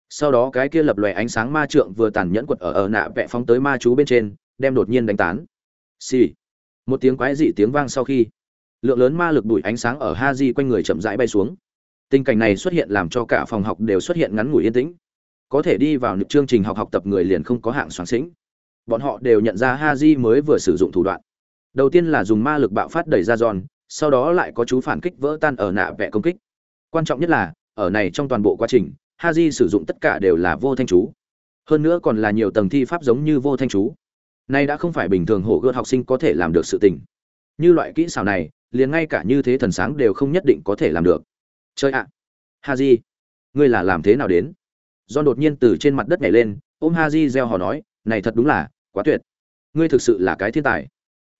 Speaker 1: Sau đó cái kia lập lòe ánh sáng ma trượng vừa tàn nhẫn quật ở ở nạ vẽ phóng tới ma chú bên trên, đem đột nhiên đánh tán. Xì、sì một tiếng quái dị tiếng vang sau khi, lượng lớn ma lực đuổi ánh sáng ở ha di quanh người chậm rãi bay xuống. Tình cảnh này xuất hiện làm cho cả phòng học đều xuất hiện ngắn ngủi yên tĩnh. Có thể đi vào những chương trình học học tập người liền không có hạng soáng xĩnh bọn họ đều nhận ra ha di mới vừa sử dụng thủ đoạn. Đầu tiên là dùng ma lực bạo phát đẩy ra giòn, sau đó lại có chú phản kích vỡ tan ở nạ vẽ công kích. Quan trọng nhất là, ở này trong toàn bộ quá trình, ha di sử dụng tất cả đều là vô thanh chú. Hơn nữa còn là nhiều tầng thi pháp giống như vô thanh chú nay đã không phải bình thường hộ gợt học sinh có thể làm được sự tình. Như loại kỹ xảo này, liền ngay cả như thế thần sáng đều không nhất định có thể làm được. Chơi ạ! À. Haji, ngươi là làm thế nào đến? John đột nhiên từ trên mặt đất nhảy lên, ôm Haji reo hò nói, này thật đúng là quá tuyệt. Ngươi thực sự là cái thiên tài.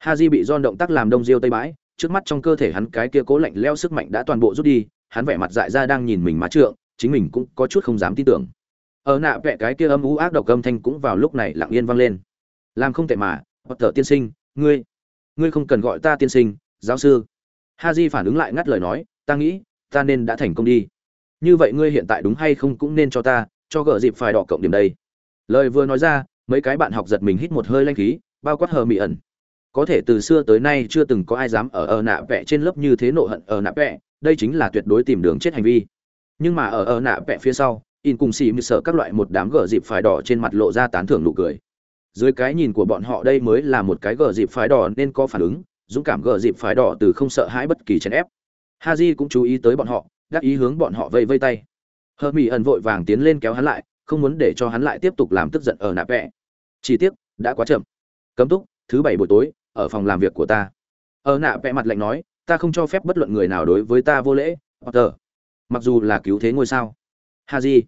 Speaker 1: Haji bị John động tác làm đông diêu tây bãi, trước mắt trong cơ thể hắn cái kia cố lạnh leo sức mạnh đã toàn bộ rút đi, hắn vẻ mặt dại ra đang nhìn mình má trượng, chính mình cũng có chút không dám tin tưởng. Ở nạ vẽ cái kia âm u ác độc âm thanh cũng vào lúc này lặng yên vang lên làm không tệ mà, hoặc thợ tiên sinh, ngươi ngươi không cần gọi ta tiên sinh, giáo sư. Ha di phản ứng lại ngắt lời nói, ta nghĩ, ta nên đã thành công đi. Như vậy ngươi hiện tại đúng hay không cũng nên cho ta, cho gỡ dịp phải đỏ cộng điểm đây. Lời vừa nói ra, mấy cái bạn học giật mình hít một hơi lanh khí, bao quát hờ mị ẩn. Có thể từ xưa tới nay chưa từng có ai dám ở ở nạ vẽ trên lớp như thế nộ hận ở nạ vẽ đây chính là tuyệt đối tìm đường chết hành vi. Nhưng mà ở ở nạ vẽ phía sau, in cùng xì như sợ các loại một đám gờ dịp phải đỏ trên mặt lộ ra tán thưởng nụ cười dưới cái nhìn của bọn họ đây mới là một cái gờ dịp phái đỏ nên có phản ứng, dũng cảm gờ dịp phái đỏ từ không sợ hãi bất kỳ chèn ép. Haji cũng chú ý tới bọn họ đắc ý hướng bọn họ vây vây tay. Hờ mỹ ẩn vội vàng tiến lên kéo hắn lại, không muốn để cho hắn lại tiếp tục làm tức giận ở nạp vẽ chi tiết đã quá chậm. Cấm túc, thứ bảy buổi tối, ở phòng làm việc của ta. Ở nạ vẽ mặt lạnh nói, ta không cho phép bất luận người nào đối với ta vô lễ, potter. Mặc dù là cứu thế ngôi sao. Ha di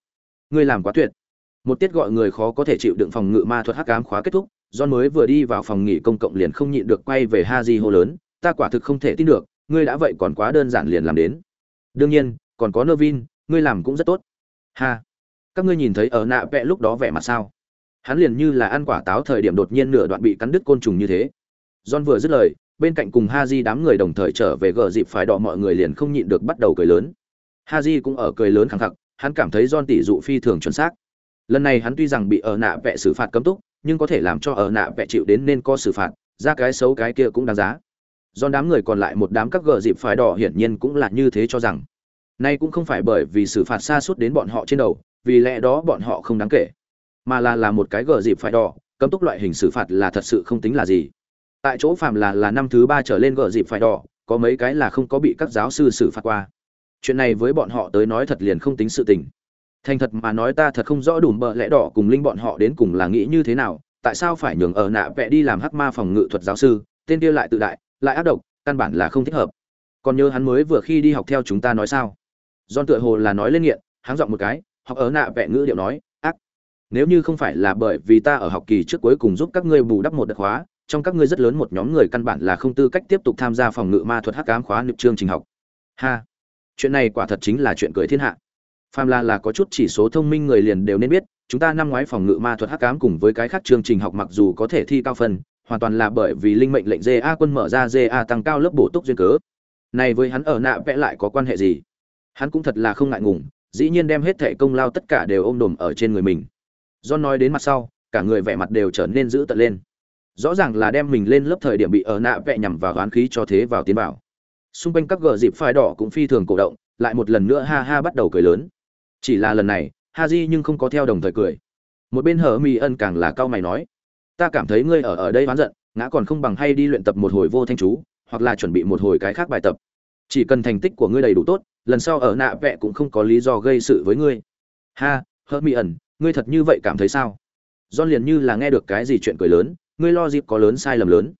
Speaker 1: ngươi làm quá tuyệt một tiết gọi người khó có thể chịu đựng phòng ngự ma thuật hắc ám khóa kết thúc john mới vừa đi vào phòng nghỉ công cộng liền không nhịn được quay về ha di hô lớn ta quả thực không thể tin được ngươi đã vậy còn quá đơn giản liền làm đến đương nhiên còn có nơ vin ngươi làm cũng rất tốt ha các ngươi nhìn thấy ở nạ vẽ lúc đó vẻ mặt sao hắn liền như là ăn quả táo thời điểm đột nhiên nửa đoạn bị cắn đứt côn trùng như thế John vừa dứt lời, bên cạnh cùng ha di đám người đồng thời trở về gờ dịp phải đỏ mọi người liền không nhịn được bắt đầu cười lớn. ha di cũng ở cười lớn khẳng khặc, hắn cảm thấy John tỷ dụ phi thường chuẩn xác. Lần này hắn tuy rằng bị ở nạ vẽ xử phạt cấm túc, nhưng có thể làm cho ở nạ vẽ chịu đến nên có xử phạt, ra cái xấu cái kia cũng đáng giá. do đám người còn lại một đám các gờ dịp phải đỏ hiển nhiên cũng là như thế cho rằng. Nay cũng không phải bởi vì xử phạt xa suốt đến bọn họ trên đầu, vì lẽ đó bọn họ không đáng kể, mà là là một cái gờ dịp phải đỏ, cấm túc loại hình xử phạt là thật sự không tính là gì tại chỗ phạm là là năm thứ ba trở lên gờ dịp phải đỏ có mấy cái là không có bị các giáo sư xử phạt qua chuyện này với bọn họ tới nói thật liền không tính sự tình thành thật mà nói ta thật không rõ đủ bợ lẽ đỏ cùng linh bọn họ đến cùng là nghĩ như thế nào tại sao phải nhường ở nạ vẽ đi làm hắc ma phòng ngự thuật giáo sư tên kia lại tự đại lại ác độc căn bản là không thích hợp còn nhớ hắn mới vừa khi đi học theo chúng ta nói sao don tựa hồ là nói lên nghiện hắn giọng một cái học ở nạ vẽ ngữ điệu nói ác nếu như không phải là bởi vì ta ở học kỳ trước cuối cùng giúp các ngươi bù đắp một đợt khóa trong các ngươi rất lớn một nhóm người căn bản là không tư cách tiếp tục tham gia phòng ngự ma thuật hắc ám khóa nực chương trình học. Ha, chuyện này quả thật chính là chuyện cười thiên hạ. Phàm là là có chút chỉ số thông minh người liền đều nên biết, chúng ta năm ngoái phòng ngự ma thuật hắc ám cùng với cái khác chương trình học mặc dù có thể thi cao phần, hoàn toàn là bởi vì linh mệnh lệnh ja quân mở ra ja tăng cao lớp bổ túc duyên cớ. Này với hắn ở nạ vẽ lại có quan hệ gì? Hắn cũng thật là không ngại ngùng, dĩ nhiên đem hết thệ công lao tất cả đều ôm đồm ở trên người mình. do nói đến mặt sau cả người vẻ mặt đều trở nên dữ tợn lên rõ ràng là đem mình lên lớp thời điểm bị ở nạ vẽ nhằm vào đoán khí cho thế vào tiến vào xung quanh các gờ dịp phai đỏ cũng phi thường cổ động lại một lần nữa ha ha bắt đầu cười lớn chỉ là lần này ha di nhưng không có theo đồng thời cười một bên hở mi ân càng là cao mày nói ta cảm thấy ngươi ở ở đây oán giận ngã còn không bằng hay đi luyện tập một hồi vô thanh chú hoặc là chuẩn bị một hồi cái khác bài tập chỉ cần thành tích của ngươi đầy đủ tốt lần sau ở nạ vẽ cũng không có lý do gây sự với ngươi ha hơ mi ẩn ngươi thật như vậy cảm thấy sao John liền như là nghe được cái gì chuyện cười lớn, ngươi lo dịp có lớn sai lầm lớn.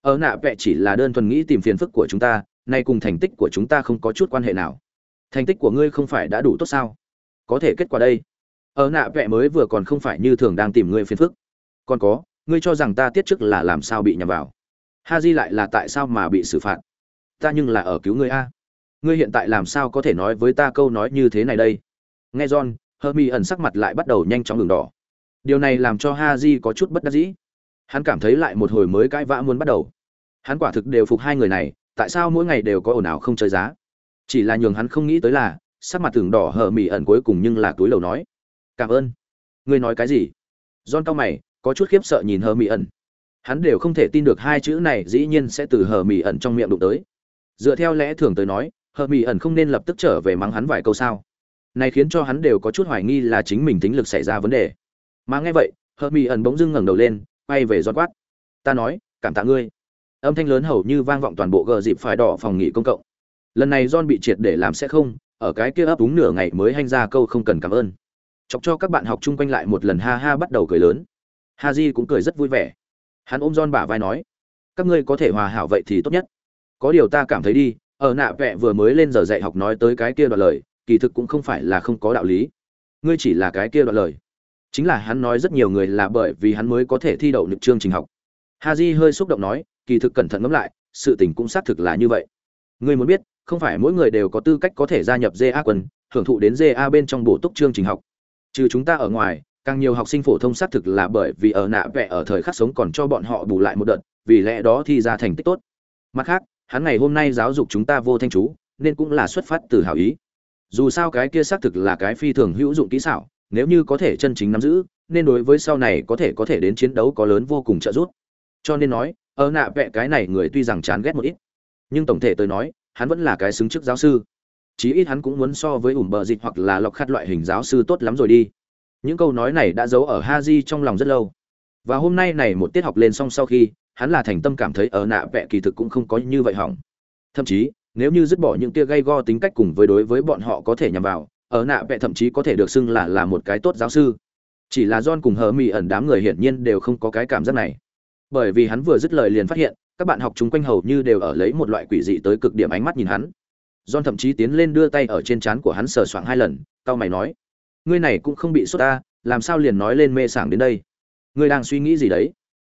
Speaker 1: Ở nạ vẽ chỉ là đơn thuần nghĩ tìm phiền phức của chúng ta, nay cùng thành tích của chúng ta không có chút quan hệ nào. Thành tích của ngươi không phải đã đủ tốt sao? Có thể kết quả đây. Ở nạ vẽ mới vừa còn không phải như thường đang tìm ngươi phiền phức. Còn có, ngươi cho rằng ta tiết trước là làm sao bị nhầm vào? ha di lại là tại sao mà bị xử phạt? Ta nhưng là ở cứu ngươi a. Ngươi hiện tại làm sao có thể nói với ta câu nói như thế này đây? Nghe John, Hermione ẩn sắc mặt lại bắt đầu nhanh chóng đường đỏ điều này làm cho ha di có chút bất đắc dĩ hắn cảm thấy lại một hồi mới cãi vã muốn bắt đầu hắn quả thực đều phục hai người này tại sao mỗi ngày đều có ồn ào không chơi giá chỉ là nhường hắn không nghĩ tới là sắc mặt tưởng đỏ hờ mỉ ẩn cuối cùng nhưng là túi lầu nói. Cảm ơn. Ngươi nói cái gì? John cao mày, có chút khiếp sợ nhìn hờ mỉ ẩn. Hắn đều không thể tin được hai chữ này dĩ nhiên sẽ từ hờ mỉ ẩn trong miệng đụng tới. Dựa theo lẽ thường tới nói, hờ mỉ ẩn không nên lập tức trở về mắng hắn vài câu sao. Này khiến cho hắn đều có chút hoài nghi là chính mình tính lực xảy ra vấn đề. Mà nghe vậy, hờ mỉ ẩn bỗng dưng ngẩng đầu lên, quay về giọt quát. Ta nói, cảm tạ ngươi. Âm thanh lớn hầu như vang vọng toàn bộ gờ dịp phải đỏ phòng nghỉ công cộng. Lần này john bị triệt để làm sẽ không ở cái kia ấp đúng nửa ngày mới hanh ra câu không cần cảm ơn. Chọc cho các bạn học chung quanh lại một lần ha ha bắt đầu cười lớn. Ha j cũng cười rất vui vẻ. Hắn ôm john bả vai nói, các ngươi có thể hòa hảo vậy thì tốt nhất. Có điều ta cảm thấy đi, ở nạ vẹ vừa mới lên giờ dạy học nói tới cái kia đoạn lời, kỳ thực cũng không phải là không có đạo lý. Ngươi chỉ là cái kia đoạn lời. Chính là hắn nói rất nhiều người là bởi vì hắn mới có thể thi đậu được chương trình học. Ha haji hơi xúc động nói, kỳ thực cẩn thận ngẫm lại, sự tình cũng xác thực là như vậy. Ngươi muốn biết không phải mỗi người đều có tư cách có thể gia nhập ZA quân, hưởng thụ đến ZA bên trong bổ túc chương trình học. Trừ chúng ta ở ngoài, càng nhiều học sinh phổ thông xác thực là bởi vì ở nạ vẽ ở thời khắc sống còn cho bọn họ bù lại một đợt, vì lẽ đó thi ra thành tích tốt. Mặt khác, hắn ngày hôm nay giáo dục chúng ta vô thanh chú, nên cũng là xuất phát từ hảo ý. Dù sao cái kia xác thực là cái phi thường hữu dụng kỹ xảo, nếu như có thể chân chính nắm giữ, nên đối với sau này có thể có thể đến chiến đấu có lớn vô cùng trợ giúp. Cho nên nói, ở nạ vẽ cái này người tuy rằng chán ghét một ít, nhưng tổng thể tôi nói hắn vẫn là cái xứng chức giáo sư. Chí ít hắn cũng muốn so với ủng bờ dịch hoặc là lọc khát loại hình giáo sư tốt lắm rồi đi. Những câu nói này đã giấu ở ha di trong lòng rất lâu. Và hôm nay này một tiết học lên xong sau khi, hắn là thành tâm cảm thấy ở nạ vẽ kỳ thực cũng không có như vậy hỏng. Thậm chí, nếu như dứt bỏ những tia gây go tính cách cùng với đối với bọn họ có thể nhằm vào, ở nạ vẽ thậm chí có thể được xưng là là một cái tốt giáo sư. Chỉ là john cùng hờ mỹ ẩn đám người hiển nhiên đều không có cái cảm giác này bởi vì hắn vừa dứt lời liền phát hiện, các bạn học chúng quanh hầu như đều ở lấy một loại quỷ dị tới cực điểm ánh mắt nhìn hắn. John thậm chí tiến lên đưa tay ở trên trán của hắn sờ soạng hai lần tao mày nói, ngươi này cũng không bị sốt ta, làm sao liền nói lên mê sảng đến đây? Ngươi đang suy nghĩ gì đấy?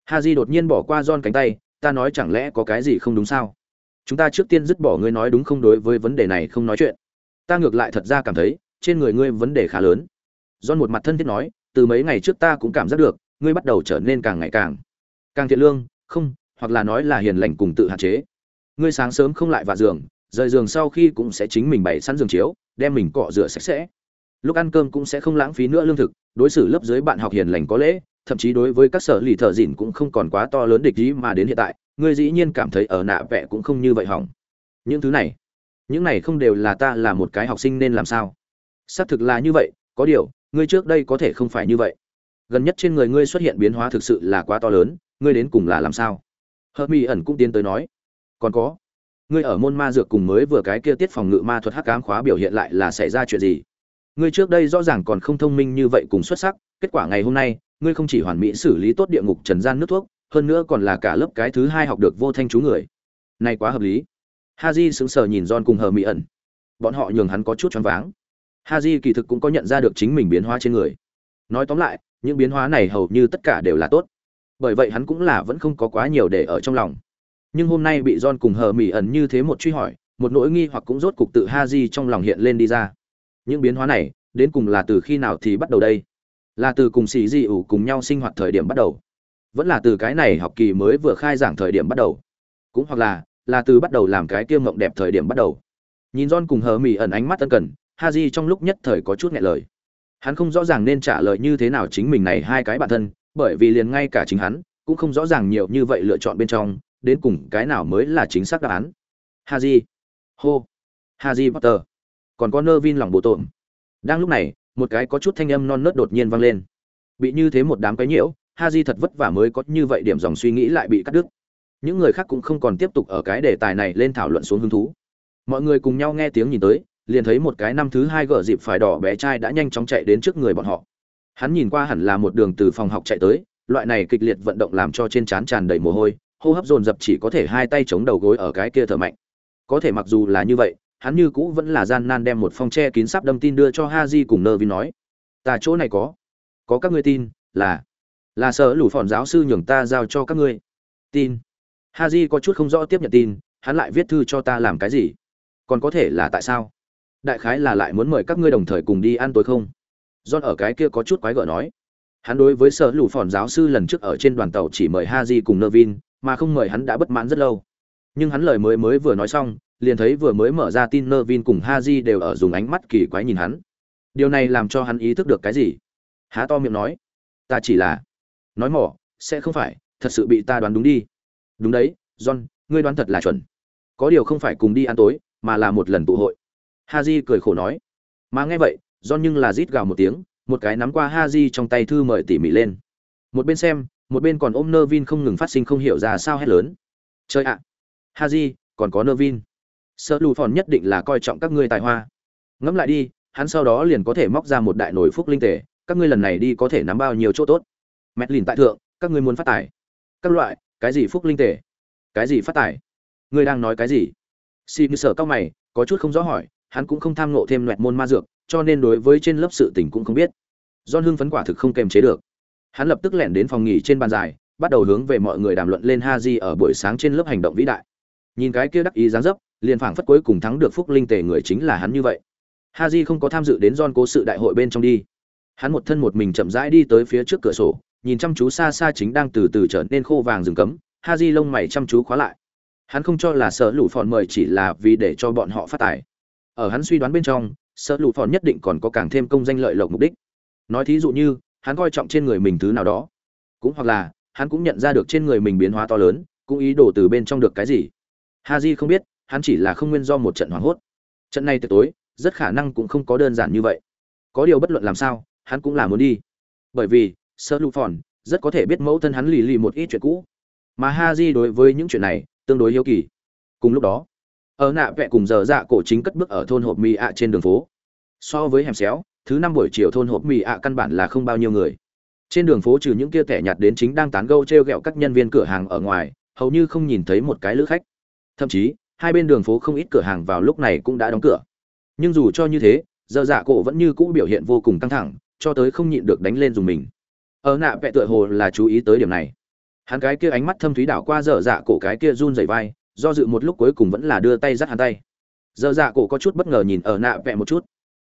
Speaker 1: Ha di đột nhiên bỏ qua john cánh tay, ta nói chẳng lẽ có cái gì không đúng sao? Chúng ta trước tiên dứt bỏ ngươi nói đúng không đối với vấn đề này không nói chuyện. Ta ngược lại thật ra cảm thấy, trên người ngươi vấn đề khá lớn. John một mặt thân thiết nói, từ mấy ngày trước ta cũng cảm giác được, ngươi bắt đầu trở nên càng ngày càng càng thiện lương, không, hoặc là nói là hiền lành cùng tự hạn chế. Ngươi sáng sớm không lại vào giường, rời giường sau khi cũng sẽ chính mình bày sẵn giường chiếu, đem mình cọ rửa sạch sẽ. Lúc ăn cơm cũng sẽ không lãng phí nữa lương thực, đối xử lớp dưới bạn học hiền lành có lễ, thậm chí đối với các sở lì thợ dỉn cũng không còn quá to lớn địch ý mà đến hiện tại, ngươi dĩ nhiên cảm thấy ở nạ vẽ cũng không như vậy hỏng. Những thứ này, những này không đều là ta là một cái học sinh nên làm sao? Xác thực là như vậy, có điều, ngươi trước đây có thể không phải như vậy. Gần nhất trên người ngươi xuất hiện biến hóa thực sự là quá to lớn ngươi đến cùng là làm sao hớt mi ẩn cũng tiến tới nói còn có ngươi ở môn ma dược cùng mới vừa cái kia tiết phòng ngự ma thuật hắc ám khóa biểu hiện lại là xảy ra chuyện gì ngươi trước đây rõ ràng còn không thông minh như vậy cùng xuất sắc kết quả ngày hôm nay ngươi không chỉ hoàn mỹ xử lý tốt địa ngục trần gian nước thuốc hơn nữa còn là cả lớp cái thứ hai học được vô thanh chú người này quá hợp lý Haji sững sờ nhìn John cùng hờ mỹ ẩn. Bọn họ nhường hắn có chút choáng váng. Haji kỳ thực cũng có nhận ra được chính mình biến hóa trên người. Nói tóm lại, những biến hóa này hầu như tất cả đều là tốt. Bởi vậy hắn cũng là vẫn không có quá nhiều để ở trong lòng. Nhưng hôm nay bị John cùng hờ mỉ ẩn như thế một truy hỏi, một nỗi nghi hoặc cũng rốt cục tự Haji trong lòng hiện lên đi ra. Những biến hóa này, đến cùng là từ khi nào thì bắt đầu đây? Là từ cùng sĩ di ủ cùng nhau sinh hoạt thời điểm bắt đầu, vẫn là từ cái này học kỳ mới vừa khai giảng thời điểm bắt đầu, cũng hoặc là là từ bắt đầu làm cái kia mộng đẹp thời điểm bắt đầu nhìn john cùng hờ mỉ ẩn ánh mắt tân cần ha j trong lúc nhất thời có chút nghẹn lời hắn không rõ ràng nên trả lời như thế nào chính mình này hai cái bản thân bởi vì liền ngay cả chính hắn cũng không rõ ràng nhiều như vậy lựa chọn bên trong, đến cùng cái nào mới là chính xác đáp án. Haji. Hô. Haji potter. Còn có nơ vin lòng bộ tổn. Đang lúc này, một cái có chút thanh âm non nớt đột nhiên vang lên. Bị như thế một đám cái nhiễu, haji thật vất vả mới có như vậy điểm dòng suy nghĩ lại bị cắt đứt. Những người khác cũng không còn tiếp tục ở cái đề tài này lên thảo luận xuống hứng thú. Mọi người cùng nhau nghe tiếng nhìn tới, liền thấy một cái năm thứ hai gỡ dịp phải đỏ bé trai đã nhanh chóng chạy đến trước người bọn họ hắn nhìn qua hẳn là một đường từ phòng học chạy tới, loại này kịch liệt vận động làm cho trên trán tràn đầy mồ hôi, hô hấp dồn dập chỉ có thể hai tay chống đầu gối ở cái kia thở mạnh. Có thể mặc dù là như vậy, hắn như cũ vẫn là gian nan đem một phong tre kín sắp đâm tin đưa cho Haji cùng nơ nói, ta chỗ này có. Có các ngươi tin, là là sở lũ phòn giáo sư nhường ta giao cho các ngươi. Tin. Haji có chút không rõ tiếp nhận tin, hắn lại viết thư cho ta làm cái gì? Còn có thể là tại sao? Đại khái là lại muốn mời các ngươi đồng thời cùng đi ăn tối không? John ở cái kia có chút quái gở nói. Hắn đối với sở lũ phòn giáo sư lần trước ở trên đoàn tàu chỉ mời Haji cùng Nervin, mà không mời hắn đã bất mãn rất lâu. Nhưng hắn lời mới mới vừa nói xong liền thấy vừa mới mở ra tin Nervin cùng Haji đều ở dùng ánh mắt kỳ quái nhìn hắn. Điều này làm cho hắn ý thức được cái gì? Há to miệng nói. Ta chỉ là nói mỏ sẽ không phải thật sự bị ta đoán đúng đi. Đúng đấy john ngươi đoán thật là chuẩn. Có điều không phải cùng đi ăn tối mà là một lần tụ hội. Haji cười khổ nói. Mà nghe vậy do nhưng là rít gào một tiếng, một cái nắm qua ha di trong tay thư mời tỉ mỉ lên. Một bên xem, một bên còn ôm nơ vin không ngừng phát sinh không hiểu ra sao hét lớn. Chơi ạ! Ha di còn có nơ vin sợ lù phòn nhất định là coi trọng các ngươi tài hoa. Ngẫm lại đi, hắn sau đó liền có thể móc ra một đại nổi phúc linh tề. Các ngươi lần này đi có thể nắm bao nhiêu chỗ tốt? Mẹt lìn tại thượng, các ngươi muốn phát tài. Các loại, cái gì phúc linh tề? Cái gì phát tài? Ngươi đang nói cái gì? Xì như sở cao mày, có chút không rõ hỏi, hắn cũng không tham ngộ thêm loẹt môn ma dược cho nên đối với trên lớp sự tình cũng không biết. John hưng phấn quả thực không kềm chế được. Hắn lập tức lẻn đến phòng nghỉ trên bàn dài bắt đầu hướng về mọi người đàm luận lên Haji ở buổi sáng trên lớp hành động vĩ đại. Nhìn cái kia đắc ý dáng dấp, liền phảng phất cuối cùng thắng được phúc linh tề người chính là hắn như vậy. Haji không có tham dự đến John cố sự đại hội bên trong đi. Hắn một thân một mình chậm rãi đi tới phía trước cửa sổ, nhìn chăm chú xa xa chính đang từ từ trở nên khô vàng rừng cấm, Haji lông mày chăm chú khóa lại. Hắn không cho là sợ lũ phòn mời chỉ là vì để cho bọn họ phát tài. Ở hắn suy đoán bên trong sợ lụ phòn nhất định còn có càng thêm công danh lợi lộc mục đích. Nói thí dụ như, hắn coi trọng trên người mình thứ nào đó. Cũng hoặc là, hắn cũng nhận ra được trên người mình biến hóa to lớn, cũng ý đồ từ bên trong được cái gì. Ha di không biết, hắn chỉ là không nguyên do một trận hoảng hốt. Trận này tuyệt tối, rất khả năng cũng không có đơn giản như vậy. Có điều bất luận làm sao, hắn cũng là muốn đi. Bởi vì, sợ lụ phòn, rất có thể biết mẫu thân hắn lì lì một ít chuyện cũ. Mà ha di đối với những chuyện này, tương đối hiếu kỳ. Cùng lúc đó ở nạ vẹ cùng giờ dạ cổ chính cất bước ở thôn hộp mì ạ trên đường phố. So với hẻm xéo, thứ năm buổi chiều thôn hộp mì ạ căn bản là không bao nhiêu người. Trên đường phố trừ những kia tẻ nhạt đến chính đang tán gâu t r e o g ẹ o các nhân viên cửa hàng ở ngoài, hầu như không nhìn thấy một cái lữ khách. Thậm chí, hai bên đường phố không ít cửa hàng vào lúc này cũng đã đóng cửa. Nhưng dù cho như thế, giờ dạ cổ vẫn như cũ biểu hiện vô cùng căng thẳng, cho tới không nhịn được đánh lên dùng mình. Ở nạ vẹ tựa hồ là chú ý tới điểm này. Hắn cái kia ánh mắt thâm thúy đảo qua dở dạ cổ cái kia run rẩy vai do dự một lúc cuối cùng vẫn là đưa tay dắt hắn tay. Dơ dạ cổ có chút bất ngờ nhìn ở nạ vẹ một chút.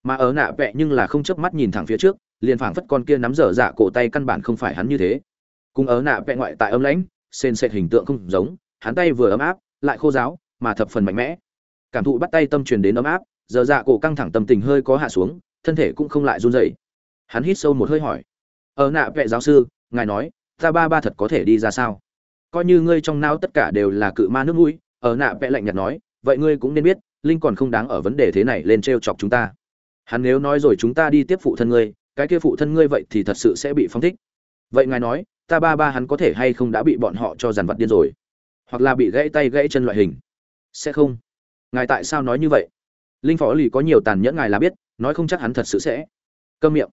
Speaker 1: Mà ở nạ vẹ nhưng là không chớp mắt nhìn thẳng phía trước, liền phảng phất con kia nắm dở dạ cổ tay căn bản không phải hắn như thế. Cùng ở nạ vẹ ngoại tại âm lãnh, sền sệt hình tượng không giống, hắn tay vừa ấm áp, lại khô giáo, mà thập phần mạnh mẽ. Cảm thụ bắt tay tâm truyền đến ấm áp dở dạ cổ căng thẳng tâm tình hơi có hạ xuống, thân thể cũng không lại run rẩy. Hắn hít sâu một hơi hỏi, ở nạ vẹ giáo sư, ngài nói, ta ba ba thật có thể đi ra sao? Coi như ngươi trong não tất cả đều là cự ma nước mũi, ở nạ vẽ lạnh nhạt nói, vậy ngươi cũng nên biết, linh còn không đáng ở vấn đề thế này lên t r e o chọc chúng ta. Hắn nếu nói rồi chúng ta đi tiếp phụ thân ngươi, cái kia phụ thân ngươi vậy thì thật sự sẽ bị phong thích. Vậy ngài nói, ta ba ba hắn có thể hay không đã bị bọn họ cho dàn vật điên rồi? Hoặc là bị gãy tay gãy chân loại hình? Sẽ không. Ngài tại sao nói như vậy? Linh phó lì có nhiều tàn nhẫn ngài là biết, nói không chắc hắn thật sự sẽ. Câm miệng.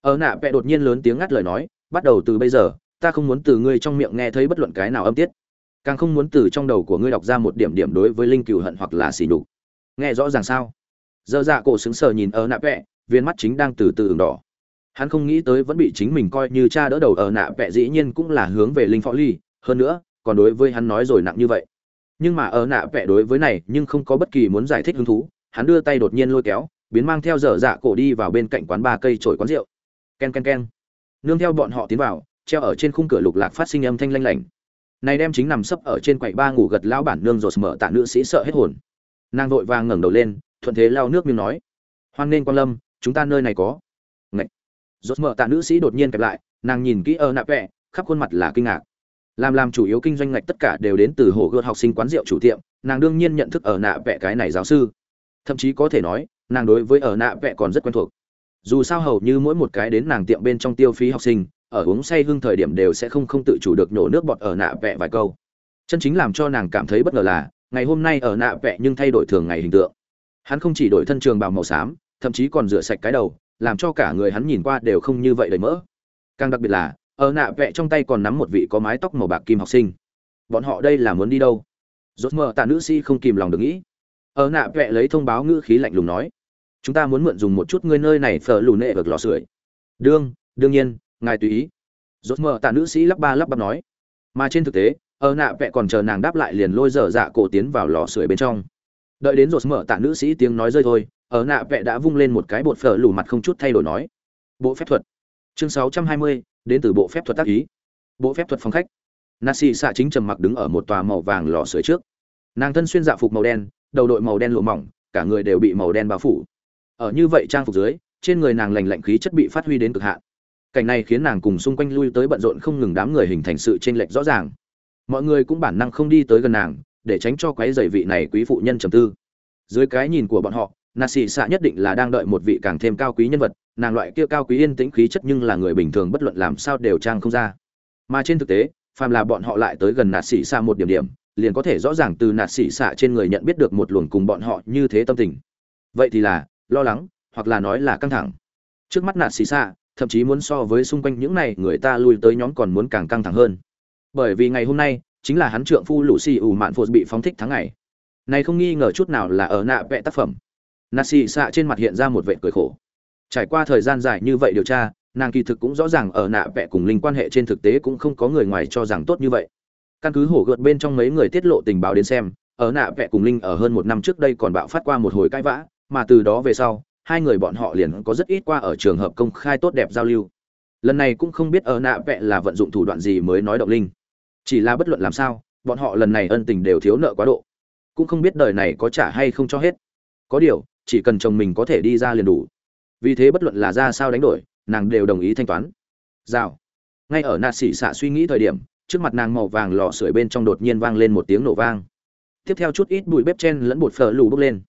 Speaker 1: Ở nạ vẽ đột nhiên lớn tiếng ngắt lời nói, bắt đầu từ bây giờ ta không muốn từ ngươi trong miệng nghe thấy bất luận cái nào âm tiết. Càng không muốn từ trong đầu của ngươi đọc ra một điểm điểm đối với linh cừu hận hoặc là xỉ nhục. Nghe rõ ràng sao? Dơ dạ cổ xứng sờ nhìn ở nạ vẹ, viên mắt chính đang từ từ ửng đỏ. Hắn không nghĩ tới vẫn bị chính mình coi như cha đỡ đầu ở nạ vẹ dĩ nhiên cũng là hướng về linh phó ly. Hơn nữa, còn đối với hắn nói rồi nặng như vậy. Nhưng mà ở nạ vẹ đối với này nhưng không có bất kỳ muốn giải thích hứng thú. Hắn đưa tay đột nhiên lôi kéo, biến mang theo dở dạ cổ đi vào bên cạnh quán ba cây trổi quán rượu. Ken ken ken. Nương theo bọn họ tiến vào treo ở trên khung cửa lục lạc phát sinh âm thanh lanh lảnh. Này đem chính nằm sấp ở trên quầy ba ngủ gật lão bản nương rột mở tạ nữ sĩ sợ hết hồn. Nàng vội vàng ngẩng đầu lên, thuận thế lao nước miếng nói, hoan nên quan lâm, chúng ta nơi này có. Ngậy. rốt mở tạ nữ sĩ đột nhiên kẹp lại, nàng nhìn kỹ ở nạ vẽ khắp khuôn mặt là kinh ngạc. Làm làm chủ yếu kinh doanh ngạch tất cả đều đến từ hồ gợt học sinh quán rượu chủ tiệm, nàng đương nhiên nhận thức ở nạ vẽ cái này giáo sư. Thậm chí có thể nói, nàng đối với ở nạ vẽ còn rất quen thuộc. Dù sao hầu như mỗi một cái đến nàng tiệm bên trong tiêu phí học sinh ở uống say hưng thời điểm đều sẽ không không tự chủ được nhổ nước bọt ở nạ vẹ vài câu. Chân chính làm cho nàng cảm thấy bất ngờ là, ngày hôm nay ở nạ vẹ nhưng thay đổi thường ngày hình tượng. Hắn không chỉ đổi thân trường bào màu xám, thậm chí còn rửa sạch cái đầu, làm cho cả người hắn nhìn qua đều không như vậy đầy mỡ. Càng đặc biệt là, ở nạ vẹ trong tay còn nắm một vị có mái tóc màu bạc kim học sinh. Bọn họ đây là muốn đi đâu? Rốt mơ tạ nữ sĩ không kìm lòng được nghĩ. Ở nạ vẹ lấy thông báo ngữ khí lạnh lùng nói, chúng ta muốn mượn dùng một chút ngươi nơi này phở lù nệ vực lò sưởi. Đương đương nhiên ngài tùy ý. Rốt mờ tạ nữ sĩ lắp ba lắp bắp nói. Mà trên thực tế ở nạ vẽ còn chờ nàng đáp lại liền lôi dở dạ cổ tiến vào lò sưởi bên trong. Đợi đến rột mở tạ nữ sĩ tiếng nói rơi thôi ở nạ vẽ đã vung lên một cái bột phở lù mặt không chút thay đổi nói. Bộ phép thuật. Chương 620, đến từ bộ phép thuật tác ý. Bộ phép thuật phòng khách. Nasi xạ chính trầm mặc đứng ở một tòa màu vàng lò sưởi trước. Nàng thân xuyên dạ phục màu đen đầu đội màu đen lụa mỏng cả người đều bị màu đen bao phủ. Ở như vậy trang phục dưới trên người nàng lành lạnh khí chất bị phát huy đến cực hạn cảnh này khiến nàng cùng xung quanh lui tới bận rộn không ngừng đám người hình thành sự chênh lệch rõ ràng. Mọi người cũng bản năng không đi tới gần nàng, để tránh cho quái dày vị này quý phụ nhân trầm tư. Dưới cái nhìn của bọn họ nà xì xạ nhất định là đang đợi một vị càng thêm cao quý nhân vật, nàng loại kia cao quý yên tĩnh khí chất nhưng là người bình thường bất luận làm sao đều trang không ra. Mà trên thực tế, phàm là bọn họ lại tới gần nạt xì xạ một điểm điểm, liền có thể rõ ràng từ nạt xì xạ trên người nhận biết được một luồng cùng bọn họ như thế tâm tình. Vậy thì là lo lắng, hoặc là nói là căng thẳng. Trước mắt nạt xì xạ thậm chí muốn so với xung quanh những này, người ta lui tới nhóm còn muốn càng căng thẳng hơn. Bởi vì ngày hôm nay, chính là hắn trượng phu lũ xì ủ mạn phu bị phóng thích tháng ngày. Này không nghi ngờ chút nào là ở nạ vẽ tác phẩm. Nạ xì xạ trên mặt hiện ra một vệ cười khổ. Trải qua thời gian dài như vậy điều tra, nàng kỳ thực cũng rõ ràng ở nạ vẽ cùng linh quan hệ trên thực tế cũng không có người ngoài cho rằng tốt như vậy. Căn cứ hổ gợt bên trong mấy người tiết lộ tình báo đến xem, ở nạ vẽ cùng linh ở hơn một năm trước đây còn bạo phát qua một hồi cãi vã, mà từ đó về sau hai người bọn họ liền có rất ít qua ở trường hợp công khai tốt đẹp giao lưu. Lần này cũng không biết ở nạ vẽ là vận dụng thủ đoạn gì mới nói động linh. Chỉ là bất luận làm sao, bọn họ lần này ân tình đều thiếu nợ quá độ. Cũng không biết đời này có trả hay không cho hết. Có điều, chỉ cần chồng mình có thể đi ra liền đủ. Vì thế bất luận là ra sao đánh đổi, nàng đều đồng ý thanh toán. Rào. Ngay ở nạ xỉ xạ suy nghĩ thời điểm, trước mặt nàng màu vàng lò sưởi bên trong đột nhiên vang lên một tiếng nổ vang. Tiếp theo chút ít bụi bếp chen lẫn bột phở lù bốc lên.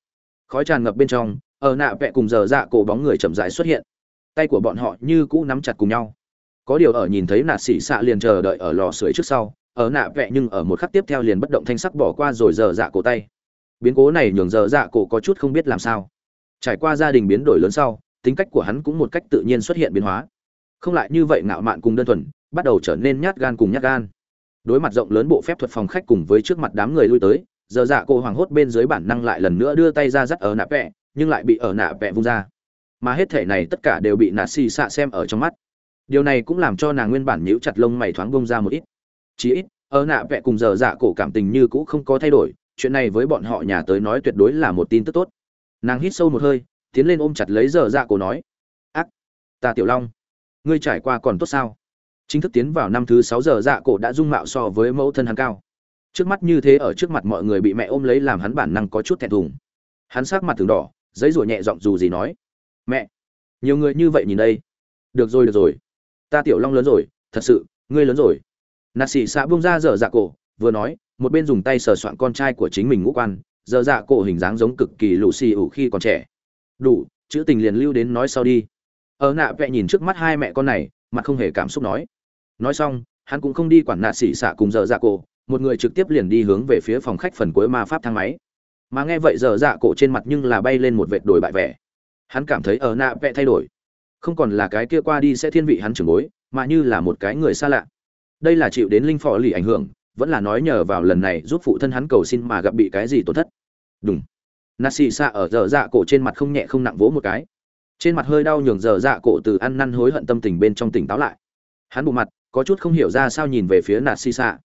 Speaker 1: Khói tràn ngập bên trong ở nạ vẽ cùng giờ dạ cổ bóng người chậm rãi xuất hiện. Tay của bọn họ như cũ nắm chặt cùng nhau. Có điều ở nhìn thấy nạt xỉ xạ liền chờ đợi ở lò sưởi trước sau, ở nạ vẽ nhưng ở một khắc tiếp theo liền bất động thanh sắc bỏ qua rồi giờ dạ cổ tay. Biến cố này nhường giờ dạ cổ có chút không biết làm sao. Trải qua gia đình biến đổi lớn sau, tính cách của hắn cũng một cách tự nhiên xuất hiện biến hóa. Không lại như vậy ngạo mạn cùng đơn thuần, bắt đầu trở nên nhát gan cùng nhát gan. Đối mặt rộng lớn bộ phép thuật phòng khách cùng với trước mặt đám người lui tới, giờ dạ cổ hoảng hốt bên dưới bản năng lại lần nữa đưa tay ra dắt ở nạ vẽ nhưng lại bị ở nạ vẹ vung ra. Mà hết thể này tất cả đều bị nạ xì xạ xem ở trong mắt. Điều này cũng làm cho nàng nguyên bản nhíu chặt lông mày thoáng bông ra một ít. Chí ít, ở nạ vẽ cùng giờ dạ cổ cảm tình như cũ không có thay đổi, chuyện này với bọn họ nhà tới nói tuyệt đối là một tin tức tốt. Nàng hít sâu một hơi, tiến lên ôm chặt lấy giờ dạ cổ nói, ác, ta tiểu long, ngươi trải qua còn tốt sao? Chính thức tiến vào năm thứ sáu giờ dạ cổ đã dung mạo so với mẫu thân hắn cao. Trước mắt như thế ở trước mặt mọi người bị mẹ ôm lấy làm hắn bản năng có chút thẹn thùng. Hắn sát mặt thường đỏ giấy rủa nhẹ giọng dù gì nói, mẹ, nhiều người như vậy nhìn đây. Được rồi được rồi. Ta tiểu long lớn rồi, thật sự, ngươi lớn rồi. Nà xì xạ bung ra dở dạ cổ, vừa nói, một bên dùng tay sờ soạn con trai của chính mình ngũ quan, dở dạ cổ hình dáng giống cực kỳ lù xì ủ khi còn trẻ. Đủ, chữ tình liền lưu đến nói sau đi. Ở nạ vẹ nhìn trước mắt hai mẹ con này, mặt không hề cảm xúc nói. Nói xong, hắn cũng không đi quản nạ xỉ xạ cùng dở dạ cổ, một người trực tiếp liền đi hướng về phía phòng khách phần cuối ma pháp thang máy mà nghe vậy dở dạ cổ trên mặt nhưng là bay lên một vệt đổi bại vẻ. Hắn cảm thấy ở nạ vẽ thay đổi. Không còn là cái kia qua đi sẽ thiên vị hắn trưởng bối, mà như là một cái người xa lạ. Đây là chịu đến linh phò lì ảnh hưởng, vẫn là nói nhờ vào lần này giúp phụ thân hắn cầu xin mà gặp bị cái gì tổn thất. Đúng nà xì xạ ở giờ dạ cổ trên mặt không nhẹ không nặng vỗ một cái. Trên mặt hơi đau nhường giờ dạ cổ từ ăn năn hối hận tâm tình bên trong tỉnh táo lại. Hắn bộ mặt, có chút không hiểu ra sao nhìn về phía nà xì xạ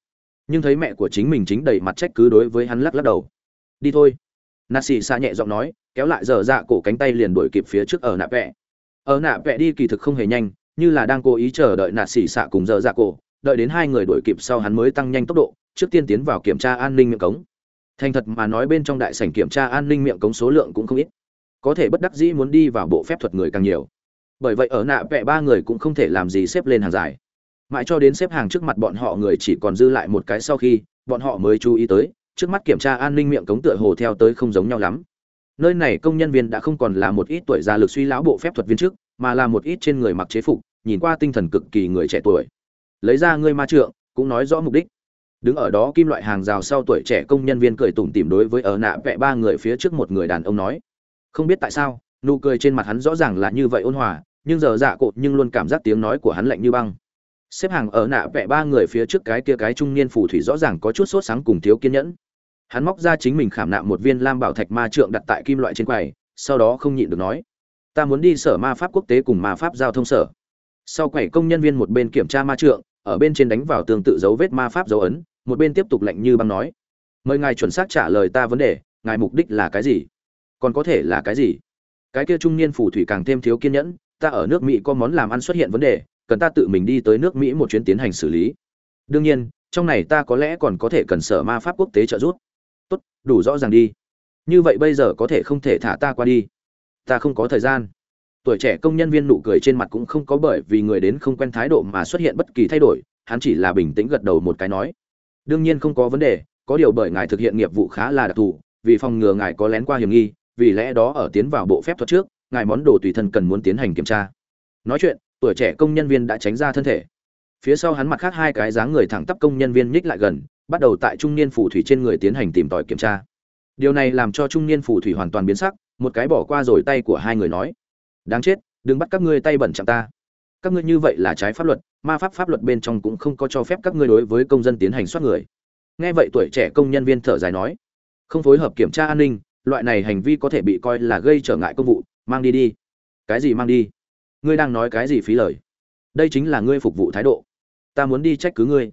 Speaker 1: nhưng thấy mẹ của chính mình chính đầy mặt trách cứ đối với hắn lắc lắc đầu đi thôi. Nasi xạ nhẹ giọng nói, kéo lại dở dạ cổ cánh tay liền đuổi kịp phía trước ở nạ vẹ. Ở nạ vẹ đi kỳ thực không hề nhanh, như là đang cố ý chờ đợi nạ xì xạ cùng dở dạ cổ, đợi đến hai người đuổi kịp sau hắn mới tăng nhanh tốc độ, trước tiên tiến vào kiểm tra an ninh miệng cống. Thành thật mà nói bên trong đại sảnh kiểm tra an ninh miệng cống số lượng cũng không ít. Có thể bất đắc dĩ muốn đi vào bộ phép thuật người càng nhiều. Bởi vậy ở nạ vẽ ba người cũng không thể làm gì xếp lên hàng dài. Mãi cho đến xếp hàng trước mặt bọn họ người chỉ còn dư lại một cái sau khi, bọn họ mới chú ý tới trước mắt kiểm tra an ninh miệng cống tựa hồ theo tới không giống nhau lắm. Nơi này công nhân viên đã không còn là một ít tuổi già lực suy lão bộ phép thuật viên trước mà là một ít trên người mặc chế phục, nhìn qua tinh thần cực kỳ người trẻ tuổi. Lấy ra ngươi ma trượng, cũng nói rõ mục đích. Đứng ở đó kim loại hàng rào sau tuổi trẻ công nhân viên cười tủm tỉm đối với ở nạ vẽ ba người phía trước một người đàn ông nói. Không biết tại sao, nụ cười trên mặt hắn rõ ràng là như vậy ôn hòa, nhưng giờ dạ cột nhưng luôn cảm giác tiếng nói của hắn lạnh như băng. Xếp hàng ở nạ vẽ ba người phía trước cái kia cái trung niên phù thủy rõ ràng có chút sốt sáng cùng thiếu kiên nhẫn hắn móc ra chính mình khảm nạm một viên lam bảo thạch ma trượng đặt tại kim loại trên quầy, sau đó không nhịn được nói, ta muốn đi sở ma pháp quốc tế cùng ma pháp giao thông sở. Sau quầy công nhân viên một bên kiểm tra ma trượng, ở bên trên đánh vào tương tự dấu vết ma pháp dấu ấn, một bên tiếp tục lạnh như băng nói, mời ngài chuẩn xác trả lời ta vấn đề, ngài mục đích là cái gì? Còn có thể là cái gì? Cái kia trung niên phù thủy càng thêm thiếu kiên nhẫn, ta ở nước mỹ có món làm ăn xuất hiện vấn đề, cần ta tự mình đi tới nước mỹ một chuyến tiến hành xử lý. Đương nhiên, trong này ta có lẽ còn có thể cần sở ma pháp quốc tế trợ giúp đủ rõ ràng đi. Như vậy bây giờ có thể không thể thả ta qua đi. Ta không có thời gian. Tuổi trẻ công nhân viên nụ cười trên mặt cũng không có bởi vì người đến không quen thái độ mà xuất hiện bất kỳ thay đổi, hắn chỉ là bình tĩnh gật đầu một cái nói. Đương nhiên không có vấn đề, có điều bởi ngài thực hiện nghiệp vụ khá là đặc thù, vì phòng ngừa ngài có lén qua hiểm nghi, vì lẽ đó ở tiến vào bộ phép thuật trước, ngài món đồ tùy thân cần muốn tiến hành kiểm tra. Nói chuyện, tuổi trẻ công nhân viên đã tránh ra thân thể. Phía sau hắn mặt khác hai cái dáng người thẳng tắp công nhân viên nhích lại gần bắt đầu tại trung niên phù thủy trên người tiến hành tìm tòi kiểm tra. Điều này làm cho trung niên phù thủy hoàn toàn biến sắc, một cái bỏ qua rồi tay của hai người nói, đáng chết, đừng bắt các ngươi tay bẩn chạm ta. Các ngươi như vậy là trái pháp luật, ma pháp pháp luật bên trong cũng không có cho phép các ngươi đối với công dân tiến hành soát người. Nghe vậy tuổi trẻ công nhân viên thở dài nói, không phối hợp kiểm tra an ninh, loại này hành vi có thể bị coi là gây trở ngại công vụ, mang đi đi. Cái gì mang đi? Ngươi đang nói cái gì phí lời? Đây chính là ngươi phục vụ thái độ. Ta muốn đi trách cứ ngươi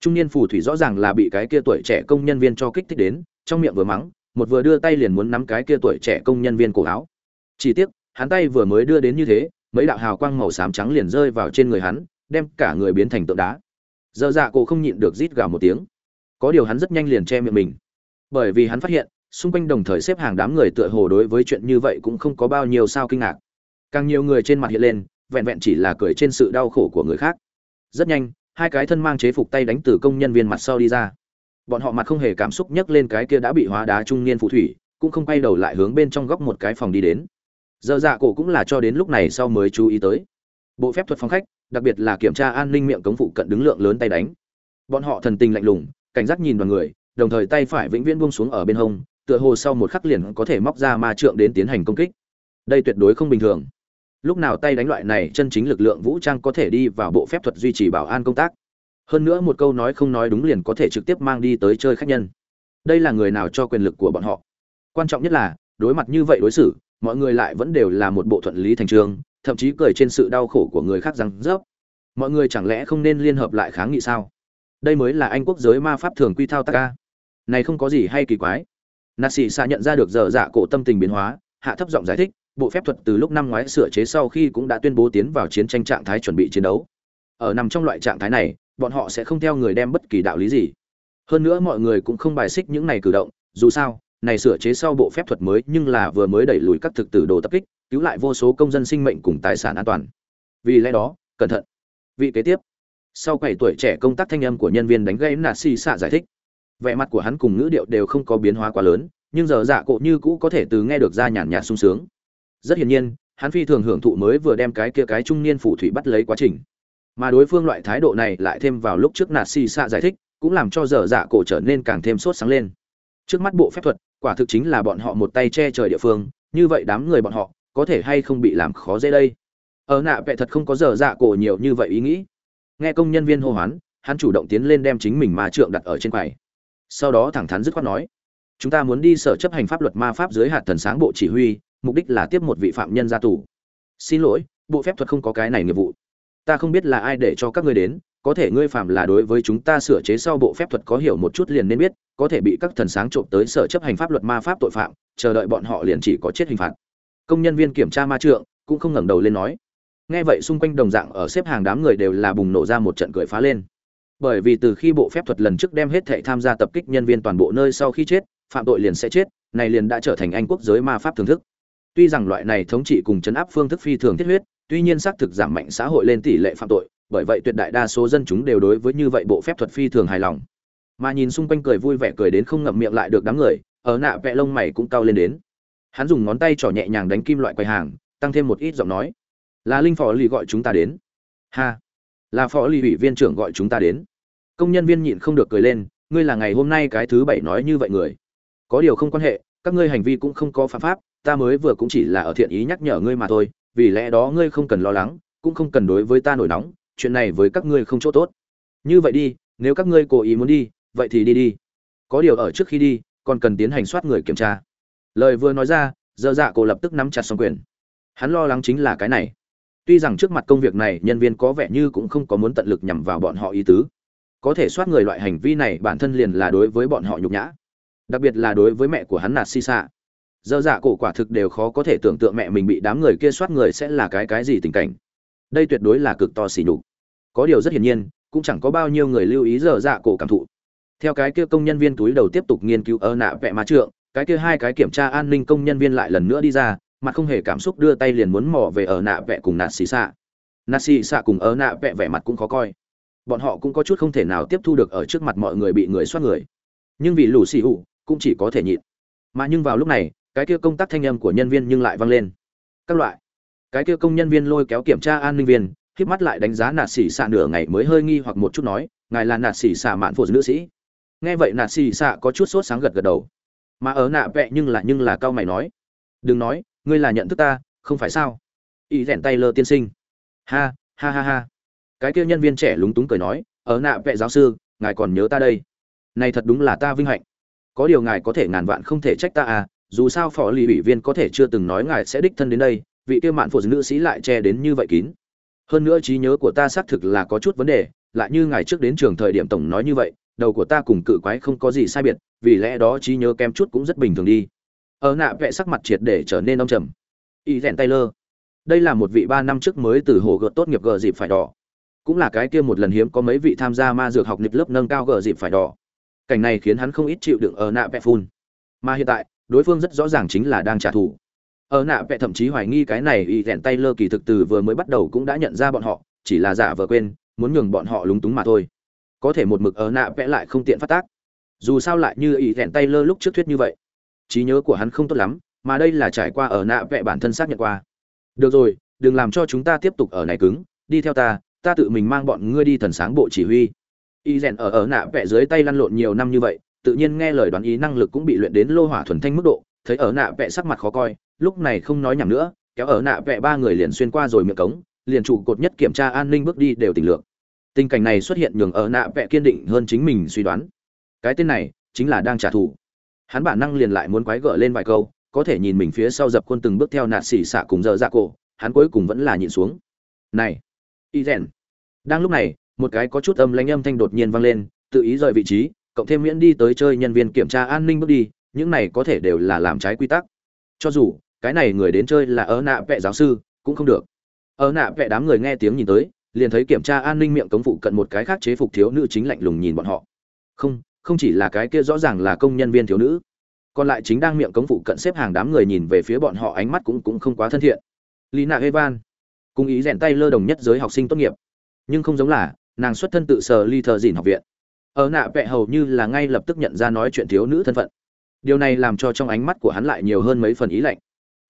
Speaker 1: trung niên phù thủy rõ ràng là bị cái kia tuổi trẻ công nhân viên cho kích thích đến, trong miệng vừa mắng, một vừa đưa tay liền muốn nắm cái kia tuổi trẻ công nhân viên cổ áo. Chỉ tiếc, hắn tay vừa mới đưa đến như thế, mấy đạo hào quang màu xám trắng liền rơi vào trên người hắn, đem cả người biến thành tượng đá. Dơ dạ cổ không nhịn được rít gào một tiếng. Có điều hắn rất nhanh liền che miệng mình. Bởi vì hắn phát hiện, xung quanh đồng thời xếp hàng đám người tựa hồ đối với chuyện như vậy cũng không có bao nhiêu sao kinh ngạc. Càng nhiều người trên mặt hiện lên, vẹn vẹn chỉ là cười trên sự đau khổ của người khác. Rất nhanh hai cái thân mang chế phục tay đánh từ công nhân viên mặt sau đi ra. Bọn họ mặt không hề cảm xúc nhấc lên cái kia đã bị hóa đá trung niên phù thủy, cũng không quay đầu lại hướng bên trong góc một cái phòng đi đến. Giờ dạ cổ cũng là cho đến lúc này sau mới chú ý tới. Bộ phép thuật phòng khách, đặc biệt là kiểm tra an ninh miệng cống phụ cận đứng lượng lớn tay đánh. Bọn họ thần tình lạnh lùng, cảnh giác nhìn đoàn người, đồng thời tay phải vĩnh viễn buông xuống ở bên hông, tựa hồ sau một khắc liền có thể móc ra ma trượng đến tiến hành công kích. Đây tuyệt đối không bình thường lúc nào tay đánh loại này, chân chính lực lượng vũ trang có thể đi vào bộ phép thuật duy trì bảo an công tác. Hơn nữa một câu nói không nói đúng liền có thể trực tiếp mang đi tới chơi khách nhân. Đây là người nào cho quyền lực của bọn họ? Quan trọng nhất là, đối mặt như vậy đối xử, mọi người lại vẫn đều là một bộ thuận lý thành trường, thậm chí cười trên sự đau khổ của người khác rằng, rớp, mọi người chẳng lẽ không nên liên hợp lại kháng nghị sao? Đây mới là anh quốc giới ma pháp thường quy thao tác ca này không có gì hay kỳ quái. Nà xì xa nhận ra được dở dạ cổ tâm tình biến hóa, hạ thấp giọng giải thích bộ phép thuật từ lúc năm ngoái sửa chế sau khi cũng đã tuyên bố tiến vào chiến tranh trạng thái chuẩn bị chiến đấu. Ở nằm trong loại trạng thái này, bọn họ sẽ không theo người đem bất kỳ đạo lý gì. Hơn nữa mọi người cũng không bài xích những này cử động, dù sao, này sửa chế sau bộ phép thuật mới nhưng là vừa mới đẩy lùi các thực tử đồ tập kích, cứu lại vô số công dân sinh mệnh cùng tài sản an toàn. Vì lẽ đó, cẩn thận. Vị kế tiếp. Sau quầy tuổi trẻ công tác thanh âm của nhân viên đánh gây nạt xì xạ giải thích. Vẻ mặt của hắn cùng ngữ điệu đều không có biến hóa quá lớn, nhưng giờ dạ cộ như cũ có thể từ nghe được ra nhàn nhạt sung sướng rất hiển nhiên, hắn phi thường hưởng thụ mới vừa đem cái kia cái trung niên phù thủy bắt lấy quá trình. Mà đối phương loại thái độ này lại thêm vào lúc trước nạt xì xạ giải thích, cũng làm cho dở dạ cổ trở nên càng thêm sốt sáng lên. Trước mắt bộ phép thuật, quả thực chính là bọn họ một tay che trời địa phương, như vậy đám người bọn họ, có thể hay không bị làm khó dễ đây? Ở nạ vẽ thật không có dở dạ cổ nhiều như vậy ý nghĩ. Nghe công nhân viên hô hoán, hắn chủ động tiến lên đem chính mình mà trượng đặt ở trên quầy. Sau đó thẳng thắn dứt khoát nói, chúng ta muốn đi sở chấp hành pháp luật ma pháp dưới hạt thần sáng bộ chỉ huy mục đích là tiếp một vị phạm nhân ra tù. Xin lỗi, bộ phép thuật không có cái này nghiệp vụ. Ta không biết là ai để cho các ngươi đến, có thể ngươi phạm là đối với chúng ta sửa chế sau bộ phép thuật có hiểu một chút liền nên biết, có thể bị các thần sáng trộm tới sở chấp hành pháp luật ma pháp tội phạm, chờ đợi bọn họ liền chỉ có chết hình phạt. Công nhân viên kiểm tra ma trượng cũng không ngẩng đầu lên nói. Nghe vậy xung quanh đồng dạng ở xếp hàng đám người đều là bùng nổ ra một trận cười phá lên. Bởi vì từ khi bộ phép thuật lần trước đem hết thệ tham gia tập kích nhân viên toàn bộ nơi sau khi chết, phạm tội liền sẽ chết, này liền đã trở thành anh quốc giới ma pháp thưởng thức tuy rằng loại này thống trị cùng chấn áp phương thức phi thường thiết huyết, tuy nhiên xác thực giảm mạnh xã hội lên tỷ lệ phạm tội, bởi vậy tuyệt đại đa số dân chúng đều đối với như vậy bộ phép thuật phi thường hài lòng. Mà nhìn xung quanh cười vui vẻ cười đến không ngậm miệng lại được đám người, ở nạ vẽ lông mày cũng cao lên đến. Hắn dùng ngón tay trỏ nhẹ nhàng đánh kim loại quầy hàng, tăng thêm một ít giọng nói. Là linh phò lì gọi chúng ta đến. Ha, là phó lì ủy viên trưởng gọi chúng ta đến. Công nhân viên nhịn không được cười lên, ngươi là ngày hôm nay cái thứ bảy nói như vậy người. Có điều không quan hệ, các ngươi hành vi cũng không có phạm pháp ta mới vừa cũng chỉ là ở thiện ý nhắc nhở ngươi mà thôi, vì lẽ đó ngươi không cần lo lắng, cũng không cần đối với ta nổi nóng, chuyện này với các ngươi không chỗ tốt. Như vậy đi, nếu các ngươi cố ý muốn đi, vậy thì đi đi. Có điều ở trước khi đi, còn cần tiến hành soát người kiểm tra. Lời vừa nói ra, dơ dạ cổ lập tức nắm chặt xong quyền. Hắn lo lắng chính là cái này. Tuy rằng trước mặt công việc này, nhân viên có vẻ như cũng không có muốn tận lực nhằm vào bọn họ ý tứ. Có thể soát người loại hành vi này, bản thân liền là đối với bọn họ nhục nhã. Đặc biệt là đối với mẹ của hắn nạt si xạ giờ dạ cổ quả thực đều khó có thể tưởng tượng mẹ mình bị đám người kia soát người sẽ là cái cái gì tình cảnh. Đây tuyệt đối là cực to xỉ nhục. Có điều rất hiển nhiên cũng chẳng có bao nhiêu người lưu ý dở dạ cổ cảm thụ. Theo cái kia công nhân viên túi đầu tiếp tục nghiên cứu ơ nạ vẽ mà trượng cái kia hai cái kiểm tra an ninh công nhân viên lại lần nữa đi ra mà không hề cảm xúc đưa tay liền muốn mò về ở nạ vẽ cùng nạt xì xạ. Nạt xì xạ cùng ở nạ vẽ vẻ mặt cũng khó coi. Bọn họ cũng có chút không thể nào tiếp thu được ở trước mặt mọi người bị người soát người. Nhưng vì lũ xì hủ, cũng chỉ có thể nhịn. Mà nhưng vào lúc này cái kia công tác thanh âm của nhân viên nhưng lại vang lên. Các loại. Cái kia công nhân viên lôi kéo kiểm tra an ninh viên khiếp mắt lại đánh giá nạt xì xạ nửa ngày mới hơi nghi hoặc một chút nói, ngài là nạt xì xạ mạn phụ nữ sĩ. Nghe vậy nạt xì xạ có chút sốt sáng gật gật đầu. Mà ở nạ vẹ nhưng là nhưng là cao mày nói, đừng nói, ngươi là nhận thức ta, không phải sao? Ý rèn tay lơ tiên sinh. Ha ha ha ha. Cái kia nhân viên trẻ lúng túng cười nói, ở nạ vẹ giáo sư, ngài còn nhớ ta đây. Này thật đúng là ta vinh hạnh. Có điều ngài có thể ngàn vạn không thể trách ta à dù sao phó lì ủy viên có thể chưa từng nói ngài sẽ đích thân đến đây, vị kia mạn phụ nữ sĩ lại che đến như vậy kín. Hơn nữa trí nhớ của ta xác thực là có chút vấn đề, lại như ngài trước đến trường thời điểm tổng nói như vậy, đầu của ta cùng cự quái không có gì sai biệt, vì lẽ đó trí nhớ kém chút cũng rất bình thường đi. Ở nạ vẽ sắc mặt triệt để trở nên ông trầm. Y rèn taylor. Đây là một vị ba năm trước mới từ hồ gợt tốt nghiệp gờ dịp phải đỏ. Cũng là cái kia một lần hiếm có mấy vị tham gia ma dược học nịp lớp nâng cao gờ dịp phải đỏ. Cảnh này khiến hắn không ít chịu đựng ở nạ vẽ phun. Mà hiện tại đối phương rất rõ ràng chính là đang trả thù. Ở nạ vẽ thậm chí hoài nghi cái này y rèn tay lơ kỳ thực từ vừa mới bắt đầu cũng đã nhận ra bọn họ, chỉ là giả vờ quên, muốn nhường bọn họ lúng túng mà thôi. Có thể một mực ở nạ vẽ lại không tiện phát tác. Dù sao lại như y rèn tay lơ lúc trước thuyết như vậy. Trí nhớ của hắn không tốt lắm, mà đây là trải qua ở nạ vẽ bản thân xác nhận qua. Được rồi, đừng làm cho chúng ta tiếp tục ở này cứng, đi theo ta ta tự mình mang bọn ngươi đi thần sáng bộ chỉ huy. Y rèn ở ở nạ vẽ dưới tay lăn lộn nhiều năm như vậy tự nhiên nghe lời đoán ý năng lực cũng bị luyện đến lô hỏa thuần thanh mức độ, thấy ở nạ vẽ sắc mặt khó coi, lúc này không nói nhảm nữa, kéo ở nạ vẽ ba người liền xuyên qua rồi miệng cống, liền trụ cột nhất kiểm tra an ninh bước đi đều tình lượng tình cảnh này xuất hiện nhường ở nạ vẽ kiên định hơn chính mình suy đoán. Cái tên này chính là đang trả thù. Hắn bản năng liền lại muốn quái gở lên vài câu, có thể nhìn mình phía sau dập quân từng bước theo nạt xỉ xạ cùng giờ ra cổ, hắn cuối cùng vẫn là nhịn xuống. Này y rèn đang lúc này, một cái có chút âm lãnh âm thanh đột nhiên vang lên, tự ý rời vị trí cộng thêm miễn đi tới chơi nhân viên kiểm tra an ninh bước đi, những này có thể đều là làm trái quy tắc. Cho dù, cái này người đến chơi là ở nạ vẽ giáo sư, cũng không được. Ở nạ vẽ đám người nghe tiếng nhìn tới, liền thấy kiểm tra an ninh miệng cống phụ cận một cái khác chế phục thiếu nữ chính lạnh lùng nhìn bọn họ. Không không chỉ là cái kia rõ ràng là công nhân viên thiếu nữ. Còn lại chính đang miệng cống phụ cận xếp hàng đám người nhìn về phía bọn họ ánh mắt cũng cũng không quá thân thiện. Lina evan, cùng ý rèn tay lơ đồng nhất giới học sinh tốt nghiệp. Nhưng không giống là, nàng xuất thân tự sở ly thờ dìn học viện ở nạ vẽ hầu như là ngay lập tức nhận ra nói chuyện thiếu nữ thân phận. Điều này làm cho trong ánh mắt của hắn lại nhiều hơn mấy phần ý lạnh.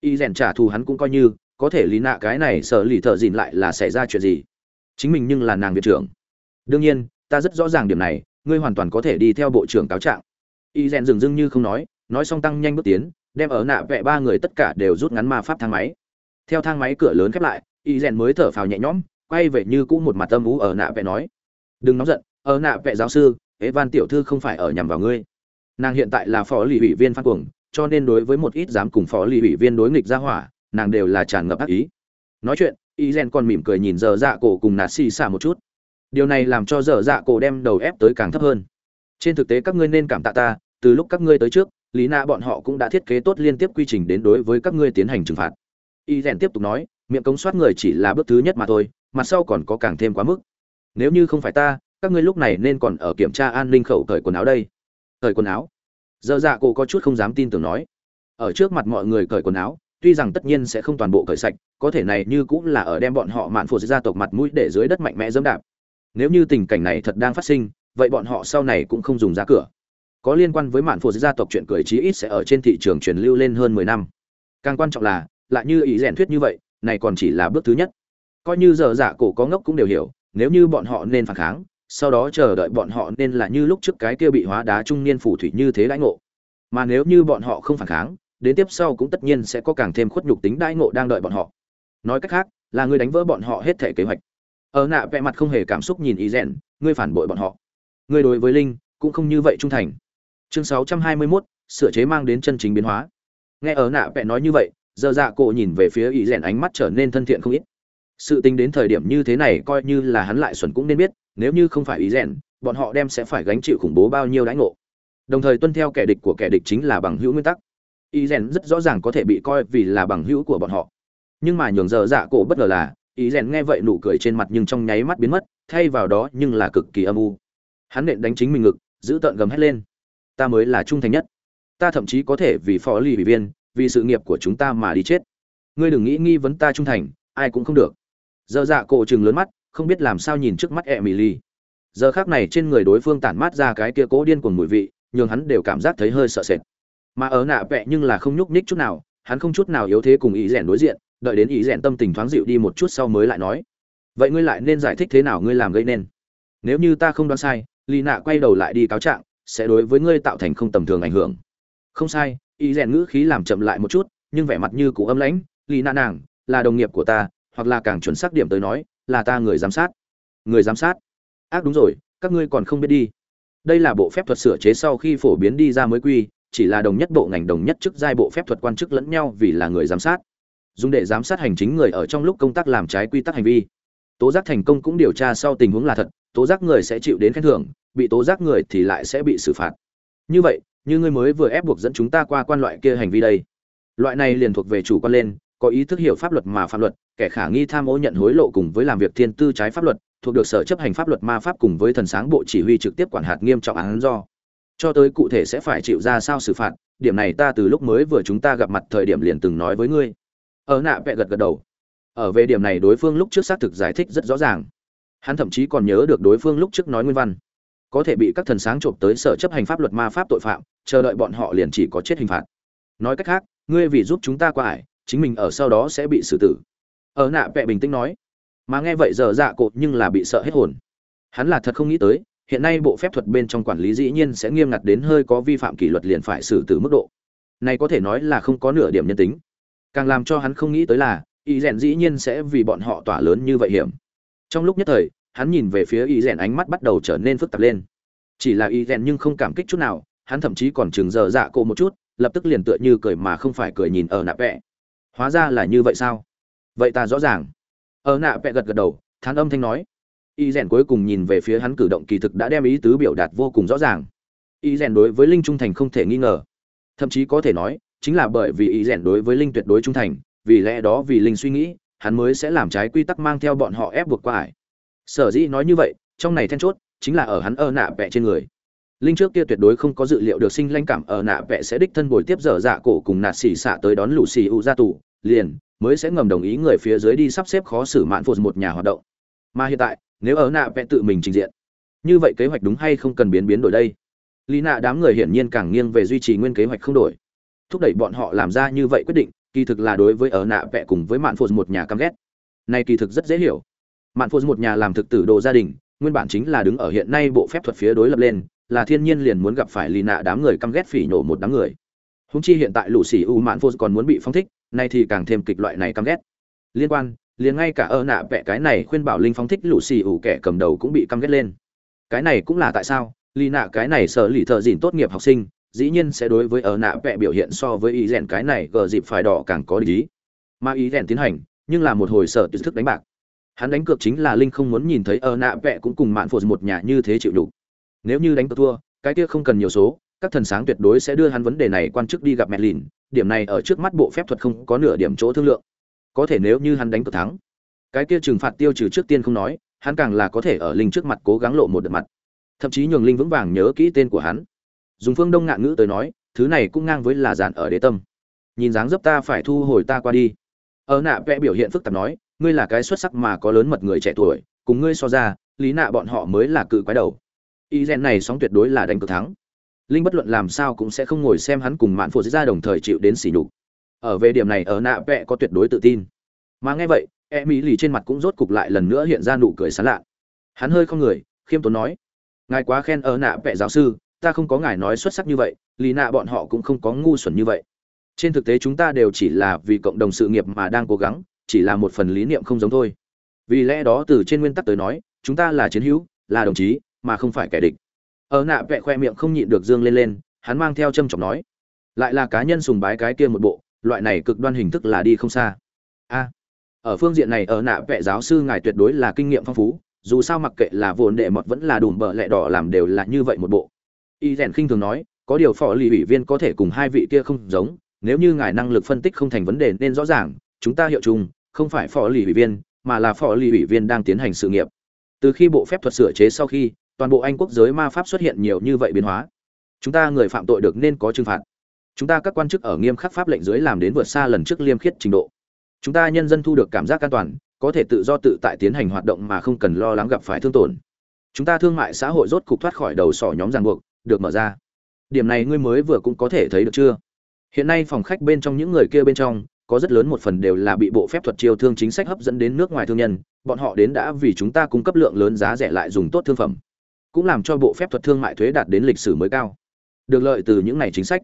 Speaker 1: Y rèn trả thù hắn cũng coi như, có thể lý nạ cái này sợ lì thợ dìn lại là xảy ra chuyện gì? Chính mình nhưng là nàng viện trưởng. Đương nhiên, ta rất rõ ràng điểm này, ngươi hoàn toàn có thể đi theo bộ trưởng cáo trạng. Y rèn dừng dưng như không nói nói xong tăng nhanh bước tiến, đem ở nạ vẽ ba người tất cả đều rút ngắn ma pháp thang máy. Theo thang máy cửa lớn khép lại, y rèn mới thở phào nhẹ nhõm, quay về như cũ một mặt âm ú ở nạ vẽ nói. Đừng nóng giận ở nạ vệ giáo sư, evan tiểu thư không phải ở nhằm vào ngươi. Nàng hiện tại là phó lì ủy viên phan cuồng, cho nên đối với một ít dám cùng phó lì ủy viên đối nghịch ra hỏa, nàng đều là tràn ngập ác ý. Nói chuyện y gen còn mỉm cười nhìn giờ dạ cổ cùng nạt xì xả một chút. Điều này làm cho giờ dạ cổ đem đầu ép tới càng thấp hơn. Trên thực tế các ngươi nên cảm tạ ta, từ lúc các ngươi tới trước, lý na bọn họ cũng đã thiết kế tốt liên tiếp quy trình đến đối với các ngươi tiến hành trừng phạt. Y rèn tiếp tục nói, miệng cống soát người chỉ là bước thứ nhất mà thôi, mặt sau còn có càng thêm quá mức. Nếu như không phải ta các ngươi lúc này nên còn ở kiểm tra an ninh khẩu cởi quần áo đây. Cởi quần áo? Giờ dạ cổ có chút không dám tin tưởng nói. Ở trước mặt mọi người cởi quần áo, tuy rằng tất nhiên sẽ không toàn bộ cởi sạch, có thể này như cũng là ở đem bọn họ mạn phụ gia tộc mặt mũi để dưới đất mạnh mẽ dẫm đạp. Nếu như tình cảnh này thật đang phát sinh, vậy bọn họ sau này cũng không dùng ra cửa. Có liên quan với mạn phụ gia tộc chuyện cười chí ít sẽ ở trên thị trường truyền lưu lên hơn mười năm. Càng quan trọng là, lại như ý rèn thuyết như vậy, này còn chỉ là bước thứ nhất. Coi như giờ dạ cổ có ngốc cũng đều hiểu, nếu như bọn họ nên phản kháng sau đó chờ đợi bọn họ nên là như lúc trước cái kia bị hóa đá trung niên phù thủy như thế đãi ngộ. Mà nếu như bọn họ không phản kháng đến tiếp sau cũng tất nhiên sẽ có càng thêm khuất nhục tính đãi ngộ đang đợi bọn họ. Nói cách khác là ngươi đánh vỡ bọn họ hết thể kế hoạch. Ở nạ vẽ mặt không hề cảm xúc nhìn ý rèn ngươi phản bội bọn họ. Ngươi đối với linh cũng không như vậy trung thành. Chương 621, sửa chế mang đến chân chính biến hóa. Nghe ở nạ vẽ nói như vậy giờ dạ cổ nhìn về phía ý rèn ánh mắt trở nên thân thiện không ít. Sự tính đến thời điểm như thế này coi như là hắn lại xuẩn cũng nên biết nếu như không phải ý rèn, bọn họ đem sẽ phải gánh chịu khủng bố bao nhiêu đãi ngộ. Đồng thời tuân theo kẻ địch của kẻ địch chính là bằng hữu nguyên tắc. Ý rèn rất rõ ràng có thể bị coi vì là bằng hữu của bọn họ. Nhưng mà nhường giờ dạ cổ bất ngờ là, ý rèn nghe vậy nụ cười trên mặt nhưng trong nháy mắt biến mất, thay vào đó nhưng là cực kỳ âm u. Hắn nện đánh chính mình ngực, giữ tợn gầm hét lên. Ta mới là trung thành nhất. Ta thậm chí có thể vì phó lì ủy viên, vì sự nghiệp của chúng ta mà đi chết. Ngươi đừng nghĩ nghi vấn ta trung thành, ai cũng không được. Giờ dạ cổ chừng lớn mắt không biết làm sao nhìn trước mắt e mỹ ly giờ khác này trên người đối phương tản mát ra cái kia cố điên cuồng mùi vị, nhường hắn đều cảm giác thấy hơi sợ sệt. Mà ở nạ vẹ nhưng là không nhúc nhích chút nào, hắn không chút nào yếu thế cùng ý rèn đối diện, đợi đến ý rèn tâm tình thoáng dịu đi một chút sau mới lại nói, vậy ngươi lại nên giải thích thế nào ngươi làm gây nên? Nếu như ta không đoán sai Lý nạ quay đầu lại đi cáo trạng, sẽ đối với ngươi tạo thành không tầm thường ảnh hưởng. Không sai, ý rèn ngữ khí làm chậm lại một chút, nhưng vẻ mặt như cũ âm lãnh Lý nạ nàng, là đồng nghiệp của ta, hoặc là càng chuẩn xác điểm tới nói là ta người giám sát. Người giám sát? Ác đúng rồi, các ngươi còn không biết đi. Đây là bộ phép thuật sửa chế sau khi phổ biến đi ra mới quy, chỉ là đồng nhất bộ ngành đồng nhất chức giai bộ phép thuật quan chức lẫn nhau vì là người giám sát. Dùng để giám sát hành chính người ở trong lúc công tác làm trái quy tắc hành vi. Tố giác thành công cũng điều tra sau tình huống là thật, tố giác người sẽ chịu đến khen thưởng, bị tố giác người thì lại sẽ bị xử phạt. Như vậy, như ngươi mới vừa ép buộc dẫn chúng ta qua quan loại kia hành vi đây. Loại này liền thuộc về chủ quan lên có ý thức hiểu pháp luật mà pháp luật, kẻ khả nghi tham ô nhận hối lộ cùng với làm việc thiên tư trái pháp luật, thuộc được sở chấp hành pháp luật ma pháp cùng với thần sáng bộ chỉ huy trực tiếp quản hạt nghiêm trọng án do. Cho tới cụ thể sẽ phải chịu ra sao xử phạt, điểm này ta từ lúc mới vừa chúng ta gặp mặt thời điểm liền từng nói với ngươi. Ở nạ vẹ gật gật đầu. Ở về điểm này đối phương lúc trước xác thực giải thích rất rõ ràng. Hắn thậm chí còn nhớ được đối phương lúc trước nói nguyên văn. Có thể bị các thần sáng trộm tới sở chấp hành pháp luật ma pháp tội phạm, chờ đợi bọn họ liền chỉ có chết hình phạt. Nói cách khác, ngươi vì giúp chúng ta qua ải chính mình ở sau đó sẽ bị xử tử. Ở nạ vẹ bình tĩnh nói, mà nghe vậy giờ dạ cột nhưng là bị sợ hết hồn. Hắn là thật không nghĩ tới, hiện nay bộ phép thuật bên trong quản lý dĩ nhiên sẽ nghiêm ngặt đến hơi có vi phạm kỷ luật liền phải xử tử mức độ. Này có thể nói là không có nửa điểm nhân tính. Càng làm cho hắn không nghĩ tới là, y rèn dĩ nhiên sẽ vì bọn họ tỏa lớn như vậy hiểm. Trong lúc nhất thời, hắn nhìn về phía y rèn ánh mắt bắt đầu trở nên phức tạp lên. Chỉ là y rèn nhưng không cảm kích chút nào, hắn thậm chí còn chừng giờ dạ cổ một chút, lập tức liền tựa như cười mà không phải cười nhìn ở nạ vẽ hóa ra là như vậy sao? Vậy ta rõ ràng. Ở nạ vẽ gật gật đầu, thán âm thanh nói. Y rèn cuối cùng nhìn về phía hắn cử động kỳ thực đã đem ý tứ biểu đạt vô cùng rõ ràng. Y rèn đối với linh trung thành không thể nghi ngờ. Thậm chí có thể nói, chính là bởi vì y rèn đối với linh tuyệt đối trung thành, vì lẽ đó vì linh suy nghĩ, hắn mới sẽ làm trái quy tắc mang theo bọn họ ép buộc qua ải. Sở dĩ nói như vậy, trong này then chốt, chính là ở hắn ơ nạ vẽ trên người linh trước kia tuyệt đối không có dự liệu được sinh lanh cảm ở nạ vẽ sẽ đích thân bồi tiếp dở dạ cổ cùng nạt xỉ xạ tới đón lũ xì u ra tù, liền mới sẽ ngầm đồng ý người phía dưới đi sắp xếp khó xử mạn phụt một nhà hoạt động. Mà hiện tại, nếu ở nạ vẽ tự mình trình diện, như vậy kế hoạch đúng hay không cần biến biến đổi đây? Lý nạ đám người hiển nhiên càng nghiêng về duy trì nguyên kế hoạch không đổi. Thúc đẩy bọn họ làm ra như vậy quyết định, kỳ thực là đối với ở nạ vẽ cùng với mạn phụt một nhà căm ghét. Này kỳ thực rất dễ hiểu. Mạn phụt một nhà làm thực tử đồ gia đình, nguyên bản chính là đứng ở hiện nay bộ phép thuật phía đối lập lên là thiên nhiên liền muốn gặp phải lì nạ đám người căm ghét phỉ nổ một đám người. Húng chi hiện tại lũ xỉ u mạn vô còn muốn bị phong thích, nay thì càng thêm kịch loại này căm ghét. Liên quan, liền ngay cả ơ nạ vẽ cái này khuyên bảo linh phong thích lũ xì ủ kẻ cầm đầu cũng bị căm ghét lên. Cái này cũng là tại sao, lì nạ cái này sợ lì thợ dìn tốt nghiệp học sinh, dĩ nhiên sẽ đối với ơ nạ vẽ biểu hiện so với ý rèn cái này gờ dịp phải đỏ càng có lý. Mà ý rèn tiến hành, nhưng là một hồi sở tự thức đánh bạc. Hắn đánh cược chính là linh không muốn nhìn thấy ơ nạ vẽ cũng cùng mạn phụt một nhà như thế chịu đủ nếu như đánh cược thua, cái kia không cần nhiều số, các thần sáng tuyệt đối sẽ đưa hắn vấn đề này quan chức đi gặp mẹ lìn điểm này ở trước mắt bộ phép thuật không có nửa điểm chỗ thương lượng. Có thể nếu như hắn đánh cược thắng, cái kia trừng phạt tiêu trừ trước tiên không nói, hắn càng là có thể ở linh trước mặt cố gắng lộ một đợt mặt. Thậm chí nhường linh vững vàng nhớ kỹ tên của hắn. Dùng phương đông ngạn ngữ tới nói, thứ này cũng ngang với là dàn ở đế tâm. Nhìn dáng dấp ta phải thu hồi ta qua đi. Ở nạ vẽ biểu hiện phức tạp nói, ngươi là cái xuất sắc mà có lớn mật người trẻ tuổi, cùng ngươi so ra, lý nạ bọn họ mới là cự quái đầu y gen này sóng tuyệt đối là đánh cược thắng. Linh bất luận làm sao cũng sẽ không ngồi xem hắn cùng mạn phụ ra đồng thời chịu đến sỉ nhục. Ở về điểm này, ở nạ vẽ có tuyệt đối tự tin. Mà nghe vậy e mỹ lì trên mặt cũng rốt cục lại lần nữa hiện ra nụ cười sán lạ. Hắn hơi không người, khiêm tốn nói, ngài quá khen ở nạ vẽ giáo sư, ta không có ngài nói xuất sắc như vậy lý nạ bọn họ cũng không có ngu xuẩn như vậy. Trên thực tế chúng ta đều chỉ là vì cộng đồng sự nghiệp mà đang cố gắng, chỉ là một phần lý niệm không giống thôi. Vì lẽ đó từ trên nguyên tắc tới nói, chúng ta là chiến hữu, là đồng chí mà không phải kẻ địch. Ở nạ vẽ khoe miệng không nhịn được dương lên lên, hắn mang theo châm trọng nói, lại là cá nhân sùng bái cái kia một bộ, loại này cực đoan hình thức là đi không xa. A, ở phương diện này, ở nạ vẽ giáo sư ngài tuyệt đối là kinh nghiệm phong phú, dù sao mặc kệ là vồn đệ mọt vẫn là đùm bợ lẹ đỏ làm đều là như vậy một bộ. Y rèn khinh thường nói, có điều phó lì ủy viên có thể cùng hai vị kia không giống, nếu như ngài năng lực phân tích không thành vấn đề nên rõ ràng, chúng ta hiệu chung, không phải phó lì ủy viên, mà là phó lì ủy viên đang tiến hành sự nghiệp. Từ khi bộ phép thuật sửa chế sau khi toàn bộ anh quốc giới ma pháp xuất hiện nhiều như vậy biến hóa. Chúng ta người phạm tội được nên có trừng phạt. Chúng ta các quan chức ở nghiêm khắc pháp lệnh dưới làm đến vượt xa lần trước liêm khiết trình độ. Chúng ta nhân dân thu được cảm giác an toàn, có thể tự do tự tại tiến hành hoạt động mà không cần lo lắng gặp phải thương tổn. Chúng ta thương mại xã hội rốt cục thoát khỏi đầu sỏ nhóm ràng buộc, được mở ra. Điểm này ngươi mới vừa cũng có thể thấy được chưa? Hiện nay phòng khách bên trong những người kia bên trong, có rất lớn một phần đều là bị bộ phép thuật chiêu thương chính sách hấp dẫn đến nước ngoài thương nhân, bọn họ đến đã vì chúng ta cung cấp lượng lớn giá rẻ lại dùng tốt thương phẩm cũng làm cho bộ phép thuật thương mại thuế đạt đến lịch sử mới cao. Được lợi từ những này chính sách,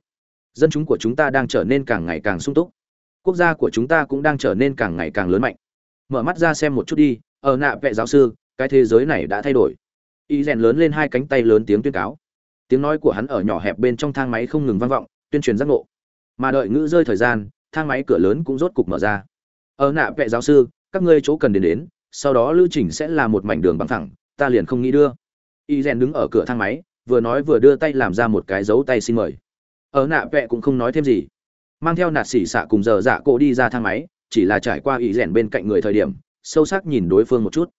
Speaker 1: dân chúng của chúng ta đang trở nên càng ngày càng sung túc. Quốc gia của chúng ta cũng đang trở nên càng ngày càng lớn mạnh. Mở mắt ra xem một chút đi, ở nạ vệ giáo sư, cái thế giới này đã thay đổi. Y rèn lớn lên hai cánh tay lớn tiếng tuyên cáo. Tiếng nói của hắn ở nhỏ hẹp bên trong thang máy không ngừng vang vọng, tuyên truyền giác ngộ. Mà đợi ngữ rơi thời gian, thang máy cửa lớn cũng rốt cục mở ra. Ở nạ vệ giáo sư, các ngươi chỗ cần đến đến, sau đó lưu trình sẽ là một mảnh đường bằng thẳng, ta liền không nghĩ đưa y rèn đứng ở cửa thang máy, vừa nói vừa đưa tay làm ra một cái dấu tay xin mời. Ở nạ vẹ cũng không nói thêm gì. Mang theo nạt xỉ xạ cùng giờ dạ cổ đi ra thang máy, chỉ là trải qua y rèn bên cạnh người thời điểm, sâu sắc nhìn đối phương một chút.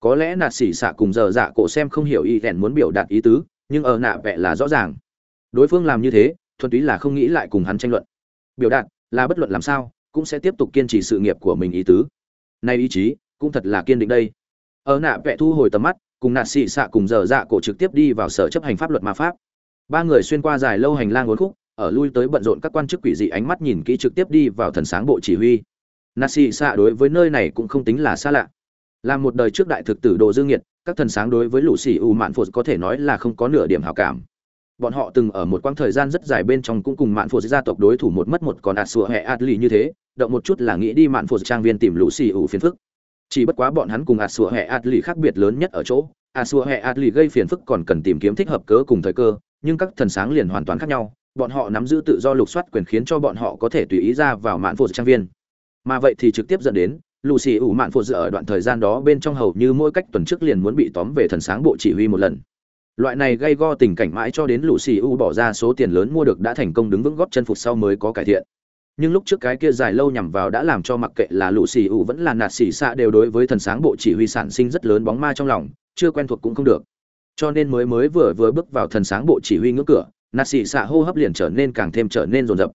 Speaker 1: Có lẽ nạt xỉ xạ cùng giờ dạ cổ xem không hiểu y rèn muốn biểu đạt ý tứ, nhưng ở nạ vẹ là rõ ràng. Đối phương làm như thế, thuần túy là không nghĩ lại cùng hắn tranh luận. Biểu đạt, là bất luận làm sao, cũng sẽ tiếp tục kiên trì sự nghiệp của mình ý tứ. Nay ý chí, cũng thật là kiên định đây. Ở nạ vẽ thu hồi tầm mắt cùng nạt xị xạ cùng dở dạ cổ trực tiếp đi vào sở chấp hành pháp luật ma pháp. Ba người xuyên qua dài lâu hành lang uốn khúc, ở lui tới bận rộn các quan chức quỷ dị ánh mắt nhìn kỹ trực tiếp đi vào thần sáng bộ chỉ huy. Nạt xị xạ đối với nơi này cũng không tính là xa lạ. Làm một đời trước đại thực tử đồ dương nhiệt các thần sáng đối với lũ xì u mạn phụt có thể nói là không có nửa điểm hảo cảm. Bọn họ từng ở một quãng thời gian rất dài bên trong cũng cùng mạn phụt gia tộc đối thủ một mất một còn ạt sủa hẹ ạt lì như thế, động một chút là nghĩ đi mạn phụt trang viên tìm lũ xì u phiền phức chỉ bất quá bọn hắn cùng ạt sủa hẹ ạt lì khác biệt lớn nhất ở chỗ ạt sủa hẹ ạt lì gây phiền phức còn cần tìm kiếm thích hợp cớ cùng thời cơ, nhưng các thần sáng liền hoàn toàn khác nhau, bọn họ nắm giữ tự do lục soát quyền khiến cho bọn họ có thể tùy ý ra vào mạn phụ trang viên. Mà vậy thì trực tiếp dẫn đến lù xì ủ mạn phụt ở đoạn thời gian đó bên trong hầu như mỗi cách tuần trước liền muốn bị tóm về thần sáng bộ chỉ huy một lần. Loại này gây go tình cảnh mãi cho đến lũ xì u bỏ ra số tiền lớn mua được đã thành công đứng vững góp chân phục sau mới có cải thiện nhưng lúc trước cái kia dài lâu nhằm vào đã làm cho mặc kệ là lũ xì u vẫn là nạt xì xạ đều đối với thần sáng bộ chỉ huy sản sinh rất lớn bóng ma trong lòng, chưa quen thuộc cũng không được. Cho nên mới mới vừa vừa bước vào thần sáng bộ chỉ huy ngưỡng cửa, nạt xì xạ hô hấp liền trở nên càng thêm trở nên rồn rập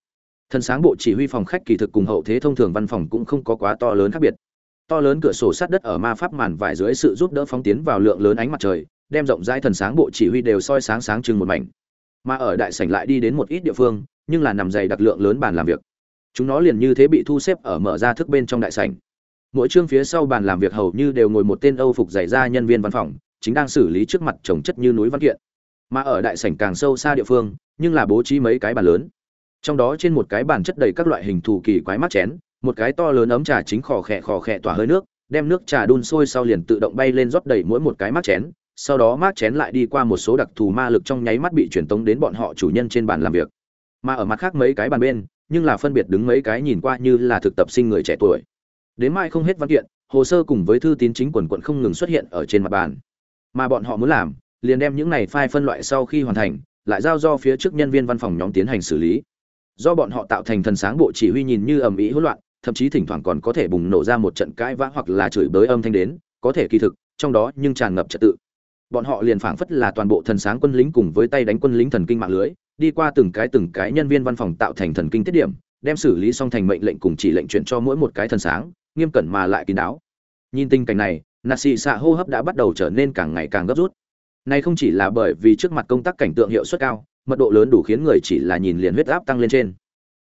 Speaker 1: thần sáng bộ chỉ huy phòng khách kỳ thực cùng hậu thế thông thường văn phòng cũng không có quá to lớn khác biệt. To lớn cửa sổ sát đất ở ma pháp màn vải dưới sự giúp đỡ phóng tiến vào lượng lớn ánh mặt trời, đem rộng rãi thần sáng bộ chỉ huy đều soi sáng sáng chừng một mảnh. Mà ở đại sảnh lại đi đến một ít địa phương, nhưng là nằm dày đặc lượng lớn bàn làm việc chúng nó liền như thế bị thu xếp ở mở ra thức bên trong đại sảnh. Mỗi chương phía sau bàn làm việc hầu như đều ngồi một tên âu phục dày ra nhân viên văn phòng, chính đang xử lý trước mặt trồng chất như núi văn kiện. Mà ở đại sảnh càng sâu xa địa phương, nhưng là bố trí mấy cái bàn lớn. Trong đó trên một cái bàn chất đầy các loại hình thù kỳ quái mắt chén, một cái to lớn ấm trà chính khò khẽ khò khẽ tỏa hơi nước, đem nước trà đun sôi sau liền tự động bay lên rót đầy mỗi một cái mắt chén, sau đó mát chén lại đi qua một số đặc thù ma lực trong nháy mắt bị truyền tống đến bọn họ chủ nhân trên bàn làm việc. Mà ở mặt khác mấy cái bàn bên nhưng là phân biệt đứng mấy cái nhìn qua như là thực tập sinh người trẻ tuổi. Đến mai không hết văn kiện, hồ sơ cùng với thư tín chính quần quận không ngừng xuất hiện ở trên mặt bàn. Mà bọn họ muốn làm, liền đem những này file phân loại sau khi hoàn thành, lại giao do phía trước nhân viên văn phòng nhóm tiến hành xử lý. Do bọn họ tạo thành thần sáng bộ chỉ huy nhìn như ầm ĩ hỗn loạn, thậm chí thỉnh thoảng còn có thể bùng nổ ra một trận cãi vã hoặc là chửi bới âm thanh đến, có thể kỳ thực, trong đó nhưng tràn ngập trật tự. Bọn họ liền phảng phất là toàn bộ thần sáng quân lính cùng với tay đánh quân lính thần kinh mạng lưới đi qua từng cái từng cái nhân viên văn phòng tạo thành thần kinh tiết điểm, đem xử lý xong thành mệnh lệnh cùng chỉ lệnh chuyển cho mỗi một cái thần sáng, nghiêm cẩn mà lại kín đáo. Nhìn tình cảnh này nà xì xạ hô hấp đã bắt đầu trở nên càng ngày càng gấp rút. Này không chỉ là bởi vì trước mặt công tác cảnh tượng hiệu suất cao, mật độ lớn đủ khiến người chỉ là nhìn liền huyết áp tăng lên trên.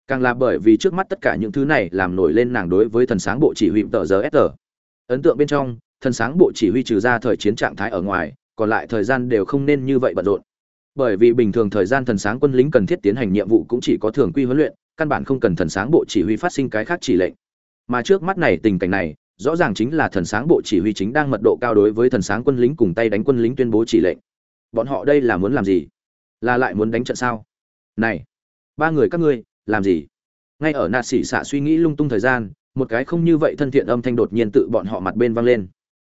Speaker 1: Càng là bởi vì trước mắt tất cả những thứ này làm nổi lên nàng đối với thần sáng bộ chỉ huy tờ giờ sr ấn tượng bên trong, thần sáng bộ chỉ huy trừ ra thời chiến trạng thái ở ngoài, còn lại thời gian đều không nên như vậy bận rộn bởi vì bình thường thời gian thần sáng quân lính cần thiết tiến hành nhiệm vụ cũng chỉ có thường quy huấn luyện, căn bản không cần thần sáng bộ chỉ huy phát sinh cái khác chỉ lệnh. Mà trước mắt này tình cảnh này, rõ ràng chính là thần sáng bộ chỉ huy chính đang mật độ cao đối với thần sáng quân lính cùng tay đánh quân lính tuyên bố chỉ lệnh. Bọn họ đây là muốn làm gì? Là lại muốn đánh trận sao? Này, ba người các ngươi, làm gì? Ngay ở nạt xỉ xạ suy nghĩ lung tung thời gian, một cái không như vậy thân thiện âm thanh đột nhiên tự bọn họ mặt bên vang lên.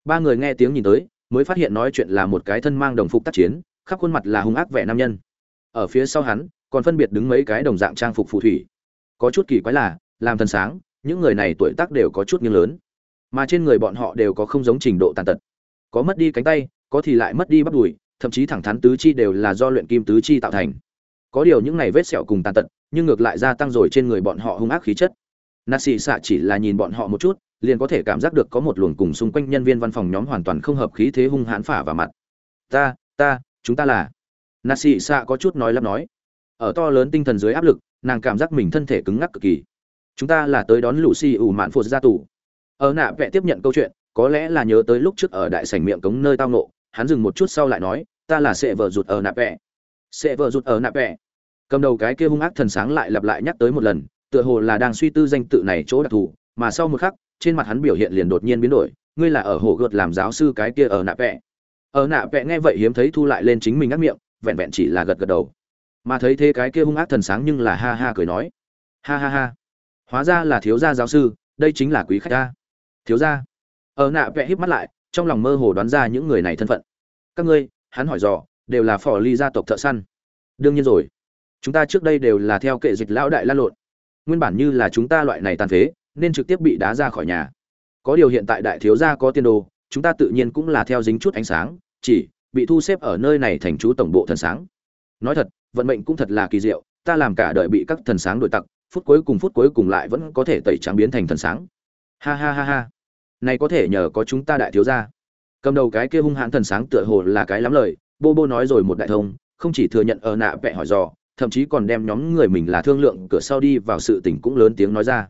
Speaker 1: Ba người nghe tiếng nhìn tới, mới phát hiện nói chuyện là một cái thân mang đồng phục tác chiến khắp khuôn mặt là hung ác vẻ nam nhân. Ở phía sau hắn, còn phân biệt đứng mấy cái đồng dạng trang phục phù thủy. Có chút kỳ quái là, làm thần sáng, những người này tuổi tác đều có chút nghiêng lớn. Mà trên người bọn họ đều có không giống trình độ tàn tật. Có mất đi cánh tay, có thì lại mất đi bắp đùi, thậm chí thẳng thắn tứ chi đều là do luyện kim tứ chi tạo thành. Có điều những này vết sẹo cùng tàn tật, nhưng ngược lại gia tăng rồi trên người bọn họ hung ác khí chất. Nà xì xạ chỉ là nhìn bọn họ một chút, liền có thể cảm giác được có một luồng cùng xung quanh nhân viên văn phòng nhóm hoàn toàn không hợp khí thế hung hãn phả vào mặt. Ta ta chúng ta là. Nà xì xạ có chút nói lắp nói. Ở to lớn tinh thần dưới áp lực, nàng cảm giác mình thân thể cứng ngắc cực kỳ. Chúng ta là tới đón lũ xì ủ mạn phụt ra tù. Ở nạ vẽ tiếp nhận câu chuyện, có lẽ là nhớ tới lúc trước ở đại sảnh miệng cống nơi tao nộ hắn dừng một chút sau lại nói, ta là sệ vợ rụt ở nạ vẽ sệ vợ rụt ở nạ vẽ cầm đầu cái kia hung ác thần sáng lại lặp lại nhắc tới một lần, tựa hồ là đang suy tư danh tự này chỗ đặc thù, mà sau một khắc, trên mặt hắn biểu hiện liền đột nhiên biến đổi, ngươi là ở hồ gợt làm giáo sư cái kia ở nạ vẽ ở nạ vẽ nghe vậy hiếm thấy thu lại lên chính mình ngắt miệng, vẹn vẹn chỉ là gật gật đầu. Mà thấy thế cái kia hung ác thần sáng nhưng là ha ha cười nói. Ha ha ha. Hóa ra là thiếu gia giáo sư, đây chính là quý khách ta. Thiếu gia. Ở nạ vẽ híp mắt lại, trong lòng mơ hồ đoán ra những người này thân phận. Các ngươi, hắn hỏi dò, đều là phò ly gia tộc thợ săn. Đương nhiên rồi. Chúng ta trước đây đều là theo kệ dịch lão đại lan lộn. Nguyên bản như là chúng ta loại này tàn phế, nên trực tiếp bị đá ra khỏi nhà. Có điều hiện tại đại thiếu gia có tiên đồ chúng ta tự nhiên cũng là theo dính chút ánh sáng, chỉ bị thu xếp ở nơi này thành chú tổng bộ thần sáng. Nói thật, vận mệnh cũng thật là kỳ diệu, ta làm cả đời bị các thần sáng đuổi tặc, phút cuối cùng phút cuối cùng lại vẫn có thể tẩy trắng biến thành thần sáng. Ha ha ha ha. Này có thể nhờ có chúng ta đại thiếu gia. Cầm đầu cái kia hung hãn thần sáng tựa hồ là cái lắm lời, bô bô nói rồi một đại thông, không chỉ thừa nhận ở nạ vẻ hỏi dò, thậm chí còn đem nhóm người mình là thương lượng cửa sau đi vào sự tình cũng lớn tiếng nói ra.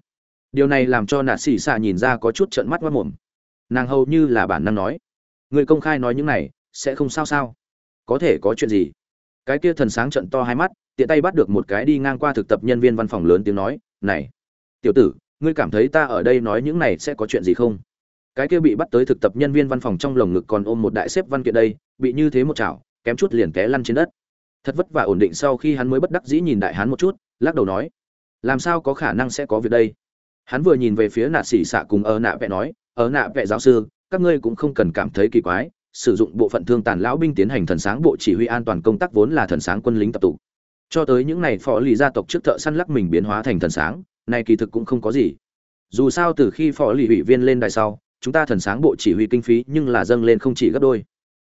Speaker 1: Điều này làm cho Nạ Sĩ xạ nhìn ra có chút trợn mắt quát mồm nàng hầu như là bản năng nói người công khai nói những này, sẽ không sao sao? Có thể có chuyện gì? Cái kia thần sáng trận to hai mắt, tiện tay bắt được một cái đi ngang qua thực tập nhân viên văn phòng lớn tiếng nói, này, tiểu tử, ngươi cảm thấy ta ở đây nói những này sẽ có chuyện gì không? Cái kia bị bắt tới thực tập nhân viên văn phòng trong lồng ngực còn ôm một đại xếp văn kiện đây, bị như thế một chảo, kém chút liền té lăn trên đất. Thật vất vả ổn định sau khi hắn mới bất đắc dĩ nhìn đại hán một chút, lắc đầu nói, làm sao có khả năng sẽ có việc đây? Hắn vừa nhìn về phía nạ xỉ xạ cùng ơ nạ vẽ nói ở nạ vệ giáo sư, các ngươi cũng không cần cảm thấy kỳ quái, sử dụng bộ phận thương tàn lão binh tiến hành thần sáng bộ chỉ huy an toàn công tác vốn là thần sáng quân lính tập tụ. Cho tới những này phò lì gia tộc trước thợ săn lắc mình biến hóa thành thần sáng, này kỳ thực cũng không có gì. Dù sao từ khi phò lì ủy viên lên đài sau, chúng ta thần sáng bộ chỉ huy kinh phí nhưng là dâng lên không chỉ gấp đôi.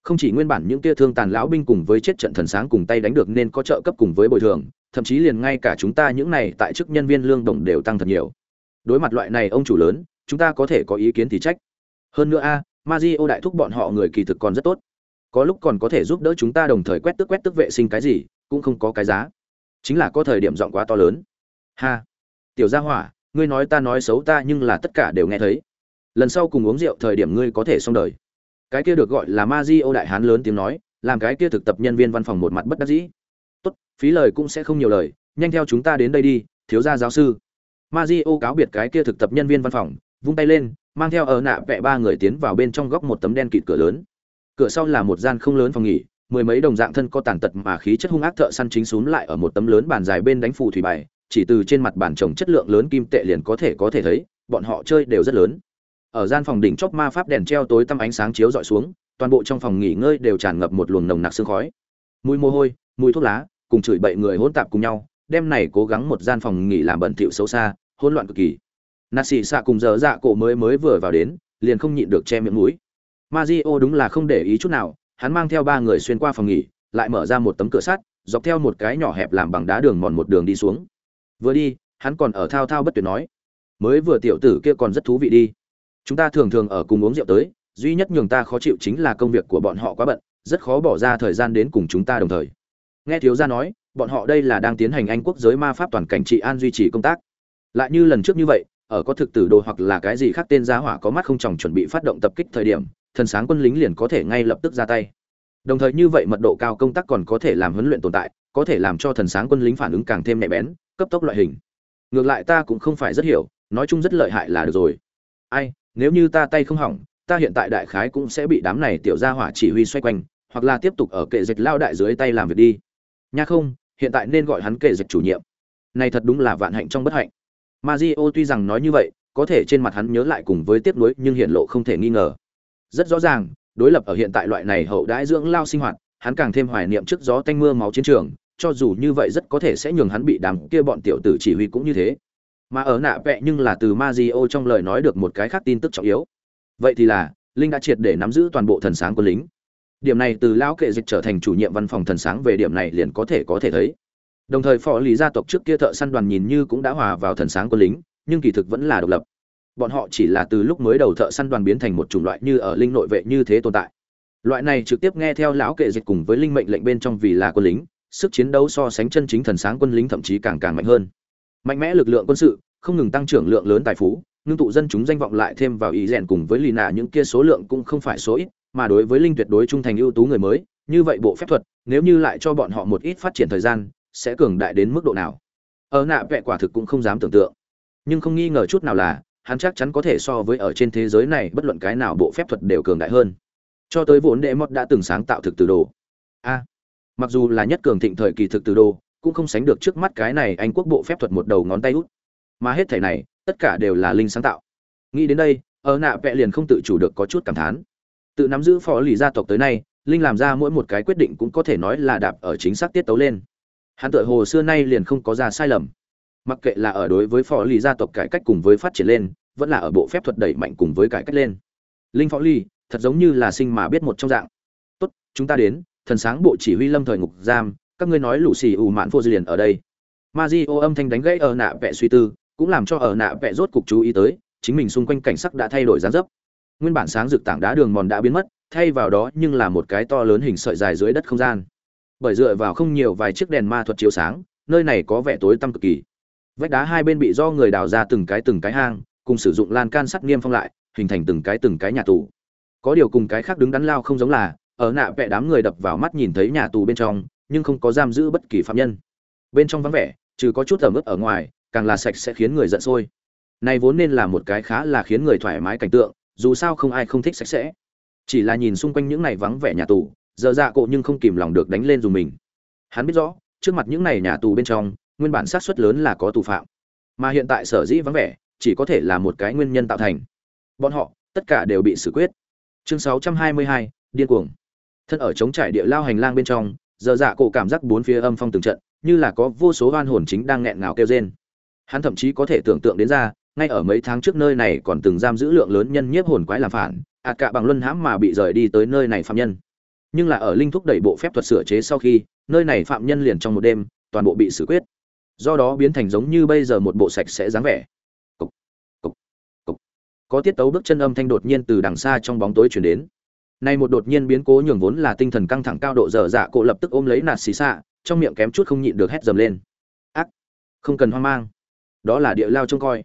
Speaker 1: Không chỉ nguyên bản những tia thương tàn lão binh cùng với chết trận thần sáng cùng tay đánh được nên có trợ cấp cùng với bồi thường, thậm chí liền ngay cả chúng ta những này tại chức nhân viên lương đồng đều tăng thật nhiều. Đối mặt loại này ông chủ lớn chúng ta có thể có ý kiến thì trách. Hơn nữa a Mazio đại thúc bọn họ người kỳ thực còn rất tốt. Có lúc còn có thể giúp đỡ chúng ta đồng thời quét tước quét tước vệ sinh cái gì, cũng không có cái giá. Chính là có thời điểm giọng quá to lớn. Ha! Tiểu gia hỏa, ngươi nói ta nói xấu ta nhưng là tất cả đều nghe thấy. Lần sau cùng uống rượu thời điểm ngươi có thể xong đời. Cái kia được gọi là Mario đại hán lớn tiếng nói, làm cái kia thực tập nhân viên văn phòng một mặt bất đắc dĩ. Tốt, phí lời cũng sẽ không nhiều lời, nhanh theo chúng ta đến đây đi, thiếu gia giáo sư. Mario cáo biệt cái kia thực tập nhân viên văn phòng vung tay lên, mang theo ở nạ vẽ ba người tiến vào bên trong góc một tấm đen kịt cửa lớn. Cửa sau là một gian không lớn phòng nghỉ, mười mấy đồng dạng thân có tàn tật mà khí chất hung ác thợ săn chính xuống lại ở một tấm lớn bàn dài bên đánh phù thủy bài, chỉ từ trên mặt bàn trồng chất lượng lớn kim tệ liền có thể có thể thấy, bọn họ chơi đều rất lớn. Ở gian phòng đỉnh chóp ma pháp đèn treo tối tăm ánh sáng chiếu dọi xuống, toàn bộ trong phòng nghỉ ngơi đều tràn ngập một luồng nồng nặc sương khói. Mùi mồ hôi, mùi thuốc lá, cùng chửi bậy người hỗn tạp cùng nhau, đêm này cố gắng một gian phòng nghỉ làm bẩn thỉu xấu xa, hỗn loạn cực kỳ nà xì xạ cùng giờ dạ cổ mới mới vừa vào đến, liền không nhịn được che miệng mũi. Mazio đúng là không để ý chút nào, hắn mang theo ba người xuyên qua phòng nghỉ, lại mở ra một tấm cửa sắt, dọc theo một cái nhỏ hẹp làm bằng đá đường mòn một đường đi xuống. Vừa đi, hắn còn ở thao thao bất tuyệt nói, mới vừa tiểu tử kia còn rất thú vị đi. Chúng ta thường thường ở cùng uống rượu tới, duy nhất nhường ta khó chịu chính là công việc của bọn họ quá bận, rất khó bỏ ra thời gian đến cùng chúng ta đồng thời. Nghe thiếu gia nói, bọn họ đây là đang tiến hành anh quốc giới ma pháp toàn cảnh trị an duy trì công tác. Lại như lần trước như vậy ở có thực tử đồ hoặc là cái gì khác tên giá hỏa có mắt không chồng chuẩn bị phát động tập kích thời điểm, thần sáng quân lính liền có thể ngay lập tức ra tay. Đồng thời như vậy mật độ cao công tác còn có thể làm huấn luyện tồn tại, có thể làm cho thần sáng quân lính phản ứng càng thêm nhạy bén, cấp tốc loại hình. Ngược lại ta cũng không phải rất hiểu, nói chung rất lợi hại là được rồi. Ai, nếu như ta tay không hỏng, ta hiện tại đại khái cũng sẽ bị đám này tiểu gia hỏa chỉ huy xoay quanh, hoặc là tiếp tục ở kệ dịch lao đại dưới tay làm việc đi. Nha không, hiện tại nên gọi hắn kệ dịch chủ nhiệm. Này thật đúng là vạn hạnh trong bất hạnh. Mario tuy rằng nói như vậy, có thể trên mặt hắn nhớ lại cùng với tiếc nuối, nhưng hiện lộ không thể nghi ngờ. Rất rõ ràng, đối lập ở hiện tại loại này hậu đãi dưỡng lao sinh hoạt, hắn càng thêm hoài niệm trước gió tanh mưa máu chiến trường, cho dù như vậy rất có thể sẽ nhường hắn bị đám kia bọn tiểu tử chỉ huy cũng như thế. Mà ở nạ vẹ nhưng là từ Mario trong lời nói được một cái khác tin tức trọng yếu. Vậy thì là, linh đã triệt để nắm giữ toàn bộ thần sáng quân lính. Điểm này từ lão kệ dịch trở thành chủ nhiệm văn phòng thần sáng về điểm này liền có thể có thể thấy đồng thời phò lý gia tộc trước kia thợ săn đoàn nhìn như cũng đã hòa vào thần sáng quân lính, nhưng kỳ thực vẫn là độc lập. Bọn họ chỉ là từ lúc mới đầu thợ săn đoàn biến thành một chủng loại như ở linh nội vệ như thế tồn tại. Loại này trực tiếp nghe theo lão kệ dịch cùng với linh mệnh lệnh bên trong vì là quân lính, sức chiến đấu so sánh chân chính thần sáng quân lính thậm chí càng càng mạnh hơn. Mạnh mẽ lực lượng quân sự, không ngừng tăng trưởng lượng lớn tài phú nhưng tụ dân chúng danh vọng lại thêm vào ý rèn cùng với lì nạ những kia số lượng cũng không phải số ít, mà đối với linh tuyệt đối trung thành ưu tú người mới, như vậy bộ phép thuật, nếu như lại cho bọn họ một ít phát triển thời gian sẽ cường đại đến mức độ nào? Ở nạ vẹ quả thực cũng không dám tưởng tượng. Nhưng không nghi ngờ chút nào là, hắn chắc chắn có thể so với ở trên thế giới này bất luận cái nào bộ phép thuật đều cường đại hơn. Cho tới vốn đệ mót đã từng sáng tạo thực từ đồ. A, mặc dù là nhất cường thịnh thời kỳ thực từ đồ, cũng không sánh được trước mắt cái này anh quốc bộ phép thuật một đầu ngón tay út. Mà hết thể này, tất cả đều là linh sáng tạo. Nghĩ đến đây, ở nạ vẽ liền không tự chủ được có chút cảm thán. Tự nắm giữ phó lì gia tộc tới nay, linh làm ra mỗi một cái quyết định cũng có thể nói là đạp ở chính xác tiết tấu lên hắn tự hồ xưa nay liền không có ra sai lầm. Mặc kệ là ở đối với phó lì gia tộc cải cách cùng với phát triển lên, vẫn là ở bộ phép thuật đẩy mạnh cùng với cải cách lên. Linh phó lì, thật giống như là sinh mà biết một trong dạng. Tốt, chúng ta đến, thần sáng bộ chỉ huy lâm thời ngục giam, các ngươi nói lũ xì ù mạn phô liền ở đây. Ma di ô âm thanh đánh gãy ở nạ vẽ suy tư, cũng làm cho ở nạ vẽ rốt cục chú ý tới, chính mình xung quanh cảnh sắc đã thay đổi dáng dấp. Nguyên bản sáng rực tảng đá đường mòn đã biến mất, thay vào đó nhưng là một cái to lớn hình sợi dài dưới đất không gian bởi dựa vào không nhiều vài chiếc đèn ma thuật chiếu sáng, nơi này có vẻ tối tăm cực kỳ. Vách đá hai bên bị do người đào ra từng cái từng cái hang, cùng sử dụng lan can sắt niêm phong lại, hình thành từng cái từng cái nhà tù. Có điều cùng cái khác đứng đắn lao không giống là, ở nạ vẽ đám người đập vào mắt nhìn thấy nhà tù bên trong, nhưng không có giam giữ bất kỳ phạm nhân. Bên trong vắng vẻ, trừ có chút ẩm ướt ở ngoài, càng là sạch sẽ khiến người giận sôi. Này vốn nên là một cái khá là khiến người thoải mái cảnh tượng, dù sao không ai không thích sạch sẽ. Chỉ là nhìn xung quanh những này vắng vẻ nhà tù giờ dạ cổ nhưng không kìm lòng được đánh lên dùng mình. Hắn biết rõ trước mặt những này nhà tù bên trong nguyên bản xác suất lớn là có tù phạm. Mà hiện tại sở dĩ vắng vẻ chỉ có thể là một cái nguyên nhân tạo thành. Bọn họ tất cả đều bị xử quyết. Chương 622, điên cuồng. Thân ở chống trải địa lao hành lang bên trong giờ dạ cổ cảm giác bốn phía âm phong từng trận như là có vô số oan hồn chính đang nghẹn ngào kêu rên. Hắn thậm chí có thể tưởng tượng đến ra ngay ở mấy tháng trước nơi này còn từng giam giữ lượng lớn nhân nhiếp hồn quái làm phản ạt cả bằng luân hãm mà bị rời đi tới nơi này phạm nhân nhưng là ở linh thúc đẩy bộ phép thuật sửa chế sau khi nơi này phạm nhân liền trong một đêm toàn bộ bị xử quyết. Do đó biến thành giống như bây giờ một bộ sạch sẽ dáng vẻ. Cục, cục, cục. có tiết tấu bước chân âm thanh đột nhiên từ đằng xa trong bóng tối chuyển đến. Nay một đột nhiên biến cố nhường vốn là tinh thần căng thẳng cao độ dở dạ cổ lập tức ôm lấy nạt xì xạ trong miệng kém chút không nhịn được hét dầm lên. Ác không cần hoang mang. Đó là địa lao trông coi.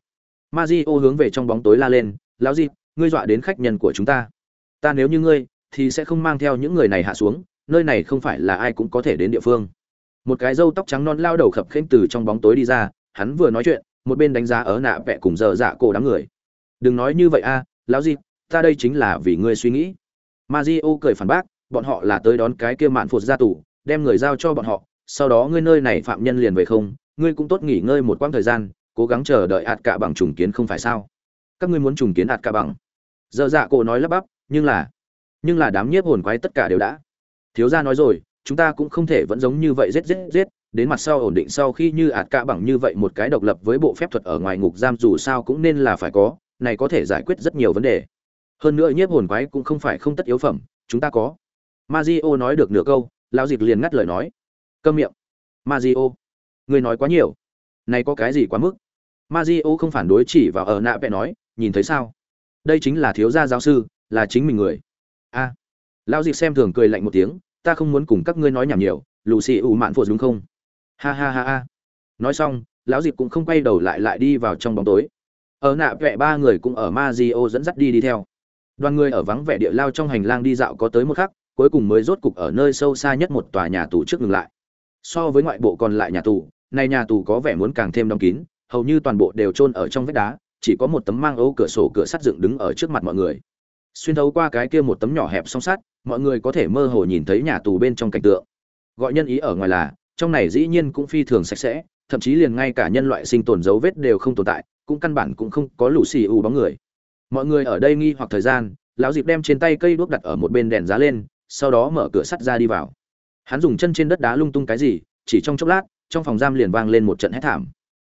Speaker 1: Ma di ô hướng về trong bóng tối la lên lão di ngươi dọa đến khách nhân của chúng ta. Ta nếu như ngươi thì sẽ không mang theo những người này hạ xuống, nơi này không phải là ai cũng có thể đến địa phương. Một cái râu tóc trắng non lao đầu khập khênh từ trong bóng tối đi ra, hắn vừa nói chuyện, một bên đánh giá ở nạ vẹ cùng dở dạ cổ đám người. Đừng nói như vậy a, lão di, ta đây chính là vì ngươi suy nghĩ. Ma di ô cười phản bác, bọn họ là tới đón cái kia mạn phụt ra tù, đem người giao cho bọn họ, sau đó ngươi nơi này phạm nhân liền về không, ngươi cũng tốt nghỉ ngơi một quãng thời gian, cố gắng chờ đợi ạt cả bằng trùng kiến không phải sao? Các ngươi muốn trùng kiến ạt cả bằng? Dở dạ cổ nói lắp bắp, nhưng là nhưng là đám nhiếp hồn quái tất cả đều đã. Thiếu gia nói rồi chúng ta cũng không thể vẫn giống như vậy giết giết giết đến mặt sau ổn định sau khi như ạt cạ bằng như vậy một cái độc lập với bộ phép thuật ở ngoài ngục giam dù sao cũng nên là phải có này có thể giải quyết rất nhiều vấn đề. Hơn nữa nhiếp hồn quái cũng không phải không tất yếu phẩm chúng ta có. Mazio nói được nửa câu lão dịch liền ngắt lời nói. Câm miệng. Mazio, người nói quá nhiều. Này có cái gì quá mức? Mazio không phản đối chỉ vào ở nạ vẽ nói nhìn thấy sao? Đây chính là thiếu gia giáo sư là chính mình người lao lão dịp xem thường cười lạnh một tiếng, ta không muốn cùng các ngươi nói nhảm nhiều lù xì ủ mạn phụ đúng không? Ha ha ha ha. Nói xong, lão dịp cũng không quay đầu lại lại đi vào trong bóng tối. Ở nạ vẽ ba người cũng ở Mazio dẫn dắt đi đi theo. Đoàn người ở vắng vẻ địa lao trong hành lang đi dạo có tới một khắc, cuối cùng mới rốt cục ở nơi sâu xa nhất một tòa nhà tù trước ngừng lại. So với ngoại bộ còn lại nhà tù nay nhà tù có vẻ muốn càng thêm đóng kín, hầu như toàn bộ đều chôn ở trong vách đá, chỉ có một tấm mang ấu cửa sổ cửa sắt dựng đứng ở trước mặt mọi người xuyên thấu qua cái kia một tấm nhỏ hẹp song sắt, mọi người có thể mơ hồ nhìn thấy nhà tù bên trong cảnh tượng. Gọi nhân ý ở ngoài là, trong này dĩ nhiên cũng phi thường sạch sẽ, thậm chí liền ngay cả nhân loại sinh tồn dấu vết đều không tồn tại, cũng căn bản cũng không có lũ xì u bóng người. Mọi người ở đây nghi hoặc thời gian, lão dịp đem trên tay cây đuốc đặt ở một bên đèn giá lên, sau đó mở cửa sắt ra đi vào. Hắn dùng chân trên đất đá lung tung cái gì, chỉ trong chốc lát, trong phòng giam liền vang lên một trận hét thảm.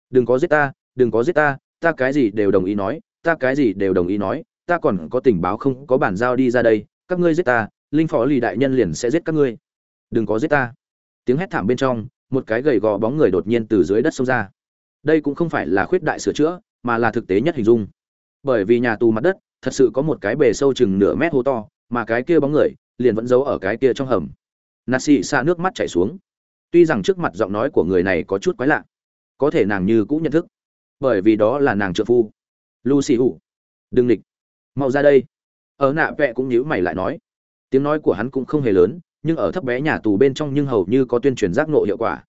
Speaker 1: Đừng có giết ta, đừng có giết ta ta cái gì đều đồng ý nói, ta cái gì đều đồng ý nói ta còn có tình báo không, có bản giao đi ra đây, các ngươi giết ta, linh phó lì đại nhân liền sẽ giết các ngươi. Đừng có giết ta. Tiếng hét thảm bên trong, một cái gầy gò bóng người đột nhiên từ dưới đất xông ra. Đây cũng không phải là khuyết đại sửa chữa, mà là thực tế nhất hình dung. Bởi vì nhà tù mặt đất, thật sự có một cái bề sâu chừng nửa mét hố to, mà cái kia bóng người liền vẫn giấu ở cái kia trong hầm. Nà xì xa nước mắt chảy xuống. Tuy rằng trước mặt giọng nói của người này có chút quái lạ, có thể nàng như cũng nhận thức, bởi vì đó là nàng trợ phu. Lucy hụ đừng địch mau ra đây. Ở nạ vẹ cũng nhíu mày lại nói. Tiếng nói của hắn cũng không hề lớn, nhưng ở thấp bé nhà tù bên trong nhưng hầu như có tuyên truyền giác nộ hiệu quả.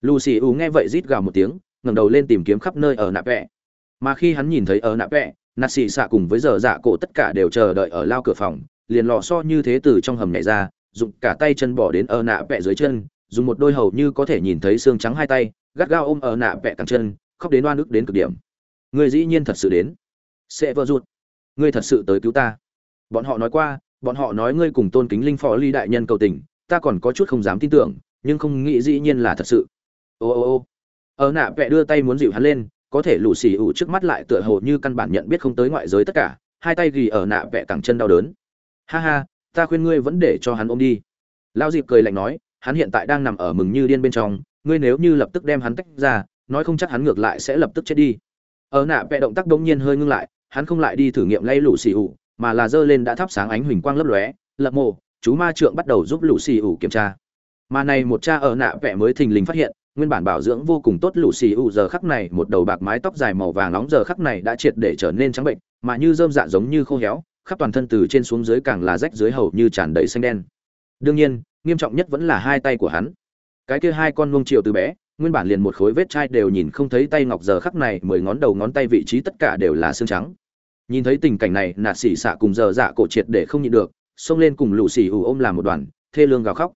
Speaker 1: Lucy U nghe vậy rít gào một tiếng, ngẩng đầu lên tìm kiếm khắp nơi ở nạ vẹ. Mà khi hắn nhìn thấy ở nạ vẹ, nạ xì xạ cùng với giờ dạ cổ tất cả đều chờ đợi ở lao cửa phòng, liền lò so như thế từ trong hầm nhảy ra, dùng cả tay chân bỏ đến ở nạ vẹ dưới chân, dùng một đôi hầu như có thể nhìn thấy xương trắng hai tay, gắt gao ôm ở nạ vẹ cẳng chân, khóc đến oan ức đến cực điểm. Người dĩ nhiên thật sự đến. Sẽ vỡ rụt ngươi thật sự tới cứu ta. Bọn họ nói qua, bọn họ nói ngươi cùng tôn kính linh phó ly đại nhân cầu tình, ta còn có chút không dám tin tưởng, nhưng không nghĩ dĩ nhiên là thật sự. Ô ô ô. Ở nạ vẹ đưa tay muốn dịu hắn lên, có thể lù xì ủ trước mắt lại tựa hồ như căn bản nhận biết không tới ngoại giới tất cả, hai tay ghi ở nạ vẹ cẳng chân đau đớn. Ha ha, ta khuyên ngươi vẫn để cho hắn ôm đi. Lao dịp cười lạnh nói, hắn hiện tại đang nằm ở mừng như điên bên trong, ngươi nếu như lập tức đem hắn tách ra, nói không chắc hắn ngược lại sẽ lập tức chết đi. Ở nạ vẽ động tác đông nhiên hơi ngưng lại hắn không lại đi thử nghiệm lay lũ xì ủ, mà là giơ lên đã thắp sáng ánh huỳnh quang lấp lóe, lập mộ, chú ma trượng bắt đầu giúp lũ xì ủ kiểm tra. Mà này một cha ở nạ vẽ mới thình lình phát hiện, nguyên bản bảo dưỡng vô cùng tốt lũ xì ủ giờ khắc này, một đầu bạc mái tóc dài màu vàng nóng giờ khắc này đã triệt để trở nên trắng bệnh, mà như dơm dạ giống như khô héo, khắp toàn thân từ trên xuống dưới càng là rách dưới hầu như tràn đầy xanh đen. Đương nhiên, nghiêm trọng nhất vẫn là hai tay của hắn. Cái kia hai con nuông triệu từ bé, nguyên bản liền một khối vết chai đều nhìn không thấy tay ngọc giờ khắc này, mười ngón đầu ngón tay vị trí tất cả đều là xương trắng nhìn thấy tình cảnh này, nạt xỉ xạ cùng giờ dạ cổ triệt để không nhịn được, xông lên cùng lũ xỉ ủ ôm làm một đoàn, thê lương gào khóc.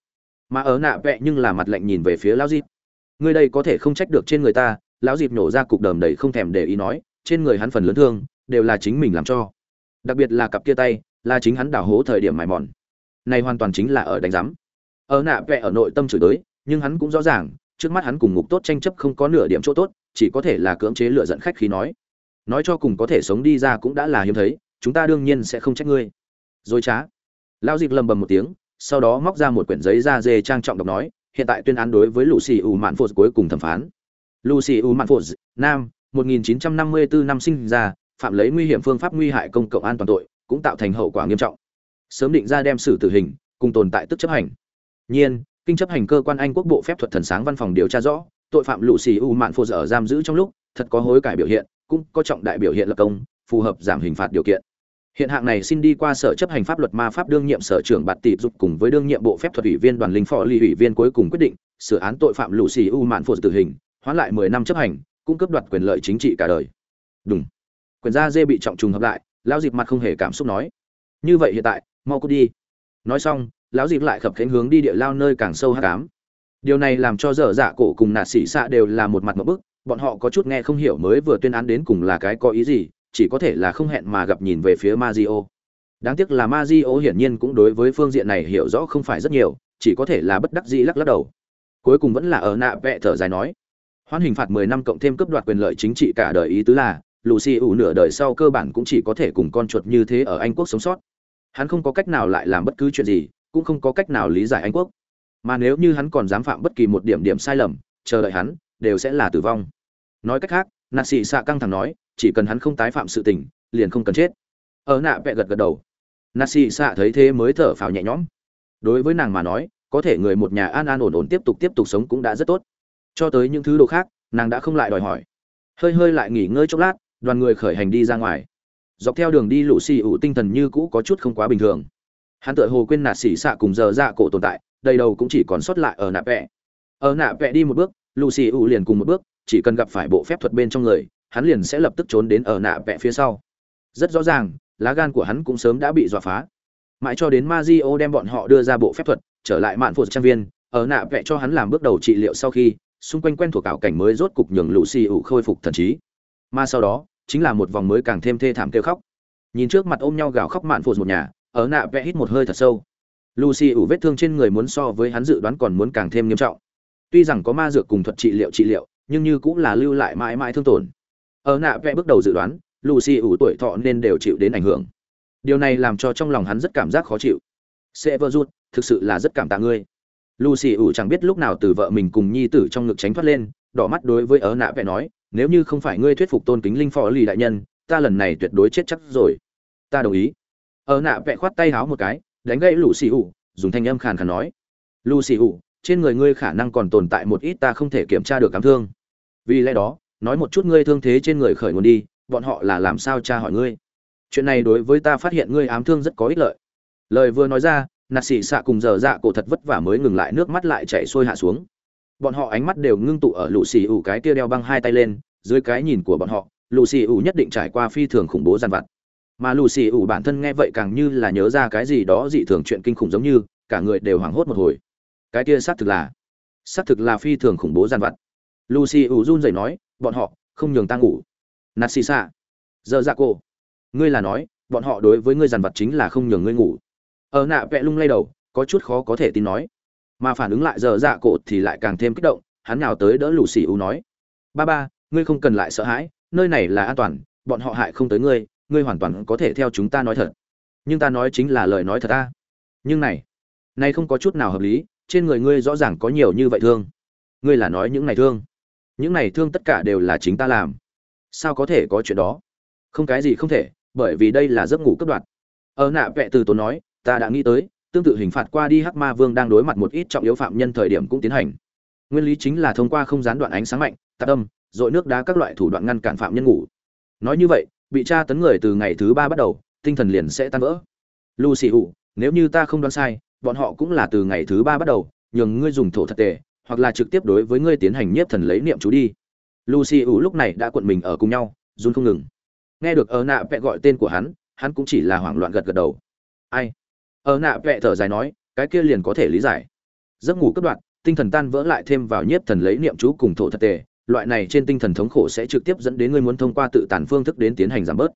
Speaker 1: Mà ở nạ vẹ nhưng là mặt lạnh nhìn về phía lão dịp. Người đây có thể không trách được trên người ta, lão dịp nổ ra cục đờm đầy không thèm để ý nói, trên người hắn phần lớn thương, đều là chính mình làm cho. Đặc biệt là cặp kia tay, là chính hắn đào hố thời điểm mài mòn. Này hoàn toàn chính là ở đánh giám. Ở nạ vẽ ở nội tâm chửi tới nhưng hắn cũng rõ ràng, trước mắt hắn cùng ngục tốt tranh chấp không có nửa điểm chỗ tốt, chỉ có thể là cưỡng chế lựa dẫn khách khí nói nói cho cùng có thể sống đi ra cũng đã là hiếm thấy, chúng ta đương nhiên sẽ không trách ngươi. Dối trá. Lao dịp lầm bầm một tiếng, sau đó móc ra một quyển giấy da dê trang trọng đọc nói, hiện tại tuyên án đối với lucy u mạn phô cuối cùng thẩm phán. Lucy u mạn phô nam 1954 năm sinh ra, phạm lấy nguy hiểm phương pháp nguy hại công cộng an toàn tội, cũng tạo thành hậu quả nghiêm trọng. Sớm định ra đem xử tử hình, cùng tồn tại tức chấp hành. Nhiên, kinh chấp hành cơ quan anh quốc bộ phép thuật thần sáng văn phòng điều tra rõ, tội phạm lũ xì u mạn phô dở giam giữ trong lúc, thật có hối cải biểu hiện cũng có trọng đại biểu hiện lập công, phù hợp giảm hình phạt điều kiện. Hiện hạng này xin đi qua sở chấp hành pháp luật ma pháp đương nhiệm sở trưởng bạt tịp dục cùng với đương nhiệm bộ phép thuật ủy viên đoàn linh phò ly ủy viên cuối cùng quyết định, xử án tội phạm lũ xì u mạn phô tử hình, hoãn lại mười năm chấp hành, cung cấp đoạt quyền lợi chính trị cả đời. Đúng. Quyền gia dê bị trọng trùng hợp lại, lão dịp mặt không hề cảm xúc nói. Như vậy hiện tại, mau cút đi. Nói xong, lão dịp lại khập khánh hướng đi địa lao nơi càng sâu hát cám điều này làm cho dở dạ cổ cùng nạt xỉ xạ đều là một mặt một bức bọn họ có chút nghe không hiểu mới vừa tuyên án đến cùng là cái có ý gì chỉ có thể là không hẹn mà gặp nhìn về phía Mazio. Đáng tiếc là Mazio hiển nhiên cũng đối với phương diện này hiểu rõ không phải rất nhiều, chỉ có thể là bất đắc dĩ lắc lắc đầu. Cuối cùng vẫn là ở nạ vẽ thở dài nói, hoan hình phạt 10 năm cộng thêm cấp đoạt quyền lợi chính trị cả đời ý tứ là, Lucy ủ nửa đời sau cơ bản cũng chỉ có thể cùng con chuột như thế ở Anh quốc sống sót. Hắn không có cách nào lại làm bất cứ chuyện gì, cũng không có cách nào lý giải Anh quốc. Mà nếu như hắn còn dám phạm bất kỳ một điểm điểm sai lầm, chờ đợi hắn đều sẽ là tử vong nói cách khác nạ xì xạ căng thẳng nói, chỉ cần hắn không tái phạm sự tình, liền không cần chết. Ở nạ vẹ gật gật đầu. Nạ xì xạ thấy thế mới thở phào nhẹ nhõm. Đối với nàng mà nói, có thể người một nhà an an ổn ổn tiếp tục tiếp tục sống cũng đã rất tốt. Cho tới những thứ đồ khác, nàng đã không lại đòi hỏi. Hơi hơi lại nghỉ ngơi chốc lát, đoàn người khởi hành đi ra ngoài. Dọc theo đường đi lũ xì ủ tinh thần như cũ có chút không quá bình thường. Hắn tựa hồ quên nạt xỉ xạ cùng giờ dạ cổ tồn tại, đầy đầu cũng chỉ còn sót lại ở nạ vẹ. Ở nạ vẹ đi một bước, lũ xì ủ liền cùng một bước chỉ cần gặp phải bộ phép thuật bên trong người, hắn liền sẽ lập tức trốn đến ở nạ vẽ phía sau. Rất rõ ràng, lá gan của hắn cũng sớm đã bị dọa phá. Mãi cho đến Mazio đem bọn họ đưa ra bộ phép thuật, trở lại mạn phụt trang viên, ở nạ vẽ cho hắn làm bước đầu trị liệu sau khi, xung quanh quen thuộc ảo cảnh mới rốt cục nhường lũ xì ủ khôi phục thần trí. Mà sau đó, chính là một vòng mới càng thêm thê thảm kêu khóc. Nhìn trước mặt ôm nhau gào khóc mạn phụt một nhà, ở nạ vẽ hít một hơi thật sâu. Lucy ủ vết thương trên người muốn so với hắn dự đoán còn muốn càng thêm nghiêm trọng. Tuy rằng có ma dược cùng thuật trị liệu trị liệu nhưng như cũng là lưu lại mãi mãi thương tổn ở nạ vẽ bước đầu dự đoán lucy ủ tuổi thọ nên đều chịu đến ảnh hưởng điều này làm cho trong lòng hắn rất cảm giác khó chịu Severus, thực sự là rất cảm tạ ngươi. Lucy ủ chẳng biết lúc nào từ vợ mình cùng nhi tử trong ngực tránh thoát lên, đỏ mắt đối với ớ nạ vẽ nói, nếu như không phải ngươi thuyết phục tôn kính linh phò lì đại nhân, ta lần này tuyệt đối chết chắc rồi. Ta đồng ý. Ớ nạ vẽ khoát tay háo một cái, đánh gãy Lucy ủ, dùng thanh âm khàn khàn nói, Lucy ủ, trên người ngươi khả năng còn tồn tại một ít ta không thể kiểm tra được cảm thương. Vì lẽ đó, nói một chút ngươi thương thế trên người khởi nguồn đi, bọn họ là làm sao tra hỏi ngươi. Chuyện này đối với ta phát hiện ngươi ám thương rất có ích lợi lời vừa nói ra nạt xì xạ cùng dở dạ cổ thật vất vả mới ngừng lại nước mắt lại chảy xuôi hạ xuống bọn họ ánh mắt đều ngưng tụ ở lũ xì ủ cái kia đeo băng hai tay lên dưới cái nhìn của bọn họ lũ xì ủ nhất định trải qua phi thường khủng bố gian vặt mà lũ xì ủ bản thân nghe vậy càng như là nhớ ra cái gì đó dị thường chuyện kinh khủng giống như cả người đều hoảng hốt một hồi cái kia xác thực là, xác thực là phi thường khủng bố gian vặt. Lucy ủ run rẩy nói, bọn họ không nhường ta ngủ. Nạt xì xạ giờ ra cô, ngươi là nói, bọn họ đối với ngươi dàn vật chính là không nhường ngươi ngủ. Ở nạ vẽ lung lay đầu, có chút khó có thể tin nói. Mà phản ứng lại giờ dạ cổ thì lại càng thêm kích động, hắn nào tới đỡ lù xì u nói, ba ba, ngươi không cần lại sợ hãi, nơi này là an toàn, bọn họ hại không tới ngươi ngươi hoàn toàn có thể theo chúng ta nói thật. Nhưng ta nói chính là lời nói thật ta. Nhưng này này không có chút nào hợp lý trên người ngươi rõ ràng có nhiều như vậy thương. Ngươi là nói những này thương. Những này thương tất cả đều là chính ta làm. Sao có thể có chuyện đó? Không cái gì không thể, bởi vì đây là giấc ngủ cấp đoạt. Ở nạ vệ từ tốn nói, ta đã nghĩ tới, tương tự hình phạt qua đi hắc ma vương đang đối mặt một ít trọng yếu phạm nhân thời điểm cũng tiến hành. Nguyên lý chính là thông qua không gián đoạn ánh sáng mạnh tạc âm, dội nước đá các loại thủ đoạn ngăn cản phạm nhân ngủ. Nói như vậy, bị tra tấn người từ ngày thứ ba bắt đầu, tinh thần liền sẽ tan vỡ. Lucy hụ, nếu như ta không đoán sai bọn họ cũng là từ ngày thứ ba bắt đầu, nhường ngươi dùng thổ thật tệ hoặc là trực tiếp đối với ngươi tiến hành nhiếp thần lấy niệm chú đi. Lucy ủ lúc này đã cuộn mình ở cùng nhau, run không ngừng. Nghe được ở nạ vẹ gọi tên của hắn hắn cũng chỉ là hoảng loạn gật gật đầu. Ai? Ở nạ vẹ thở dài nói, cái kia liền có thể lý giải. Giấc ngủ cất đoạn, tinh thần tan vỡ lại thêm vào nhiếp thần lấy niệm chú cùng thổ thật tề, loại này trên tinh thần thống khổ sẽ trực tiếp dẫn đến ngươi muốn thông qua tự tàn phương thức đến tiến hành giảm bớt.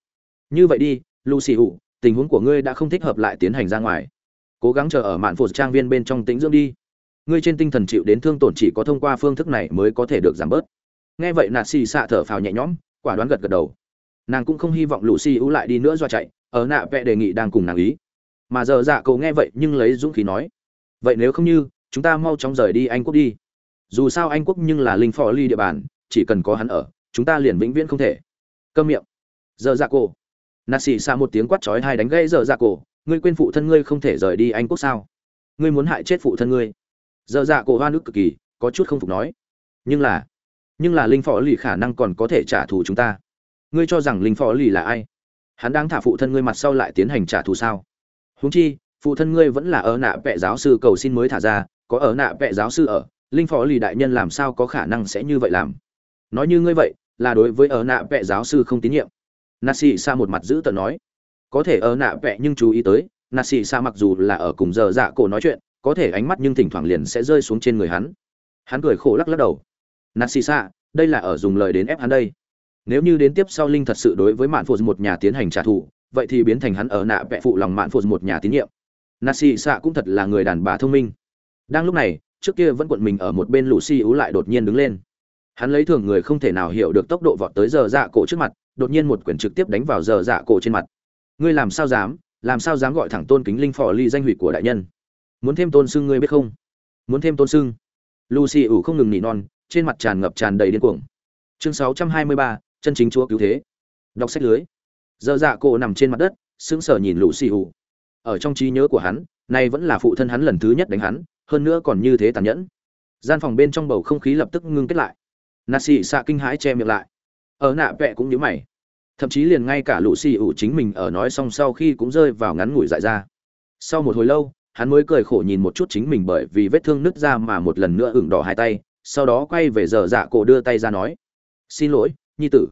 Speaker 1: Như vậy đi, lucy ủ, tình huống của ngươi đã không thích hợp lại tiến hành ra ngoài cố gắng chờ ở mạn phụt trang viên bên trong tĩnh dưỡng đi. Ngươi trên tinh thần chịu đến thương tổn chỉ có thông qua phương thức này mới có thể được giảm bớt. Nghe vậy nạt xì xạ thở phào nhẹ nhõm, quả đoán gật gật đầu. Nàng cũng không hy vọng lũ xì ú lại đi nữa do chạy, ở nạ vẽ đề nghị đang cùng nàng ý. Mà giờ dạ cậu nghe vậy nhưng lấy dũng khí nói, vậy nếu không như, chúng ta mau chóng rời đi anh quốc đi. Dù sao anh quốc nhưng là linh phò ly địa bàn, chỉ cần có hắn ở, chúng ta liền vĩnh viễn không thể. Câm miệng. Giờ dạ cổ nà xì xạ một tiếng quát chói hai đánh gãy giờ dạ cổ ngươi quên phụ thân ngươi không thể rời đi anh quốc sao? Ngươi muốn hại chết phụ thân ngươi? Dơ dạ cổ hoa nước cực kỳ, có chút không phục nói. Nhưng là nhưng là linh phó lì khả năng còn có thể trả thù chúng ta. Ngươi cho rằng linh phó lì là ai? Hắn đang thả phụ thân ngươi mặt sau lại tiến hành trả thù sao? Huống chi, phụ thân ngươi vẫn là ở nạ vẽ giáo sư cầu xin mới thả ra, có ở nạ vẽ giáo sư ở, linh phó lì đại nhân làm sao có khả năng sẽ như vậy làm? Nói như ngươi vậy, là đối với ở nạ vẽ giáo sư không tín nhiệm. Nasi sa một mặt giữ tợn nói có thể ở nạ vẽ nhưng chú ý tới nasi sa mặc dù là ở cùng giờ dạ cổ nói chuyện, có thể ánh mắt nhưng thỉnh thoảng liền sẽ rơi xuống trên người hắn. Hắn cười khổ lắc lắc đầu. Nasi sa, đây là ở dùng lời đến ép hắn đây. Nếu như đến tiếp sau linh thật sự đối với mạn phụ một nhà tiến hành trả thù, vậy thì biến thành hắn ở nạ vẽ phụ lòng mạn phụ một nhà tín nhiệm. Nạ xì xa cũng thật là người đàn bà thông minh. Đang lúc này, trước kia vẫn cuộn mình ở một bên lũ xì ú lại đột nhiên đứng lên. Hắn lấy thường người không thể nào hiểu được tốc độ vọt tới giờ dạ cổ trước mặt, đột nhiên một quyển trực tiếp đánh vào giờ dạ cổ trên mặt ngươi làm sao dám làm sao dám gọi thẳng tôn kính linh phò ly danh hủy của đại nhân? Muốn thêm tôn sưng ngươi biết không? Muốn thêm tôn sưng. Lucy ủ không ngừng nỉ non trên mặt tràn ngập tràn đầy điên cuồng. Chương 623, chân chính chúa cứu thế. Đọc sách lưới. Dơ dạ cổ nằm trên mặt đất sững sờ nhìn lucy ủ. Ở trong trí nhớ của hắn nay vẫn là phụ thân hắn lần thứ nhất đánh hắn hơn nữa còn như thế tàn nhẫn. Gian phòng bên trong bầu không khí lập tức ngưng kết lại. Nà xì xạ kinh hãi che miệng lại. Ở nạ vẹ cũng nhíu mày thậm chí liền ngay cả lũ xì ủ chính mình ở nói xong sau khi cũng rơi vào ngắn ngủi dại ra. Sau một hồi lâu, hắn mới cười khổ nhìn một chút chính mình bởi vì vết thương nứt ra mà một lần nữa ửng đỏ hai tay, sau đó quay về giờ dạ cổ đưa tay ra nói, xin lỗi, nhi tử.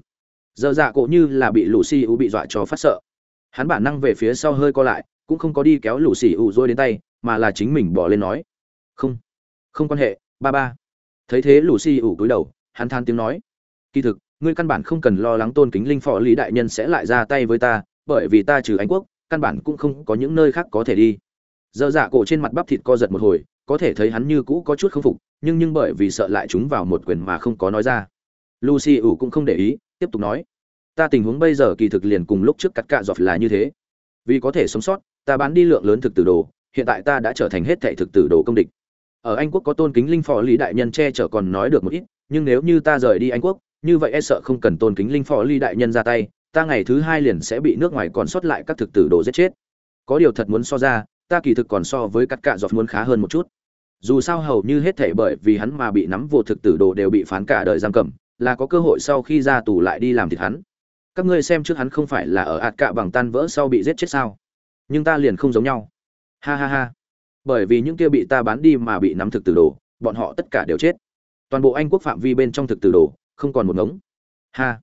Speaker 1: Giờ dạ cổ như là bị lũ xì ủ bị dọa cho phát sợ. Hắn bản năng về phía sau hơi co lại, cũng không có đi kéo lũ xì ủ rôi đến tay, mà là chính mình bỏ lên nói, không không quan hệ, ba ba. Thấy thế lũ xì ủ cúi đầu, hắn than tiếng nói, kỳ thực ngươi căn bản không cần lo lắng tôn kính linh phò lý đại nhân sẽ lại ra tay với ta, bởi vì ta trừ anh quốc, căn bản cũng không có những nơi khác có thể đi. Dơ dạ cổ trên mặt bắp thịt co giật một hồi, có thể thấy hắn như cũ có chút k phục, nhưng nhưng bởi vì sợ lại chúng vào một quyền mà không có nói ra. Lucy ủ cũng không để ý, tiếp tục nói, ta tình huống bây giờ kỳ thực liền cùng lúc trước cắt cạ dọc là như thế. Vì có thể sống sót, ta bán đi lượng lớn thực tử đồ, hiện tại ta đã trở thành hết thệ thực tử đồ công địch. Ở anh quốc có tôn kính linh phò lý đại nhân che chở còn nói được một ít, nhưng nếu như ta rời đi anh quốc như vậy e sợ không cần tôn kính linh phò ly đại nhân ra tay, ta ngày thứ hai liền sẽ bị nước ngoài còn sót lại các thực tử đồ giết chết. Có điều thật muốn so ra, ta kỳ thực còn so với cắt cạ giọt muốn khá hơn một chút. Dù sao hầu như hết thể bởi vì hắn mà bị nắm vô thực tử đồ đều bị phán cả đời giam cầm, là có cơ hội sau khi ra tù lại đi làm thịt hắn. Các ngươi xem trước hắn không phải là ở ạt cạ bằng tan vỡ sau bị giết chết sao? Nhưng ta liền không giống nhau. Ha ha ha. Bởi vì những kia bị ta bán đi mà bị nắm thực tử đồ, bọn họ tất cả đều chết. Toàn bộ anh quốc phạm vi bên trong thực tử đồ không còn một ngống. Ha!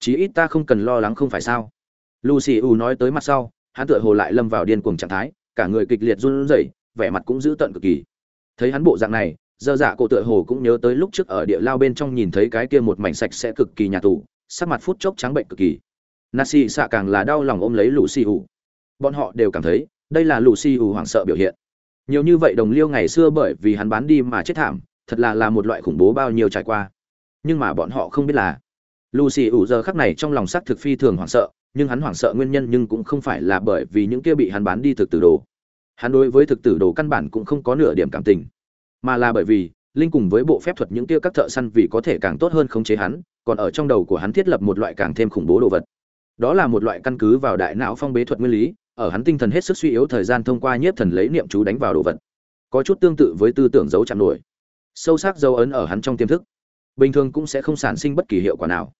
Speaker 1: Chí ít ta không cần lo lắng không phải sao? Lucy u nói tới mặt sau, hắn tựa hồ lại lâm vào điên cuồng trạng thái, cả người kịch liệt run rẩy, vẻ mặt cũng dữ tợn cực kỳ. Thấy hắn bộ dạng này, dơ dạ cổ tựa hồ cũng nhớ tới lúc trước ở địa lao bên trong nhìn thấy cái kia một mảnh sạch sẽ cực kỳ nhà tù, sắc mặt phút chốc trắng bệnh cực kỳ. Nasi xạ càng là đau lòng ôm lấy lũ xì ủ bọn họ đều cảm thấy, đây là lũ xì ủ hoảng sợ biểu hiện. Nhiều như vậy đồng liêu ngày xưa bởi vì hắn bán đi mà chết thảm, thật là là một loại khủng bố bao nhiêu trải qua nhưng mà bọn họ không biết là lucy ủ giờ khắc này trong lòng xác thực phi thường hoảng sợ, nhưng hắn hoảng sợ nguyên nhân nhưng cũng không phải là bởi vì những kia bị hắn bán đi thực tử đồ. Hắn đối với thực tử đồ căn bản cũng không có nửa điểm cảm tình, mà là bởi vì linh cùng với bộ phép thuật những kia các thợ săn vì có thể càng tốt hơn khống chế hắn, còn ở trong đầu của hắn thiết lập một loại càng thêm khủng bố đồ vật. Đó là một loại căn cứ vào đại não phong bế thuật nguyên lý, ở hắn tinh thần hết sức suy yếu thời gian thông qua nhiếp thần lấy niệm chú đánh vào đồ vật. Có chút tương tự với tư tưởng giấu chạm nổi. Sâu sắc dấu ấn ở hắn trong tiềm thức bình thường cũng sẽ không sản sinh bất kỳ hiệu quả nào.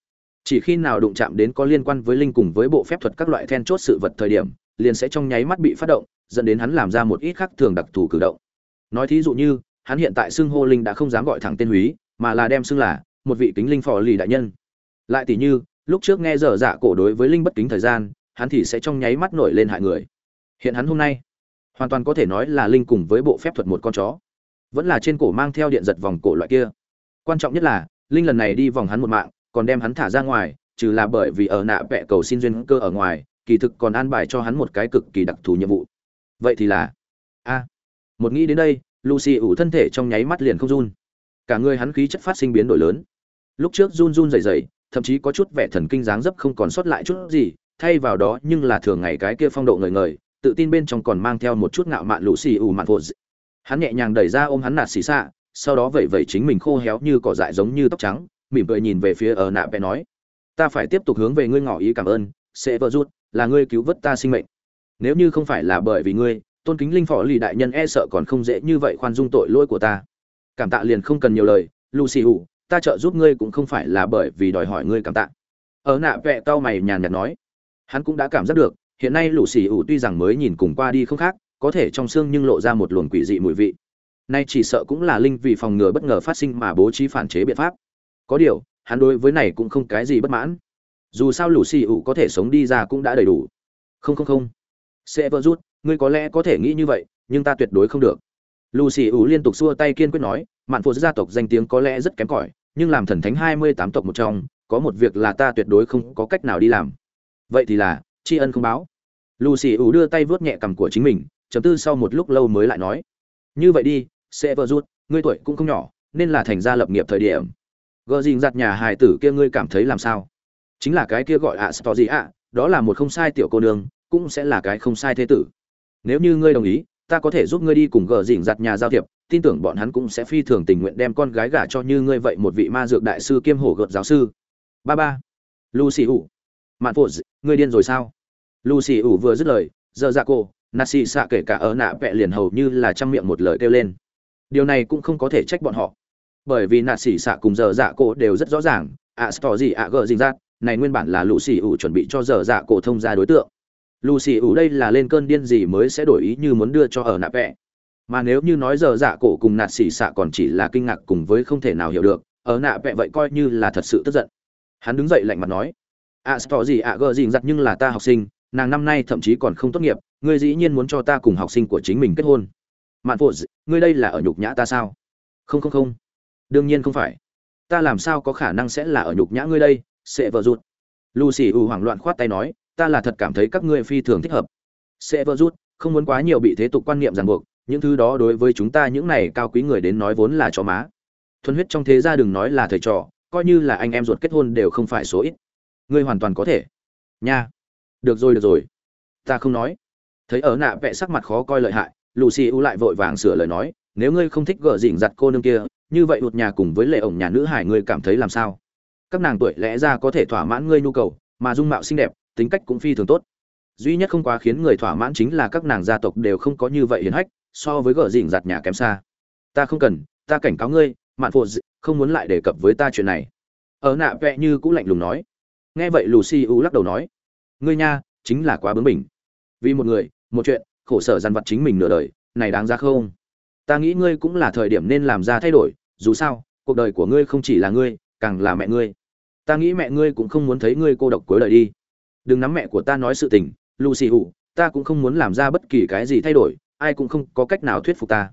Speaker 1: Chỉ khi nào đụng chạm đến có liên quan với linh cùng với bộ phép thuật các loại then chốt sự vật thời điểm, liền sẽ trong nháy mắt bị phát động, dẫn đến hắn làm ra một ít khác thường đặc thù cử động. Nói thí dụ như, hắn hiện tại xưng hô linh đã không dám gọi thẳng tên húy, mà là đem xưng là một vị kính linh phò lì đại nhân. Lại tỷ như, lúc trước nghe dở dạ cổ đối với linh bất kính thời gian, hắn thì sẽ trong nháy mắt nổi lên hại người. Hiện hắn hôm nay, hoàn toàn có thể nói là linh cùng với bộ phép thuật một con chó. Vẫn là trên cổ mang theo điện giật vòng cổ loại kia quan trọng nhất là, linh lần này đi vòng hắn một mạng, còn đem hắn thả ra ngoài, trừ là bởi vì ở nạ vẽ cầu xin duyên cơ ở ngoài, kỳ thực còn an bài cho hắn một cái cực kỳ đặc thù nhiệm vụ. Vậy thì là, a, một nghĩ đến đây, lucy ủ thân thể trong nháy mắt liền không run. Cả người hắn khí chất phát sinh biến đổi lớn. Lúc trước run run rẩy rẩy, thậm chí có chút vẻ thần kinh dáng dấp không còn sót lại chút gì, thay vào đó nhưng là thường ngày cái kia phong độ ngời ngời, tự tin bên trong còn mang theo một chút ngạo mạn lũ xì ủ mạn phột hắn nhẹ nhàng đẩy ra ôm hắn nạt xì xạ sau đó vậy vậy chính mình khô héo như cỏ dại giống như tóc trắng, mỉm cười nhìn về phía ở nạ vẽ nói, ta phải tiếp tục hướng về ngươi ngỏ ý cảm ơn, sẽ vợ rút là ngươi cứu vớt ta sinh mệnh. Nếu như không phải là bởi vì ngươi, tôn kính linh phò lì đại nhân e sợ còn không dễ như vậy khoan dung tội lỗi của ta. Cảm tạ liền không cần nhiều lời, lucy hủ ta trợ giúp ngươi cũng không phải là bởi vì đòi hỏi ngươi cảm tạ. Ở nạ vẹ tao mày nhàn nhạt nói. Hắn cũng đã cảm giác được, hiện nay lũ xì ủ tuy rằng mới nhìn cùng qua đi không khác, có thể trong xương nhưng lộ ra một luồng quỷ dị mùi vị nay chỉ sợ cũng là linh vì phòng ngừa bất ngờ phát sinh mà bố trí phản chế biện pháp. Có điều, hắn đối với này cũng không cái gì bất mãn. Dù sao lù xì ủ có thể sống đi ra cũng đã đầy đủ. Không không không. Sẽ vỡ rút, ngươi có lẽ có thể nghĩ như vậy, nhưng ta tuyệt đối không được. Lù xì ủ liên tục xua tay kiên quyết nói, mạn phụ gia tộc danh tiếng có lẽ rất kém cỏi, nhưng làm thần thánh hai mươi tám tộc một trong, có một việc là ta tuyệt đối không có cách nào đi làm. Vậy thì là, tri ân không báo. Lù xì ủ đưa tay vớt nhẹ cằm của chính mình, chấm tư sau một lúc lâu mới lại nói, như vậy đi sẽ vợ rút ngươi tuổi cũng không nhỏ nên là thành gia lập nghiệp thời điểm. Gờ dình giặt nhà hài tử kia ngươi cảm thấy làm sao? Chính là cái kia gọi ạ à, gì ạ đó là một không sai tiểu cô nương cũng sẽ là cái không sai thế tử. Nếu như ngươi đồng ý ta có thể giúp ngươi đi cùng gờ dình giặt nhà giao thiệp tin tưởng bọn hắn cũng sẽ phi thường tình nguyện đem con gái gả cho như ngươi vậy một vị ma dược đại sư kiêm hổ gợt giáo sư. Ba ba. Lucy ủ. Mạn phụ ngươi điên rồi sao? Lucy ủ vừa dứt lời giờ ra cô nasi xạ kể cả ở nạ vẹ liền hầu như là chăm miệng một lời kêu lên điều này cũng không có thể trách bọn họ. Bởi vì nạ xỉ xạ cùng giờ dạ cổ đều rất rõ ràng, ạ stò gì ạ gờ dinh rát này nguyên bản là lũ xỉ ủ chuẩn bị cho giờ dạ cổ thông ra đối tượng. Lũ xỉ ủ đây là lên cơn điên gì mới sẽ đổi ý như muốn đưa cho ở nạ vẽ. mà nếu như nói giờ dạ cổ cùng nạt xỉ xạ còn chỉ là kinh ngạc cùng với không thể nào hiểu được, ở nạ vẽ vậy coi như là thật sự tức giận. Hắn đứng dậy lạnh mặt nói, ạ stò gì ạ gờ dinh rát nhưng là ta học sinh, nàng năm nay thậm chí còn không tốt nghiệp, ngươi dĩ nhiên muốn cho ta cùng học sinh của chính mình kết hôn mạn phụ ngươi đây là ở nhục nhã ta sao? Không không không. Đương nhiên không phải. Ta làm sao có khả năng sẽ là ở nhục nhã ngươi đây? Sẽ vợ rút lucy ù hoảng loạn khoát tay nói, ta là thật cảm thấy các ngươi phi thường thích hợp. Sẽ vợ rút không muốn quá nhiều bị thế tục quan niệm ràng buộc, những thứ đó đối với chúng ta những này cao quý người đến nói vốn là chó má. Thuần huyết trong thế gia đừng nói là thầy trò, coi như là anh em ruột kết hôn đều không phải số ít. Ngươi hoàn toàn có thể. Nha. Được rồi được rồi. Ta không nói. Thấy ở nạ vẽ sắc mặt khó coi lợi hại lucy u lại vội vàng sửa lời nói, nếu ngươi không thích gỡ dỉnh giặt cô nương kia, như vậy một nhà cùng với lệ ổng nhà nữ hải ngươi cảm thấy làm sao? Các nàng tuổi lẽ ra có thể thỏa mãn ngươi nhu cầu, mà dung mạo xinh đẹp, tính cách cũng phi thường tốt. Duy nhất không quá khiến người thỏa mãn chính là các nàng gia tộc đều không có như vậy hiền hách, so với gỡ dỉnh giặt nhà kém xa. Ta không cần, ta cảnh cáo ngươi, mạn phụ không muốn lại đề cập với ta chuyện này. Ở nạ vẽ như cũng lạnh lùng nói. Nghe vậy lucy u lắc đầu nói. Ngươi nha, chính là quá bướng bỉnh. Vì một người, một chuyện khổ sở dằn vặt chính mình nửa đời, này đáng ra không? Ta nghĩ ngươi cũng là thời điểm nên làm ra thay đổi, dù sao, cuộc đời của ngươi không chỉ là ngươi, càng là mẹ ngươi. Ta nghĩ mẹ ngươi cũng không muốn thấy ngươi cô độc cuối đời đi. Đừng nắm mẹ của ta nói sự tình, lucy hụ ta cũng không muốn làm ra bất kỳ cái gì thay đổi, ai cũng không có cách nào thuyết phục ta.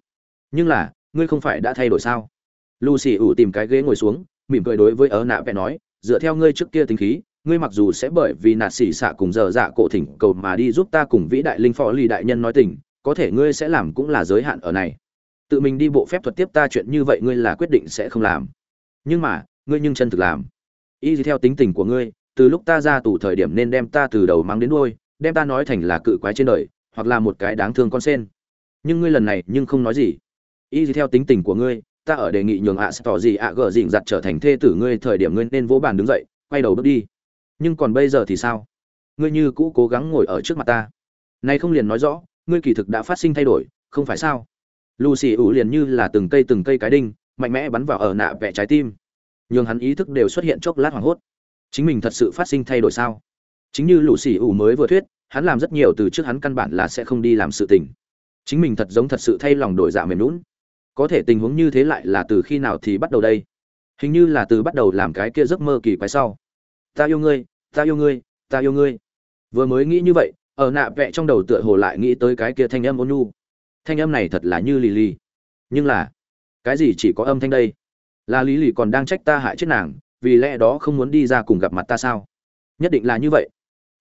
Speaker 1: Nhưng là, ngươi không phải đã thay đổi sao? Lucy ủ tìm cái ghế ngồi xuống, mỉm cười đối với ớ nạ vẽ nói, dựa theo ngươi trước kia tính khí ngươi mặc dù sẽ bởi vì nạt xỉ xạ cùng giờ dạ cổ thỉnh cầu mà đi giúp ta cùng vĩ đại linh phó lì đại nhân nói tình, có thể ngươi sẽ làm cũng là giới hạn ở này. Tự mình đi bộ phép thuật tiếp ta chuyện như vậy ngươi là quyết định sẽ không làm. Nhưng mà, ngươi nhưng chân thực làm. Y theo tính tình của ngươi, từ lúc ta ra tù thời điểm nên đem ta từ đầu mang đến đuôi, đem ta nói thành là cự quái trên đời, hoặc là một cái đáng thương con sen. Nhưng ngươi lần này nhưng không nói gì. Y theo tính tình của ngươi, ta ở đề nghị nhường ạ sẽ tỏ gì ạ gờ dịnh giặt trở thành thê tử ngươi thời điểm ngươi nên vỗ bàn đứng dậy, quay đầu bước đi nhưng còn bây giờ thì sao? Ngươi như cũ cố gắng ngồi ở trước mặt ta. Nay không liền nói rõ, ngươi kỳ thực đã phát sinh thay đổi, không phải sao? Lucy ủ liền như là từng cây từng cây cái đinh, mạnh mẽ bắn vào ở nạ vẽ trái tim. Nhưng hắn ý thức đều xuất hiện chốc lát hoảng hốt. Chính mình thật sự phát sinh thay đổi sao? Chính như lucy ủ mới vừa thuyết, hắn làm rất nhiều từ trước hắn căn bản là sẽ không đi làm sự tình. Chính mình thật giống thật sự thay lòng đổi dạ mềm lún có thể tình huống như thế lại là từ khi nào thì bắt đầu đây? Hình như là từ bắt đầu làm cái kia giấc mơ kỳ quái sau. Ta yêu ngươi ta yêu ngươi, ta yêu ngươi. Vừa mới nghĩ như vậy, ở nạ vẽ trong đầu tựa hồ lại nghĩ tới cái kia thanh âm ôn nhu. Thanh âm này thật là như lì lì. Nhưng là, cái gì chỉ có âm thanh đây? Là lý lì còn đang trách ta hại chết nàng, vì lẽ đó không muốn đi ra cùng gặp mặt ta sao? Nhất định là như vậy.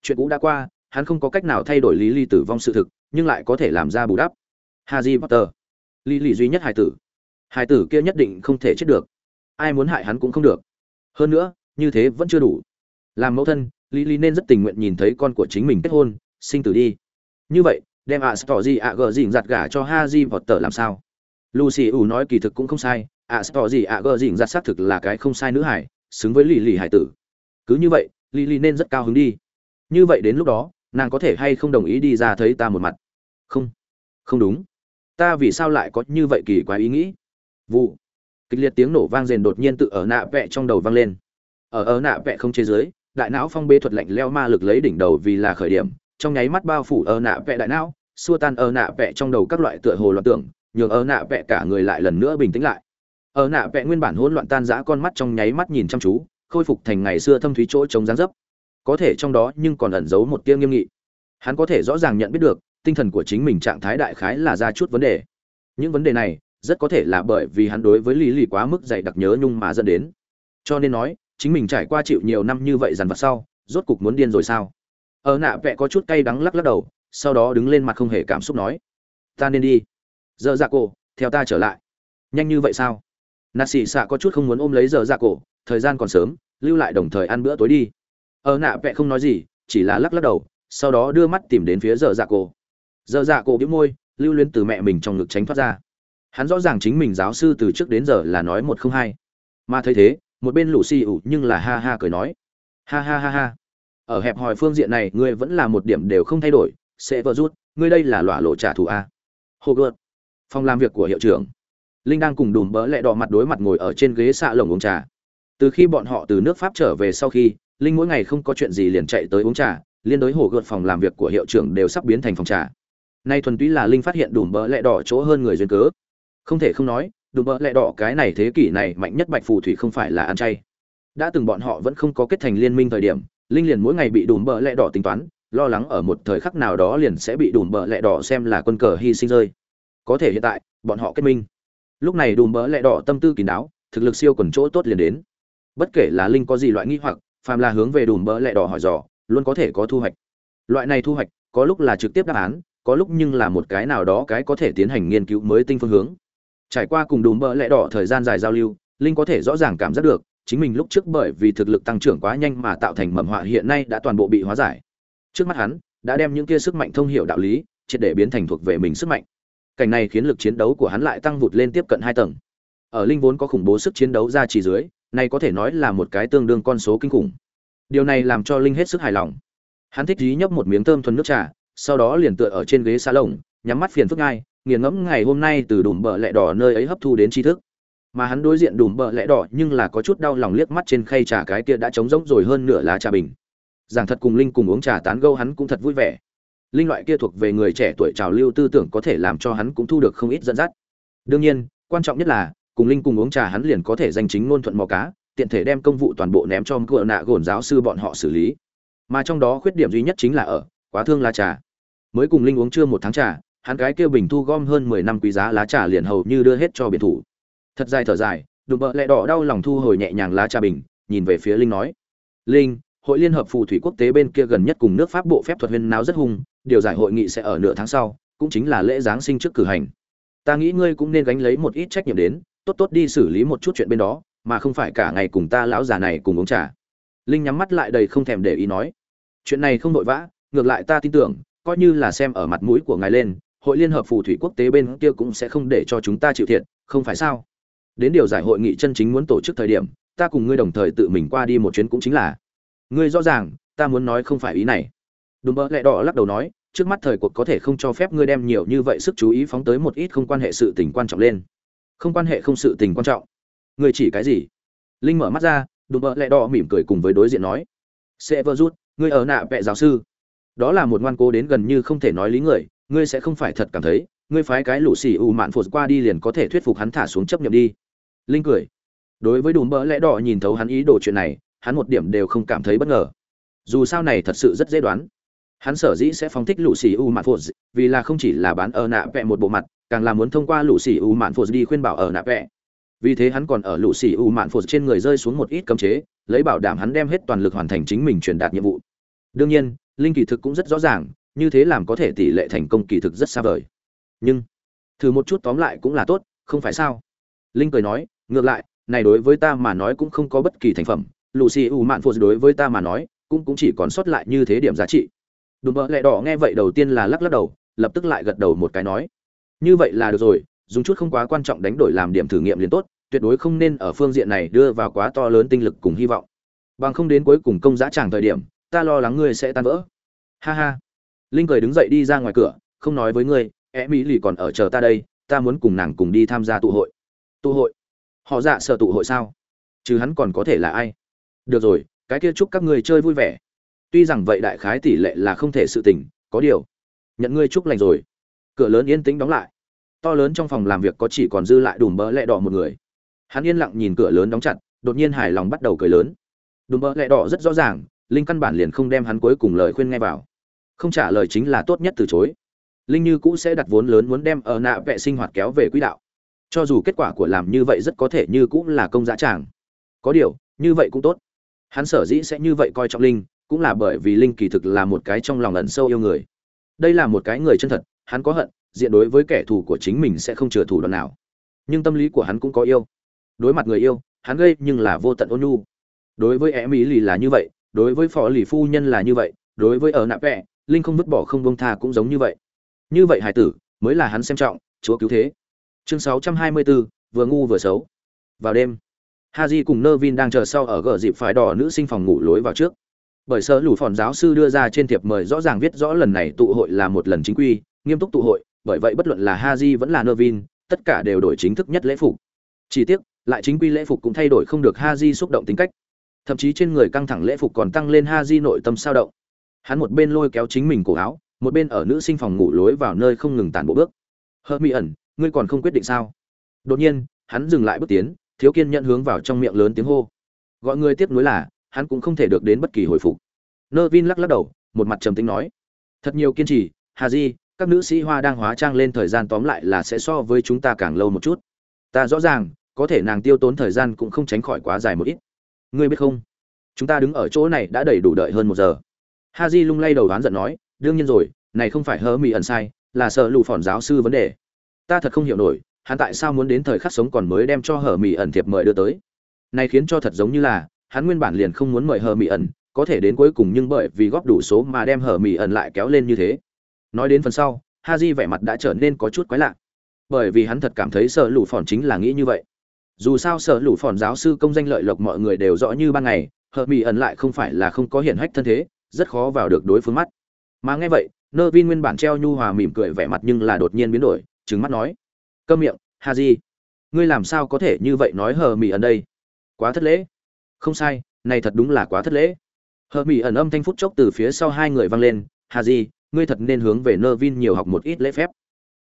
Speaker 1: Chuyện cũ đã qua, hắn không có cách nào thay đổi lý lì tử vong sự thực, nhưng lại có thể làm ra bù đắp. Haji potter. Lý lì duy nhất hải tử. Hải tử kia nhất định không thể chết được. Ai muốn hại hắn cũng không được. Hơn nữa, như thế vẫn chưa đủ làm mẫu thân, lý lý nên rất tình nguyện nhìn thấy con của chính mình kết hôn, sinh tử đi. Như vậy, đem ạ stỏ gì ạ gờ dịnh giặt gả cho ha di vọt tờ làm sao? Lucy ủ nói kỳ thực cũng không sai ạ stỏ gì ạ gờ dịnh giặt xác thực là cái không sai nữ hải xứng với lì lì hải tử. Cứ như vậy lì lì nên rất cao hứng đi. Như vậy đến lúc đó, nàng có thể hay không đồng ý đi ra thấy ta một mặt? Không. Không đúng. Ta vì sao lại có như vậy kỳ quái ý nghĩ? Vụ. Kịch liệt tiếng nổ vang rền đột nhiên tự ở nạ vẹ trong đầu vang lên. Ở ở nạ vẹ không chế giới đại não phong bê thuật lạnh leo ma lực lấy đỉnh đầu vì là khởi điểm, trong nháy mắt bao phủ ở nạ vẽ đại não, xua tan ở nạ vẽ trong đầu các loại tựa hồ loạn tưởng, nhường ở nạ vẽ cả người lại lần nữa bình tĩnh lại. Ở nạ vẽ nguyên bản hỗn loạn tan rã con mắt trong nháy mắt nhìn chăm chú, khôi phục thành ngày xưa thâm thúy chỗ chống gián dấp. Có thể trong đó nhưng còn ẩn giấu một tia nghiêm nghị. Hắn có thể rõ ràng nhận biết được, tinh thần của chính mình trạng thái đại khái là ra chút vấn đề. Những vấn đề này, rất có thể là bởi vì hắn đối với lý lì quá mức dày đặc nhớ nhung mà dẫn đến. Cho nên nói chính mình trải qua chịu nhiều năm như vậy dằn vặt sau, rốt cục muốn điên rồi sao? Ở nạ vẽ có chút cay đắng lắc lắc đầu, sau đó đứng lên mặt không hề cảm xúc nói, ta nên đi. Giờ ra cổ, theo ta trở lại. Nhanh như vậy sao? Nà xì xạ có chút không muốn ôm lấy giờ ra cổ, thời gian còn sớm, lưu lại đồng thời ăn bữa tối đi. Ở nạ vẽ không nói gì, chỉ là lắc lắc đầu, sau đó đưa mắt tìm đến phía giờ dạ cổ. Giờ dạ cổ biếu môi, lưu luyến từ mẹ mình trong ngực tránh thoát ra. Hắn rõ ràng chính mình giáo sư từ trước đến giờ là nói một không hai. Mà thấy thế một bên lũ xì ủ nhưng là ha ha cười nói. Ha ha ha ha. Ở hẹp hòi phương diện này, ngươi vẫn là một điểm đều không thay đổi, sẽ vỡ rút, ngươi đây là lọa lộ trả thù a. Hồ gợt phòng làm việc của hiệu trưởng. Linh đang cùng đùm bỡ lẹ đỏ mặt đối mặt ngồi ở trên ghế xạ lồng uống trà. Từ khi bọn họ từ nước pháp trở về sau khi, linh mỗi ngày không có chuyện gì liền chạy tới uống trà, liên đối hồ gợt phòng làm việc của hiệu trưởng đều sắp biến thành phòng trà. Nay thuần túy là linh phát hiện đùm bỡ lẹ đỏ chỗ hơn người duyên cớ. Không thể không nói đùm bợ lẹ đỏ cái này thế kỷ này mạnh nhất bạch phù thủy không phải là ăn chay. Đã từng bọn họ vẫn không có kết thành liên minh thời điểm, linh liền mỗi ngày bị đùm bợ lẹ đỏ tính toán, lo lắng ở một thời khắc nào đó liền sẽ bị đùm bợ lẹ đỏ xem là quân cờ hy sinh rơi. Có thể hiện tại, bọn họ kết minh. Lúc này đùm bợ lẹ đỏ tâm tư kín đáo, thực lực siêu quần chỗ tốt liền đến. Bất kể là linh có gì loại nghi hoặc, phàm là hướng về đùm bỡ lẹ đỏ hỏi dò, luôn có thể có thu hoạch. Loại này thu hoạch, có lúc là trực tiếp đáp án, có lúc nhưng là một cái nào đó cái có thể tiến hành nghiên cứu mới tinh phương hướng trải qua cùng đùm bỡ lẽ đỏ thời gian dài giao lưu, linh có thể rõ ràng cảm giác được, chính mình lúc trước bởi vì thực lực tăng trưởng quá nhanh mà tạo thành mầm họa hiện nay đã toàn bộ bị hóa giải. Trước mắt hắn, đã đem những kia sức mạnh thông hiểu đạo lý, triệt để biến thành thuộc về mình sức mạnh. Cảnh này khiến lực chiến đấu của hắn lại tăng vụt lên tiếp cận hai tầng. Ở linh vốn có khủng bố sức chiến đấu ra chỉ dưới, này có thể nói là một cái tương đương con số kinh khủng. Điều này làm cho linh hết sức hài lòng. Hắn thích dí nhấp một miếng thơm thuần nước trà, sau đó liền tựa ở trên ghế xa lồng nhắm mắt phiền phức ngay nghiền ngẫm ngày hôm nay từ đùm bờ lẹ đỏ nơi ấy hấp thu đến tri thức. Mà hắn đối diện đùm bờ lẹ đỏ nhưng là có chút đau lòng liếc mắt trên khay trà cái kia đã trống rỗng rồi hơn nửa lá trà bình. Giảng thật cùng linh cùng uống trà tán gâu hắn cũng thật vui vẻ. Linh loại kia thuộc về người trẻ tuổi trào lưu tư tưởng có thể làm cho hắn cũng thu được không ít dẫn dắt. Đương nhiên, quan trọng nhất là, cùng linh cùng uống trà hắn liền có thể danh chính ngôn thuận mò cá, tiện thể đem công vụ toàn bộ ném cho cựa nạ gồn giáo sư bọn họ xử lý. Mà trong đó khuyết điểm duy nhất chính là ở, quá thương lá trà. Mới cùng linh uống chưa một tháng trà hắn cái kia bình thu gom hơn mười năm quý giá lá trà liền hầu như đưa hết cho biệt thủ. Thật dài thở dài, đùm bợ lẹ đỏ đau lòng thu hồi nhẹ nhàng lá trà bình, nhìn về phía linh nói. Linh, hội liên hợp phù thủy quốc tế bên kia gần nhất cùng nước pháp bộ phép thuật huyên náo rất hung, điều giải hội nghị sẽ ở nửa tháng sau, cũng chính là lễ giáng sinh trước cử hành. Ta nghĩ ngươi cũng nên gánh lấy một ít trách nhiệm đến, tốt tốt đi xử lý một chút chuyện bên đó, mà không phải cả ngày cùng ta lão già này cùng uống trà. Linh nhắm mắt lại đầy không thèm để ý nói. Chuyện này không vội vã, ngược lại ta tin tưởng, coi như là xem ở mặt mũi của ngài lên hội liên hợp phù thủy quốc tế bên kia cũng sẽ không để cho chúng ta chịu thiệt, không phải sao? Đến điều giải hội nghị chân chính muốn tổ chức thời điểm, ta cùng ngươi đồng thời tự mình qua đi một chuyến cũng chính là. Ngươi rõ ràng, ta muốn nói không phải ý này. Đùm bơ lẹ đỏ lắc đầu nói, trước mắt thời cuộc có thể không cho phép ngươi đem nhiều như vậy sức chú ý phóng tới một ít không quan hệ sự tình quan trọng lên. Không quan hệ không sự tình quan trọng. Ngươi chỉ cái gì? Linh mở mắt ra, đùm bơ lẹ đỏ mỉm cười cùng với đối diện nói. Sẽ vơ rút, ngươi ở nạ vẹ giáo sư. Đó là một ngoan cố đến gần như không thể nói lý người ngươi sẽ không phải thật cảm thấy, ngươi phái cái lũ xì ù mạn phụt qua đi liền có thể thuyết phục hắn thả xuống chấp nhận đi. Linh cười. Đối với đùm bỡ lẽ đỏ nhìn thấu hắn ý đồ chuyện này, hắn một điểm đều không cảm thấy bất ngờ. Dù sao này thật sự rất dễ đoán. Hắn sở dĩ sẽ phóng thích lũ xì u mạn phụt, vì là không chỉ là bán ở nạ vẹ một bộ mặt, càng là muốn thông qua lũ xì u mạn phụt đi khuyên bảo ở nạ vẹ. Vì thế hắn còn ở lũ xì u mạn phụt trên người rơi xuống một ít cấm chế, lấy bảo đảm hắn đem hết toàn lực hoàn thành chính mình truyền đạt nhiệm vụ. Đương nhiên, linh kỳ thực cũng rất rõ ràng như thế làm có thể tỷ lệ thành công kỳ thực rất xa vời. Nhưng, thử một chút tóm lại cũng là tốt, không phải sao? Linh cười nói, ngược lại, này đối với ta mà nói cũng không có bất kỳ thành phẩm. Lù xì ù mạn phụ đối với ta mà nói, cũng cũng chỉ còn sót lại như thế điểm giá trị. Đùm bợ lẹ đỏ nghe vậy đầu tiên là lắc lắc đầu, lập tức lại gật đầu một cái nói, như vậy là được rồi, dùng chút không quá quan trọng đánh đổi làm điểm thử nghiệm liền tốt, tuyệt đối không nên ở phương diện này đưa vào quá to lớn tinh lực cùng hy vọng. Bằng không đến cuối cùng công giá tràng thời điểm, ta lo lắng ngươi sẽ tan vỡ. Ha ha linh cười đứng dậy đi ra ngoài cửa, không nói với ngươi e mỹ lì còn ở chờ ta đây, ta muốn cùng nàng cùng đi tham gia tụ hội. Tụ hội? Họ dạ sợ tụ hội sao? Chứ hắn còn có thể là ai? Được rồi, cái kia chúc các ngươi chơi vui vẻ. Tuy rằng vậy đại khái tỷ lệ là không thể sự tình, có điều. Nhận ngươi chúc lành rồi. Cửa lớn yên tĩnh đóng lại. To lớn trong phòng làm việc có chỉ còn dư lại đùm bỡ lẹ đỏ một người. Hắn yên lặng nhìn cửa lớn đóng chặt, đột nhiên hài lòng bắt đầu cười lớn. Đùm bỡ lẹ đỏ rất rõ ràng, linh căn bản liền không đem hắn cuối cùng lời khuyên nghe vào không trả lời chính là tốt nhất từ chối. Linh như cũ sẽ đặt vốn lớn muốn đem ở nạ vệ sinh hoạt kéo về quỹ đạo. Cho dù kết quả của làm như vậy rất có thể như cũng là công giá tràng. Có điều, như vậy cũng tốt. Hắn sở dĩ sẽ như vậy coi trọng linh, cũng là bởi vì linh kỳ thực là một cái trong lòng ẩn sâu yêu người. Đây là một cái người chân thật, hắn có hận, diện đối với kẻ thù của chính mình sẽ không chừa thủ đoạn nào. Nhưng tâm lý của hắn cũng có yêu. Đối mặt người yêu, hắn gây nhưng là vô tận ôn nhu. Đối với em ý lì là như vậy, đối với phó lì phu nhân là như vậy, đối với ở nạ vẹ linh không vứt bỏ không bông tha cũng giống như vậy. Như vậy hải tử mới là hắn xem trọng chúa cứu thế. Chương 624, vừa ngu vừa xấu. Vào đêm haji cùng nơ vin đang chờ sau ở gờ dịp phải đỏ nữ sinh phòng ngủ lối vào trước. Bởi sở lũ phòn giáo sư đưa ra trên thiệp mời rõ ràng viết rõ lần này tụ hội là một lần chính quy nghiêm túc tụ hội bởi vậy bất luận là haji vẫn là nơ vin tất cả đều đổi chính thức nhất lễ phục. Chỉ tiếc lại chính quy lễ phục cũng thay đổi không được haji xúc động tính cách. Thậm chí trên người căng thẳng lễ phục còn tăng lên haji nội tâm sao động hắn một bên lôi kéo chính mình cổ áo, một bên ở nữ sinh phòng ngủ lối vào nơi không ngừng tản bộ bước. Hơ mỹ ẩn, ngươi còn không quyết định sao? Đột nhiên, hắn dừng lại bước tiến, thiếu kiên nhận hướng vào trong miệng lớn tiếng hô. Gọi người tiếp nối là, hắn cũng không thể được đến bất kỳ hồi phục. Nơ vin lắc lắc đầu, một mặt trầm tính nói. Thật nhiều kiên trì, hà di, các nữ sĩ hoa đang hóa trang lên thời gian tóm lại là sẽ so với chúng ta càng lâu một chút. Ta rõ ràng, có thể nàng tiêu tốn thời gian cũng không tránh khỏi quá dài một ít. Ngươi biết không? Chúng ta đứng ở chỗ này đã đầy đủ đợi hơn một giờ ha di lung lay đầu đoán giận nói, đương nhiên rồi, này không phải hơ mỹ ẩn sai, là sợ lụ phỏn giáo sư vấn đề. Ta thật không hiểu nổi, hắn tại sao muốn đến thời khắc sống còn mới đem cho hờ mỹ ẩn thiệp mời đưa tới. Này khiến cho thật giống như là, hắn nguyên bản liền không muốn mời hờ mỹ ẩn, có thể đến cuối cùng nhưng bởi vì góp đủ số mà đem hờ mỹ ẩn lại kéo lên như thế. Nói đến phần sau, ha di vẻ mặt đã trở nên có chút quái lạ. Bởi vì hắn thật cảm thấy sợ lụ phỏn chính là nghĩ như vậy. Dù sao sợ lụ phỏn giáo sư công danh lợi lộc mọi người đều rõ như ban ngày hờ mỹ ẩn lại không phải là không có hiển hách thân thế rất khó vào được đối phương mắt. Mà nghe vậy nơ vin nguyên bản treo nhu hòa mỉm cười vẻ mặt nhưng là đột nhiên biến đổi, trừng mắt nói, câm miệng ha di ngươi làm sao có thể như vậy nói hờ mỹ ẩn đây? Quá thất lễ. Không sai, này thật đúng là quá thất lễ. Hờ mỹ ẩn âm thanh phút chốc từ phía sau hai người vang lên hà di ngươi thật nên hướng về nơ vin nhiều học một ít lễ phép.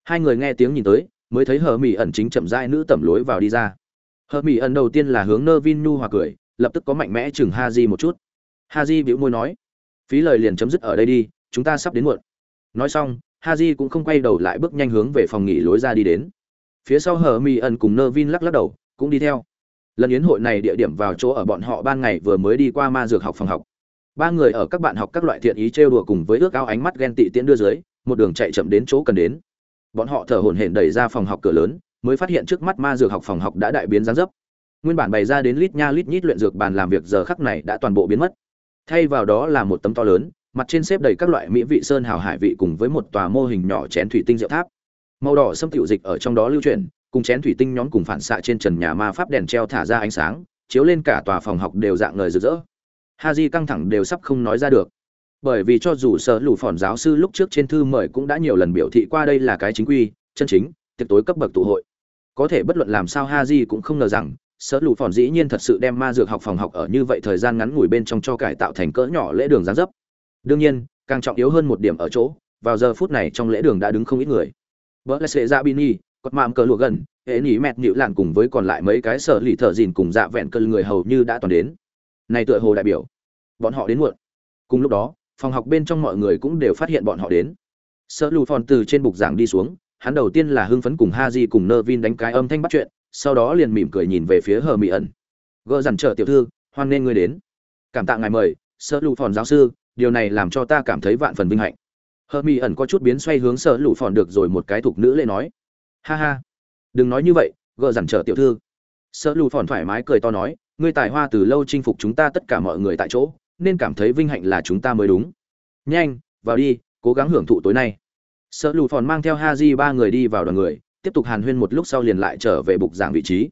Speaker 1: Hai người nghe tiếng nhìn tới, mới thấy hờ mỹ ẩn chính chậm rãi nữ tẩm lối vào đi ra. Hờ mỹ ẩn đầu tiên là hướng nơ vin nhu hòa cười, lập tức có mạnh mẽ chừng ha di một chút. Ha di bĩu môi nói phí lời liền chấm dứt ở đây đi, chúng ta sắp đến muộn. Nói xong ha di cũng không quay đầu lại bước nhanh hướng về phòng nghỉ lối ra đi đến. Phía sau hờ Mi ẩn cùng nơ vin lắc lắc đầu, cũng đi theo. Lần yến hội này địa điểm vào chỗ ở bọn họ ban ngày vừa mới đi qua ma dược học phòng học. Ba người ở các bạn học các loại thiện ý trêu đùa cùng với ước ao ánh mắt ghen tị tiễn đưa dưới, một đường chạy chậm đến chỗ cần đến. Bọn họ thở hổn hển đẩy ra phòng học cửa lớn, mới phát hiện trước mắt ma dược học phòng học đã đại biến gián dấp. Nguyên bản bày ra đến lít nha lít nhít luyện dược bàn làm việc giờ khắc này đã toàn bộ biến mất thay vào đó là một tấm to lớn, mặt trên xếp đầy các loại mỹ vị sơn hào hải vị cùng với một tòa mô hình nhỏ chén thủy tinh rượu tháp. Màu đỏ xâm tiểu dịch ở trong đó lưu chuyển, cùng chén thủy tinh nhóm cùng phản xạ trên trần nhà ma pháp đèn treo thả ra ánh sáng, chiếu lên cả tòa phòng học đều dạng ngời rực rỡ. Ha di căng thẳng đều sắp không nói ra được. Bởi vì cho dù sở lù phòn giáo sư lúc trước trên thư mời cũng đã nhiều lần biểu thị qua đây là cái chính quy, chân chính, tiệc tối cấp bậc tụ hội. Có thể bất luận làm sao ha di cũng không ngờ rằng sở lụ phòn dĩ nhiên thật sự đem ma dược học phòng học ở như vậy thời gian ngắn ngủi bên trong cho cải tạo thành cỡ nhỏ lễ đường gián dấp. Đương nhiên, càng trọng yếu hơn một điểm ở chỗ, vào giờ phút này trong lễ đường đã đứng không ít người. Vợ là sệ dạ bini cọt mạm cờ lụa gần, hệ nỉ mẹt nhịu làn cùng với còn lại mấy cái sở lì thợ dìn cùng dạ vẹn cơn người hầu như đã toàn đến. Này tựa hồ đại biểu, bọn họ đến muộn. Cùng lúc đó, phòng học bên trong mọi người cũng đều phát hiện bọn họ đến. Sở lụ phòn từ trên bục giảng đi xuống, hắn đầu tiên là hưng phấn cùng ha di cùng nơ vin đánh cái âm thanh bắt chuyện sau đó liền mỉm cười nhìn về phía hờ mỹ ẩn. Gỡ dằn trợ tiểu thư, hoan nên ngươi đến. Cảm tạ ngài mời sợ lù phòn giáo sư, điều này làm cho ta cảm thấy vạn phần vinh hạnh. Hờ mỹ ẩn có chút biến xoay hướng sợ lù phòn được rồi một cái thục nữ lệ nói. Ha ha. Đừng nói như vậy gỡ dằn trợ tiểu thư. Sợ lù phòn thoải mái cười to nói, ngươi tài hoa từ lâu chinh phục chúng ta tất cả mọi người tại chỗ, nên cảm thấy vinh hạnh là chúng ta mới đúng. Nhanh, vào đi, cố gắng hưởng thụ tối nay. Sợ lù phòn mang theo ha di ba người đi vào đoàn người tiếp tục hàn huyên một lúc sau liền lại trở về bục giảng vị trí.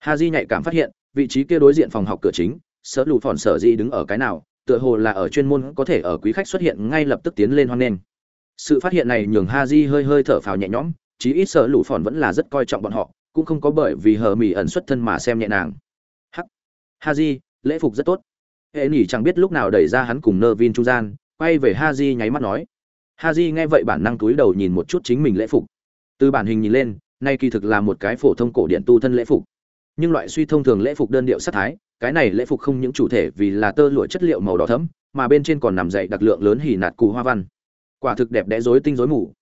Speaker 1: Ha di nhạy cảm phát hiện, vị trí kia đối diện phòng học cửa chính sợ lù phòn sở di đứng ở cái nào, tựa hồ là ở chuyên môn có thể ở quý khách xuất hiện ngay lập tức tiến lên hoan nghênh. Sự phát hiện này nhường ha di hơi hơi thở phào nhẹ nhõm, chí ít sợ lù phòn vẫn là rất coi trọng bọn họ, cũng không có bởi vì hờ mỹ ẩn xuất thân mà xem nhẹ nàng. Hắc. Ha di lễ phục rất tốt. Hệ nỉ chẳng biết lúc nào đẩy ra hắn cùng nơ vin trung gian, quay về ha di nháy mắt nói. Ha di nghe vậy bản năng túi đầu nhìn một chút chính mình lễ phục từ bản hình nhìn lên, nay kỳ thực là một cái phổ thông cổ điện tu thân lễ phục. Nhưng loại suy thông thường lễ phục đơn điệu sát thái, cái này lễ phục không những chủ thể vì là tơ lụa chất liệu màu đỏ thẫm, mà bên trên còn nằm dậy đặc lượng lớn hỉ nạt cù hoa văn. Quả thực đẹp đẽ rối tinh rối mù.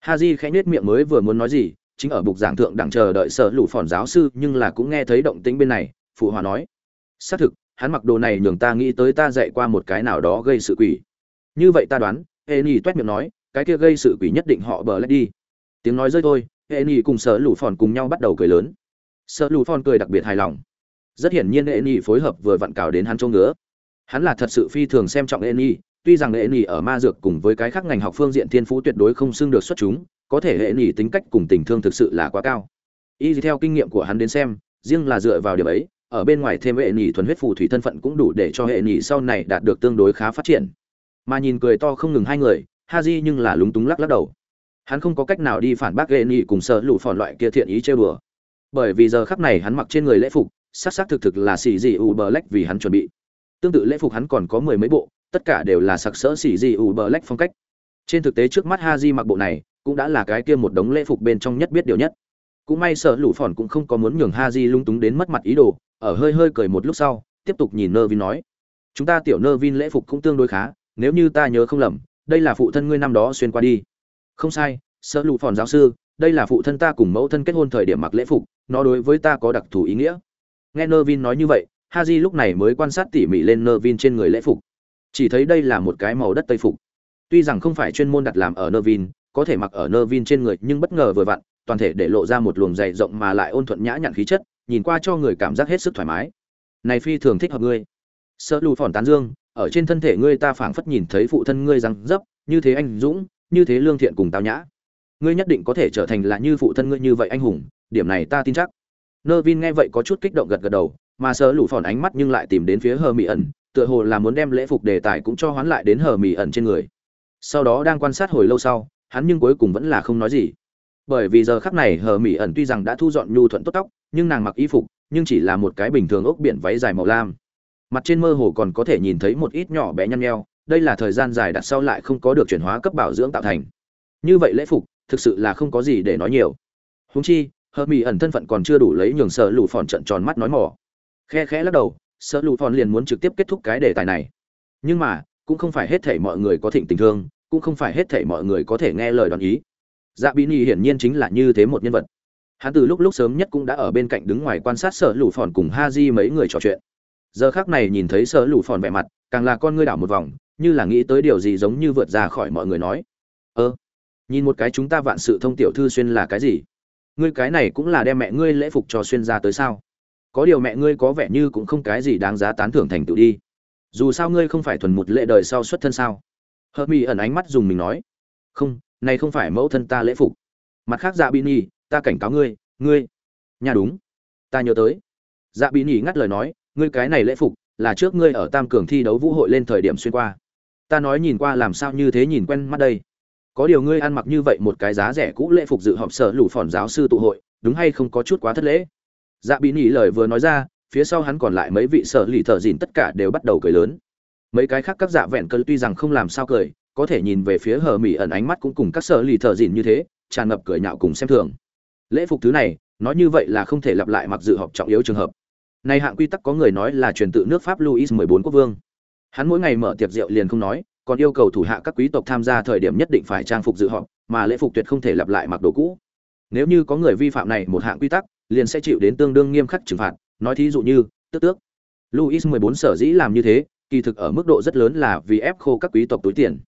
Speaker 1: Ha di khẽ nhếch miệng mới vừa muốn nói gì, chính ở bục giảng thượng đẳng chờ đợi sở lũ phòn giáo sư nhưng là cũng nghe thấy động tĩnh bên này, phụ hòa nói. Xác thực, hắn mặc đồ này nhường ta nghĩ tới ta dạy qua một cái nào đó gây sự quỷ. Như vậy ta đoán hệ nhi toét miệng nói, cái kia gây sự quỷ nhất định họ bờ lách đi tiếng nói rơi thôi hệ nhi cùng sở lù phòn cùng nhau bắt đầu cười lớn. Sở lù phòn cười đặc biệt hài lòng. Rất hiển nhiên hệ nhi phối hợp vừa vặn cào đến hắn chỗ ngứa. Hắn là thật sự phi thường xem trọng hệ nhi tuy rằng hệ nhi ở ma dược cùng với cái khác ngành học phương diện thiên phú tuyệt đối không xưng được xuất chúng, có thể hệ nhi tính cách cùng tình thương thực sự là quá cao. Y theo kinh nghiệm của hắn đến xem, riêng là dựa vào điểm ấy, ở bên ngoài thêm hệ nhị thuần huyết phù thủy thân phận cũng đủ để cho hệ nhị sau này đạt được tương đối khá phát triển. Mà nhìn cười to không ngừng hai người ha di nhưng là lúng túng lắc lắc đầu hắn không có cách nào đi phản bác ghệ nhị cùng sợ lụ phòn loại kia thiện ý chơi bừa bởi vì giờ khắc này hắn mặc trên người lễ phục s á c s á c thực thực là xì dị u bờ lách vì hắn chuẩn bị. Tương tự lễ phục hắn còn có mười mấy bộ, tất cả đều là sặc sỡ xì dị u bờ lách phong cách. Trên thực tế trước mắt ha di mặc bộ này, cũng đã là cái kia một đống lễ phục bên trong nhất biết điều nhất. Cũng may sợ lụ phòn cũng không có muốn nhường ha di lung túng đến mất mặt ý đồ, ở hơi hơi cười một lúc sau, tiếp tục nhìn nơ vin nói, chúng ta tiểu nơ vin lễ phục cũng tương đối khá, nếu như ta nhớ không lầm, đây là phụ thân ngươi năm đó xuyên qua đi không sai sợ lụ phòn giáo sư, đây là phụ thân ta cùng mẫu thân kết hôn thời điểm mặc lễ phục, nó đối với ta có đặc thù ý nghĩa. Nghe nơ vin nói như vậy ha di lúc này mới quan sát tỉ mỉ lên nơ vin trên người lễ phục. Chỉ thấy đây là một cái màu đất tây phục. Tuy rằng không phải chuyên môn đặt làm ở nơ vin có thể mặc ở nơ vin trên người nhưng bất ngờ vừa vặn, toàn thể để lộ ra một luồng dày rộng mà lại ôn thuận nhã nhặn khí chất, nhìn qua cho người cảm giác hết sức thoải mái. Này phi thường thích hợp ngươi. Sợ lù phòn tán dương, ở trên thân thể ngươi ta phảng phất nhìn thấy phụ thân ngươi răng dấp, như thế anh dũng như thế lương thiện cùng tao nhã. Ngươi nhất định có thể trở thành là như phụ thân ngươi như vậy anh hùng, điểm này ta tin chắc. Nơ vin nghe vậy có chút kích động gật gật đầu, mà sợ lủ phòn ánh mắt nhưng lại tìm đến phía hờ mỹ ẩn, tựa hồ là muốn đem lễ phục đề tài cũng cho hoán lại đến hờ mỹ ẩn trên người. Sau đó đang quan sát hồi lâu sau, hắn nhưng cuối cùng vẫn là không nói gì. Bởi vì giờ khắc này hờ mỹ ẩn tuy rằng đã thu dọn nhu thuận tốt tóc, nhưng nàng mặc y phục, nhưng chỉ là một cái bình thường ốc biển váy dài màu lam. Mặt trên mơ hồ còn có thể nhìn thấy một ít nhỏ bé nhăn nheo đây là thời gian dài đặt sau lại không có được chuyển hóa cấp bảo dưỡng tạo thành. Như vậy lễ phục, thực sự là không có gì để nói nhiều. Húng chi hờ mỹ ẩn thân phận còn chưa đủ lấy nhường sợ lụ phòn trận tròn mắt nói mỏ khe khẽ lắc đầu sợ lụ phòn liền muốn trực tiếp kết thúc cái đề tài này. Nhưng mà, cũng không phải hết thảy mọi người có thịnh tình thương, cũng không phải hết thảy mọi người có thể nghe lời đoán ý. Dạ bí nhi hiển nhiên chính là như thế một nhân vật. Hắn từ lúc lúc sớm nhất cũng đã ở bên cạnh đứng ngoài quan sát sợ lũ phòn cùng ha di mấy người trò chuyện. Giờ khác này nhìn thấy sợ lũ phòn vẻ mặt, càng là con ngươi đảo một vòng như là nghĩ tới điều gì giống như vượt ra khỏi mọi người nói. Ơ, nhìn một cái chúng ta vạn sự thông tiểu thư xuyên là cái gì? Ngươi cái này cũng là đem mẹ ngươi lễ phục cho xuyên ra tới sao? Có điều mẹ ngươi có vẻ như cũng không cái gì đáng giá tán thưởng thành tựu đi. Dù sao ngươi không phải thuần một lệ đời sau xuất thân sao? Hợp mỹ ẩn ánh mắt dùng mình nói. Không, này không phải mẫu thân ta lễ phục. Mặt khác dạ bị nhi ta cảnh cáo ngươi ngươi. Nhà đúng. Ta nhớ tới. Dạ bị nhi ngắt lời nói, ngươi cái này lễ phục là trước ngươi ở tam cường thi đấu vũ hội lên thời điểm xuyên qua ta nói nhìn qua làm sao như thế nhìn quen mắt đây. Có điều ngươi ăn mặc như vậy một cái giá rẻ cũ lễ phục dự họp sở lũ phòn giáo sư tụ hội, đúng hay không có chút quá thất lễ? Dạ bị nỉ lời vừa nói ra, phía sau hắn còn lại mấy vị sở lì thợ dìn tất cả đều bắt đầu cười lớn. Mấy cái khác các dạ vẹn cơ tuy rằng không làm sao cười, có thể nhìn về phía hờ mỹ ẩn ánh mắt cũng cùng các sở lì thợ dìn như thế, tràn ngập cười nhạo cùng xem thường. Lễ phục thứ này, nói như vậy là không thể lặp lại mặc dự họp trọng yếu trường hợp. Này hạng quy tắc có người nói là truyền tự nước pháp louis 14 quốc vương hắn mỗi ngày mở tiệc rượu liền không nói, còn yêu cầu thủ hạ các quý tộc tham gia thời điểm nhất định phải trang phục dự họp, mà lễ phục tuyệt không thể lặp lại mặc đồ cũ. Nếu như có người vi phạm này một hạng quy tắc, liền sẽ chịu đến tương đương nghiêm khắc trừng phạt, nói thí dụ như, tức tước. Louis 14 sở dĩ làm như thế, kỳ thực ở mức độ rất lớn là vì ép khô các quý tộc túi tiền.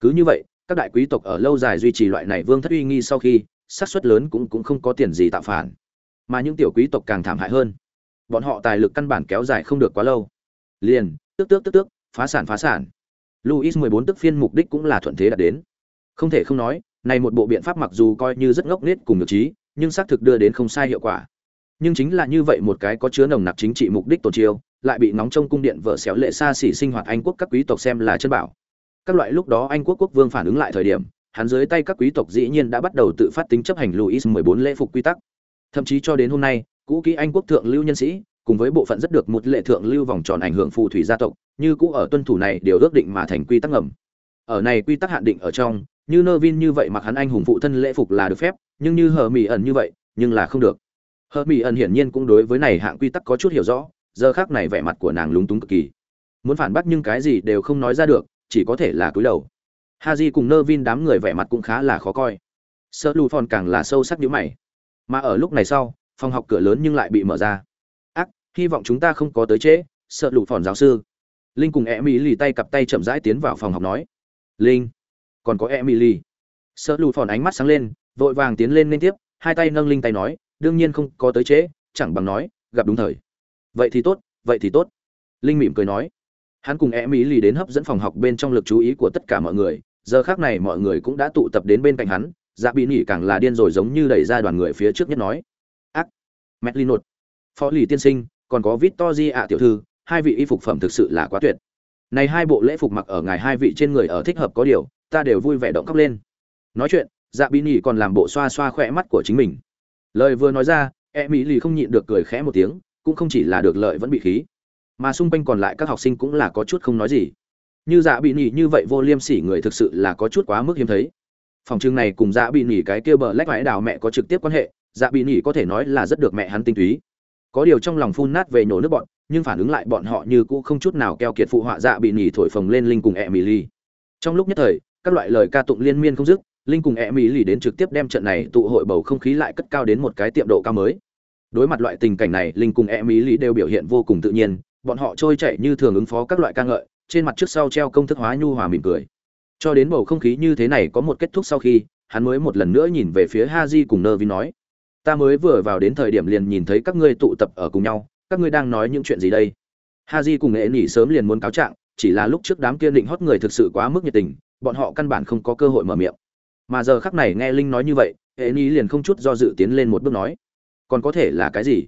Speaker 1: Cứ như vậy, các đại quý tộc ở lâu dài duy trì loại này vương thất uy nghi sau khi, xác suất lớn cũng cũng không có tiền gì tạo phản. Mà những tiểu quý tộc càng thảm hại hơn. Bọn họ tài lực căn bản kéo dài không được quá lâu. Liền tước tước tước tước phá sản phá sản Louis 14 tức phiên mục đích cũng là thuận thế đạt đến. Không thể không nói, này một bộ biện pháp mặc dù coi như rất ngốc nghếch cùng nhược trí, nhưng xác thực đưa đến không sai hiệu quả. Nhưng chính là như vậy một cái có chứa nồng nặc chính trị mục đích tổ chiêu, lại bị nóng trong cung điện vợ xéo lệ xa xỉ sinh hoạt Anh quốc các quý tộc xem là chân bảo. Các loại lúc đó Anh quốc quốc vương phản ứng lại thời điểm, hắn dưới tay các quý tộc dĩ nhiên đã bắt đầu tự phát tính chấp hành Louis 14 lễ phục quy tắc. Thậm chí cho đến hôm nay, cũ kỹ Anh quốc thượng lưu nhân sĩ, cùng với bộ phận rất được một lệ thượng lưu vòng tròn ảnh hưởng phù thủy gia tộc, như cũ ở tuân thủ này đều ước định mà thành quy tắc ngầm. Ở này quy tắc hạn định ở trong, như Nervin như vậy mặc hắn anh hùng phụ thân lễ phục là được phép, nhưng như Hở Mị ẩn như vậy, nhưng là không được. Hở Mị ẩn hiển nhiên cũng đối với này hạng quy tắc có chút hiểu rõ, giờ khắc này vẻ mặt của nàng lúng túng cực kỳ. Muốn phản bác nhưng cái gì đều không nói ra được, chỉ có thể là cúi đầu. Haji cùng Nervin đám người vẻ mặt cũng khá là khó coi. Sở Lù Phòn càng là sâu sắc nhíu mày. Mà ở lúc này sau, phòng học cửa lớn nhưng lại bị mở ra hy vọng chúng ta không có tới trễ, sợ lụ phòn giáo sư. Linh cùng e mỹ lì tay cặp tay chậm rãi tiến vào phòng học nói. Linh, còn có e mỹ lì sợ lụ phòn ánh mắt sáng lên, vội vàng tiến lên liên tiếp, hai tay nâng linh tay nói, đương nhiên không có tới trễ, chẳng bằng nói, gặp đúng thời. Vậy thì tốt, vậy thì tốt. Linh mỉm cười nói. Hắn cùng e mỹ lì đến hấp dẫn phòng học bên trong lực chú ý của tất cả mọi người, giờ khác này mọi người cũng đã tụ tập đến bên cạnh hắn dạ bị nỉ càng là điên rồi giống như đẩy ra đoàn người phía trước nhất nói. Ác mẹt linh nột. Phó lì tiên sinh còn có victory ạ tiểu thư, hai vị y phục phẩm thực sự là quá tuyệt. Này hai bộ lễ phục mặc ở ngài hai vị trên người ở thích hợp có điều, ta đều vui vẻ động cấp lên. Nói chuyện dạ Bỉ nhỉ còn làm bộ xoa xoa khỏe mắt của chính mình. Lời vừa nói ra e mỹ lì không nhịn được cười khẽ một tiếng, cũng không chỉ là được lợi vẫn bị khí. Mà xung quanh còn lại các học sinh cũng là có chút không nói gì. Như dạ Bỉ nhỉ như vậy vô liêm sỉ người thực sự là có chút quá mức hiếm thấy. Phòng trưng này cùng dạ Bỉ nhỉ cái kia bờ lách vãi đào mẹ có trực tiếp quan hệ dạ Bỉ nhỉ có thể nói là rất được mẹ hắn tinh túy có điều trong lòng phun nát về nhổ nước bọn, nhưng phản ứng lại bọn họ như cũ không chút nào keo kiệt phụ họa dạ bị nhỉ thổi phồng lên linh cùng e mỹ ly trong lúc nhất thời, các loại lời ca tụng liên miên không dứt, linh cùng e mỹ lì đến trực tiếp đem trận này tụ hội bầu không khí lại cất cao đến một cái tiệm độ cao mới. Đối mặt loại tình cảnh này, linh cùng e mỹ lì đều biểu hiện vô cùng tự nhiên, bọn họ trôi chảy như thường ứng phó các loại ca ngợi, trên mặt trước sau treo công thức hóa nhu hòa mỉm cười. Cho đến bầu không khí như thế này có một kết thúc sau khi, hắn mới một lần nữa nhìn về phía ha di cùng nơ vi nói ta mới vừa vào đến thời điểm liền nhìn thấy các ngươi tụ tập ở cùng nhau, các ngươi đang nói những chuyện gì đây? Ha di cùng nghệ nỉ sớm liền muốn cáo trạng, chỉ là lúc trước đám kia định hót người thực sự quá mức nhiệt tình, bọn họ căn bản không có cơ hội mở miệng. Mà giờ khắc này nghe linh nói như vậy, hệ ni liền không chút do dự tiến lên một bước nói, còn có thể là cái gì?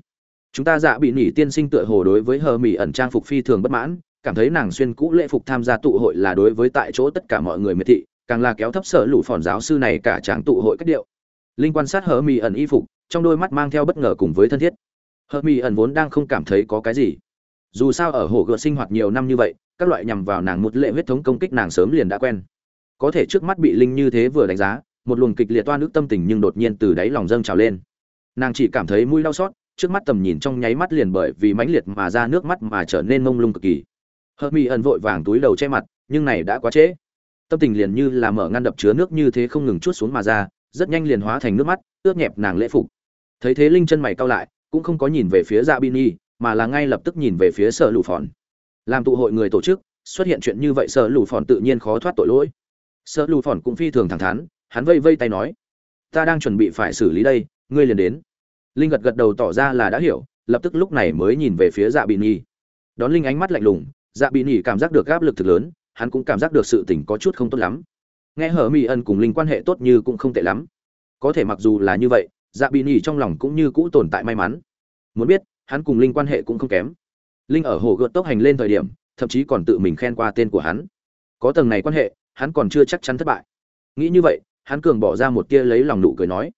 Speaker 1: Chúng ta dạ bị nỉ tiên sinh tựa hồ đối với hờ mỹ ẩn trang phục phi thường bất mãn, cảm thấy nàng xuyên cũ lễ phục tham gia tụ hội là đối với tại chỗ tất cả mọi người miệt thị, càng là kéo thấp sở lũ phòn giáo sư này cả tráng tụ hội cách điệu. Linh quan sát hờ mỹ ẩn y phục trong đôi mắt mang theo bất ngờ cùng với thân thiết. Hờ mỹ ẩn vốn đang không cảm thấy có cái gì. Dù sao ở hồ gợt sinh hoạt nhiều năm như vậy, các loại nhằm vào nàng một lệ huyết thống công kích nàng sớm liền đã quen. Có thể trước mắt bị linh như thế vừa đánh giá, một luồng kịch liệt toan nước tâm tình nhưng đột nhiên từ đáy lòng dâng trào lên. Nàng chỉ cảm thấy mũi đau xót, trước mắt tầm nhìn trong nháy mắt liền bởi vì mãnh liệt mà ra nước mắt mà trở nên mông lung cực kỳ. Hớt mi ẩn vội vàng túi đầu che mặt, nhưng này đã quá trễ. Tâm tình liền như là mở ngăn đập chứa nước như thế không ngừng chút xuống mà ra, rất nhanh liền hóa thành nước mắt, ướt nhẹp nàng lễ phục thấy thế linh chân mày cau lại, cũng không có nhìn về phía dạ bin y mà là ngay lập tức nhìn về phía sở lù phòn. Làm tụ hội người tổ chức, xuất hiện chuyện như vậy sở lù phòn tự nhiên khó thoát tội lỗi. Sợ lù phòn cũng phi thường thẳng thắn, hắn vây vây tay nói, ta đang chuẩn bị phải xử lý đây, ngươi liền đến. Linh gật gật đầu tỏ ra là đã hiểu, lập tức lúc này mới nhìn về phía dạ bị nhi. Đón linh ánh mắt lạnh lùng dạ bị nhi cảm giác được áp lực thực lớn, hắn cũng cảm giác được sự tình có chút không tốt lắm. Nghe hở mỹ ân cùng linh quan hệ tốt như cũng không tệ lắm. Có thể mặc dù là như vậy dạ bị nhỉ trong lòng cũng như cũ tồn tại may mắn. Muốn biết, hắn cùng linh quan hệ cũng không kém. Linh ở hồ gợt tốc hành lên thời điểm, thậm chí còn tự mình khen qua tên của hắn. Có tầng này quan hệ, hắn còn chưa chắc chắn thất bại. Nghĩ như vậy, hắn cường bỏ ra một tia lấy lòng nụ cười nói,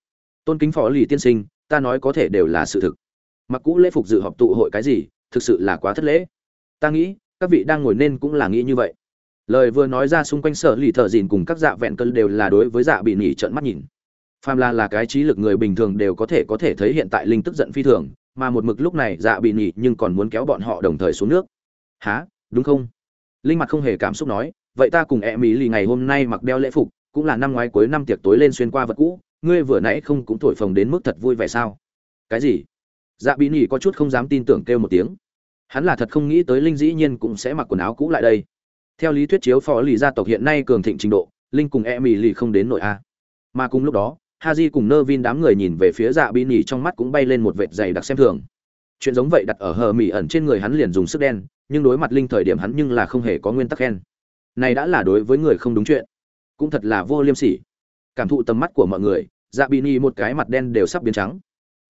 Speaker 1: tôn kính phó lì tiên sinh, ta nói có thể đều là sự thực. Mặc cũ lễ phục dự họp tụ hội cái gì, thực sự là quá thất lễ. Ta nghĩ, các vị đang ngồi nên cũng là nghĩ như vậy. Lời vừa nói ra xung quanh sở lì thợ dìn cùng các dạ vẹn cân đều là đối với dạ bị nỉ trợn mắt nhìn phàm là là cái trí lực người bình thường đều có thể có thể thấy hiện tại linh tức giận phi thường, mà một mực lúc này dạ bị nhỉ nhưng còn muốn kéo bọn họ đồng thời xuống nước. Há đúng không? Linh mặt không hề cảm xúc nói, vậy ta cùng e mỹ lì ngày hôm nay mặc đeo lễ phục, cũng là năm ngoái cuối năm tiệc tối lên xuyên qua vật cũ, ngươi vừa nãy không cũng thổi phồng đến mức thật vui vẻ sao? Cái gì? Dạ bị nhỉ có chút không dám tin tưởng kêu một tiếng. Hắn là thật không nghĩ tới linh dĩ nhiên cũng sẽ mặc quần áo cũ lại đây. Theo lý thuyết chiếu phó lì gia tộc hiện nay cường thịnh trình độ, linh cùng e mỹ lì không đến nội a. Mà cùng lúc đó haji cùng nơ vin đám người nhìn về phía dạ Bỉ nhỉ trong mắt cũng bay lên một vệt dày đặc xem thường. Chuyện giống vậy đặt ở hờ mỉ ẩn trên người hắn liền dùng sức đen, nhưng đối mặt linh thời điểm hắn nhưng là không hề có nguyên tắc khen. Này đã là đối với người không đúng chuyện. Cũng thật là vô liêm sỉ. Cảm thụ tầm mắt của mọi người dạ Bỉ ni một cái mặt đen đều sắp biến trắng.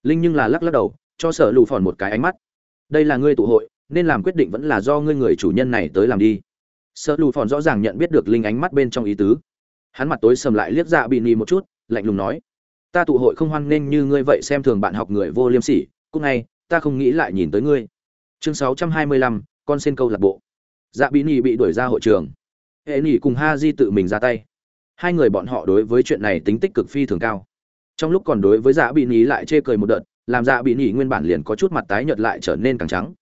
Speaker 1: Linh nhưng là lắc lắc đầu, cho sở lù phòn một cái ánh mắt. Đây là ngươi tụ hội, nên làm quyết định vẫn là do ngươi người chủ nhân này tới làm đi. Sở lù phòn rõ ràng nhận biết được linh ánh mắt bên trong ý tứ. Hắn mặt tối sầm lại liếc dạ Bỉ ni một chút lạnh lùng nói, ta tụ hội không hoan nên như ngươi vậy xem thường bạn học người vô liêm sỉ cúc ngay, ta không nghĩ lại nhìn tới ngươi. Chương sáu trăm hai mươi lăm, con sen câu lạc bộ. Dạ bị nỉ bị đuổi ra hội trường. Hệ nỉ cùng ha di tự mình ra tay. Hai người bọn họ đối với chuyện này tính tích cực phi thường cao. Trong lúc còn đối với dạ bị nỉ lại chê cười một đợt, làm dạ bị nỉ nguyên bản liền có chút mặt tái nhợt lại trở nên càng trắng.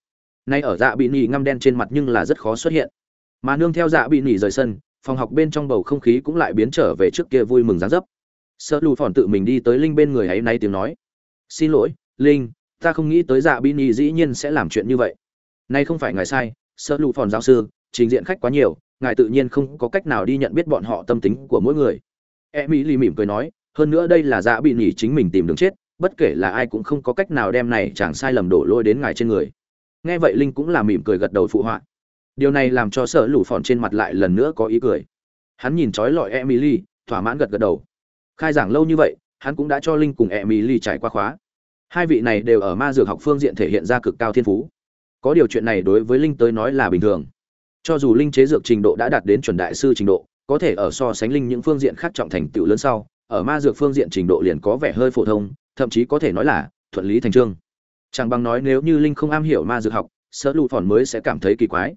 Speaker 1: Nay ở dạ bị nỉ ngăm đen trên mặt nhưng là rất khó xuất hiện. Mà nương theo dạ bị nỉ rời sân, phòng học bên trong bầu không khí cũng lại biến trở về trước kia vui mừng dáng dấp sợ lù phòn tự mình đi tới linh bên người ấy, nay tiếng nói. Xin lỗi, linh, ta không nghĩ tới dạ Bi nỉ dĩ nhiên sẽ làm chuyện như vậy. Nay không phải ngài sai, sợ lù phòn giáo sư, trình diện khách quá nhiều, ngài tự nhiên không có cách nào đi nhận biết bọn họ tâm tính của mỗi người. E mỹ lì mỉm cười nói, hơn nữa đây là dạ bị nhỉ chính mình tìm đường chết, bất kể là ai cũng không có cách nào đem này chẳng sai lầm đổ lôi đến ngài trên người. Nghe vậy linh cũng là mỉm cười gật đầu phụ họa. Điều này làm cho sợ lù phòn trên mặt lại lần nữa có ý cười. Hắn nhìn trói lọi emily thỏa mãn gật gật đầu khai giảng lâu như vậy, hắn cũng đã cho linh cùng emily trải qua khóa. Hai vị này đều ở ma dược học phương diện thể hiện ra cực cao thiên phú. Có điều chuyện này đối với linh tới nói là bình thường. Cho dù linh chế dược trình độ đã đạt đến chuẩn đại sư trình độ, có thể ở so sánh linh những phương diện khác trọng thành tựu lớn sau, ở ma dược phương diện trình độ liền có vẻ hơi phổ thông, thậm chí có thể nói là thuận lý thành trương. Chẳng bằng nói nếu như linh không am hiểu ma dược học, sở lụ phòn mới sẽ cảm thấy kỳ quái.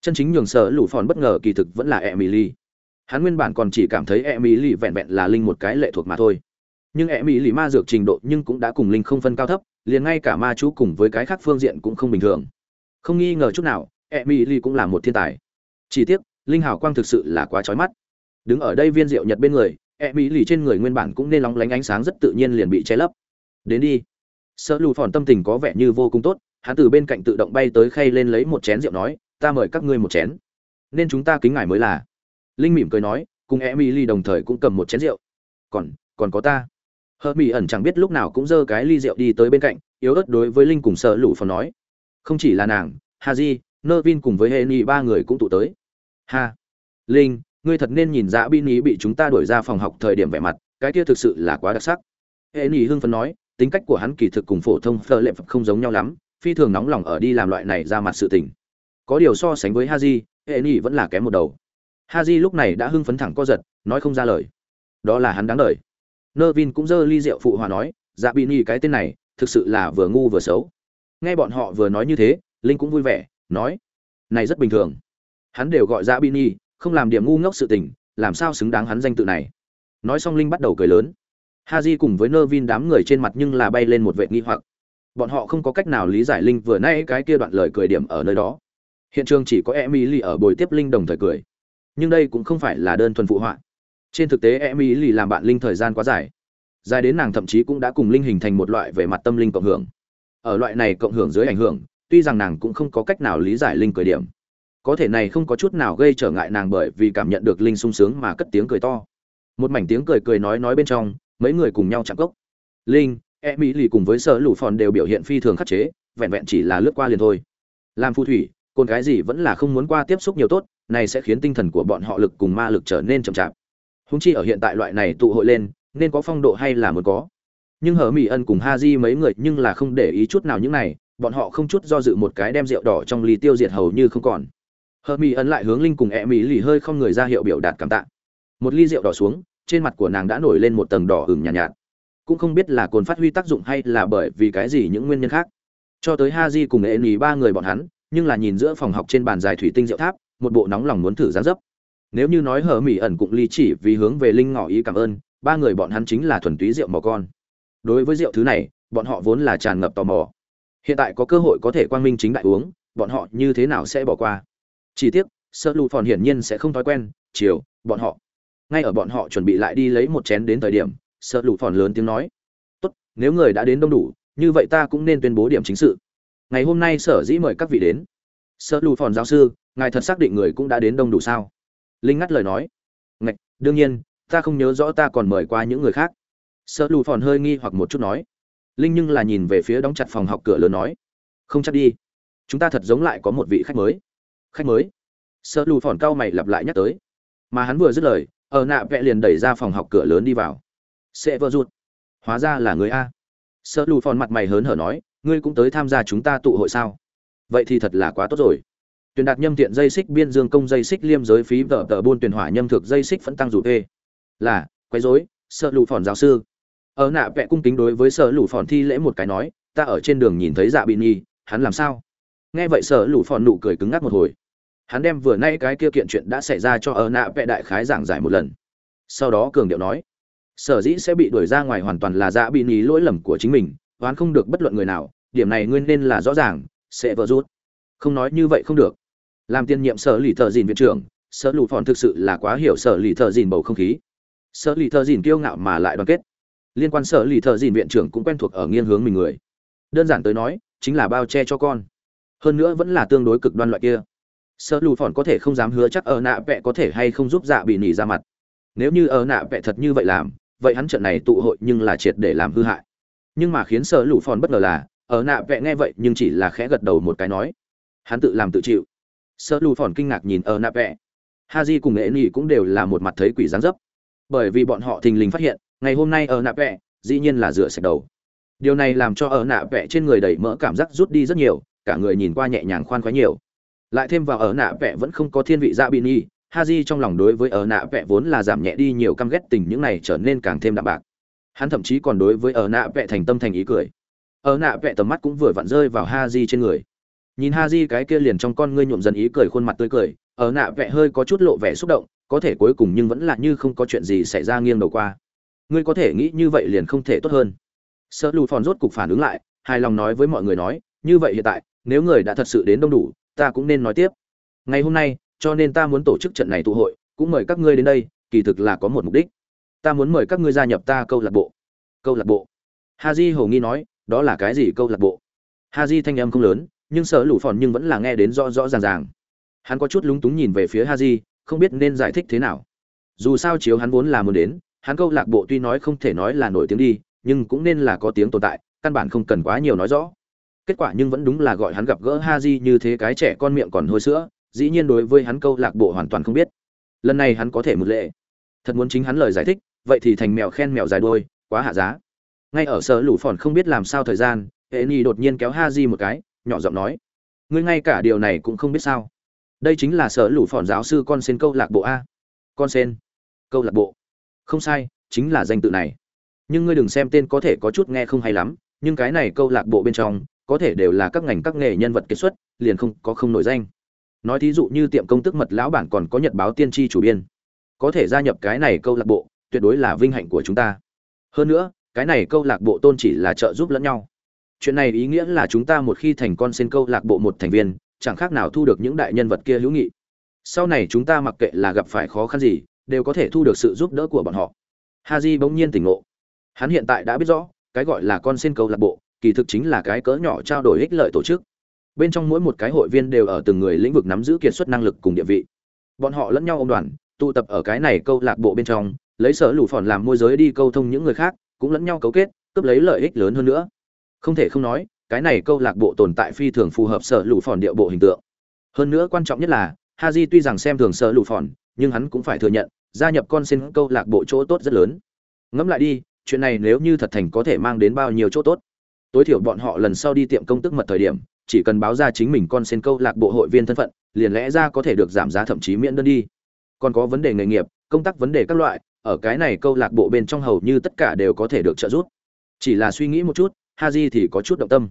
Speaker 1: Chân chính nhường sở lụ phòn bất ngờ kỳ thực vẫn là emily hắn nguyên bản còn chỉ cảm thấy E Mi Lì vẹn vẹn là linh một cái lệ thuộc mà thôi. Nhưng E Mi Lì ma dược trình độ nhưng cũng đã cùng linh không phân cao thấp, liền ngay cả ma chú cùng với cái khác phương diện cũng không bình thường. Không nghi ngờ chút nào E Mi Lì cũng là một thiên tài. Chỉ tiếc, linh hào quang thực sự là quá chói mắt. Đứng ở đây viên rượu nhật bên người E Mi Lì trên người nguyên bản cũng nên lóng lánh ánh sáng rất tự nhiên liền bị che lấp. Đến đi. Sợ lù phòn tâm tình có vẻ như vô cùng tốt, hắn từ bên cạnh tự động bay tới khay lên lấy một chén rượu nói, ta mời các ngươi một chén. Nên chúng ta kính ngài mới là linh mỉm cười nói, cùng emily đồng thời cũng cầm một chén rượu. Còn còn có ta. Hớt mỹ ẩn chẳng biết lúc nào cũng giơ cái ly rượu đi tới bên cạnh, yếu ớt đối với linh cùng sợ lũ phòn nói. Không chỉ là nàng, haji nơ vin cùng với henny, ba người cũng tụ tới. Ha. Linh, ngươi thật nên nhìn ra bin ý bị chúng ta đuổi ra phòng học thời điểm vẻ mặt, cái kia thực sự là quá đặc sắc. Henny hưng phấn nói, tính cách của hắn kỳ thực cùng phổ thông phơ lệ không giống nhau lắm, phi thường nóng lòng ở đi làm loại này ra mặt sự tình. Có điều so sánh với haji, henny vẫn là kém một đầu haji lúc này đã hưng phấn thẳng co giật, nói không ra lời. Đó là hắn đáng đời. Nơ vin cũng giơ ly rượu phụ hòa nói dạ bị nhi cái tên này, thực sự là vừa ngu vừa xấu. Nghe bọn họ vừa nói như thế, linh cũng vui vẻ, nói, này rất bình thường. Hắn đều gọi dạ bị nhi không làm điểm ngu ngốc sự tình, làm sao xứng đáng hắn danh tự này? Nói xong linh bắt đầu cười lớn. Ha j cùng với nơ vin đám người trên mặt nhưng là bay lên một vệ nghi hoặc. Bọn họ không có cách nào lý giải linh vừa nay cái kia đoạn lời cười điểm ở nơi đó. Hiện trường chỉ có emily ở bồi tiếp linh đồng thời cười nhưng đây cũng không phải là đơn thuần phụ họa. Trên thực tế, emily làm bạn linh thời gian quá dài. Dài đến nàng thậm chí cũng đã cùng linh hình thành một loại về mặt tâm linh cộng hưởng. Ở loại này cộng hưởng dưới ảnh hưởng, tuy rằng nàng cũng không có cách nào lý giải linh cười điểm. Có thể này không có chút nào gây trở ngại nàng bởi vì cảm nhận được linh sung sướng mà cất tiếng cười to. Một mảnh tiếng cười cười nói nói bên trong, mấy người cùng nhau chạm cốc. Linh em mỹ lì cùng với sở lũ phòn đều biểu hiện phi thường khắc chế, vẹn vẹn chỉ là lướt qua liền thôi. Làm phù thủy con cái gì vẫn là không muốn qua tiếp xúc nhiều tốt này sẽ khiến tinh thần của bọn họ lực cùng ma lực trở nên chậm chạp. Húng chi ở hiện tại loại này tụ hội lên nên có phong độ hay là muốn có. Nhưng hở mỹ ân cùng ha di mấy người nhưng là không để ý chút nào những này bọn họ không chút do dự một cái đem rượu đỏ trong ly tiêu diệt hầu như không còn. Hờ mỹ ân lại hướng linh cùng e mỹ lì hơi không người ra hiệu biểu đạt cảm tạ. Một ly rượu đỏ xuống trên mặt của nàng đã nổi lên một tầng đỏ ửng nhàn nhạt, nhạt. Cũng không biết là cồn phát huy tác dụng hay là bởi vì cái gì những nguyên nhân khác. Cho tới ha di cùng e mỹ ba người bọn hắn nhưng là nhìn giữa phòng học trên bàn dài thủy tinh rượu tháp một bộ nóng lòng muốn thử gián dấp. Nếu như nói hở mỹ ẩn cũng ly chỉ vì hướng về linh ngỏ ý cảm ơn, ba người bọn hắn chính là thuần túy rượu mò con. Đối với rượu thứ này, bọn họ vốn là tràn ngập tò mò. Hiện tại có cơ hội có thể quang minh chính đại uống, bọn họ như thế nào sẽ bỏ qua? Chỉ tiếc sợ lụ phòn hiển nhiên sẽ không thói quen, chiều, bọn họ. Ngay ở bọn họ chuẩn bị lại đi lấy một chén đến thời điểm sợ lụ phòn lớn tiếng nói, tốt, nếu người đã đến đông đủ, như vậy ta cũng nên tuyên bố điểm chính sự. Ngày hôm nay sở dĩ mời các vị đến. Sợ lụ phòn giáo sư ngài thật xác định người cũng đã đến đông đủ sao? Linh ngắt lời nói. Ngạch, đương nhiên, ta không nhớ rõ ta còn mời qua những người khác. Sợ lù phòn hơi nghi hoặc một chút nói. Linh nhưng là nhìn về phía đóng chặt phòng học cửa lớn nói. Không chắc đi. Chúng ta thật giống lại có một vị khách mới. Khách mới? Sợ lù phòn cau mày lặp lại nhắc tới. Mà hắn vừa dứt lời, ở nạ vẽ liền đẩy ra phòng học cửa lớn đi vào. Sẽ vỡ rụt hóa ra là người a. Sợ lù phòn mặt mày hớn hở nói, ngươi cũng tới tham gia chúng ta tụ hội sao? Vậy thì thật là quá tốt rồi tuyển đạt nhâm tiện dây xích biên dương công dây xích liêm giới phí vợ tờ buôn tuyển hỏa nhâm thực dây xích phẫn tăng dù thê. Là, quấy rối, sợ lụ phòn giáo sư. Ở nạ vẽ cung kính đối với sợ lụ phòn thi lễ một cái nói, ta ở trên đường nhìn thấy dạ bị nhi, hắn làm sao? Nghe vậy sợ lụ phòn nụ cười cứng ngắc một hồi. Hắn đem vừa nay cái kia kiện chuyện đã xảy ra cho ở nạ vẽ đại khái giảng giải một lần. Sau đó cường điệu nói, sở dĩ sẽ bị đuổi ra ngoài hoàn toàn là dạ bị nhi lỗi lầm của chính mình, oán không được bất luận người nào, điểm này nguyên nên là rõ ràng, sẽ vỡ rút. Không nói như vậy không được làm tiên nhiệm sở lì thợ dìn viện trưởng, sở lù phòn thực sự là quá hiểu sở lì thợ dìn bầu không khí. Sở lì thợ dìn kiêu ngạo mà lại đoàn kết. Liên quan sở lì thợ dìn viện trưởng cũng quen thuộc ở nghiên hướng mình người. Đơn giản tới nói, chính là bao che cho con. Hơn nữa vẫn là tương đối cực đoan loại kia. Sở lù phòn có thể không dám hứa chắc ở nạ vẽ có thể hay không giúp dạ bị nỉ ra mặt. Nếu như ở nạ vẽ thật như vậy làm, vậy hắn trận này tụ hội nhưng là triệt để làm hư hại. Nhưng mà khiến sở lù phòn bất ngờ là, ở nạ vẽ nghe vậy nhưng chỉ là khẽ gật đầu một cái nói, hắn tự làm tự chịu sợ lù phòn kinh ngạc nhìn ở nạ vẽ. Ha di cùng nghệ nỉ cũng đều là một mặt thấy quỷ dáng dấp. Bởi vì bọn họ thình lình phát hiện, ngày hôm nay ở nạ vẽ, dĩ nhiên là rửa sạch đầu. Điều này làm cho ở nạ vẽ trên người đầy mỡ cảm giác rút đi rất nhiều, cả người nhìn qua nhẹ nhàng khoan khoái nhiều. Lại thêm vào ở nạ vẽ vẫn không có thiên vị dạ bị nhi, haji trong lòng đối với ở nạ vẽ vốn là giảm nhẹ đi nhiều căm ghét tình những này trở nên càng thêm đạm bạc. Hắn thậm chí còn đối với ở nạ vẽ thành tâm thành ý cười. Ở nạ vẽ tầm mắt cũng vừa vặn rơi vào haji trên người nhìn ha di cái kia liền trong con ngươi nhuộm dần ý cười, khuôn mặt tươi cười, ở nạ vẽ hơi có chút lộ vẻ xúc động, có thể cuối cùng nhưng vẫn là như không có chuyện gì xảy ra nghiêng đầu qua. Ngươi có thể nghĩ như vậy liền không thể tốt hơn. Sợ lù phòn rốt cục phản ứng lại, hài lòng nói với mọi người nói, như vậy hiện tại, nếu người đã thật sự đến đông đủ, ta cũng nên nói tiếp. Ngày hôm nay, cho nên ta muốn tổ chức trận này tụ hội, cũng mời các ngươi đến đây, kỳ thực là có một mục đích. Ta muốn mời các ngươi gia nhập ta câu lạc bộ. Câu lạc bộ? Ha di hầu nghi nói, đó là cái gì câu lạc bộ? Ha di thanh âm không lớn nhưng sở lũ phòn nhưng vẫn là nghe đến rõ rõ ràng ràng. Hắn có chút lúng túng nhìn về phía ha di không biết nên giải thích thế nào. Dù sao chiếu hắn vốn là muốn đến, hắn câu lạc bộ tuy nói không thể nói là nổi tiếng đi, nhưng cũng nên là có tiếng tồn tại, căn bản không cần quá nhiều nói rõ. Kết quả nhưng vẫn đúng là gọi hắn gặp gỡ ha di như thế cái trẻ con miệng còn hôi sữa, dĩ nhiên đối với hắn câu lạc bộ hoàn toàn không biết. Lần này hắn có thể một lệ. Thật muốn chính hắn lời giải thích, vậy thì thành mèo khen mèo dài đôi quá hạ giá. Ngay ở sở lũ phòn không biết làm sao thời gian hệ nhi đột nhiên kéo ha di một cái nhỏ giọng nói, ngươi ngay cả điều này cũng không biết sao? Đây chính là sở lũ phòn giáo sư con sen câu lạc bộ a. Con sen? Câu lạc bộ? Không sai, chính là danh tự này. Nhưng ngươi đừng xem tên có thể có chút nghe không hay lắm, nhưng cái này câu lạc bộ bên trong, có thể đều là các ngành các nghề nhân vật kết xuất, liền không, có không nổi danh. Nói thí dụ như tiệm công tức mật lão bản còn có nhật báo tiên tri chủ biên. Có thể gia nhập cái này câu lạc bộ, tuyệt đối là vinh hạnh của chúng ta. Hơn nữa, cái này câu lạc bộ tôn chỉ là trợ giúp lẫn nhau chuyện này ý nghĩa là chúng ta một khi thành con sen câu lạc bộ một thành viên, chẳng khác nào thu được những đại nhân vật kia hữu nghị. Sau này chúng ta mặc kệ là gặp phải khó khăn gì, đều có thể thu được sự giúp đỡ của bọn họ. Haji bỗng nhiên tỉnh ngộ. Hắn hiện tại đã biết rõ, cái gọi là con sen câu lạc bộ, kỳ thực chính là cái cỡ nhỏ trao đổi ích lợi tổ chức. Bên trong mỗi một cái hội viên đều ở từng người lĩnh vực nắm giữ kiệt xuất năng lực cùng địa vị. Bọn họ lẫn nhau ông đoàn, tụ tập ở cái này câu lạc bộ bên trong, lấy sở lũ phòn làm môi giới đi câu thông những người khác, cũng lẫn nhau cấu kết, cướp lấy lợi ích lớn hơn nữa không thể không nói, cái này câu lạc bộ tồn tại phi thường phù hợp sở lụ phòn địa bộ hình tượng. Hơn nữa quan trọng nhất là, haji tuy rằng xem thường sở lụ phòn, nhưng hắn cũng phải thừa nhận, gia nhập con sen câu lạc bộ chỗ tốt rất lớn. Ngẫm lại đi, chuyện này nếu như thật thành có thể mang đến bao nhiêu chỗ tốt? Tối thiểu bọn họ lần sau đi tiệm công tức mật thời điểm, chỉ cần báo ra chính mình con sen câu lạc bộ hội viên thân phận, liền lẽ ra có thể được giảm giá thậm chí miễn đơn đi. Còn có vấn đề nghề nghiệp, công tác vấn đề các loại, ở cái này câu lạc bộ bên trong hầu như tất cả đều có thể được trợ giúp. Chỉ là suy nghĩ một chút haji thì có chút động tâm.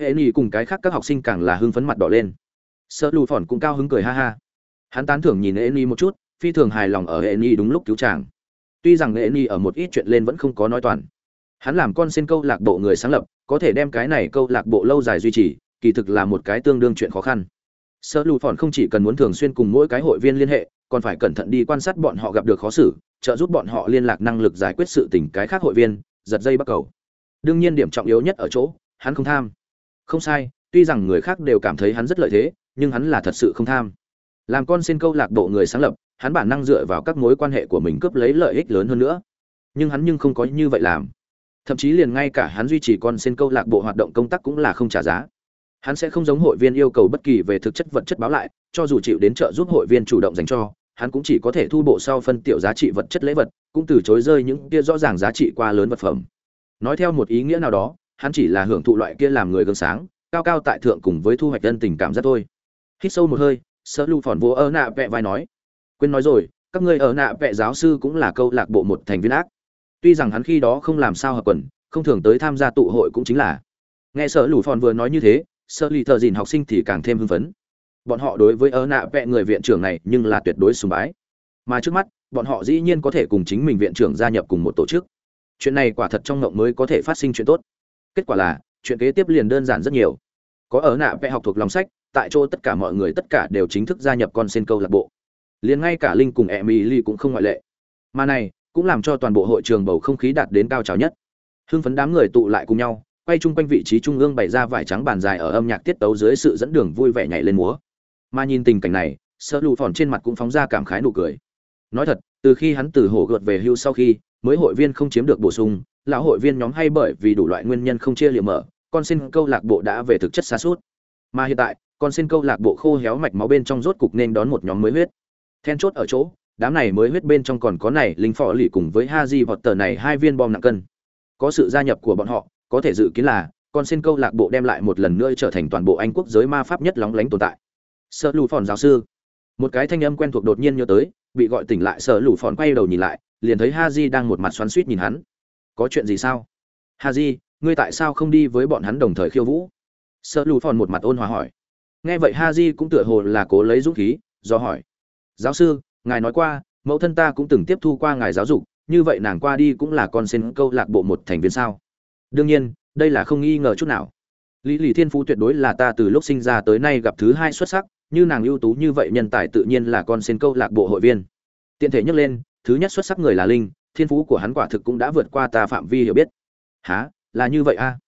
Speaker 1: Hệ nhi cùng cái khác các học sinh càng là hưng phấn mặt đỏ lên. Sợ lù phòn cũng cao hứng cười ha ha. Hắn tán thưởng nhìn hệ nhi một chút, phi thường hài lòng ở hệ nhi đúng lúc cứu chàng. Tuy rằng hệ nhi ở một ít chuyện lên vẫn không có nói toàn. Hắn làm con xin câu lạc bộ người sáng lập, có thể đem cái này câu lạc bộ lâu dài duy trì, kỳ thực là một cái tương đương chuyện khó khăn. Sợ lù phòn không chỉ cần muốn thường xuyên cùng mỗi cái hội viên liên hệ, còn phải cẩn thận đi quan sát bọn họ gặp được khó xử, trợ giúp bọn họ liên lạc năng lực giải quyết sự tình cái khác hội viên, giật dây bắt cầu đương nhiên điểm trọng yếu nhất ở chỗ, hắn không tham. Không sai, tuy rằng người khác đều cảm thấy hắn rất lợi thế, nhưng hắn là thật sự không tham. Làm con xin câu lạc bộ người sáng lập, hắn bản năng dựa vào các mối quan hệ của mình cướp lấy lợi ích lớn hơn nữa. Nhưng hắn nhưng không có như vậy làm. Thậm chí liền ngay cả hắn duy trì con xin câu lạc bộ hoạt động công tác cũng là không trả giá. Hắn sẽ không giống hội viên yêu cầu bất kỳ về thực chất vật chất báo lại, cho dù chịu đến trợ giúp hội viên chủ động dành cho, hắn cũng chỉ có thể thu bộ sau phân tiểu giá trị vật chất lễ vật, cũng từ chối rơi những kia rõ ràng giá trị qua lớn vật phẩm nói theo một ý nghĩa nào đó, hắn chỉ là hưởng thụ loại kia làm người gương sáng, cao cao tại thượng cùng với thu hoạch dân tình cảm rất thôi. Hít sâu một hơi sợ lưu phòn vô ơ nạ vẹ vai nói, quên nói rồi, các ngươi ở nạ vẹ giáo sư cũng là câu lạc bộ một thành viên ác. Tuy rằng hắn khi đó không làm sao hợp quần, không thường tới tham gia tụ hội cũng chính là. Nghe sợ lù phòn vừa nói như thế sợ lì thợ dìn học sinh thì càng thêm hưng phấn. Bọn họ đối với ớ nạ vẹ người viện trưởng này nhưng là tuyệt đối sùng bái. Mà trước mắt, bọn họ dĩ nhiên có thể cùng chính mình viện trưởng gia nhập cùng một tổ chức chuyện này quả thật trong ngộng mới có thể phát sinh chuyện tốt. Kết quả là, chuyện kế tiếp liền đơn giản rất nhiều. Có ở nạ vẽ học thuộc lòng sách, tại chỗ tất cả mọi người tất cả đều chính thức gia nhập con sen câu lạc bộ. Liền ngay cả linh cùng emily cũng không ngoại lệ. Mà này, cũng làm cho toàn bộ hội trường bầu không khí đạt đến cao trào nhất. Hưng phấn đám người tụ lại cùng nhau, quay chung quanh vị trí trung ương bày ra vải trắng bàn dài ở âm nhạc tiết tấu dưới sự dẫn đường vui vẻ nhảy lên múa. Mà nhìn tình cảnh này sơ lụ phòn trên mặt cũng phóng ra cảm khái nụ cười. Nói thật, từ khi hắn từ hổ gợt về hưu sau khi mới hội viên không chiếm được bổ sung, lão hội viên nhóm hay bởi vì đủ loại nguyên nhân không chia liệm mở, con xin câu lạc bộ đã về thực chất xa suốt. Mà hiện tại, con xin câu lạc bộ khô héo mạch máu bên trong rốt cục nên đón một nhóm mới huyết. Then chốt ở chỗ, đám này mới huyết bên trong còn có này linh phò lì cùng với ha di vọt tờ này hai viên bom nặng cân. Có sự gia nhập của bọn họ, có thể dự kiến là, con xin câu lạc bộ đem lại một lần nữa trở thành toàn bộ anh quốc giới ma pháp nhất lóng lánh tồn tại. Sợ lù phòn giáo sư. Một cái thanh âm quen thuộc đột nhiên nhớ tới, bị gọi tỉnh lại, sợ lù phòn quay đầu nhìn lại liền thấy ha di đang một mặt xoắn suýt nhìn hắn. Có chuyện gì sao? Ha di ngươi tại sao không đi với bọn hắn đồng thời khiêu vũ? Sợ lù phòn một mặt ôn hòa hỏi. Nghe vậy ha di cũng tựa hồ là cố lấy dũng khí, do hỏi. Giáo sư, ngài nói qua, mẫu thân ta cũng từng tiếp thu qua ngài giáo dục, như vậy nàng qua đi cũng là con sen câu lạc bộ một thành viên sao? Đương nhiên, đây là không nghi ngờ chút nào. Lý lì thiên phú tuyệt đối là ta từ lúc sinh ra tới nay gặp thứ hai xuất sắc, như nàng ưu tú như vậy nhân tài tự nhiên là con sen câu lạc bộ hội viên. Tiện thể nhắc lên thứ nhất xuất sắc người là linh, thiên phú của hắn quả thực cũng đã vượt qua ta phạm vi hiểu biết. Há là như vậy a à?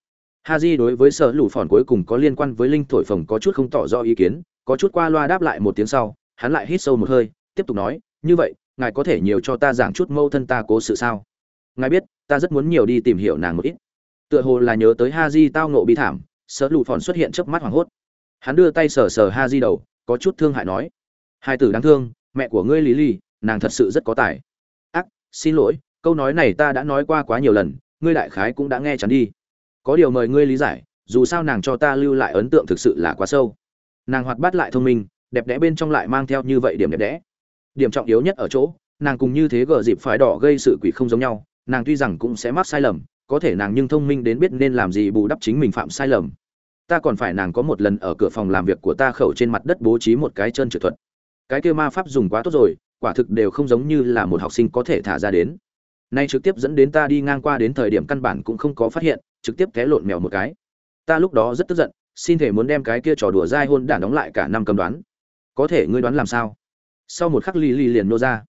Speaker 1: ha di đối với sở lũ phòn cuối cùng có liên quan với linh thổi phồng có chút không tỏ rõ ý kiến, có chút qua loa đáp lại một tiếng sau, hắn lại hít sâu một hơi, tiếp tục nói, như vậy, ngài có thể nhiều cho ta giảng chút mâu thân ta cố sự sao? Ngài biết, ta rất muốn nhiều đi tìm hiểu nàng một ít. Tựa hồ là nhớ tới ha di tao nộ bi thảm, sở lụ phòn xuất hiện trước mắt hoảng hốt. Hắn đưa tay sờ sờ ha di đầu, có chút thương hại nói, hai tử đáng thương, mẹ của ngươi lý ly nàng thật sự rất có tài xin lỗi, câu nói này ta đã nói qua quá nhiều lần, ngươi đại khái cũng đã nghe chắn đi. Có điều mời ngươi lý giải, dù sao nàng cho ta lưu lại ấn tượng thực sự là quá sâu. Nàng hoạt bát lại thông minh, đẹp đẽ bên trong lại mang theo như vậy điểm đẹp đẽ. Điểm trọng yếu nhất ở chỗ, nàng cùng như thế gờ dịp phải đỏ gây sự quỷ không giống nhau, nàng tuy rằng cũng sẽ mắc sai lầm, có thể nàng nhưng thông minh đến biết nên làm gì bù đắp chính mình phạm sai lầm. Ta còn phải nàng có một lần ở cửa phòng làm việc của ta khẩu trên mặt đất bố trí một cái chân trượt thuật. Cái kia ma pháp dùng quá tốt rồi quả thực đều không giống như là một học sinh có thể thả ra đến. Nay trực tiếp dẫn đến ta đi ngang qua đến thời điểm căn bản cũng không có phát hiện, trực tiếp té lộn mèo một cái. Ta lúc đó rất tức giận, xin thể muốn đem cái kia trò đùa dai hôn đản đóng lại cả năm cầm đoán. Có thể ngươi đoán làm sao? Sau một khắc ly ly liền nô ra.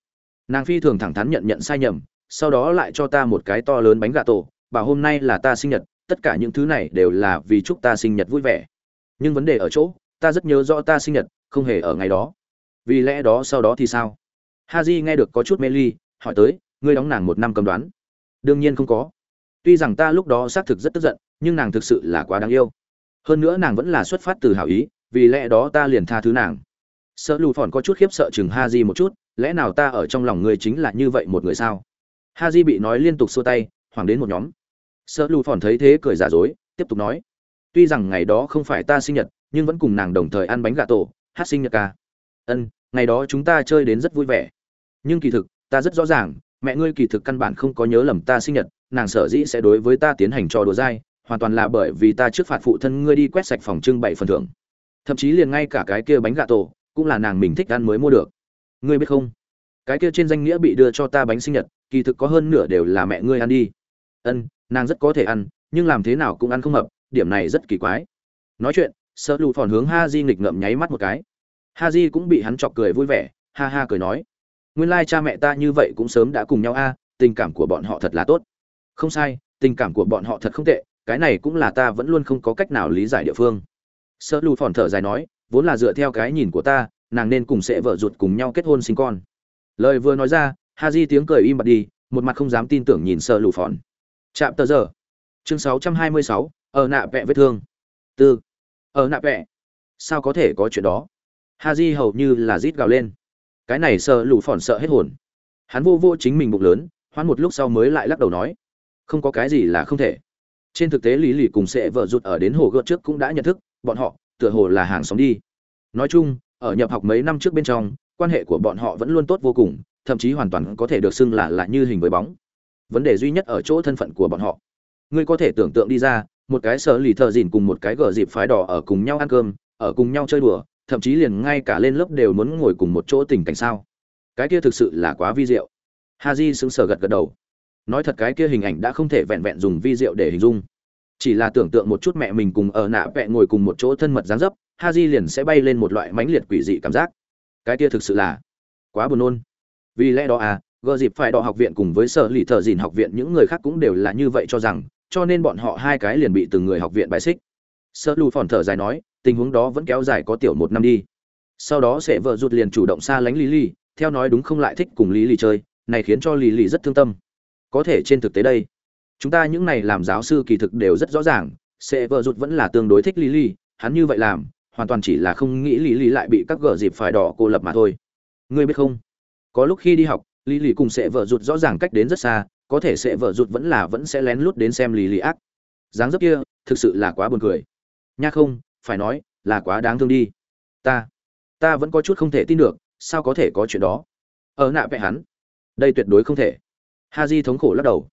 Speaker 1: Nàng phi thường thẳng thắn nhận nhận sai nhầm, sau đó lại cho ta một cái to lớn bánh gà tổ, bảo hôm nay là ta sinh nhật, tất cả những thứ này đều là vì chúc ta sinh nhật vui vẻ. Nhưng vấn đề ở chỗ, ta rất nhớ rõ ta sinh nhật, không hề ở ngày đó. Vì lẽ đó sau đó thì sao? Ha j nghe được có chút mê ly, hỏi tới, ngươi đóng nàng một năm cầm đoán? Đương nhiên không có. Tuy rằng ta lúc đó xác thực rất tức giận, nhưng nàng thực sự là quá đáng yêu. Hơn nữa nàng vẫn là xuất phát từ hảo ý, vì lẽ đó ta liền tha thứ nàng. Sợ lù phòn có chút khiếp sợ chừng ha di một chút, lẽ nào ta ở trong lòng ngươi chính là như vậy một người sao? Ha di bị nói liên tục xua tay, hoảng đến một nhóm. Sợ lù phòn thấy thế cười giả dối, tiếp tục nói, tuy rằng ngày đó không phải ta sinh nhật, nhưng vẫn cùng nàng đồng thời ăn bánh gà tổ, hát sinh nhật ca. Ân, ngày đó chúng ta chơi đến rất vui vẻ nhưng kỳ thực, ta rất rõ ràng, mẹ ngươi kỳ thực căn bản không có nhớ lầm ta sinh nhật, nàng sở dĩ sẽ đối với ta tiến hành trò đùa dai, hoàn toàn là bởi vì ta trước phạt phụ thân ngươi đi quét sạch phòng trưng bày phần thưởng. Thậm chí liền ngay cả cái kia bánh gà tổ, cũng là nàng mình thích ăn mới mua được. Ngươi biết không? Cái kia trên danh nghĩa bị đưa cho ta bánh sinh nhật, kỳ thực có hơn nửa đều là mẹ ngươi ăn đi. Ân, nàng rất có thể ăn, nhưng làm thế nào cũng ăn không hợp, điểm này rất kỳ quái. Nói chuyện sợ lụ phòn hướng ha di nghịch ngậm nháy mắt một cái. Ha di cũng bị hắn chọc cười vui vẻ, ha ha cười nói nguyên lai cha mẹ ta như vậy cũng sớm đã cùng nhau a tình cảm của bọn họ thật là tốt. Không sai tình cảm của bọn họ thật không tệ cái này cũng là ta vẫn luôn không có cách nào lý giải địa phương. Sợ lù phòn thở dài nói vốn là dựa theo cái nhìn của ta nàng nên cùng sẽ vợ ruột cùng nhau kết hôn sinh con. Lời vừa nói ra ha di tiếng cười im bặt đi một mặt không dám tin tưởng nhìn sợ lù phòn. Chạm tờ giờ. Chương 626, ở nạ vẹ vết thương. Tư. Ở nạ vẹ. Sao có thể có chuyện đó? Ha di hầu như là rít gào lên cái này sợ lũ phòn sợ hết hồn. Hắn vô vô chính mình bụng lớn hoãn một lúc sau mới lại lắc đầu nói, không có cái gì là không thể. Trên thực tế lý lì cùng sẽ vợ rụt ở đến hồ gợt trước cũng đã nhận thức, bọn họ, tựa hồ là hàng xóm đi. Nói chung, ở nhập học mấy năm trước bên trong, quan hệ của bọn họ vẫn luôn tốt vô cùng, thậm chí hoàn toàn có thể được xưng là là như hình với bóng. Vấn đề duy nhất ở chỗ thân phận của bọn họ. Ngươi có thể tưởng tượng đi ra, một cái sở lì thợ dìn cùng một cái gờ dịp phái đỏ ở cùng nhau ăn cơm, ở cùng nhau chơi đùa thậm chí liền ngay cả lên lớp đều muốn ngồi cùng một chỗ tình cảnh sao? Cái kia thực sự là quá vi diệu. Ha j sững sờ gật gật đầu. Nói thật cái kia hình ảnh đã không thể vẹn vẹn dùng vi diệu để hình dung. Chỉ là tưởng tượng một chút mẹ mình cùng ở nạ vẹn ngồi cùng một chỗ thân mật dáng dấp ha j liền sẽ bay lên một loại mãnh liệt quỷ dị cảm giác. Cái kia thực sự là quá buồn nôn. Vì lẽ đó à gờ dịp phải đọ học viện cùng với sở lì thợ dìn học viện những người khác cũng đều là như vậy cho rằng, cho nên bọn họ hai cái liền bị từng người học viện bài xích. Sợ lù phòn thở dài nói tình huống đó vẫn kéo dài có tiểu một năm đi. Sau đó sẽ vợ rụt liền chủ động xa lánh lý lì theo nói đúng không lại thích cùng lý lì chơi, này khiến cho lý lì rất thương tâm. Có thể trên thực tế đây, chúng ta những này làm giáo sư kỳ thực đều rất rõ ràng, sẽ vợ rụt vẫn là tương đối thích lý lì hắn như vậy làm, hoàn toàn chỉ là không nghĩ lý lì lại bị các gờ dịp phải đỏ cô lập mà thôi. Ngươi biết không? Có lúc khi đi học lý lì cùng sẽ vợ rụt rõ ràng cách đến rất xa, có thể sẽ vợ rụt vẫn là vẫn sẽ lén lút đến xem lý lì ác. Dáng dấp kia, thực sự là quá buồn cười. Nha không phải nói, là quá đáng thương đi. Ta ta vẫn có chút không thể tin được, sao có thể có chuyện đó. Ở nạ vẽ hắn. Đây tuyệt đối không thể. Ha di thống khổ lắc đầu.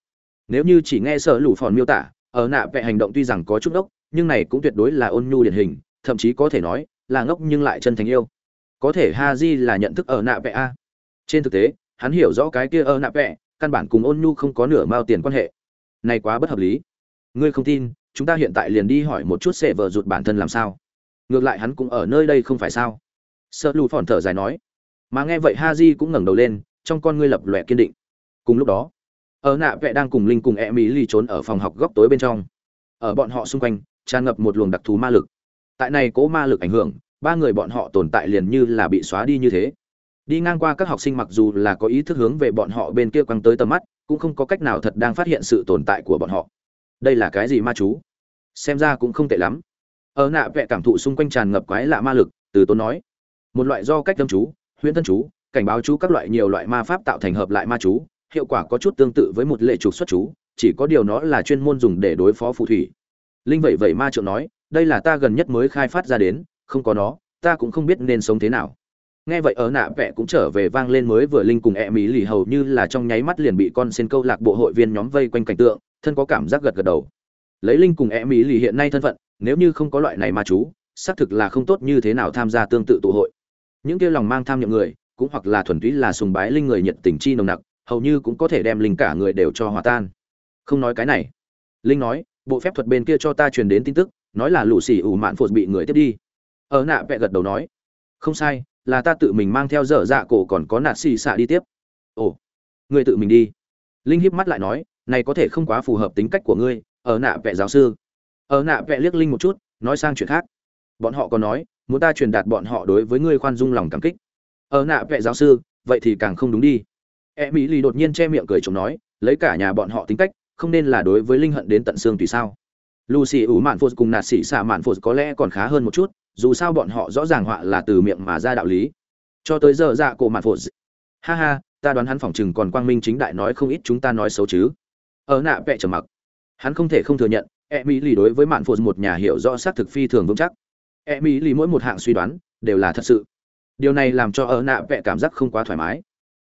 Speaker 1: Nếu như chỉ nghe sợ lũ phòn miêu tả, ở nạ vẽ hành động tuy rằng có chút ngốc, nhưng này cũng tuyệt đối là ôn nhu điển hình, thậm chí có thể nói là ngốc nhưng lại chân thành yêu. Có thể ha di là nhận thức ở nạ vẽ a. Trên thực tế, hắn hiểu rõ cái kia ở nạ vẽ, căn bản cùng ôn nhu không có nửa mao tiền quan hệ. Này quá bất hợp lý. Ngươi không tin chúng ta hiện tại liền đi hỏi một chút sẽ vợ rụt bản thân làm sao. Ngược lại hắn cũng ở nơi đây không phải sao? Sợ lù phòn thở dài nói. Mà nghe vậy ha di cũng ngẩng đầu lên, trong con ngươi lập lòe kiên định. Cùng lúc đó, ở nạ vẽ đang cùng linh cùng e mỹ ly trốn ở phòng học góc tối bên trong. Ở bọn họ xung quanh, tràn ngập một luồng đặc thù ma lực. Tại này cố ma lực ảnh hưởng, ba người bọn họ tồn tại liền như là bị xóa đi như thế. Đi ngang qua các học sinh mặc dù là có ý thức hướng về bọn họ bên kia quăng tới tầm mắt, cũng không có cách nào thật đang phát hiện sự tồn tại của bọn họ. Đây là cái gì ma chú? Xem ra cũng không tệ lắm. Ở nạ vẽ cảm thụ xung quanh tràn ngập quái lạ ma lực, từ tốn nói, một loại do cách tâm chú, huyễn thân chú, cảnh báo chú các loại nhiều loại ma pháp tạo thành hợp lại ma chú, hiệu quả có chút tương tự với một lệ trục xuất chú, chỉ có điều nó là chuyên môn dùng để đối phó phù thủy. Linh vậy vậy ma trượng nói, đây là ta gần nhất mới khai phát ra đến, không có nó, ta cũng không biết nên sống thế nào. Nghe vậy ở nạ vẽ cũng trở về vang lên mới vừa linh cùng e mỹ lì hầu như là trong nháy mắt liền bị con sen câu lạc bộ hội viên nhóm vây quanh cảnh tượng, thân có cảm giác gật gật đầu lấy linh cùng e mỹ lì hiện nay thân phận, nếu như không có loại này ma chú, xác thực là không tốt như thế nào tham gia tương tự tụ hội. Những kia lòng mang tham nhậm người, cũng hoặc là thuần túy là sùng bái linh người nhiệt tình chi nồng nặc, hầu như cũng có thể đem linh cả người đều cho hòa tan. Không nói cái này. Linh nói, bộ phép thuật bên kia cho ta truyền đến tin tức, nói là lũ xì ủ mạn phụt bị người tiếp đi. Ở nạ vẹ gật đầu nói, không sai, là ta tự mình mang theo dở dạ cổ còn có nạt xì xạ đi tiếp. Ồ, người tự mình đi. Linh híp mắt lại nói, này có thể không quá phù hợp tính cách của ngươi ở nạ vẽ giáo sư. Ở nạ vẽ liếc linh một chút, nói sang chuyện khác. Bọn họ còn nói, muốn ta truyền đạt bọn họ đối với ngươi khoan dung lòng cảm kích. Ở nạ vẽ giáo sư, vậy thì càng không đúng đi. E mỹ lì đột nhiên che miệng cười chồng nói, lấy cả nhà bọn họ tính cách, không nên là đối với linh hận đến tận xương tùy sao? Lucy ủ mạn phô cùng nạt sĩ xạ mạn phô có lẽ còn khá hơn một chút, dù sao bọn họ rõ ràng họa là từ miệng mà ra đạo lý. Cho tới giờ dạ cổ mạn phô ha ha, ta đoán hắn phỏng chừng còn quang minh chính đại nói không ít chúng ta nói xấu chứ. Ở nạ vẽ trầm mặc hắn không thể không thừa nhận e mỹ lì đối với mạn phụ một nhà hiểu rõ xác thực phi thường vững chắc. E mỹ lì mỗi một hạng suy đoán đều là thật sự. Điều này làm cho ở nạ vẽ cảm giác không quá thoải mái.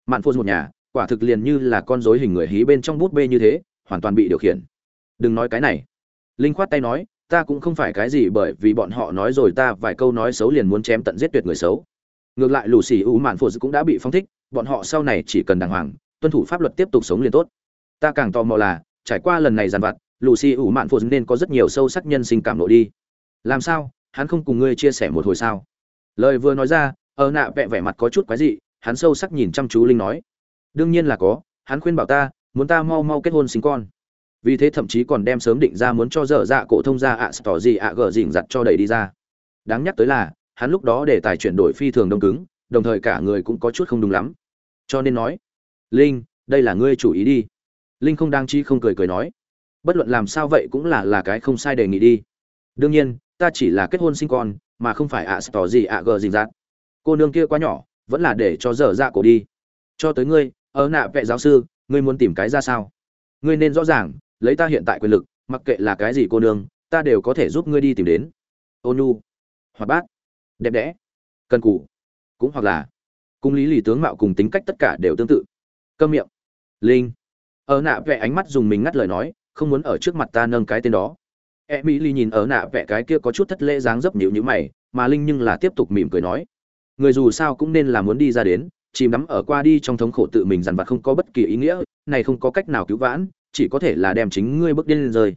Speaker 1: Mạn phụ một nhà, quả thực liền như là con rối hình người hí bên trong bút bê như thế, hoàn toàn bị điều khiển. Đừng nói cái này. Linh khoát tay nói, ta cũng không phải cái gì bởi vì bọn họ nói rồi ta vài câu nói xấu liền muốn chém tận giết tuyệt người xấu. Ngược lại lù xì u mạn phụ cũng đã bị phong thích, bọn họ sau này chỉ cần đàng hoàng, tuân thủ pháp luật tiếp tục sống liền tốt. Ta càng tò mò là trải qua lần này giàn vặt lù xì ủ mạn phụ nên có rất nhiều sâu sắc nhân sinh cảm lộ đi. Làm sao? Hắn không cùng ngươi chia sẻ một hồi sao? Lời vừa nói ra ở nạ vẹ vẻ mặt có chút quái dị hắn sâu sắc nhìn chăm chú linh nói. Đương nhiên là có hắn khuyên bảo ta muốn ta mau mau kết hôn sinh con. Vì thế thậm chí còn đem sớm định ra muốn cho dở dạ cổ thông ra ạ à, tỏ gì ạ gờ dỉn giặt cho đẩy đi ra. Đáng nhắc tới là hắn lúc đó để tài chuyển đổi phi thường đông cứng đồng thời cả người cũng có chút không đúng lắm. Cho nên nói linh đây là ngươi chủ ý đi linh không đang chi không cười cười nói bất luận làm sao vậy cũng là là cái không sai đề nghị đi. Đương nhiên ta chỉ là kết hôn sinh con mà không phải ạ à, tỏ gì ạ gờ dình dạ. giặt cô nương kia quá nhỏ vẫn là để cho dở dạ cổ đi. Cho tới ngươi ở nạ vệ giáo sư ngươi muốn tìm cái ra sao? Ngươi nên rõ ràng lấy ta hiện tại quyền lực mặc kệ là cái gì cô nương ta đều có thể giúp ngươi đi tìm đến. Ô nhu hoạt bát. Đẹp đẽ. Cân cù. Cũng hoặc là cung lý lì tướng mạo cùng tính cách tất cả đều tương tự. Câm miệng. Linh ở nạ vẽ ánh mắt dùng mình ngắt lời nói, không muốn ở trước mặt ta nâng cái tên đó. E mỹ ly nhìn ở nạ vẽ cái kia có chút thất lễ dáng dấp nhịu nhữ mày, mà linh nhưng là tiếp tục mỉm cười nói. Người dù sao cũng nên là muốn đi ra đến, chìm đắm ở qua đi trong thống khổ tự mình dằn vặt không có bất kỳ ý nghĩa, này không có cách nào cứu vãn, chỉ có thể là đem chính ngươi bước điên lên rơi.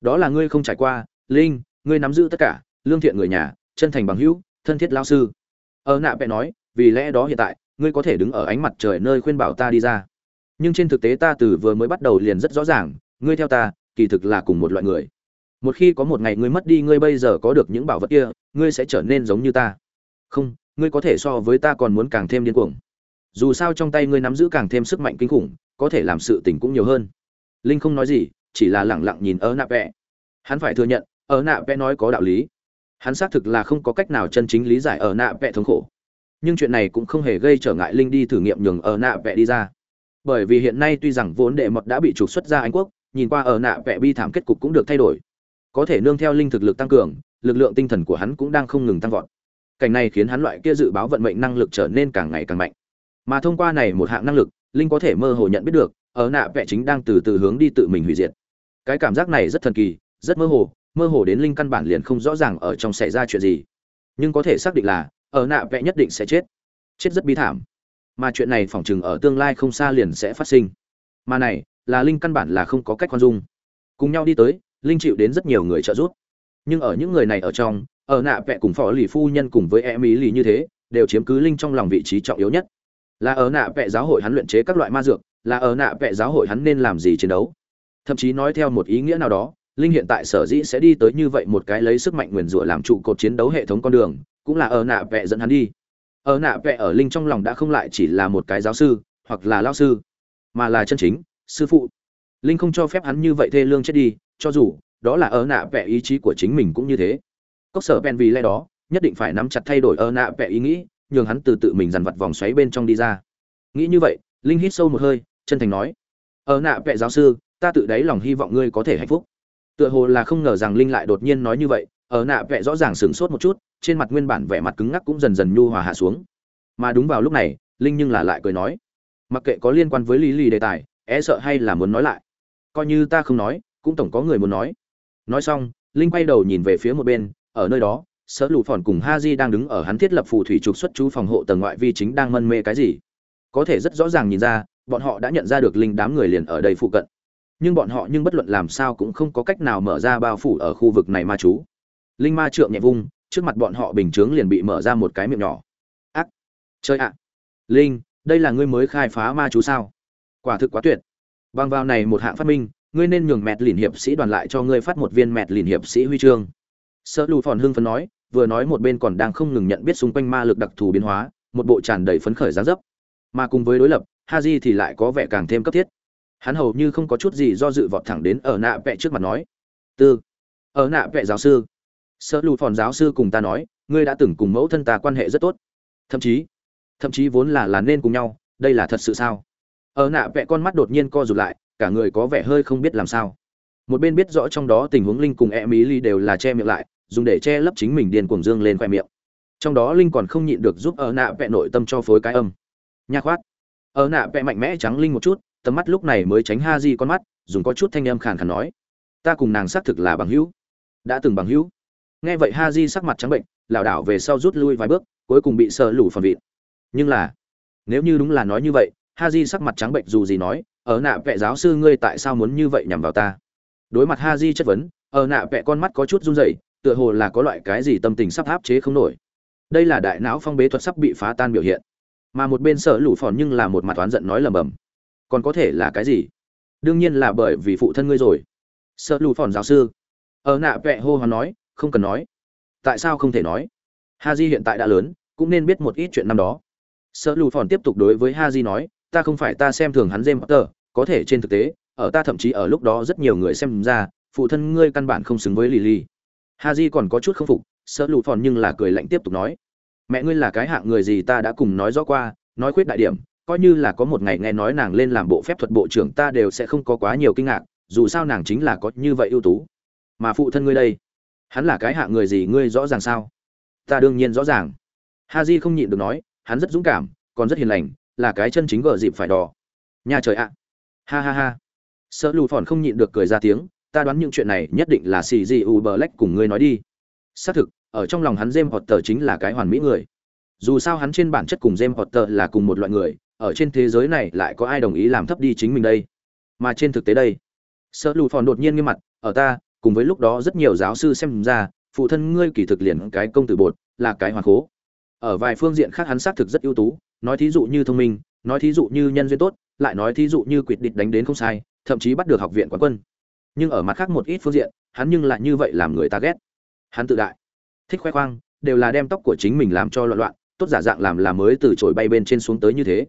Speaker 1: Đó là ngươi không trải qua, linh, ngươi nắm giữ tất cả, lương thiện người nhà, chân thành bằng hữu, thân thiết lao sư. Ở nạ vẽ nói, vì lẽ đó hiện tại, ngươi có thể đứng ở ánh mặt trời nơi khuyên bảo ta đi ra nhưng trên thực tế ta từ vừa mới bắt đầu liền rất rõ ràng, ngươi theo ta, kỳ thực là cùng một loại người. Một khi có một ngày ngươi mất đi, ngươi bây giờ có được những bảo vật kia, ngươi sẽ trở nên giống như ta. Không, ngươi có thể so với ta còn muốn càng thêm điên cuồng. Dù sao trong tay ngươi nắm giữ càng thêm sức mạnh kinh khủng, có thể làm sự tình cũng nhiều hơn. Linh không nói gì, chỉ là lẳng lặng nhìn ở nạ vẽ. Hắn phải thừa nhận ở nạ vẽ nói có đạo lý. Hắn xác thực là không có cách nào chân chính lý giải ở nạ vẽ thống khổ. Nhưng chuyện này cũng không hề gây trở ngại linh đi thử nghiệm nhường ở nạ vẽ đi ra bởi vì hiện nay tuy rằng vốn đệ mật đã bị trục xuất ra anh quốc, nhìn qua ở nạ vẽ bi thảm kết cục cũng được thay đổi. Có thể nương theo linh thực lực tăng cường, lực lượng tinh thần của hắn cũng đang không ngừng tăng vọt. Cảnh này khiến hắn loại kia dự báo vận mệnh năng lực trở nên càng ngày càng mạnh. Mà thông qua này một hạng năng lực, linh có thể mơ hồ nhận biết được, ở nạ vẽ chính đang từ từ hướng đi tự mình hủy diệt. Cái cảm giác này rất thần kỳ, rất mơ hồ mơ hồ đến linh căn bản liền không rõ ràng ở trong xảy ra chuyện gì. Nhưng có thể xác định là, ở nạ vẽ nhất định sẽ chết. Chết rất bi thảm mà chuyện này phỏng chừng ở tương lai không xa liền sẽ phát sinh. Mà này, là linh căn bản là không có cách khoan dung. Cùng nhau đi tới, linh chịu đến rất nhiều người trợ giúp. Nhưng ở những người này ở trong, ở nạ vẽ cùng phó lì phu nhân cùng với em ý lì như thế, đều chiếm cứ linh trong lòng vị trí trọng yếu nhất. Là ở nạ vẽ giáo hội hắn luyện chế các loại ma dược, là ở nạ vẽ giáo hội hắn nên làm gì chiến đấu. Thậm chí nói theo một ý nghĩa nào đó, linh hiện tại sở dĩ sẽ đi tới như vậy một cái lấy sức mạnh nguyền rủa làm trụ cột chiến đấu hệ thống con đường, cũng là ở nạ vẽ dẫn hắn đi ở nạ vẽ ở linh trong lòng đã không lại chỉ là một cái giáo sư, hoặc là lao sư, mà là chân chính, sư phụ. Linh không cho phép hắn như vậy thê lương chết đi, cho dù, đó là ở nạ vẽ ý chí của chính mình cũng như thế. Cốc sở pen vì lẽ đó, nhất định phải nắm chặt thay đổi ở nạ vẽ ý nghĩ, nhường hắn từ tự mình dằn vặt vòng xoáy bên trong đi ra. Nghĩ như vậy, linh hít sâu một hơi, chân thành nói, ở nạ vẽ giáo sư, ta tự đáy lòng hy vọng ngươi có thể hạnh phúc. Tựa hồ là không ngờ rằng linh lại đột nhiên nói như vậy ở nạ vẽ rõ ràng sửng sốt một chút, trên mặt nguyên bản vẻ mặt cứng ngắc cũng dần dần nhu hòa hạ xuống. Mà đúng vào lúc này, linh nhưng là lại cười nói, mặc kệ có liên quan với lý lì đề tài é sợ hay là muốn nói lại. Coi như ta không nói, cũng tổng có người muốn nói. Nói xong, linh quay đầu nhìn về phía một bên, ở nơi đó, sở lụ phòn cùng ha di đang đứng ở hắn thiết lập phù thủy trục xuất chú phòng hộ tầng ngoại vi chính đang mân mê cái gì. Có thể rất rõ ràng nhìn ra, bọn họ đã nhận ra được linh đám người liền ở đây phụ cận. Nhưng bọn họ nhưng bất luận làm sao cũng không có cách nào mở ra bao phủ ở khu vực này ma chú linh ma trượng nhẹ vung, trước mặt bọn họ bình chướng liền bị mở ra một cái miệng nhỏ. Ác! Chơi ạ! Linh, đây là ngươi mới khai phá ma chú sao? Quả thực quá tuyệt. Bằng vào này một hạng phát minh, ngươi nên nhường mẹt lìn hiệp sĩ đoàn lại cho ngươi phát một viên mẹt lìn hiệp sĩ huy chương. Sợ lù phòn hưng phấn nói, vừa nói một bên còn đang không ngừng nhận biết xung quanh ma lực đặc thù biến hóa, một bộ tràn đầy phấn khởi gián dấp. Mà cùng với đối lập, haji thì lại có vẻ càng thêm cấp thiết. Hắn hầu như không có chút gì do dự vọt thẳng đến ở nạ vẽ trước mặt nói, tư, ở nạ vẽ giáo sư sợ lù phòn giáo sư cùng ta nói, ngươi đã từng cùng mẫu thân ta quan hệ rất tốt. Thậm chí thậm chí vốn là là nên cùng nhau, đây là thật sự sao? Ở nạ vẽ con mắt đột nhiên co rụt lại, cả người có vẻ hơi không biết làm sao. Một bên biết rõ trong đó tình huống linh cùng e mỹ ly đều là che miệng lại, dùng để che lấp chính mình điền cuồng dương lên khoe miệng. Trong đó linh còn không nhịn được giúp ở nạ vẽ nội tâm cho phối cái âm. Nha khoát. Ở nạ vẽ mạnh mẽ trắng linh một chút, tầm mắt lúc này mới tránh ha di con mắt, dùng có chút thanh âm khàn khàn nói. Ta cùng nàng xác thực là bằng hữu. Đã từng bằng hữu nghe vậy ha di sắc mặt trắng bệnh, lảo đảo về sau rút lui vài bước, cuối cùng bị sợ lủ phần vịt nhưng là, nếu như đúng là nói như vậy ha di sắc mặt trắng bệnh dù gì nói, ở nạ vẽ giáo sư ngươi tại sao muốn như vậy nhằm vào ta? Đối mặt ha di chất vấn, ở nạ vẽ con mắt có chút run rẩy, tựa hồ là có loại cái gì tâm tình sắp áp chế không nổi. Đây là đại não phong bế thuật sắp bị phá tan biểu hiện. Mà một bên sợ lủ phòn nhưng là một mặt oán giận nói lầm bầm. Còn có thể là cái gì? Đương nhiên là bởi vì phụ thân ngươi rồi. Sợ lù phòn giáo sư. Ở nạ vẹ hô hoán nói không cần nói. Tại sao không thể nói? Ha di hiện tại đã lớn, cũng nên biết một ít chuyện năm đó. Sợ lù phòn tiếp tục đối với ha di nói, ta không phải ta xem thường hắn james potter, có thể trên thực tế, ở ta thậm chí ở lúc đó rất nhiều người xem ra, phụ thân ngươi căn bản không xứng với lily. Ha di còn có chút không phục sợ lù phòn nhưng là cười lạnh tiếp tục nói, mẹ ngươi là cái hạng người gì ta đã cùng nói rõ qua, nói khuyết đại điểm, coi như là có một ngày nghe nói nàng lên làm bộ phép thuật bộ trưởng ta đều sẽ không có quá nhiều kinh ngạc, dù sao nàng chính là có như vậy ưu tú. Mà phụ thân ngươi đây hắn là cái hạng người gì ngươi rõ ràng sao? Ta đương nhiên rõ ràng. Ha j không nhịn được nói, hắn rất dũng cảm, còn rất hiền lành, là cái chân chính gờ dịp phải đỏ nhà trời ạ. Ha ha ha. Sợ lù phòn không nhịn được cười ra tiếng, ta đoán những chuyện này nhất định là xì gì u bờ lách cùng ngươi nói đi. Xác thực, ở trong lòng hắn jem hoặc tờ chính là cái hoàn mỹ người. Dù sao hắn trên bản chất cùng jem hoặc tờ là cùng một loại người, ở trên thế giới này lại có ai đồng ý làm thấp đi chính mình đây? Mà trên thực tế đây sợ lù phòn đột nhiên nghiêm mặt, ở ta cùng với lúc đó rất nhiều giáo sư xem ra, phụ thân ngươi kỳ thực liền cái công tử bột, là cái hoàn khố. Ở vài phương diện khác hắn xác thực rất ưu tú, nói thí dụ như thông minh, nói thí dụ như nhân duyên tốt, lại nói thí dụ như quyết định đánh đến không sai, thậm chí bắt được học viện quán quân. Nhưng ở mặt khác một ít phương diện, hắn nhưng lại như vậy làm người ta ghét. Hắn tự đại. Thích khoe khoang, đều là đem tóc của chính mình làm cho loạn loạn, tốt giả dạng làm là mới từ chổi bay bên trên xuống tới như thế.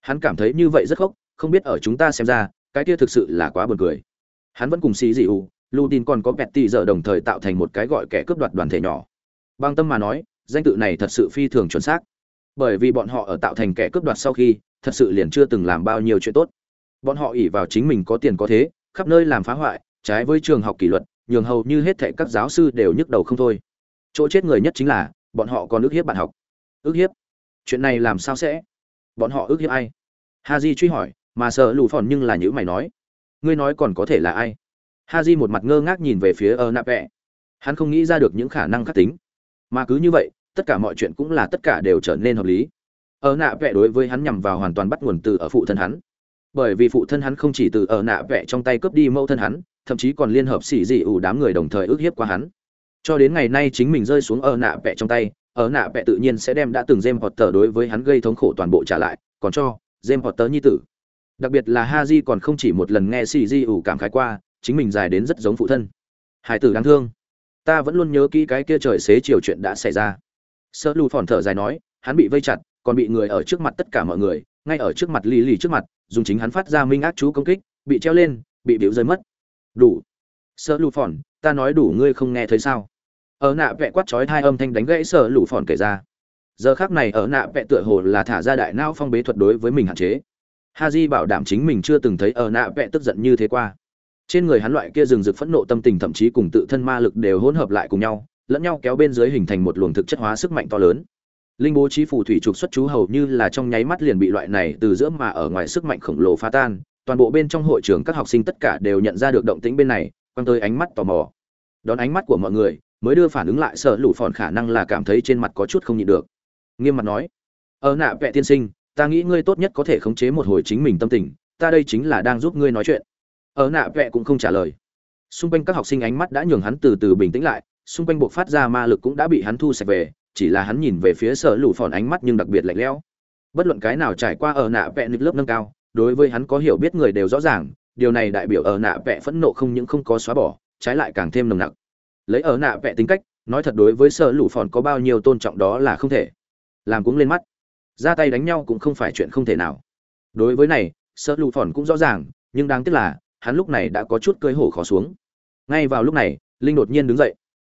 Speaker 1: Hắn cảm thấy như vậy rất khóc không biết ở chúng ta xem ra, cái kia thực sự là quá buồn cười. Hắn vẫn cùng xì dị ủ tin còn có Betty giờ đồng thời tạo thành một cái gọi kẻ cướp đoạt đoàn thể nhỏ. Bang tâm mà nói, danh tự này thật sự phi thường chuẩn xác. Bởi vì bọn họ ở tạo thành kẻ cướp đoạt sau khi, thật sự liền chưa từng làm bao nhiêu chuyện tốt. Bọn họ ỷ vào chính mình có tiền có thế, khắp nơi làm phá hoại, trái với trường học kỷ luật, nhường hầu như hết thệ các giáo sư đều nhức đầu không thôi. Chỗ chết người nhất chính là bọn họ còn ước hiếp bạn học. Ước hiếp? Chuyện này làm sao sẽ? Bọn họ ước hiếp ai? Ha di truy hỏi mà sợ lù phòn nhưng là những mày nói. Ngươi nói còn có thể là ai? Haji một mặt ngơ ngác nhìn về phía ơ nạp vẽ hắn không nghĩ ra được những khả năng khắc tính. Mà cứ như vậy, tất cả mọi chuyện cũng là tất cả đều trở nên hợp lý. Ở nạ vẽ đối với hắn nhằm vào hoàn toàn bắt nguồn từ ở phụ thân hắn. Bởi vì phụ thân hắn không chỉ từ ở nạ vẽ trong tay cướp đi mẫu thân hắn, thậm chí còn liên hợp xỉ dị ủ đám người đồng thời ức hiếp qua hắn. Cho đến ngày nay chính mình rơi xuống ở nạ vẽ trong tay ở nạ vẽ tự nhiên sẽ đem đã từng James Potter đối với hắn gây thống khổ toàn bộ trả lại, còn cho James Potter nhi tử. Đặc biệt là Haji còn không chỉ một lần nghe xỉ dị ủ cảm khái qua chính mình dài đến rất giống phụ thân. Hải tử đáng thương. Ta vẫn luôn nhớ kỹ cái kia trời xế chiều chuyện đã xảy ra. Sợ lù phòn thở dài nói, hắn bị vây chặt, còn bị người ở trước mặt tất cả mọi người, ngay ở trước mặt lì lì trước mặt, dùng chính hắn phát ra minh ác chú công kích, bị treo lên, bị biểu rơi mất. Đủ. Sợ lù phòn, ta nói đủ ngươi không nghe thấy sao? Ở nạ vẽ quát chói hai âm thanh đánh gãy sợ lù phòn kể ra. Giờ khác này ở nạ vẽ tựa hồ là thả ra đại não phong bế thuật đối với mình hạn chế. Ha di bảo đảm chính mình chưa từng thấy ở nạ vẽ tức giận như thế qua trên người hắn loại kia rừng rực phẫn nộ tâm tình thậm chí cùng tự thân ma lực đều hỗn hợp lại cùng nhau, lẫn nhau kéo bên dưới hình thành một luồng thực chất hóa sức mạnh to lớn. Linh bố trí phù thủy trục xuất chú hầu như là trong nháy mắt liền bị loại này từ giữa mà ở ngoài sức mạnh khổng lồ phá tan, toàn bộ bên trong hội trường các học sinh tất cả đều nhận ra được động tĩnh bên này, quăng tới ánh mắt tò mò. Đón ánh mắt của mọi người, mới đưa phản ứng lại, sợ lũ phòn khả năng là cảm thấy trên mặt có chút không nhịn được. Nghiêm mặt nói ở nạ, vẹ tiên sinh, ta nghĩ ngươi tốt nhất có thể khống chế một hồi chính mình tâm tình, ta đây chính là đang giúp ngươi nói chuyện ở nạ vẽ cũng không trả lời. Xung quanh các học sinh ánh mắt đã nhường hắn từ từ bình tĩnh lại, xung quanh buộc phát ra ma lực cũng đã bị hắn thu sạch về, chỉ là hắn nhìn về phía sở lũ phòn ánh mắt nhưng đặc biệt lạnh lẽo. Bất luận cái nào trải qua ở nạ vẽ nịch lớp nâng cao, đối với hắn có hiểu biết người đều rõ ràng, điều này đại biểu ở nạ vẽ phẫn nộ không những không có xóa bỏ, trái lại càng thêm nồng nặc. Lấy ở nạ vẽ tính cách, nói thật đối với sở lũ phòn có bao nhiêu tôn trọng đó là không thể. Làm cũng lên mắt. Ra tay đánh nhau cũng không phải chuyện không thể nào. Đối với này, sở lũ phòn cũng rõ ràng, nhưng đáng tiếc là hắn lúc này đã có chút cơi hổ khó xuống. Ngay vào lúc này, linh đột nhiên đứng dậy.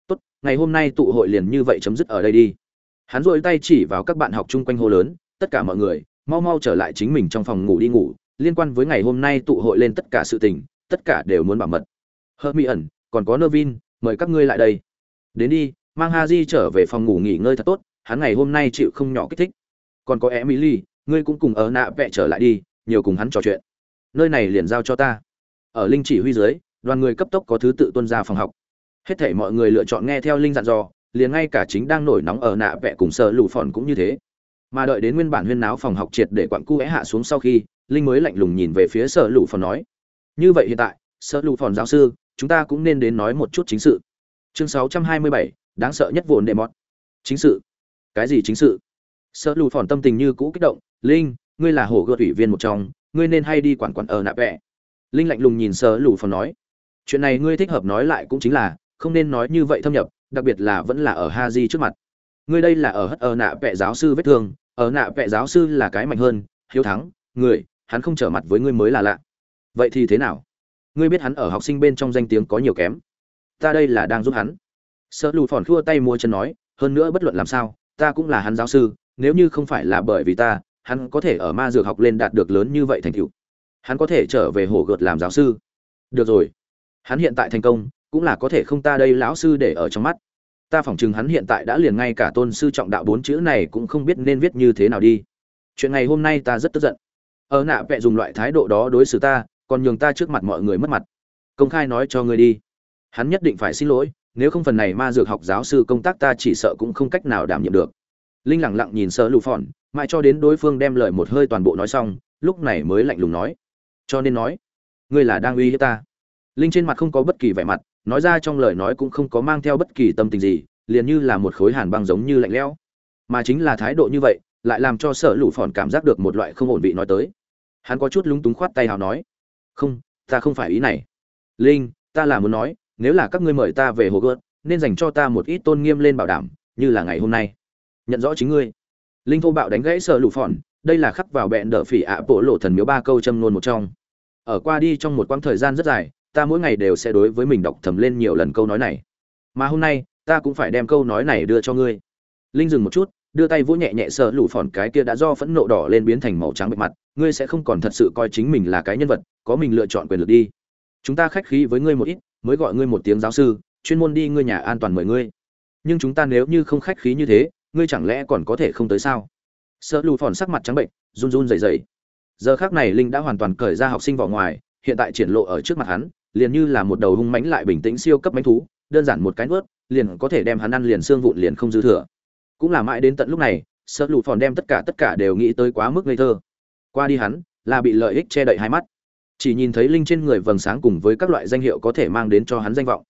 Speaker 1: Tốt, ngày hôm nay tụ hội liền như vậy chấm dứt ở đây đi. Hắn dội tay chỉ vào các bạn học chung quanh hô lớn, tất cả mọi người, mau mau trở lại chính mình trong phòng ngủ đi ngủ, liên quan với ngày hôm nay tụ hội lên tất cả sự tình, tất cả đều muốn bảo mật. Hơ mỹ ẩn, còn có nơ vin mời các ngươi lại đây. Đến đi, mang ha di trở về phòng ngủ nghỉ ngơi thật tốt, hắn ngày hôm nay chịu không nhỏ kích thích. Còn có emily, ngươi cũng cùng ở nạ vẹ trở lại đi, nhiều cùng hắn trò chuyện. Nơi này liền giao cho ta ở linh chỉ huy dưới đoàn người cấp tốc có thứ tự tuân ra phòng học. Hết thảy mọi người lựa chọn nghe theo linh dặn dò liền ngay cả chính đang nổi nóng ở nạ vẽ cùng sợ lù phòn cũng như thế. Mà đợi đến nguyên bản huyên náo phòng học triệt để quặn cu é hạ xuống sau khi linh mới lạnh lùng nhìn về phía sợ lù phòn nói như vậy hiện tại sợ lù phòn giáo sư chúng ta cũng nên đến nói một chút chính sự. Chương 627, đáng sợ nhất vốn đệ mọt. Chính sự. Cái gì chính sự? Sợ lù phòn tâm tình như cũ kích động linh ngươi là hổ gợt ủy viên một trong ngươi nên hay đi quản quản ở nạ vẽ linh lạnh lùng nhìn sơ lù phòng nói, chuyện này ngươi thích hợp nói lại cũng chính là, không nên nói như vậy thâm nhập, đặc biệt là vẫn là ở ha di trước mặt. Ngươi đây là ở hất ở nạ vệ giáo sư vết thương, ở nạ vệ giáo sư là cái mạnh hơn, hiếu thắng, người, hắn không trở mặt với ngươi mới là lạ. Vậy thì thế nào? Ngươi biết hắn ở học sinh bên trong danh tiếng có nhiều kém. Ta đây là đang giúp hắn. Sợ lù phòn khua tay mua chân nói, hơn nữa bất luận làm sao, ta cũng là hắn giáo sư, nếu như không phải là bởi vì ta, hắn có thể ở ma dược học lên đạt được lớn như vậy thành tựu hắn có thể trở về hồ gợt làm giáo sư. Được rồi. Hắn hiện tại thành công, cũng là có thể không ta đây lão sư để ở trong mắt. Ta phỏng chừng hắn hiện tại đã liền ngay cả tôn sư trọng đạo bốn chữ này cũng không biết nên viết như thế nào đi. Chuyện ngày hôm nay ta rất tức giận. Ở nạ vẹ dùng loại thái độ đó đối xử ta, còn nhường ta trước mặt mọi người mất mặt. Công khai nói cho ngươi đi. Hắn nhất định phải xin lỗi, nếu không phần này ma dược học giáo sư công tác ta chỉ sợ cũng không cách nào đảm nhiệm được. Linh lẳng lặng nhìn sợ lụ phòn mãi cho đến đối phương đem lời một hơi toàn bộ nói xong, lúc này mới lạnh lùng nói cho nên nói, ngươi là đang uy hiếp ta. Linh trên mặt không có bất kỳ vẻ mặt, nói ra trong lời nói cũng không có mang theo bất kỳ tâm tình gì, liền như là một khối hàn băng giống như lạnh lẽo. Mà chính là thái độ như vậy, lại làm cho sợ lũ phòn cảm giác được một loại không ổn vị nói tới. Hắn có chút lúng túng khoát tay hào nói, không, ta không phải ý này. Linh, ta là muốn nói, nếu là các ngươi mời ta về hồ gợt, nên dành cho ta một ít tôn nghiêm lên bảo đảm, như là ngày hôm nay. Nhận rõ chính ngươi. Linh thô bạo đánh gãy sợ lũ phòn đây là khắc vào bẹn đỡ phỉ ạ bộ lộ thần miếu ba câu châm nôn một trong. Ở qua đi trong một quãng thời gian rất dài, ta mỗi ngày đều sẽ đối với mình đọc thầm lên nhiều lần câu nói này. Mà hôm nay, ta cũng phải đem câu nói này đưa cho ngươi. Linh dừng một chút, đưa tay vỗ nhẹ nhẹ sợ lủ phòn cái kia đã do phẫn nộ đỏ lên biến thành màu trắng bệ mặt, ngươi sẽ không còn thật sự coi chính mình là cái nhân vật, có mình lựa chọn quyền lực đi. Chúng ta khách khí với ngươi một ít, mới gọi ngươi một tiếng giáo sư, chuyên môn đi ngươi nhà an toàn mời ngươi. Nhưng chúng ta nếu như không khách khí như thế, ngươi chẳng lẽ còn có thể không tới sao? Sợ lù phòn sắc mặt trắng bệnh, run run rẩy rẩy. Giờ khác này linh đã hoàn toàn cởi ra học sinh vào ngoài, hiện tại triển lộ ở trước mặt hắn, liền như là một đầu hung mãnh lại bình tĩnh siêu cấp mãnh thú, đơn giản một cái nuốt, liền có thể đem hắn ăn liền xương vụn liền không dư thừa. Cũng là mãi đến tận lúc này, sợ lù phòn đem tất cả tất cả đều nghĩ tới quá mức ngây thơ. Qua đi hắn, là bị lợi ích che đậy hai mắt. Chỉ nhìn thấy linh trên người vầng sáng cùng với các loại danh hiệu có thể mang đến cho hắn danh vọng.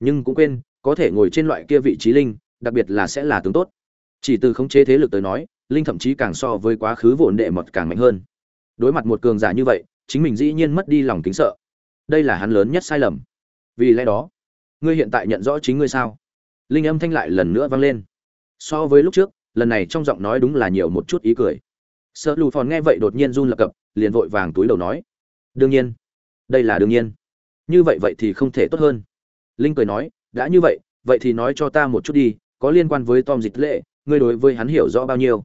Speaker 1: Nhưng cũng quên, có thể ngồi trên loại kia vị trí linh, đặc biệt là sẽ là tướng tốt. Chỉ từ khống chế thế lực tới nói linh thậm chí càng so với quá khứ vốn đệ mật càng mạnh hơn. Đối mặt một cường giả như vậy, chính mình dĩ nhiên mất đi lòng kính sợ. Đây là hắn lớn nhất sai lầm. Vì lẽ đó, ngươi hiện tại nhận rõ chính ngươi sao? Linh âm thanh lại lần nữa vang lên. So với lúc trước, lần này trong giọng nói đúng là nhiều một chút ý cười. Sợ lù phòn nghe vậy đột nhiên run lập cập, liền vội vàng túi đầu nói. Đương nhiên. Đây là đương nhiên. Như vậy vậy thì không thể tốt hơn. Linh cười nói, đã như vậy vậy thì nói cho ta một chút đi, có liên quan với tom dịch lệ, ngươi đối với hắn hiểu rõ bao nhiêu?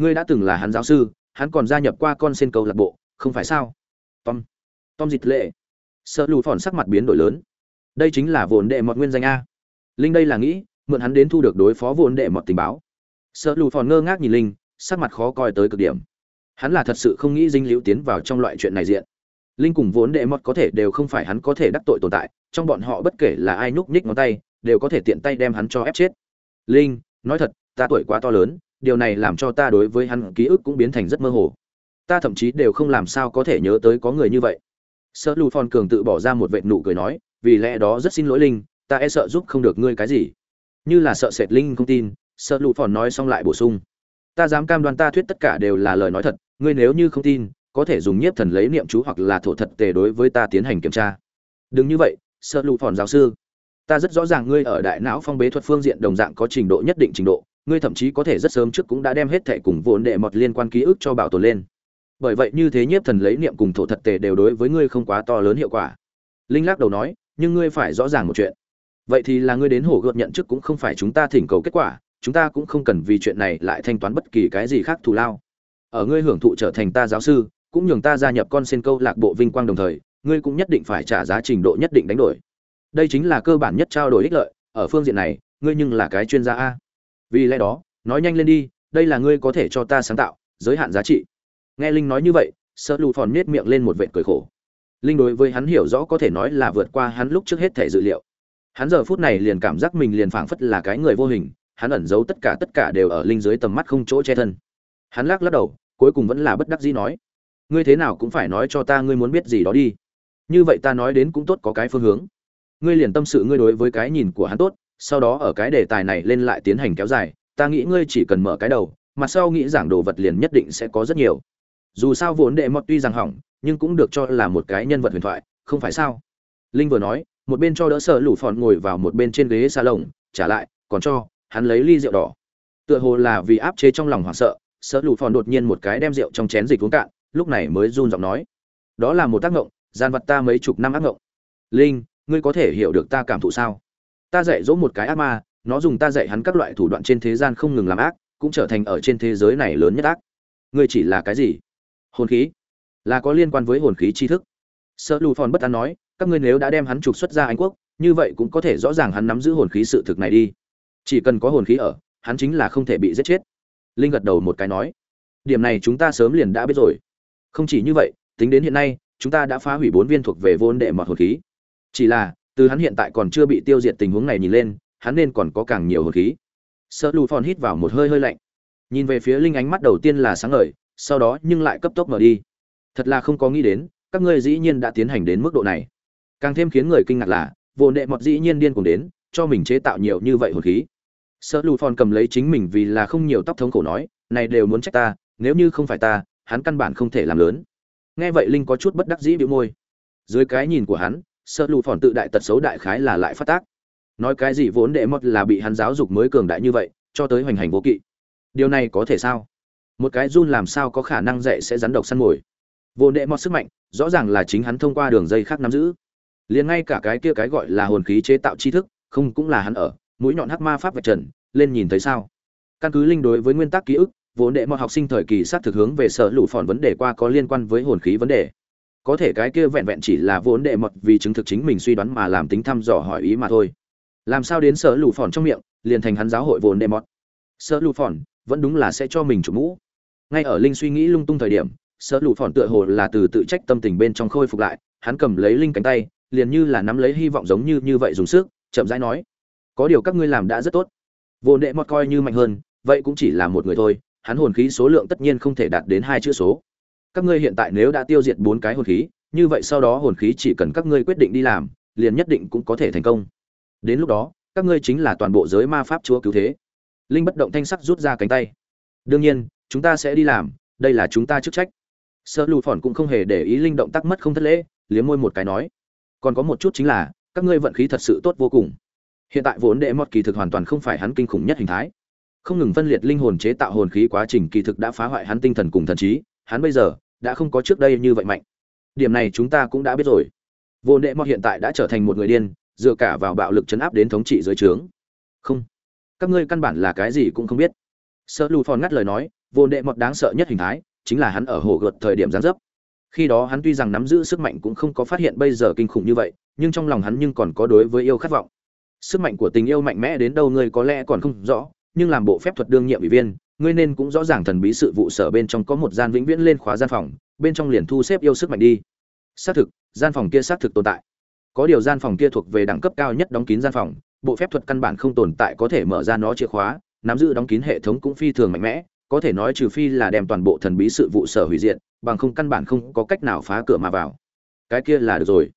Speaker 1: Ngươi đã từng là hắn giáo sư, hắn còn gia nhập qua con sen cầu lạc bộ, không phải sao? Tom tom dịch lệ. Sợ lù phòn sắc mặt biến đổi lớn. Đây chính là vốn đệ mọt nguyên danh a. Linh đây là nghĩ, mượn hắn đến thu được đối phó vốn đệ mọt tình báo. Sợ lù phòn ngơ ngác nhìn linh, sắc mặt khó coi tới cực điểm. Hắn là thật sự không nghĩ dinh liễu tiến vào trong loại chuyện này diện. Linh cùng vốn đệ mọt có thể đều không phải hắn có thể đắc tội tồn tại, trong bọn họ bất kể là ai nhúc nhích ngón tay, đều có thể tiện tay đem hắn cho ép chết. Linh, nói thật, ta tuổi quá to lớn điều này làm cho ta đối với hắn ký ức cũng biến thành rất mơ hồ. Ta thậm chí đều không làm sao có thể nhớ tới có người như vậy. Sợ lù phòn cường tự bỏ ra một vệ nụ cười nói, vì lẽ đó rất xin lỗi linh, ta e sợ giúp không được ngươi cái gì. Như là sợ sệt linh không tin sợ lù phòn nói xong lại bổ sung. Ta dám cam đoan ta thuyết tất cả đều là lời nói thật, ngươi nếu như không tin, có thể dùng nhiếp thần lấy niệm chú hoặc là thổ thật tề đối với ta tiến hành kiểm tra. Đừng như vậy sợ lù phòn giáo sư. Ta rất rõ ràng ngươi ở đại não phong bế thuật phương diện đồng dạng có trình độ nhất định trình độ ngươi thậm chí có thể rất sớm trước cũng đã đem hết thệ cùng vốn đệ mọt liên quan ký ức cho bảo tồn lên. Bởi vậy như thế nhiếp thần lấy niệm cùng thổ thật tề đều đối với ngươi không quá to lớn hiệu quả. Linh lắc đầu nói, nhưng ngươi phải rõ ràng một chuyện. Vậy thì là ngươi đến hổ gợt nhận chức cũng không phải chúng ta thỉnh cầu kết quả, chúng ta cũng không cần vì chuyện này lại thanh toán bất kỳ cái gì khác thù lao. Ở ngươi hưởng thụ trở thành ta giáo sư, cũng nhường ta gia nhập con sen câu lạc bộ vinh quang đồng thời, ngươi cũng nhất định phải trả giá trình độ nhất định đánh đổi. Đây chính là cơ bản nhất trao đổi ích lợi, ở phương diện này, ngươi nhưng là cái chuyên gia a vì lẽ đó, nói nhanh lên đi, đây là ngươi có thể cho ta sáng tạo, giới hạn giá trị. Nghe linh nói như vậy sợ lù phòn nết miệng lên một vệ cười khổ. Linh đối với hắn hiểu rõ có thể nói là vượt qua hắn lúc trước hết thể dự liệu. Hắn giờ phút này liền cảm giác mình liền phảng phất là cái người vô hình, hắn ẩn giấu tất cả tất cả đều ở linh dưới tầm mắt không chỗ che thân. Hắn lắc lắc đầu, cuối cùng vẫn là bất đắc dĩ nói, ngươi thế nào cũng phải nói cho ta ngươi muốn biết gì đó đi. Như vậy ta nói đến cũng tốt có cái phương hướng. Ngươi liền tâm sự ngươi đối với cái nhìn của hắn tốt sau đó ở cái đề tài này lên lại tiến hành kéo dài, ta nghĩ ngươi chỉ cần mở cái đầu mặt sau nghĩ giảng đồ vật liền nhất định sẽ có rất nhiều. Dù sao vốn đệ mọt tuy rằng hỏng, nhưng cũng được cho là một cái nhân vật huyền thoại, không phải sao? Linh vừa nói, một bên cho đỡ sợ lủ phòn ngồi vào một bên trên ghế xa lồng trả lại, còn cho, hắn lấy ly rượu đỏ. Tựa hồ là vì áp chế trong lòng hoảng sợ sợ lủ phòn đột nhiên một cái đem rượu trong chén dịch uống cạn, lúc này mới run giọng nói. Đó là một tác ngộng, gian vật ta mấy chục năm ác ngộng. Linh, ngươi có thể hiểu được ta cảm thụ sao? Ta dạy dỗ một cái ác ma, nó dùng ta dạy hắn các loại thủ đoạn trên thế gian không ngừng làm ác, cũng trở thành ở trên thế giới này lớn nhất ác. Ngươi chỉ là cái gì? Hồn khí? Là có liên quan với hồn khí tri thức. Sợ lù phòn bất an nói, các ngươi nếu đã đem hắn trục xuất ra anh quốc, như vậy cũng có thể rõ ràng hắn nắm giữ hồn khí sự thực này đi. Chỉ cần có hồn khí ở, hắn chính là không thể bị giết chết. Linh gật đầu một cái nói, điểm này chúng ta sớm liền đã biết rồi. Không chỉ như vậy, tính đến hiện nay, chúng ta đã phá hủy bốn viên thuộc về vốn đệ mọt hồn khí. Chỉ là từ hắn hiện tại còn chưa bị tiêu diệt tình huống này nhìn lên, hắn nên còn có càng nhiều hồn khí. Sợ lù phòn hít vào một hơi hơi lạnh. Nhìn về phía linh ánh mắt đầu tiên là sáng ngời, sau đó nhưng lại cấp tốc mở đi. Thật là không có nghĩ đến, các ngươi dĩ nhiên đã tiến hành đến mức độ này. Càng thêm khiến người kinh ngạc là, vô nệ mọt dĩ nhiên điên cùng đến, cho mình chế tạo nhiều như vậy hồn khí. Sợ lù phòn cầm lấy chính mình vì là không nhiều tóc thống khổ nói, này đều muốn trách ta, nếu như không phải ta, hắn căn bản không thể làm lớn. Nghe vậy linh có chút bất đắc dĩ bĩu môi. Dưới cái nhìn của hắn sợ lù phòn tự đại tật xấu đại khái là lại phát tác. Nói cái gì vốn đệ mọt là bị hắn giáo dục mới cường đại như vậy, cho tới hoành hành vô kỵ. Điều này có thể sao? Một cái run làm sao có khả năng dạy sẽ rắn độc săn mồi. Vô đệ mọt sức mạnh, rõ ràng là chính hắn thông qua đường dây khác nắm giữ. Liền ngay cả cái kia cái gọi là hồn khí chế tạo tri thức, không cũng là hắn ở, mũi nhọn hắc ma pháp vạch trần, lên nhìn thấy sao? Căn cứ linh đối với nguyên tắc ký ức, vốn đệ mọi học sinh thời kỳ sát thực hướng về sở lũ phòn vấn đề qua có liên quan với hồn khí vấn đề có thể cái kia vẹn vẹn chỉ là vốn đệ mật vì chứng thực chính mình suy đoán mà làm tính thăm dò hỏi ý mà thôi. Làm sao đến sở lù phòn trong miệng, liền thành hắn giáo hội vốn đệ mọt sở lù phòn, vẫn đúng là sẽ cho mình chủ mũ. Ngay ở linh suy nghĩ lung tung thời điểm, sở lù phòn tựa hồ là từ tự trách tâm tình bên trong khôi phục lại, hắn cầm lấy linh cánh tay, liền như là nắm lấy hy vọng giống như như vậy dùng sức, chậm rãi nói, có điều các ngươi làm đã rất tốt. Vốn đệ mọt coi như mạnh hơn, vậy cũng chỉ là một người thôi, hắn hồn khí số lượng tất nhiên không thể đạt đến hai chữ số các ngươi hiện tại nếu đã tiêu diệt bốn cái hồn khí, như vậy sau đó hồn khí chỉ cần các ngươi quyết định đi làm, liền nhất định cũng có thể thành công. Đến lúc đó, các ngươi chính là toàn bộ giới ma pháp chúa cứu thế. Linh bất động thanh sắc rút ra cánh tay. Đương nhiên, chúng ta sẽ đi làm, đây là chúng ta chức trách. Sợ lù phỏn cũng không hề để ý linh động tác mất không thất lễ, liếm môi một cái nói. Còn có một chút chính là, các ngươi vận khí thật sự tốt vô cùng. Hiện tại vốn đệ mọt kỳ thực hoàn toàn không phải hắn kinh khủng nhất hình thái. Không ngừng phân liệt linh hồn chế tạo hồn khí quá trình kỳ thực đã phá hoại hắn tinh thần cùng thần trí hắn bây giờ đã không có trước đây như vậy mạnh. Điểm này chúng ta cũng đã biết rồi. Vô đệ mọt hiện tại đã trở thành một người điên, dựa cả vào bạo lực chấn áp đến thống trị dưới trướng. Không. Các ngươi căn bản là cái gì cũng không biết. Sợ lù phòn ngắt lời nói, vô đệ mọt đáng sợ nhất hình thái chính là hắn ở hồ gợt thời điểm gián dấp. Khi đó hắn tuy rằng nắm giữ sức mạnh cũng không có phát hiện bây giờ kinh khủng như vậy, nhưng trong lòng hắn nhưng còn có đối với yêu khát vọng. Sức mạnh của tình yêu mạnh mẽ đến đâu ngươi có lẽ còn không rõ, nhưng làm bộ phép thuật đương nhiệm ủy viên ngươi nên cũng rõ ràng thần bí sự vụ sở bên trong có một gian vĩnh viễn lên khóa gian phòng, bên trong liền thu xếp yêu sức mạnh đi. Xác thực, gian phòng kia xác thực tồn tại. Có điều gian phòng kia thuộc về đẳng cấp cao nhất đóng kín gian phòng, bộ phép thuật căn bản không tồn tại có thể mở ra nó chìa khóa, nắm giữ đóng kín hệ thống cũng phi thường mạnh mẽ, có thể nói trừ phi là đem toàn bộ thần bí sự vụ sở hủy diệt, bằng không căn bản không có cách nào phá cửa mà vào. Cái kia là được rồi.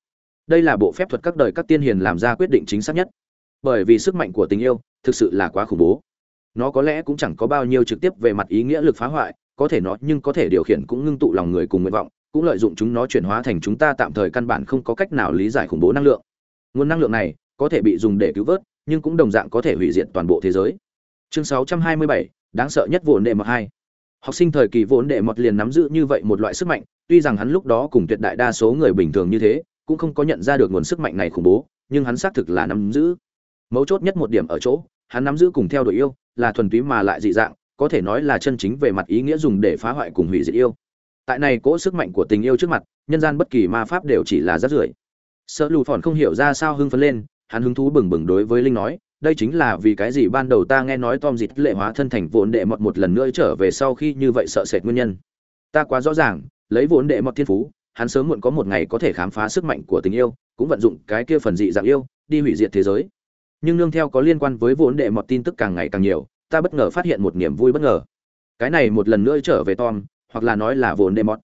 Speaker 1: Đây là bộ phép thuật các đời các tiên hiền làm ra quyết định chính xác nhất. Bởi vì sức mạnh của tình yêu thực sự là quá khủng bố nó có lẽ cũng chẳng có bao nhiêu trực tiếp về mặt ý nghĩa lực phá hoại có thể nó nhưng có thể điều khiển cũng ngưng tụ lòng người cùng nguyện vọng cũng lợi dụng chúng nó chuyển hóa thành chúng ta tạm thời căn bản không có cách nào lý giải khủng bố năng lượng. Nguồn năng lượng này có thể bị dùng để cứu vớt nhưng cũng đồng dạng có thể hủy diệt toàn bộ thế giới. Chương 627, đáng sợ nhất vốn đệ mật hai. Học sinh thời kỳ vốn đệ mật liền nắm giữ như vậy một loại sức mạnh tuy rằng hắn lúc đó cùng tuyệt đại đa số người bình thường như thế cũng không có nhận ra được nguồn sức mạnh này khủng bố nhưng hắn xác thực là nắm giữ. Mấu chốt nhất một điểm ở chỗ hắn nắm giữ cùng theo đuổi yêu, là thuần túy mà lại dị dạng, có thể nói là chân chính về mặt ý nghĩa dùng để phá hoại cùng hủy diệt yêu. Tại này cỗ sức mạnh của tình yêu trước mặt, nhân gian bất kỳ ma pháp đều chỉ là rác rưởi. Sợ lù phòn không hiểu ra sao hưng phấn lên, hắn hứng thú bừng bừng đối với linh nói, đây chính là vì cái gì ban đầu ta nghe nói tom dịt lệ hóa thân thành vốn đệ mọt một lần nữa trở về sau khi như vậy sợ sệt nguyên nhân. Ta quá rõ ràng, lấy vốn đệ mọt thiên phú, hắn sớm muộn có một ngày có thể khám phá sức mạnh của tình yêu, cũng vận dụng cái kia phần dị dạng yêu, đi hủy diệt thế giới nhưng nương theo có liên quan với vốn đệ mọt tin tức càng ngày càng nhiều, ta bất ngờ phát hiện một niềm vui bất ngờ. Cái này một lần nữa trở về tom, hoặc là nói là vốn đệ mọt.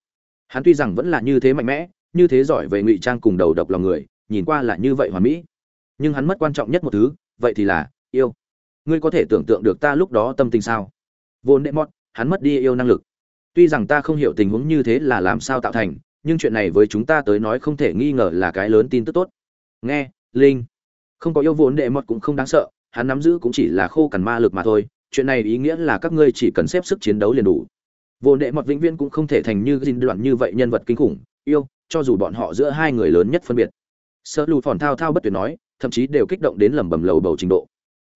Speaker 1: Hắn tuy rằng vẫn là như thế mạnh mẽ, như thế giỏi về ngụy trang cùng đầu độc lòng người, nhìn qua là như vậy hoàn mỹ. Nhưng hắn mất quan trọng nhất một thứ, vậy thì là yêu. Ngươi có thể tưởng tượng được ta lúc đó tâm tình sao? Vốn đệ mọt, hắn mất đi yêu năng lực. Tuy rằng ta không hiểu tình huống như thế là làm sao tạo thành, nhưng chuyện này với chúng ta tới nói không thể nghi ngờ là cái lớn tin tức tốt. Nghe, linh không có yêu vốn đệ mọt cũng không đáng sợ, hắn nắm giữ cũng chỉ là khô cằn ma lực mà thôi, chuyện này ý nghĩa là các ngươi chỉ cần xếp sức chiến đấu liền đủ. Vốn đệ mọt vĩnh viễn cũng không thể thành như dinh đoạn như vậy nhân vật kinh khủng, yêu, cho dù bọn họ giữa hai người lớn nhất phân biệt. Sợ lụt phòn thao thao bất tuyệt nói, thậm chí đều kích động đến lẩm bẩm lầu bầu trình độ.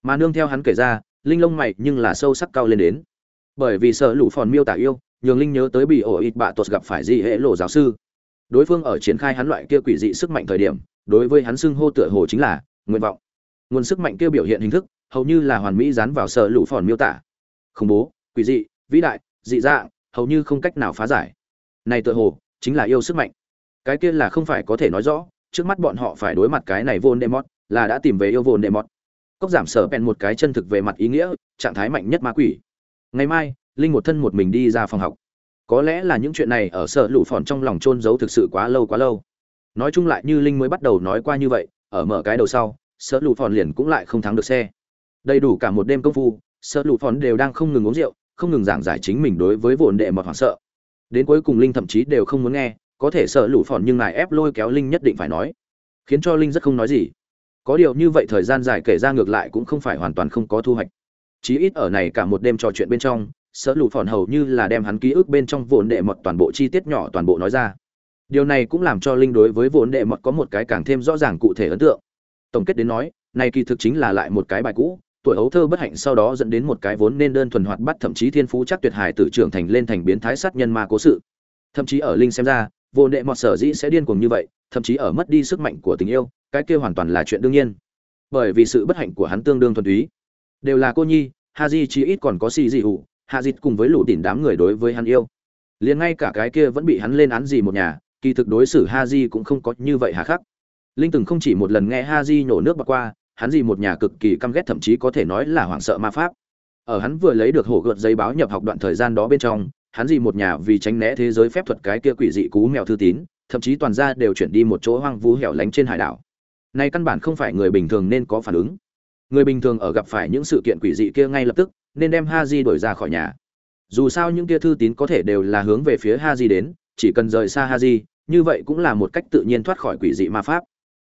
Speaker 1: Mà nương theo hắn kể ra, linh lông mày nhưng là sâu sắc cao lên đến. Bởi vì sợ lụt phòn miêu tả yêu, nhường linh nhớ tới bị ổ ít bạ tuột gặp phải dị hệ lộ giáo sư. Đối phương ở triển khai hắn loại kia quỷ dị sức mạnh thời điểm, đối với hắn xưng hô tựa hồ chính là nguyện vọng. Nguồn sức mạnh kia biểu hiện hình thức, hầu như là hoàn mỹ dán vào sợ lũ phòn miêu tả. Khủng bố, quỷ dị, vĩ đại, dị dạng, hầu như không cách nào phá giải. Này tựa hồ, chính là yêu sức mạnh. Cái kia là không phải có thể nói rõ, trước mắt bọn họ phải đối mặt cái này vô demot là đã tìm về yêu vô demot cốc giảm sở bèn một cái chân thực về mặt ý nghĩa, trạng thái mạnh nhất ma quỷ. Ngày mai, linh một thân một mình đi ra phòng học. Có lẽ là những chuyện này ở sở lũ phòn trong lòng trôn giấu thực sự quá lâu quá lâu. Nói chung lại như linh mới bắt đầu nói qua như vậy ở mở cái đầu sau sợ lụ phòn liền cũng lại không thắng được xe. Đầy đủ cả một đêm công phu sợ lụ phòn đều đang không ngừng uống rượu, không ngừng giảng giải chính mình đối với vồn đệ mọt hoảng sợ. Đến cuối cùng linh thậm chí đều không muốn nghe, có thể sợ lụ phòn nhưng ngài ép lôi kéo linh nhất định phải nói. Khiến cho linh rất không nói gì. Có điều như vậy thời gian dài kể ra ngược lại cũng không phải hoàn toàn không có thu hoạch. Chí ít ở này cả một đêm trò chuyện bên trong sợ lụ phòn hầu như là đem hắn ký ức bên trong vồn đệ mọt toàn bộ chi tiết nhỏ toàn bộ nói ra điều này cũng làm cho linh đối với vốn đệ mọt có một cái càng thêm rõ ràng cụ thể ấn tượng. Tổng kết đến nói, này kỳ thực chính là lại một cái bài cũ, tuổi ấu thơ bất hạnh sau đó dẫn đến một cái vốn nên đơn thuần hoạt bắt thậm chí thiên phú chắc tuyệt hài tử trưởng thành lên thành biến thái sát nhân ma cố sự. Thậm chí ở linh xem ra vô đệ mọt sở dĩ sẽ điên cuồng như vậy, thậm chí ở mất đi sức mạnh của tình yêu, cái kia hoàn toàn là chuyện đương nhiên. Bởi vì sự bất hạnh của hắn tương đương thuần túy. Đều là cô nhi, ha di chỉ ít còn có xì dị hụ hạ dịt cùng với lũ đỉnh đám người đối với hắn yêu. Liền ngay cả cái kia vẫn bị hắn lên án gì một nhà kỳ thực đối xử ha di cũng không có như vậy hà khắc. Linh từng không chỉ một lần nghe ha di nhổ nước bạc qua, hắn gì một nhà cực kỳ căm ghét thậm chí có thể nói là hoảng sợ ma pháp. Ở hắn vừa lấy được hổ gợt giấy báo nhập học đoạn thời gian đó bên trong, hắn gì một nhà vì tránh né thế giới phép thuật cái kia quỷ dị cú mèo thư tín, thậm chí toàn ra đều chuyển đi một chỗ hoang vu hẻo lánh trên hải đảo. Này căn bản không phải người bình thường nên có phản ứng. Người bình thường ở gặp phải những sự kiện quỷ dị kia ngay lập tức, nên đem ha di đổi ra khỏi nhà. Dù sao những kia thư tín có thể đều là hướng về phía ha di đến, chỉ cần rời xa ha di như vậy cũng là một cách tự nhiên thoát khỏi quỷ dị ma pháp.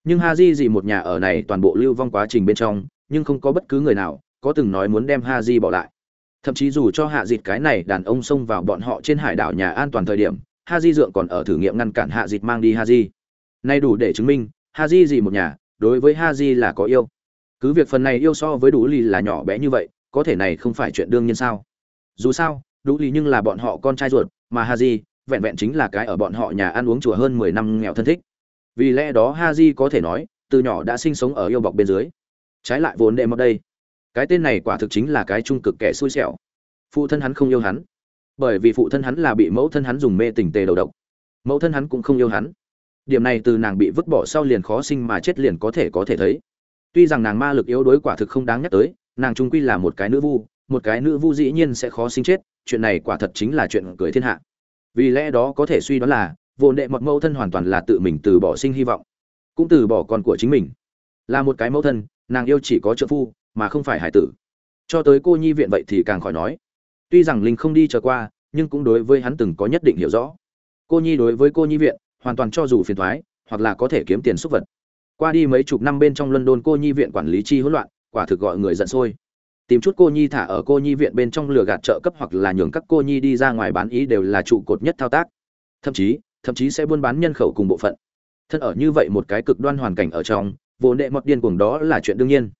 Speaker 1: Nhưng ha di gì một nhà ở này toàn bộ lưu vong quá trình bên trong, nhưng không có bất cứ người nào có từng nói muốn đem ha di bỏ lại. Thậm chí dù cho hạ dịt cái này, đàn ông xông vào bọn họ trên hải đảo nhà an toàn thời điểm, ha di dượng còn ở thử nghiệm ngăn cản hạ dịt mang đi ha di. Nay đủ để chứng minh, ha di gì một nhà đối với ha di là có yêu. Cứ việc phần này yêu so với đủ lì là nhỏ bé như vậy, có thể này không phải chuyện đương nhiên sao? Dù sao đủ lì nhưng là bọn họ con trai ruột, mà ha di vẹn vẹn chính là cái ở bọn họ nhà ăn uống chùa hơn mười năm nghèo thân thích. Vì lẽ đó ha di có thể nói, từ nhỏ đã sinh sống ở yêu bọc bên dưới. Trái lại vốn đệ mất đây. Cái tên này quả thực chính là cái trung cực kẻ xui xẻo. Phụ thân hắn không yêu hắn. Bởi vì phụ thân hắn là bị mẫu thân hắn dùng mê tình tề đầu độc. Mẫu thân hắn cũng không yêu hắn. Điểm này từ nàng bị vứt bỏ sau liền khó sinh mà chết liền có thể có thể thấy. Tuy rằng nàng ma lực yếu đuối quả thực không đáng nhắc tới, nàng trung quy là một cái nữ vu, một cái nữ vu dĩ nhiên sẽ khó sinh chết, chuyện này quả thật chính là chuyện cười thiên hạ vì lẽ đó có thể suy đoán là vô đệ mọt mẫu thân hoàn toàn là tự mình từ bỏ sinh hy vọng, cũng từ bỏ con của chính mình. Là một cái mẫu thân, nàng yêu chỉ có trợ phu, mà không phải hải tử. Cho tới cô nhi viện vậy thì càng khỏi nói. Tuy rằng linh không đi trở qua, nhưng cũng đối với hắn từng có nhất định hiểu rõ. Cô nhi đối với cô nhi viện, hoàn toàn cho dù phiền thoái, hoặc là có thể kiếm tiền xúc vật. Qua đi mấy chục năm bên trong london, cô nhi viện quản lý chi hỗn loạn, quả thực gọi người giận sôi tìm chút cô nhi thả ở cô nhi viện bên trong lừa gạt trợ cấp hoặc là nhường các cô nhi đi ra ngoài bán ý đều là trụ cột nhất thao tác. Thậm chí thậm chí sẽ buôn bán nhân khẩu cùng bộ phận. Thân ở như vậy một cái cực đoan hoàn cảnh ở trong, vô nệ mọt điên cuồng đó là chuyện đương nhiên.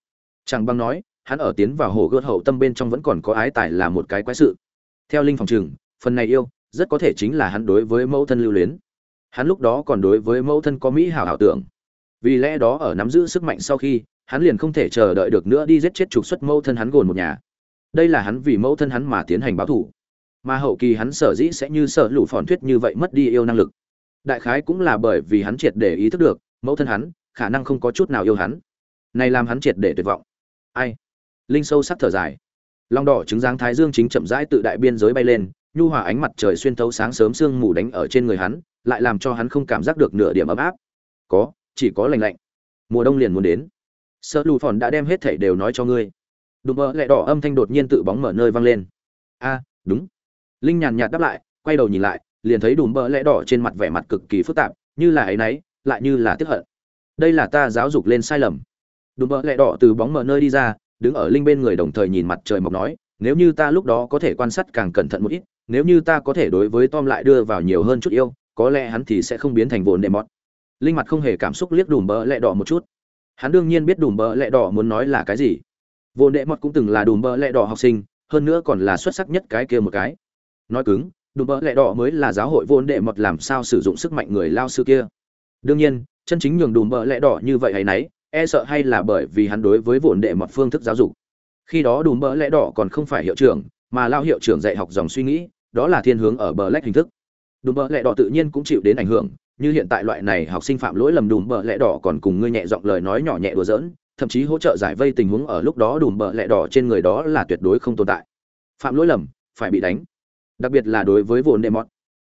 Speaker 1: Chẳng băng nói, hắn ở tiến vào hồ gươm hậu tâm bên trong vẫn còn có ái tài là một cái quái sự. Theo linh phòng trường, phần này yêu, rất có thể chính là hắn đối với mẫu thân lưu luyến. Hắn lúc đó còn đối với mẫu thân có mỹ hảo hảo tưởng. Vì lẽ đó ở nắm giữ sức mạnh sau khi hắn liền không thể chờ đợi được nữa đi giết chết trục xuất mẫu thân hắn gồn một nhà. Đây là hắn vì mẫu thân hắn mà tiến hành báo thủ. Mà hậu kỳ hắn sở dĩ sẽ như sợ lũ phòn thuyết như vậy mất đi yêu năng lực. Đại khái cũng là bởi vì hắn triệt để ý thức được, mẫu thân hắn, khả năng không có chút nào yêu hắn. Này làm hắn triệt để tuyệt vọng. Ai? Linh sâu sắc thở dài. Long đỏ trứng dáng thái dương chính chậm rãi tự đại biên giới bay lên, nhu hòa ánh mặt trời xuyên thấu sáng sớm sương mù đánh ở trên người hắn, lại làm cho hắn không cảm giác được nửa điểm ấm áp. Có, chỉ có lạnh lạnh. Mùa đông liền muốn đến sợ lù phòn đã đem hết thảy đều nói cho ngươi. Đùm bơ lẹ đỏ âm thanh đột nhiên tự bóng mở nơi vang lên. A, đúng. Linh nhàn nhạt đáp lại, quay đầu nhìn lại, liền thấy đùm bơ lẹ đỏ trên mặt vẻ mặt cực kỳ phức tạp, như là ấy nấy, lại như là tiếc hận. Đây là ta giáo dục lên sai lầm. Đùm bơ lẹ đỏ từ bóng mở nơi đi ra, đứng ở linh bên người đồng thời nhìn mặt trời mọc nói, nếu như ta lúc đó có thể quan sát càng cẩn thận một ít, nếu như ta có thể đối với tom lại đưa vào nhiều hơn chút yêu, có lẽ hắn thì sẽ không biến thành vồn đệ mọt. Linh mặt không hề cảm xúc liếc đùm bỡ lẹ đỏ một chút hắn đương nhiên biết đùm bờ lẹ đỏ muốn nói là cái gì. Vô đệ mọt cũng từng là đùm bờ lẹ đỏ học sinh, hơn nữa còn là xuất sắc nhất cái kia một cái. Nói cứng, đùm bờ lẹ đỏ mới là giáo hội vô đệ mọt làm sao sử dụng sức mạnh người lao sư kia. Đương nhiên, chân chính nhường đùm bờ lẹ đỏ như vậy hay nấy e sợ hay là bởi vì hắn đối với vô đệ mọt phương thức giáo dục. Khi đó đùm bờ lẹ đỏ còn không phải hiệu trưởng, mà lao hiệu trưởng dạy học dòng suy nghĩ, đó là thiên hướng ở bờ lách hình thức. Đùm bờ lẹ đỏ tự nhiên cũng chịu đến ảnh hưởng như hiện tại loại này học sinh phạm lỗi lầm đùm bợ lẽ đỏ còn cùng ngươi nhẹ giọng lời nói nhỏ nhẹ đùa giỡn, thậm chí hỗ trợ giải vây tình huống ở lúc đó đùm bợ lẽ đỏ trên người đó là tuyệt đối không tồn tại. Phạm lỗi lầm, phải bị đánh. Đặc biệt là đối với vốn đệ mọt.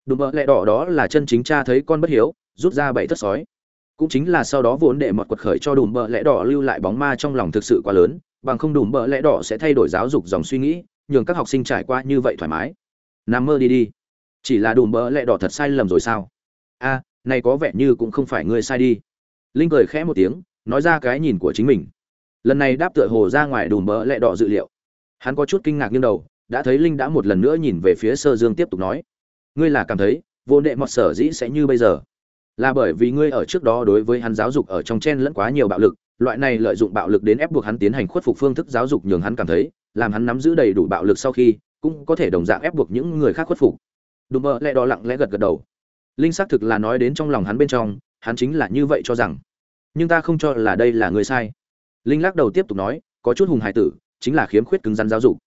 Speaker 1: Đùm bợ lẽ đỏ đó là chân chính cha thấy con bất hiếu, rút ra bảy thất sói. Cũng chính là sau đó vốn đệ mọt quật khởi cho đùm bợ lẽ đỏ lưu lại bóng ma trong lòng thực sự quá lớn, bằng không đùm bợ lẽ đỏ sẽ thay đổi giáo dục dòng suy nghĩ, nhường các học sinh trải qua như vậy thoải mái. Nằm mơ đi đi. Chỉ là đùm bợ lẽ đỏ thật sai lầm rồi sao? A này có vẻ như cũng không phải ngươi sai đi. Linh cười khẽ một tiếng, nói ra cái nhìn của chính mình. Lần này đáp tựa hồ ra ngoài đùm bỡ lẹ đỏ dự liệu. Hắn có chút kinh ngạc nghiêng đầu, đã thấy linh đã một lần nữa nhìn về phía sơ dương tiếp tục nói. Ngươi là cảm thấy, vô đệ mọt sở dĩ sẽ như bây giờ? Là bởi vì ngươi ở trước đó đối với hắn giáo dục ở trong chen lẫn quá nhiều bạo lực, loại này lợi dụng bạo lực đến ép buộc hắn tiến hành khuất phục phương thức giáo dục nhường hắn cảm thấy, làm hắn nắm giữ đầy đủ bạo lực sau khi, cũng có thể đồng dạng ép buộc những người khác khuất phục. Đùm bỡ lẹ đỏ lặng lẽ gật gật đầu linh xác thực là nói đến trong lòng hắn bên trong, hắn chính là như vậy cho rằng. Nhưng ta không cho là đây là người sai. Linh lắc đầu tiếp tục nói, có chút hùng hải tử, chính là khiếm khuyết cứng rắn giáo dục.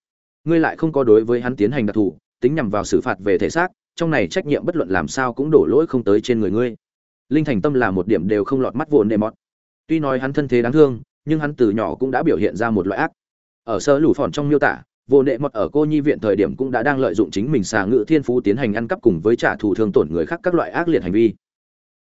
Speaker 1: Ngươi lại không có đối với hắn tiến hành đặc thù, tính nhằm vào xử phạt về thể xác, trong này trách nhiệm bất luận làm sao cũng đổ lỗi không tới trên người ngươi. Linh thành tâm là một điểm đều không lọt mắt vồn nệ mọt. Tuy nói hắn thân thế đáng thương, nhưng hắn từ nhỏ cũng đã biểu hiện ra một loại ác. Ở sơ lủ phòn trong miêu tả vô nệ mọt ở cô nhi viện thời điểm cũng đã đang lợi dụng chính mình xà ngự thiên phú tiến hành ăn cắp cùng với trả thù thương tổn người khác các loại ác liệt hành vi.